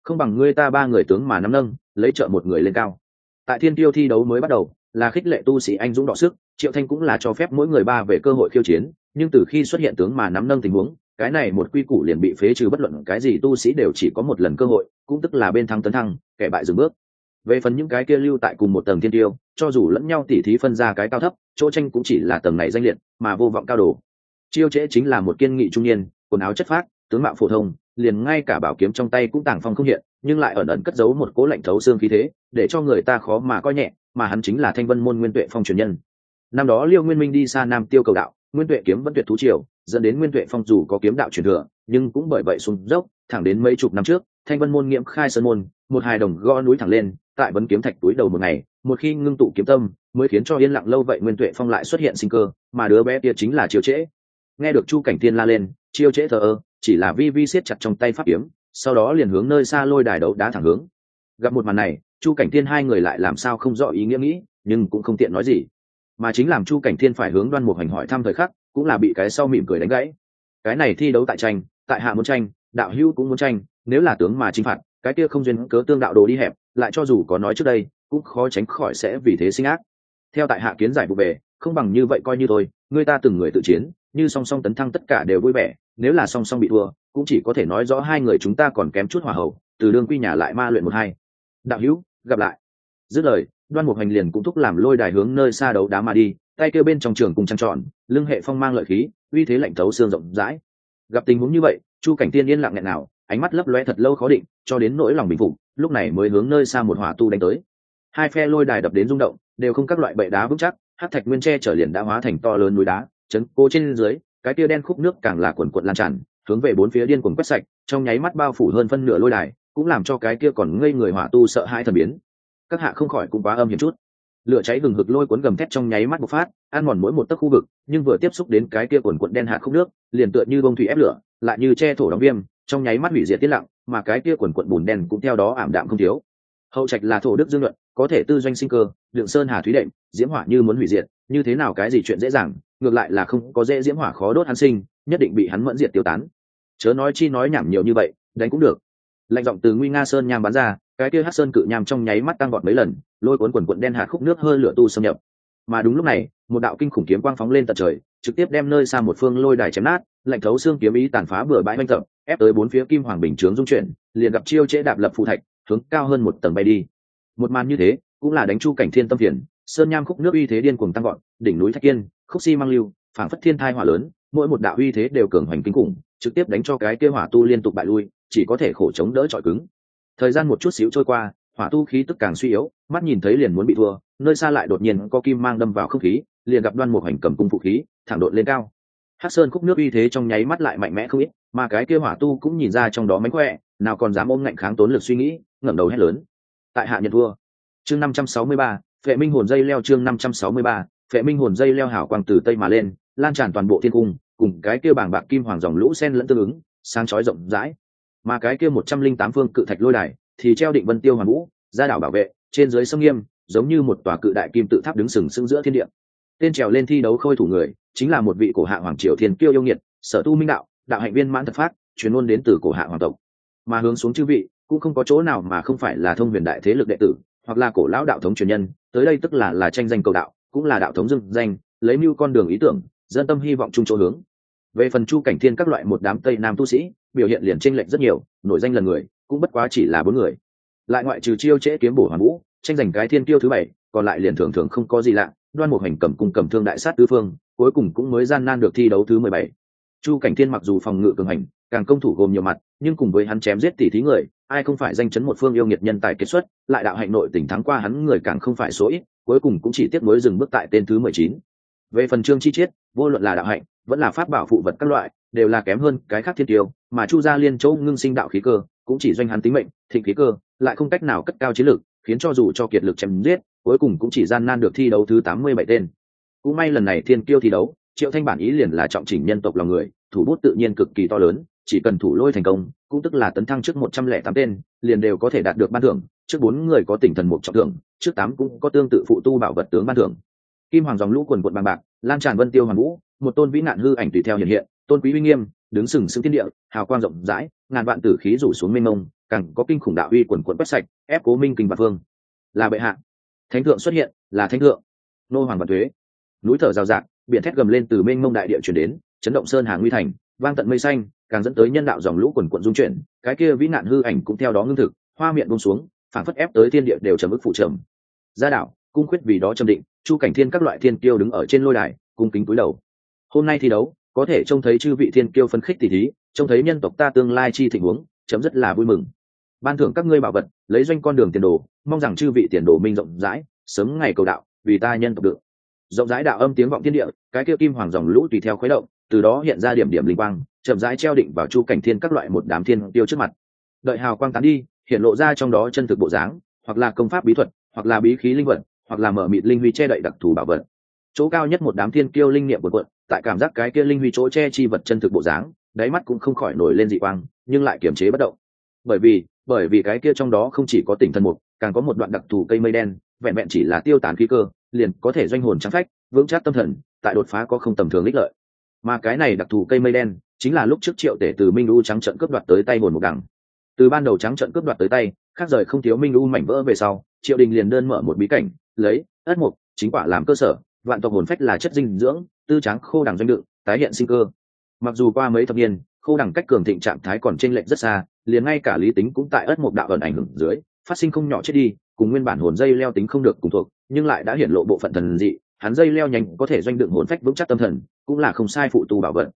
không bằng ngươi ta ba người tướng mà nắm nâng, lấy trợ một người lên cao. Tại thiên tiêu thi đấu mới bắt đầu, là khích lệ tu sĩ anh dũng đọ sức, triệu thanh cũng là cho phép mỗi người ba về cơ hội khiêu chiến, nhưng từ khi xuất hiện tướng mà nắm nâng tình huống, cái này một quy củ liền bị phế trừ bất luận cái gì tu sĩ đều chỉ có một lần cơ hội, cũng tức là bên thắng tấn thăng, kẻ bại dừng bước. Về phần những cái kia lưu tại cùng một tầng thiên tiêu, cho dù lẫn nhau tỉ thí phân ra cái cao thấp, chỗ tranh cũng chỉ là tầng này danh liệt, mà vô vọng cao đồ chiêu trễ chính là một kiên nghị trung niên, quần áo chất phát tướng mạo phổ thông liền ngay cả bảo kiếm trong tay cũng tàng phong không hiện, nhưng lại ẩn ẩn cất giấu một cố lạnh thấu xương khí thế, để cho người ta khó mà coi nhẹ, mà hắn chính là thanh vân môn nguyên tuệ phong truyền nhân. Năm đó liêu nguyên minh đi xa nam tiêu cầu đạo, nguyên tuệ kiếm vẫn tuyệt thú triều, dẫn đến nguyên tuệ phong dù có kiếm đạo truyền thừa, nhưng cũng bởi vậy xuống dốc, thẳng đến mấy chục năm trước, thanh vân môn nghiễm khai sơn môn, một hài đồng gõ núi thẳng lên, tại vấn kiếm thạch túi đầu một ngày, một khi ngưng tụ kiếm tâm, mới khiến cho yên lặng lâu vậy nguyên tuệ phong lại xuất hiện sinh cơ, mà đứa bé kia chính là chiêu trễ. Nghe được chu cảnh tiên la lên chiêu trễ thờ ơ chỉ là vi vi siết chặt trong tay pháp kiếm, sau đó liền hướng nơi xa lôi đài đấu đá thẳng hướng. Gặp một màn này, chu cảnh Thiên hai người lại làm sao không rõ ý nghĩa nghĩ, nhưng cũng không tiện nói gì. Mà chính làm chu cảnh thiên phải hướng đoan mục hành hỏi thăm thời khắc, cũng là bị cái sau mỉm cười đánh gãy. Cái này thi đấu tại tranh, tại hạ muốn tranh, đạo hữu cũng muốn tranh, nếu là tướng mà chinh phạt, cái kia không duyên cớ tương đạo đồ đi hẹp, lại cho dù có nói trước đây, cũng khó tránh khỏi sẽ vì thế sinh ác. Theo tại hạ kiến giải vụ về, không bằng như vậy coi như thôi, người ta từng người tự chiến, như song song tấn thăng tất cả đều vui vẻ nếu là song song bị thua, cũng chỉ có thể nói rõ hai người chúng ta còn kém chút hòa hậu từ đương quy nhà lại ma luyện một hai. Đạo hữu, gặp lại. Dứt lời, đoan một hành liền cũng thúc làm lôi đài hướng nơi xa đấu đá mà đi, tay kêu bên trong trường cùng trăng tròn, lưng hệ phong mang lợi khí, uy thế lạnh thấu xương rộng rãi. Gặp tình huống như vậy, chu cảnh tiên yên lặng nghẹn nào, ánh mắt lấp lóe thật lâu khó định, cho đến nỗi lòng bình phục, lúc này mới hướng nơi xa một hỏa tu đánh tới. Hai phe lôi đài đập đến rung động, đều không các loại bệ đá vững chắc hát thạch nguyên tre trở liền đã hóa thành to lớn núi đá, chấn cô trên dưới cái tia đen khúc nước càng là quần quận lan tràn, hướng về bốn phía điên cuồng quét sạch, trong nháy mắt bao phủ hơn phân nửa lôi đài, cũng làm cho cái kia còn ngây người hỏa tu sợ hãi thần biến. Các hạ không khỏi cũng quá âm hiểm chút. Lửa cháy gừng hực lôi cuốn gầm thét trong nháy mắt bộc phát, ăn mòn mỗi một tấc khu vực, nhưng vừa tiếp xúc đến cái kia quần quận đen hạ không nước, liền tựa như bông thủy ép lửa, lại như che thổ đóng viêm, trong nháy mắt hủy diệt tiết lặng, mà cái kia quần quận bùn đen cũng theo đó ảm đạm không thiếu. Hậu trạch là thổ đức dương luận, có thể tư doanh sinh cơ lượng sơn hà thúy đệm, diễm hỏa như muốn hủy diệt, như thế nào cái gì chuyện dễ dàng ngược lại là không có dễ diễm hỏa khó đốt hắn sinh, nhất định bị hắn mẫn diệt tiêu tán. Chớ nói chi nói nhảm nhiều như vậy, đánh cũng được. Lạnh giọng từ nguy nga sơn nham bắn ra, cái kia hát sơn cự nham trong nháy mắt tăng vọt mấy lần, lôi cuốn quần quận đen hạt khúc nước hơi lửa tu xâm nhập. Mà đúng lúc này, một đạo kinh khủng kiếm quang phóng lên tận trời, trực tiếp đem nơi xa một phương lôi đài chém nát, lạnh thấu xương kiếm ý tàn phá bừa bãi manh tập, ép tới bốn phía kim hoàng bình chướng dung chuyển, liền gặp chiêu trễ đạp lập phụ thạch, hướng cao hơn một tầng bay đi. Một màn như thế, cũng là đánh chu cảnh thiên tâm phiền, sơn nham khúc nước uy thế điên cuồng tăng gọn đỉnh núi thạch kiên khúc si mang lưu, phảng phất thiên thai hỏa lớn, mỗi một đạo uy thế đều cường hoành kinh khủng, trực tiếp đánh cho cái kia hỏa tu liên tục bại lui, chỉ có thể khổ chống đỡ trọi cứng. Thời gian một chút xíu trôi qua, hỏa tu khí tức càng suy yếu, mắt nhìn thấy liền muốn bị thua, nơi xa lại đột nhiên có kim mang đâm vào không khí, liền gặp đoan một hành cầm cung phụ khí, thẳng đột lên cao. Hắc sơn khúc nước uy thế trong nháy mắt lại mạnh mẽ không ít, mà cái kia hỏa tu cũng nhìn ra trong đó mánh khỏe, nào còn dám ôm ngạnh kháng tốn lực suy nghĩ, ngẩng đầu hét lớn. Tại hạ nhận thua. Chương năm trăm sáu mươi ba, vệ minh hồn dây leo chương năm trăm sáu mươi ba phệ minh hồn dây leo hảo quang từ tây mà lên, lan tràn toàn bộ thiên cung, cùng cái kia bảng bạc kim hoàng dòng lũ sen lẫn tương ứng, sáng chói rộng rãi. Mà cái kia một trăm linh tám phương cự thạch lôi đài thì treo định vân tiêu hoàn vũ, ra đảo bảo vệ, trên dưới sông nghiêm, giống như một tòa cự đại kim tự tháp đứng sừng sững giữa thiên địa. Tên trèo lên thi đấu khôi thủ người chính là một vị cổ hạ hoàng triều thiên kiêu yêu nghiệt, sở tu minh đạo đạo hạnh viên mãn thật phát, truyền môn đến từ cổ hạ hoàng tộc. Mà hướng xuống chư vị, cũng không có chỗ nào mà không phải là thông huyền đại thế lực đệ tử, hoặc là cổ lão đạo thống truyền nhân, tới đây tức là là tranh danh cầu đạo cũng là đạo thống dưng danh, lấy mưu con đường ý tưởng, dân tâm hy vọng chung chỗ hướng. Về phần chu cảnh thiên các loại một đám tây nam tu sĩ, biểu hiện liền tranh lệch rất nhiều, nổi danh lần người, cũng bất quá chỉ là bốn người. Lại ngoại trừ chiêu trễ kiếm bổ hoàn vũ, tranh giành cái thiên tiêu thứ bảy, còn lại liền thường thường không có gì lạ, đoan một hành cầm cung cầm thương đại sát tứ phương, cuối cùng cũng mới gian nan được thi đấu thứ mười bảy. Chu cảnh thiên mặc dù phòng ngự cường hành, càng công thủ gồm nhiều mặt, nhưng cùng với hắn chém giết tỷ thí người, ai không phải danh chấn một phương yêu nghiệt nhân tài kết xuất, lại đạo hạnh nội tỉnh thắng qua hắn người càng không phải số ít cuối cùng cũng chỉ tiếp nối dừng bước tại tên thứ mười chín. Về phần chương chi chiết, vô luận là đạo hạnh, vẫn là pháp bảo phụ vật các loại, đều là kém hơn cái khác thiên tiêu, mà chu gia liên châu ngưng sinh đạo khí cơ, cũng chỉ doanh hắn tính mệnh, thịnh khí cơ, lại không cách nào cất cao chiến lược khiến cho dù cho kiệt lực chém giết, cuối cùng cũng chỉ gian nan được thi đấu thứ tám mươi bảy tên. Cũng may lần này thiên kiêu thi đấu, triệu thanh bản ý liền là trọng chỉnh nhân tộc lòng người, thủ bút tự nhiên cực kỳ to lớn chỉ cần thủ lôi thành công, cũng tức là tấn thăng trước một trăm lẻ tám tên, liền đều có thể đạt được ban thưởng. Trước bốn người có tỉnh thần mục trọng thưởng, trước tám cũng có tương tự phụ tu bảo vật tướng ban thưởng. Kim hoàng dòng lũ quần quận bằng bạc, lan tràn vân tiêu hoàng vũ, một tôn vĩ nạn hư ảnh tùy theo hiện hiện, tôn quý uy nghiêm, đứng sừng sững thiên địa, hào quang rộng rãi, ngàn vạn tử khí rủ xuống mênh mông, càng có kinh khủng đạo uy quần quận quét sạch, ép cố minh kinh và phương. Là bệ hạ. Thánh thượng xuất hiện, là thánh thượng. Nô hoàng và thuế núi thở rào rạc, biển thét gầm lên từ mênh mông đại địa chuyển đến, chấn động sơn hà nguy thành, vang tận mây xanh càng dẫn tới nhân đạo dòng lũ quần quận dung chuyển, cái kia vĩ nạn hư ảnh cũng theo đó ngưng thực, hoa miệng bông xuống phản phất ép tới thiên địa đều trầm ức phụ trầm. Gia đạo, cung khuyết vì đó trầm định, chu cảnh thiên các loại thiên kiêu đứng ở trên lôi đài, cung kính cúi đầu. Hôm nay thi đấu, có thể trông thấy chư vị thiên kiêu phân khích tỷ thí, trông thấy nhân tộc ta tương lai chi thịnh huống, chấm rất là vui mừng. Ban thưởng các ngươi bảo vật, lấy doanh con đường tiền đồ, mong rằng chư vị tiền đồ minh rộng rãi, sớm ngày cầu đạo, vì ta nhân tộc được. Rộng rãi đạo âm tiếng vọng thiên địa, cái kia kim hoàng dòng lũ tùy theo khuấy động từ đó hiện ra điểm điểm linh quang, chậm rãi treo định vào chu cảnh thiên các loại một đám thiên tiêu trước mặt. Đợi hào quang tán đi, hiện lộ ra trong đó chân thực bộ dáng, hoặc là công pháp bí thuật, hoặc là bí khí linh vật, hoặc là mở mịt linh huy che đậy đặc thù bảo vật. Chỗ cao nhất một đám thiên kiêu linh niệm của quận, tại cảm giác cái kia linh huy chỗ che chi vật chân thực bộ dáng, đáy mắt cũng không khỏi nổi lên dị quang, nhưng lại kiềm chế bất động. Bởi vì bởi vì cái kia trong đó không chỉ có tỉnh thân mục, càng có một đoạn đặc thù cây mây đen, vẹn vẹn chỉ là tiêu tán khí cơ, liền có thể doanh hồn trắng phách, vững chắc tâm thần, tại đột phá có không tầm thường ích lợi mà cái này đặc thù cây mây đen chính là lúc trước triệu tể từ minh u trắng trận cướp đoạt tới tay hồn một đằng. Từ ban đầu trắng trận cướp đoạt tới tay, khác rời không thiếu minh u mảnh vỡ về sau, triệu đình liền đơn mở một bí cảnh, lấy, ất mục, chính quả làm cơ sở, vạn tộc hồn phách là chất dinh dưỡng, tư trắng khô đằng doanh đựng tái hiện sinh cơ. Mặc dù qua mấy thập niên, khô đằng cách cường thịnh trạng thái còn chênh lệch rất xa, liền ngay cả lý tính cũng tại ất mục đạo ẩn ảnh hưởng dưới, phát sinh không nhỏ chết đi, cùng nguyên bản hồn dây leo tính không được cùng thuộc, nhưng lại đã hiển lộ bộ phận thần dị hắn dây leo nhanh có thể doanh đựng hồn phách vững chắc tâm thần, cũng là không sai phụ tu bảo vật.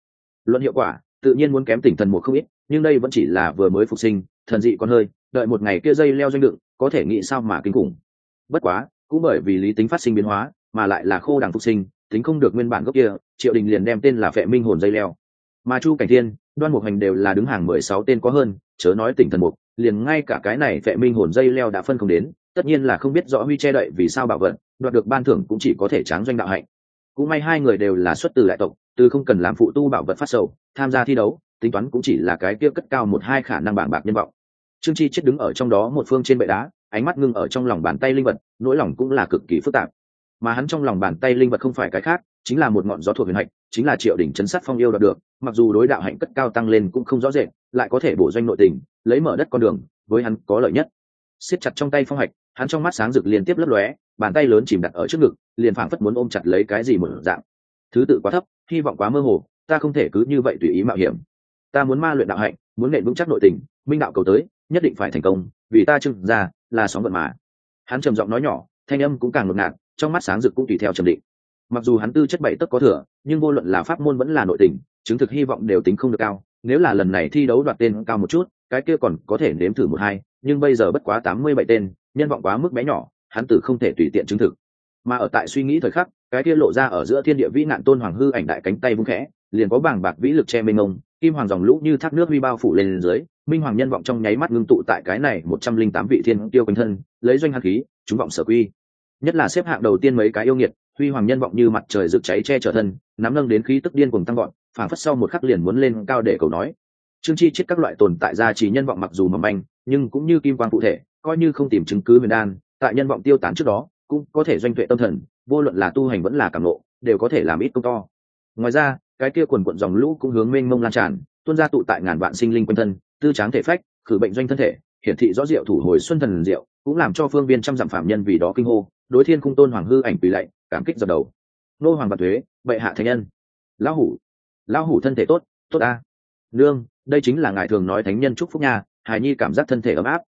Luận hiệu quả, tự nhiên muốn kém tỉnh thần một không ít, nhưng đây vẫn chỉ là vừa mới phục sinh, thần dị còn hơi, đợi một ngày kia dây leo doanh đựng có thể nghĩ sao mà kinh khủng. Bất quá, cũng bởi vì lý tính phát sinh biến hóa, mà lại là khô đằng phục sinh, tính không được nguyên bản gốc kia, triệu đình liền đem tên là phệ minh hồn dây leo. Mà chu cảnh thiên, đoan mục hành đều là đứng hàng mười sáu tên có hơn, chớ nói tỉnh thần mục, liền ngay cả cái này phệ minh hồn dây leo đã phân không đến, tất nhiên là không biết rõ huy che đậy vì sao bảo vận đoạt được ban thưởng cũng chỉ có thể tráng doanh đạo hạnh. Cũng may hai người đều là xuất từ đại tộc, từ không cần làm phụ tu bảo vật phát sầu, tham gia thi đấu, tính toán cũng chỉ là cái kia cất cao một hai khả năng bảng bạc nhân vọng. Trương chi chết đứng ở trong đó một phương trên bệ đá, ánh mắt ngưng ở trong lòng bàn tay linh vật, nỗi lòng cũng là cực kỳ phức tạp. Mà hắn trong lòng bàn tay linh vật không phải cái khác, chính là một ngọn gió thuộc huyền hạnh chính là triệu đỉnh chấn sát phong yêu đạt được, mặc dù đối đạo hạnh cất cao tăng lên cũng không rõ rệt, lại có thể bổ doanh nội tình, lấy mở đất con đường, với hắn có lợi nhất. Siết chặt trong tay phong hạch, hắn trong mắt sáng rực liên tiếp lấp lóe bàn tay lớn chìm đặt ở trước ngực, liền phảng phất muốn ôm chặt lấy cái gì một dạng. Thứ tự quá thấp, hy vọng quá mơ hồ, ta không thể cứ như vậy tùy ý mạo hiểm. Ta muốn ma luyện đạo hạnh, muốn nện vững chắc nội tình, minh đạo cầu tới, nhất định phải thành công, vì ta trưng ra, là sóng vận mà. Hắn trầm giọng nói nhỏ, thanh âm cũng càng ngột ngạt, trong mắt sáng rực cũng tùy theo trầm định. Mặc dù hắn tư chất bảy tức có thừa, nhưng vô luận là pháp môn vẫn là nội tình, chứng thực hy vọng đều tính không được cao. Nếu là lần này thi đấu đoạt tên cao một chút, cái kia còn có thể nếm thử một hai, nhưng bây giờ bất quá tám mươi bảy tên, nhân vọng quá mức bé nhỏ hắn tử không thể tùy tiện chứng thực. Mà ở tại suy nghĩ thời khắc, cái kia lộ ra ở giữa thiên địa vĩ nạn tôn hoàng hư ảnh đại cánh tay vung khẽ, liền có bảng bạc vĩ lực che mênh mông, kim hoàng dòng lũ như thác nước huy bao phủ lên dưới, minh hoàng nhân vọng trong nháy mắt ngưng tụ tại cái này một trăm linh tám vị thiên tiêu quanh thân, lấy doanh hạt khí, chúng vọng sở quy. Nhất là xếp hạng đầu tiên mấy cái yêu nghiệt, huy hoàng nhân vọng như mặt trời rực cháy che chở thân, nắm nâng đến khí tức điên cùng tăng gọn phản phất sau một khắc liền muốn lên cao để cầu nói. Trương chi chết các loại tồn tại ra chỉ nhân vọng mặc dù mầm manh, nhưng cũng như kim quan cụ thể, coi như không tìm chứng cứ huyền đan tại nhân vọng tiêu tán trước đó, cũng có thể doanh tuệ tâm thần, vô luận là tu hành vẫn là cảm lộ đều có thể làm ít công to. Ngoài ra, cái kia quần quận dòng lũ cũng hướng mênh mông lan tràn, tuôn ra tụ tại ngàn vạn sinh linh quanh thân, tư tráng thể phách, khử bệnh doanh thân thể, hiển thị rõ diệu thủ hồi xuân thần diệu, cũng làm cho phương viên trăm dặm phạm nhân vì đó kinh hô, đối thiên cung tôn hoàng hư ảnh tùy lạy, cảm kích dập đầu. Nô hoàng bạc thuế, bệ hạ thánh nhân. Lão hủ lão hủ thân thể tốt tốt a. Nương, đây chính là ngài thường nói thánh nhân chúc phúc nha, hài nhi cảm giác thân thể ấm áp.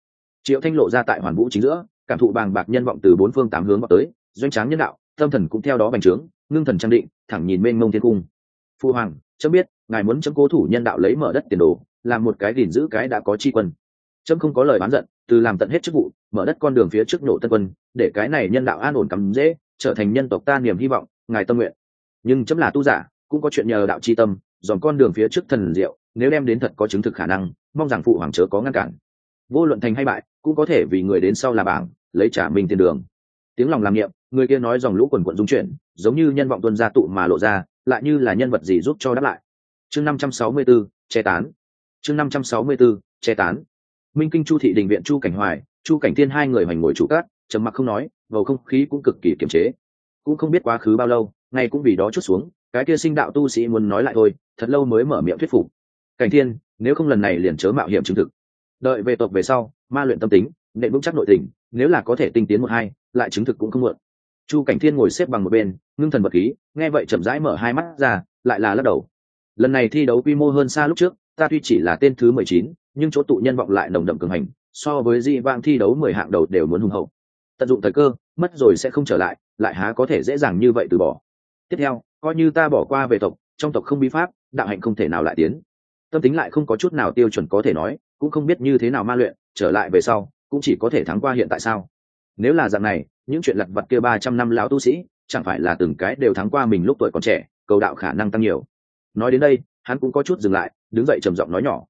Triệu thanh lộ ra tại hoàn vũ chính giữa cảm thụ bàng bạc nhân vọng từ bốn phương tám hướng vào tới, doanh tráng nhân đạo, tâm thần cũng theo đó bành trướng, ngưng thần trang định, thẳng nhìn mênh mông thiên cung. Phu hoàng, chấm biết, ngài muốn chấm cố thủ nhân đạo lấy mở đất tiền đồ, làm một cái gìn giữ cái đã có chi quân. Chấm không có lời bán giận, từ làm tận hết chức vụ, mở đất con đường phía trước nổ tân quân, để cái này nhân đạo an ổn cắm dễ, trở thành nhân tộc ta niềm hy vọng, ngài tâm nguyện. Nhưng chấm là tu giả, cũng có chuyện nhờ đạo chi tâm, dòm con đường phía trước thần diệu, nếu đem đến thật có chứng thực khả năng, mong rằng phụ hoàng chớ có ngăn cản. Vô luận thành hay bại, cũng có thể vì người đến sau là bảng lấy trả mình tiền đường. Tiếng lòng làm nghiệm người kia nói dòng lũ quần quận dung chuyển giống như nhân vọng tuân gia tụ mà lộ ra lại như là nhân vật gì giúp cho đáp lại. Chương năm trăm sáu mươi 564, che tán. Chương năm trăm sáu mươi 564, che tán. Minh kinh chu thị đình viện chu cảnh hoài chu cảnh thiên hai người hoành ngồi chủ cát trầm mặc không nói bầu không khí cũng cực kỳ kiềm chế. Cũng không biết quá khứ bao lâu ngay cũng vì đó chút xuống cái kia sinh đạo tu sĩ muốn nói lại thôi thật lâu mới mở miệng thuyết phục. Cảnh thiên nếu không lần này liền chớ mạo hiểm chứng thực. Đợi về tộc về sau ma luyện tâm tính nệ vững chắc nội tình nếu là có thể tinh tiến một hai, lại chứng thực cũng không muộn. Chu cảnh thiên ngồi xếp bằng một bên, ngưng thần vật khí, nghe vậy chậm rãi mở hai mắt ra, lại là lắc đầu. Lần này thi đấu quy mô hơn xa lúc trước, ta tuy chỉ là tên thứ mười chín, nhưng chỗ tụ nhân vọng lại nồng đậm cường hành, so với di vang thi đấu mười hạng đầu đều muốn hùng hậu. Tận dụng thời cơ, mất rồi sẽ không trở lại lại há có thể dễ dàng như vậy từ bỏ. Tiếp theo, coi như ta bỏ qua về tộc, trong tộc không bí pháp, đạo hạnh không thể nào lại tiến. Tâm tính lại không có chút nào tiêu chuẩn có thể nói, cũng không biết như thế nào ma luyện, trở lại về sau cũng chỉ có thể thắng qua hiện tại sao? Nếu là dạng này những chuyện lặt vặt kia ba trăm năm lão tu sĩ chẳng phải là từng cái đều thắng qua mình lúc tuổi còn trẻ cầu đạo khả năng tăng nhiều. Nói đến đây hắn cũng có chút dừng lại đứng dậy trầm giọng nói nhỏ.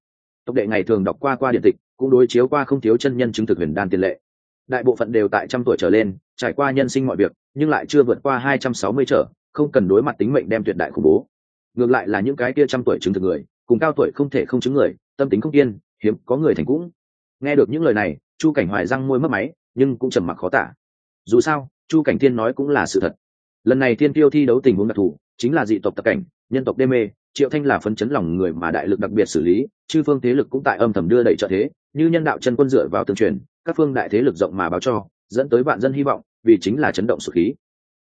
Tộc đệ ngày thường đọc qua qua điện tịch cũng đối chiếu qua không thiếu chân nhân chứng thực huyền đan tiền lệ. Đại bộ phận đều tại trăm tuổi trở lên trải qua nhân sinh mọi việc nhưng lại chưa vượt qua hai trăm sáu mươi trở không cần đối mặt tính mệnh đem tuyệt đại khủng bố. Ngược lại là những cái kia trăm tuổi chứng thực người cùng cao tuổi không thể không chứng người tâm tính không yên, hiếm có người thành cũng. Nghe được những lời này chu cảnh hoài răng môi mất máy, nhưng cũng trầm mặc khó tả. Dù sao, chu cảnh thiên nói cũng là sự thật. Lần này thiên tiêu thi đấu tình huống đặc thù, chính là dị tộc tập cảnh, nhân tộc đê mê, triệu thanh là phấn chấn lòng người mà đại lực đặc biệt xử lý, chư phương thế lực cũng tại âm thầm đưa đẩy trợ thế, như nhân đạo chân quân dựa vào tương truyền, các phương đại thế lực rộng mà báo cho, dẫn tới vạn dân hy vọng, vì chính là chấn động sự khí.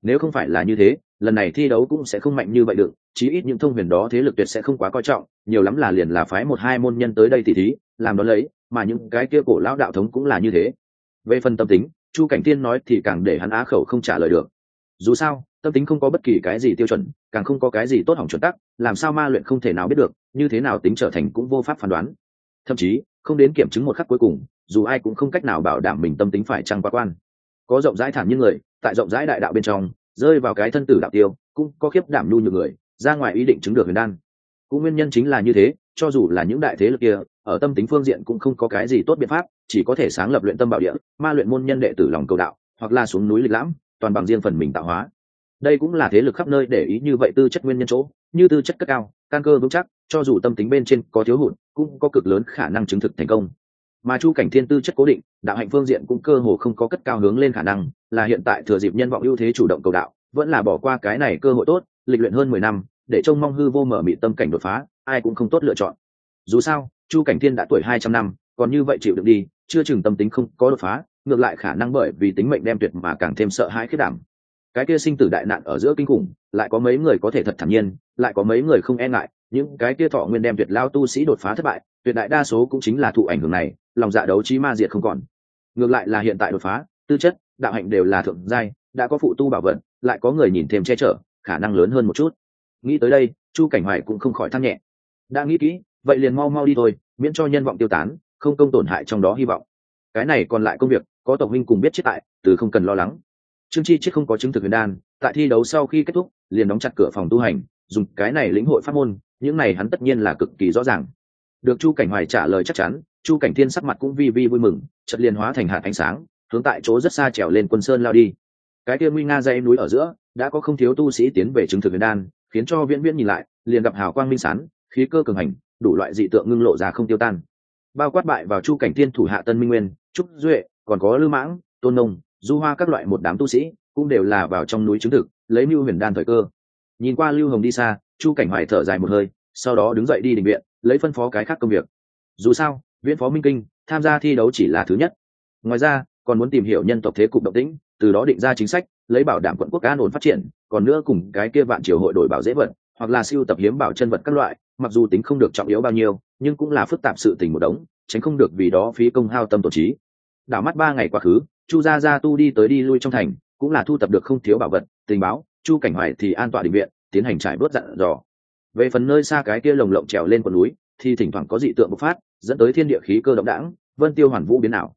Nếu không phải là như thế, lần này thi đấu cũng sẽ không mạnh như vậy được, chí ít những thông huyền đó thế lực tuyệt sẽ không quá coi trọng, nhiều lắm là liền là phái một hai môn nhân tới đây tỉ thí làm đó lấy, mà những cái kia cổ lão đạo thống cũng là như thế. Về phần tâm tính, chu cảnh tiên nói thì càng để hắn á khẩu không trả lời được. Dù sao, tâm tính không có bất kỳ cái gì tiêu chuẩn, càng không có cái gì tốt hỏng chuẩn tắc, làm sao ma luyện không thể nào biết được, như thế nào tính trở thành cũng vô pháp phán đoán. Thậm chí, không đến kiểm chứng một khắc cuối cùng, dù ai cũng không cách nào bảo đảm mình tâm tính phải trăng quá quan. Có rộng rãi thản như người, tại rộng rãi đại đạo bên trong, rơi vào cái thân tử đạo tiêu, cũng có khiếp đảm nhu như người, ra ngoài ý định chứng được huyền đan. Cũng nguyên nhân chính là như thế, cho dù là những đại thế lực kia ở tâm tính phương diện cũng không có cái gì tốt biện pháp, chỉ có thể sáng lập luyện tâm bảo địa, ma luyện môn nhân đệ tử lòng cầu đạo, hoặc là xuống núi lịch lãm, toàn bằng riêng phần mình tạo hóa. Đây cũng là thế lực khắp nơi để ý như vậy tư chất nguyên nhân chỗ, như tư chất cất cao, căn cơ vững chắc, cho dù tâm tính bên trên có thiếu hụt, cũng có cực lớn khả năng chứng thực thành công. Mà chu cảnh thiên tư chất cố định, đạo hạnh phương diện cũng cơ hồ không có cất cao hướng lên khả năng, là hiện tại thừa dịp nhân vọng ưu thế chủ động cầu đạo, vẫn là bỏ qua cái này cơ hội tốt, lịch luyện hơn mười năm, để trông mong hư vô mở mị tâm cảnh đột phá, ai cũng không tốt lựa chọn. Dù sao chu cảnh thiên đã tuổi hai trăm năm, còn như vậy chịu được đi, chưa chừng tâm tính không có đột phá, ngược lại khả năng bởi vì tính mệnh đem tuyệt mà càng thêm sợ hãi khiết đảm. Cái kia sinh tử đại nạn ở giữa kinh khủng, lại có mấy người có thể thật thản nhiên, lại có mấy người không e ngại, những cái kia thọ nguyên đem tuyệt lao tu sĩ đột phá thất bại, tuyệt đại đa số cũng chính là thụ ảnh hưởng này, lòng dạ đấu trí ma diệt không còn. Ngược lại là hiện tại đột phá, tư chất, đạo hạnh đều là thượng giai, đã có phụ tu bảo vận lại có người nhìn thêm che chở, khả năng lớn hơn một chút. Nghĩ tới đây, chu cảnh hoài cũng không khỏi thăng nhẹ. Đã nghĩ kỹ vậy liền mau mau đi thôi, miễn cho nhân vọng tiêu tán, không công tổn hại trong đó hy vọng. Cái này còn lại công việc, có tộc huynh cùng biết chết tại, từ không cần lo lắng. Trương chi chết không có chứng thực huyền đan, tại thi đấu sau khi kết thúc, liền đóng chặt cửa phòng tu hành, dùng cái này lĩnh hội pháp môn, những này hắn tất nhiên là cực kỳ rõ ràng. Được chu cảnh hoài trả lời chắc chắn, chu cảnh thiên sắc mặt cũng vi vi vui mừng chật liền hóa thành hạt ánh sáng, hướng tại chỗ rất xa trèo lên quân sơn lao đi. Cái kia nguy nga dây núi ở giữa, đã có không thiếu tu sĩ tiến về chứng thực huyền đan, khiến cho viễn viễn nhìn lại, liền gặp hào quang minh sán khí cơ cường hành đủ loại dị tượng ngưng lộ ra không tiêu tan. Bao quát bại vào chu cảnh thiên thủ hạ tân minh nguyên, trúc duệ, còn có lư mãng, tôn nông, du hoa các loại một đám tu sĩ cũng đều là vào trong núi chứng thực, lấy mưu huyền đan thời cơ. Nhìn qua lưu hồng đi xa, chu cảnh hoài thở dài một hơi, sau đó đứng dậy đi định viện, lấy phân phó cái khác công việc. Dù sao, viễn phó minh kinh, tham gia thi đấu chỉ là thứ nhất. Ngoài ra, còn muốn tìm hiểu nhân tộc thế cục động tĩnh, từ đó định ra chính sách, lấy bảo đảm quận quốc an ổn phát triển, còn nữa cùng cái kia vạn triều hội đổi bảo dễ vận hoặc là siêu tập hiếm bảo chân vật các loại, mặc dù tính không được trọng yếu bao nhiêu, nhưng cũng là phức tạp sự tình một đống, tránh không được vì đó phí công hao tâm tổ trí. Đảo mắt ba ngày quá khứ, chu gia gia tu đi tới đi lui trong thành, cũng là thu tập được không thiếu bảo vật, tình báo, chu cảnh hoài thì an tọa định viện, tiến hành trải bớt dặn dò. Về phần nơi xa cái kia lồng lộng trèo lên quần núi, thì thỉnh thoảng có dị tượng bộc phát, dẫn tới thiên địa khí cơ động đãng, vân tiêu hoàn vũ biến ảo.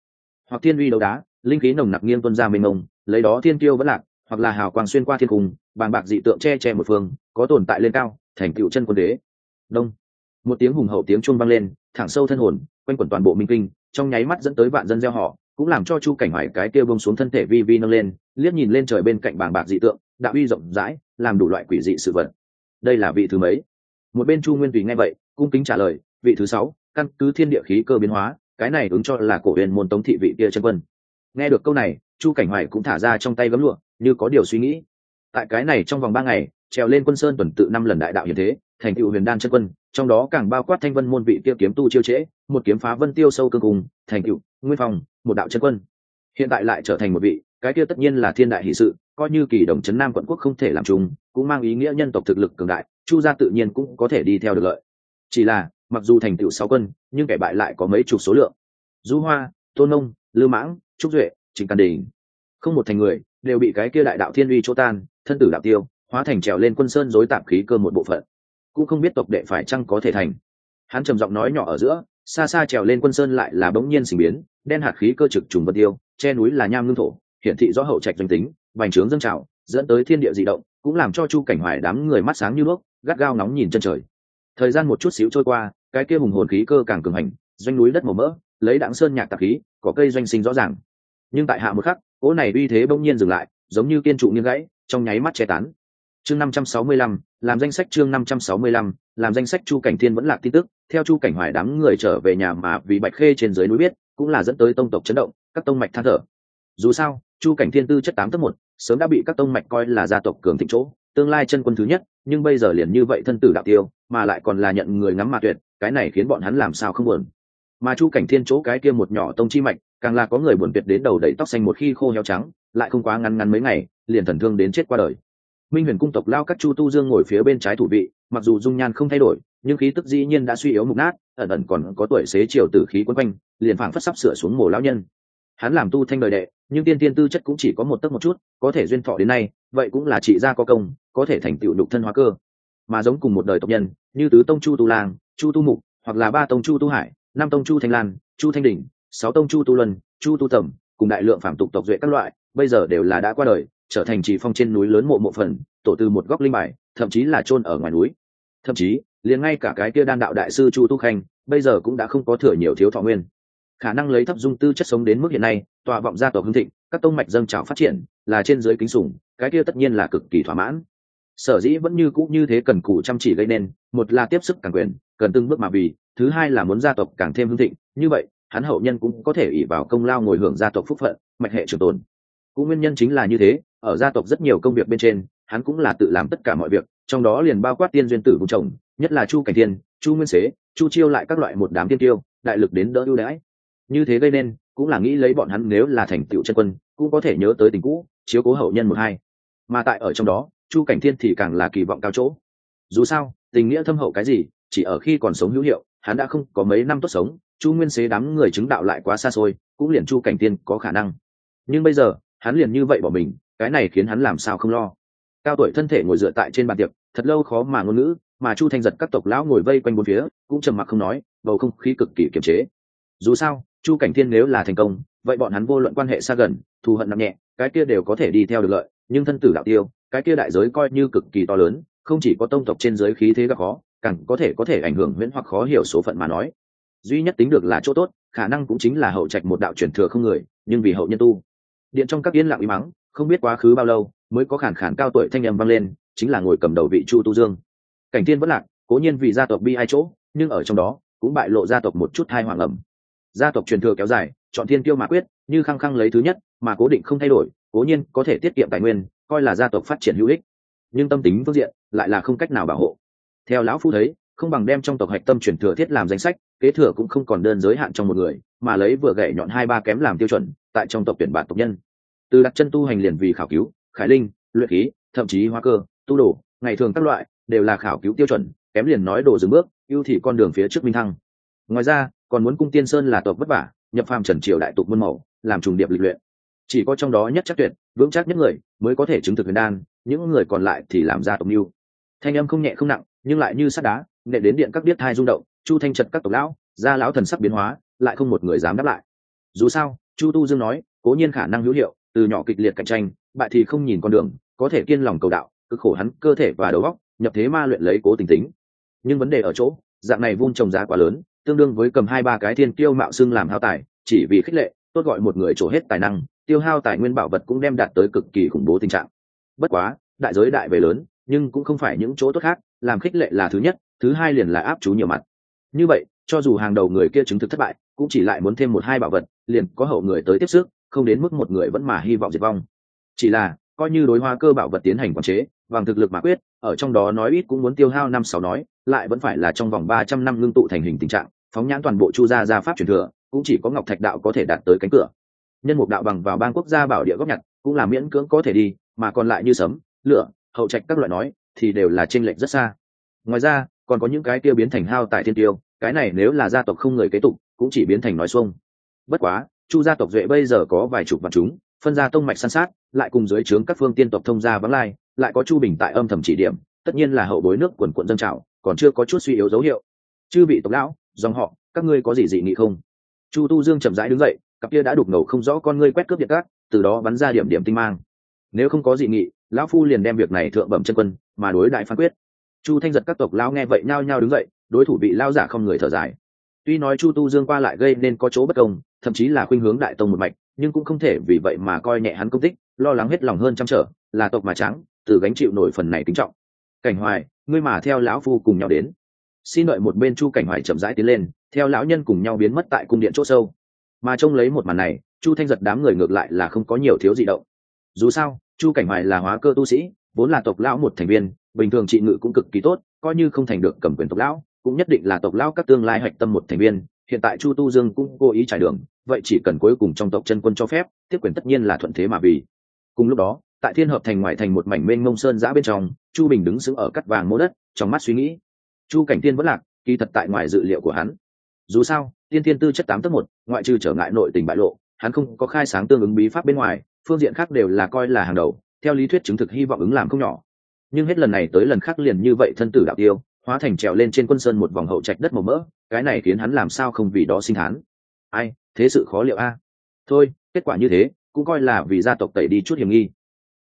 Hoặc thiên uy đấu đá, linh khí nồng nặc nghiêng tuân ra mênh mông, lấy đó thiên tiêu vẫn lạc hoặc là hào quang xuyên qua thiên cung bàng bạc dị tượng che che một phương, có tồn tại lên cao, thành cựu chân quân đế. Đông. Một tiếng hùng hậu tiếng chuông vang lên, thẳng sâu thân hồn, quanh quẩn toàn bộ minh kinh, trong nháy mắt dẫn tới vạn dân gieo họ, cũng làm cho chu cảnh hoài cái kia bông xuống thân thể vi vi nâng lên, liếc nhìn lên trời bên cạnh bàng bạc dị tượng, đạo uy rộng rãi, làm đủ loại quỷ dị sự vật. Đây là vị thứ mấy? Một bên chu nguyên tùy nghe vậy, cung kính trả lời, vị thứ sáu, căn cứ thiên địa khí cơ biến hóa, cái này ứng cho là cổ huyền môn tống thị vị kia chân quân. Nghe được câu này chu cảnh hoài cũng thả ra trong tay gấm lụa, như có điều suy nghĩ. Tại cái này trong vòng ba ngày, trèo lên quân sơn tuần tự năm lần đại đạo như thế, thành cựu huyền đan chân quân, trong đó càng bao quát thanh vân môn vị kia kiếm tu chiêu trễ, một kiếm phá vân tiêu sâu cương cùng, thành cựu nguyên phong, một đạo chân quân. Hiện tại lại trở thành một vị, cái kia tất nhiên là thiên đại hỷ sự, coi như kỳ đồng trấn nam quận quốc không thể làm chung cũng mang ý nghĩa nhân tộc thực lực cường đại, chu gia tự nhiên cũng có thể đi theo được lợi. Chỉ là, mặc dù thành tựu sáu quân, nhưng kẻ bại lại có mấy chục số lượng. Du hoa, tôn nông, lư mãng, trúc duệ trịnh can đình. Không một thành người, đều bị cái kia đại đạo thiên uy chỗ tan, thân tử đạo tiêu, hóa thành trèo lên quân sơn dối tạm khí cơ một bộ phận. Cũng không biết tộc đệ phải chăng có thể thành. Hắn trầm giọng nói nhỏ ở giữa, xa xa trèo lên quân sơn lại là bỗng nhiên sinh biến, đen hạt khí cơ trực trùng vật tiêu, che núi là nham ngưng thổ, hiển thị rõ hậu trạch danh tính, vành trướng dâng trào, dẫn tới thiên địa dị động, cũng làm cho chu cảnh hoài đám người mắt sáng như đuốc, gắt gao nóng nhìn chân trời. Thời gian một chút xíu trôi qua, cái kia hùng hồn khí cơ càng cường hành, doanh núi đất màu mỡ, lấy đặng sơn nhạc tạp khí, có cây doanh sinh rõ ràng nhưng tại hạ một khắc, cỗ này uy thế bỗng nhiên dừng lại, giống như kiên trụ nghiêng gãy, trong nháy mắt che tán. Chương năm trăm sáu mươi lăm, làm danh sách chương năm trăm sáu mươi lăm, làm danh sách chu cảnh thiên vẫn lạc tin tức. Theo chu cảnh hoài đám người trở về nhà mà vì bạch khê trên dưới núi biết, cũng là dẫn tới tông tộc chấn động, các tông mạch than thở. Dù sao, chu cảnh thiên tư chất tám tấc một, sớm đã bị các tông mạch coi là gia tộc cường thịnh chỗ, tương lai chân quân thứ nhất, nhưng bây giờ liền như vậy thân tử đạo tiêu, mà lại còn là nhận người ngắm mà tuyệt, cái này khiến bọn hắn làm sao không buồn mà chu cảnh thiên chỗ cái kia một nhỏ tông chi mạch, càng là có người buồn tuyệt đến đầu đầy tóc xanh một khi khô heo trắng, lại không quá ngắn ngắn mấy ngày, liền thần thương đến chết qua đời. Minh huyền cung tộc lao các chu tu dương ngồi phía bên trái thủ vị, mặc dù dung nhan không thay đổi, nhưng khí tức dĩ nhiên đã suy yếu mục nát, ẩn ẩn còn có tuổi xế chiều tử khí quấn quanh, liền phảng phất sắp sửa xuống mồ lão nhân. Hắn làm tu thanh đời đệ, nhưng tiên tiên tư chất cũng chỉ có một tấc một chút, có thể duyên thọ đến nay, vậy cũng là trị gia có công, có thể thành tựu đục thân hóa cơ. Mà giống cùng một đời tộc nhân, như tứ tông chu tu lang, chu tu mục, hoặc là ba tông chu tu hải năm tông chu thanh lan, chu thanh đình sáu tông chu tu luân, chu tu tầm cùng đại lượng phạm tục tộc duệ các loại, bây giờ đều là đã qua đời, trở thành trì phong trên núi lớn mộ mộ phần, tổ từ một góc linh bài, thậm chí là chôn ở ngoài núi. Thậm chí, liền ngay cả cái kia đan đạo đại sư chu tu khanh, bây giờ cũng đã không có thừa nhiều thiếu thọ nguyên. Khả năng lấy thấp dung tư chất sống đến mức hiện nay, tòa vọng gia tộc hưng thịnh, các tông mạch dâng trào phát triển, là trên dưới kính sủng, cái kia tất nhiên là cực kỳ thỏa mãn. Sở dĩ vẫn như cũ như thế cần cù chăm chỉ gây nên, một là tiếp sức càng quyền, cần từng bước mà vì thứ hai là muốn gia tộc càng thêm hưng thịnh, như vậy, hắn hậu nhân cũng có thể ỉ vào công lao ngồi hưởng gia tộc phúc phận, mạch hệ trường tồn. Cũng nguyên nhân chính là như thế, ở gia tộc rất nhiều công việc bên trên, hắn cũng là tự làm tất cả mọi việc, trong đó liền bao quát tiên duyên tử vùng chồng, nhất là chu cảnh thiên, chu nguyên xế, chu chiêu lại các loại một đám tiên tiêu, đại lực đến đỡ ưu đãi. Như thế gây nên, cũng là nghĩ lấy bọn hắn nếu là thành tựu chân quân, cũng có thể nhớ tới tình cũ, chiếu cố hậu nhân một hai. Mà tại ở trong đó, chu cảnh thiên thì càng là kỳ vọng cao chỗ. Dù sao, tình nghĩa thâm hậu cái gì chỉ ở khi còn sống hữu hiệu, hắn đã không có mấy năm tốt sống, chu nguyên xế đám người chứng đạo lại quá xa xôi, cũng liền chu cảnh tiên có khả năng. Nhưng bây giờ, hắn liền như vậy bỏ mình, cái này khiến hắn làm sao không lo. Cao tuổi thân thể ngồi dựa tại trên bàn tiệc, thật lâu khó mà ngôn ngữ, mà chu thanh giật các tộc lão ngồi vây quanh bốn phía, cũng trầm mặc không nói, bầu không khí cực kỳ kiềm chế. Dù sao, chu cảnh thiên nếu là thành công, vậy bọn hắn vô luận quan hệ xa gần, thù hận nặng nhẹ, cái kia đều có thể đi theo được lợi, nhưng thân tử đạo tiêu, cái kia đại giới coi như cực kỳ to lớn, không chỉ có tông tộc trên giới khí thế gặp khó càng có thể có thể ảnh hưởng huyễn hoặc khó hiểu số phận mà nói. Duy nhất tính được là chỗ tốt, khả năng cũng chính là hậu trạch một đạo truyền thừa không người, nhưng vì hậu nhân tu. Điện trong các yên lặng uy mắng không biết quá khứ bao lâu, mới có khản khản cao tuổi thanh âm vang lên, chính là ngồi cầm đầu vị chu tu dương. Cảnh thiên vẫn lạc, cố nhiên vì gia tộc bi hai chỗ, nhưng ở trong đó, cũng bại lộ gia tộc một chút thai hoàng ẩm. Gia tộc truyền thừa kéo dài, chọn thiên tiêu mà quyết, như khăng khăng lấy thứ nhất, mà cố định không thay đổi, cố nhiên có thể tiết kiệm tài nguyên, coi là gia tộc phát triển hữu ích. Nhưng tâm tính phương diện, lại là không cách nào bảo hộ theo lão phu thấy, không bằng đem trong tộc hạch tâm truyền thừa thiết làm danh sách, kế thừa cũng không còn đơn giới hạn trong một người, mà lấy vừa gậy nhọn hai ba kém làm tiêu chuẩn, tại trong tộc tuyển bản tộc nhân. Từ đặt chân tu hành liền vì khảo cứu, khải linh, luyện khí, thậm chí hóa cơ, tu đồ, ngày thường các loại, đều là khảo cứu tiêu chuẩn, kém liền nói đồ dừng bước, ưu thị con đường phía trước minh thăng. Ngoài ra, còn muốn cung tiên sơn là tộc vất vả, nhập phàm trần triều đại tục muôn màu, làm trùng điệp lịch luyện. Chỉ có trong đó nhất chắc tuyệt, vững chắc nhất người, mới có thể chứng thực huyền đan, những người còn lại thì làm ra tộc mưu. Thanh âm không nhẹ không nặng nhưng lại như sắt đá nệ đến điện các biết thai rung động, chu thanh trật các tộc lão gia lão thần sắc biến hóa, lại không một người dám đáp lại. Dù sao, chu tu dương nói, cố nhiên khả năng hữu hiệu, từ nhỏ kịch liệt cạnh tranh, bại thì không nhìn con đường, có thể kiên lòng cầu đạo, cực khổ hắn cơ thể và đầu óc, nhập thế ma luyện lấy cố tình tính. Nhưng vấn đề ở chỗ, dạng này vung trồng giá quá lớn, tương đương với cầm hai ba cái thiên kiêu mạo xưng làm hao tài, chỉ vì khích lệ, tốt gọi một người trổ hết tài năng, tiêu hao tài nguyên bảo vật cũng đem đạt tới cực kỳ khủng bố tình trạng. Bất quá, đại giới đại về lớn, nhưng cũng không phải những chỗ tốt khác làm khích lệ là thứ nhất, thứ hai liền là áp chú nhiều mặt. Như vậy, cho dù hàng đầu người kia chứng thực thất bại, cũng chỉ lại muốn thêm một hai bảo vật, liền có hậu người tới tiếp sức, không đến mức một người vẫn mà hy vọng diệt vong. Chỉ là, coi như đối hoa cơ bảo vật tiến hành quản chế, bằng thực lực mà quyết, ở trong đó nói ít cũng muốn tiêu hao năm sáu nói, lại vẫn phải là trong vòng ba trăm năm ngưng tụ thành hình tình trạng, phóng nhãn toàn bộ chu gia gia pháp truyền thừa, cũng chỉ có ngọc thạch đạo có thể đạt tới cánh cửa. Nhân mục đạo bằng vào bang quốc gia bảo địa góp nhặt, cũng là miễn cưỡng có thể đi, mà còn lại như sấm, lửa, hậu trạch các loại nói thì đều là chênh lệch rất xa. Ngoài ra, còn có những cái tiêu biến thành hao tại thiên tiêu, cái này nếu là gia tộc không người kế tục, cũng chỉ biến thành nói xuông. Bất quá, chu gia tộc duệ bây giờ có vài chục vạn chúng, phân ra tông mạch san sát, lại cùng dưới trướng các phương tiên tộc thông gia vắng lai, lại có chu bình tại âm thầm chỉ điểm, tất nhiên là hậu bối nước quần quần dâng trào, còn chưa có chút suy yếu dấu hiệu. Chư vị tộc lão, dòng họ, các ngươi có gì dị nghị không? Chu tu dương chậm rãi đứng dậy, cặp kia đã đục ngầu không rõ con ngươi quét cướp điện cát, từ đó bắn ra điểm điểm tinh mang. Nếu không có dị nghị, lão phu liền đem việc này thượng bẩm chân quân mà đối đại phán quyết. Chu thanh giật các tộc lao nghe vậy nhao nhao đứng dậy, đối thủ bị lao giả không người thở dài. Tuy nói chu tu dương qua lại gây nên có chỗ bất công, thậm chí là khuynh hướng đại tông một mạch, nhưng cũng không thể vì vậy mà coi nhẹ hắn công tích, lo lắng hết lòng hơn chăm trở, là tộc mà trắng từ gánh chịu nổi phần này kính trọng. Cảnh hoài, ngươi mà theo lão phu cùng nhau đến. Xin đợi một bên chu cảnh hoài chậm rãi tiến lên, theo lão nhân cùng nhau biến mất tại cung điện chỗ sâu. Mà trông lấy một màn này, chu thanh giật đám người ngược lại là không có nhiều thiếu gì động. Dù sao, chu cảnh hoài là hóa cơ tu sĩ vốn là tộc lão một thành viên, bình thường trị ngự cũng cực kỳ tốt, coi như không thành được cầm quyền tộc lão, cũng nhất định là tộc lão các tương lai hạch tâm một thành viên. Hiện tại chu tu dương cũng cố ý trải đường, vậy chỉ cần cuối cùng trong tộc chân quân cho phép, tiếp quyền tất nhiên là thuận thế mà vì. Cùng lúc đó, tại thiên hợp thành ngoại thành một mảnh mênh mông sơn giã bên trong, chu bình đứng sững ở cắt vàng mô đất, trong mắt suy nghĩ. Chu cảnh tiên vẫn lạc, kỳ thật tại ngoài dự liệu của hắn. Dù sao, tiên thiên tư chất tám tấc một, ngoại trừ trở ngại nội tình bại lộ, hắn không có khai sáng tương ứng bí pháp bên ngoài, phương diện khác đều là coi là hàng đầu theo lý thuyết chứng thực hy vọng ứng làm không nhỏ. Nhưng hết lần này tới lần khác liền như vậy thân tử đạo tiêu, hóa thành trèo lên trên quân sơn một vòng hậu trạch đất màu mỡ, cái này khiến hắn làm sao không vì đó sinh thán? Ai, thế sự khó liệu a. Thôi, kết quả như thế, cũng coi là vì gia tộc tẩy đi chút hiểm nghi.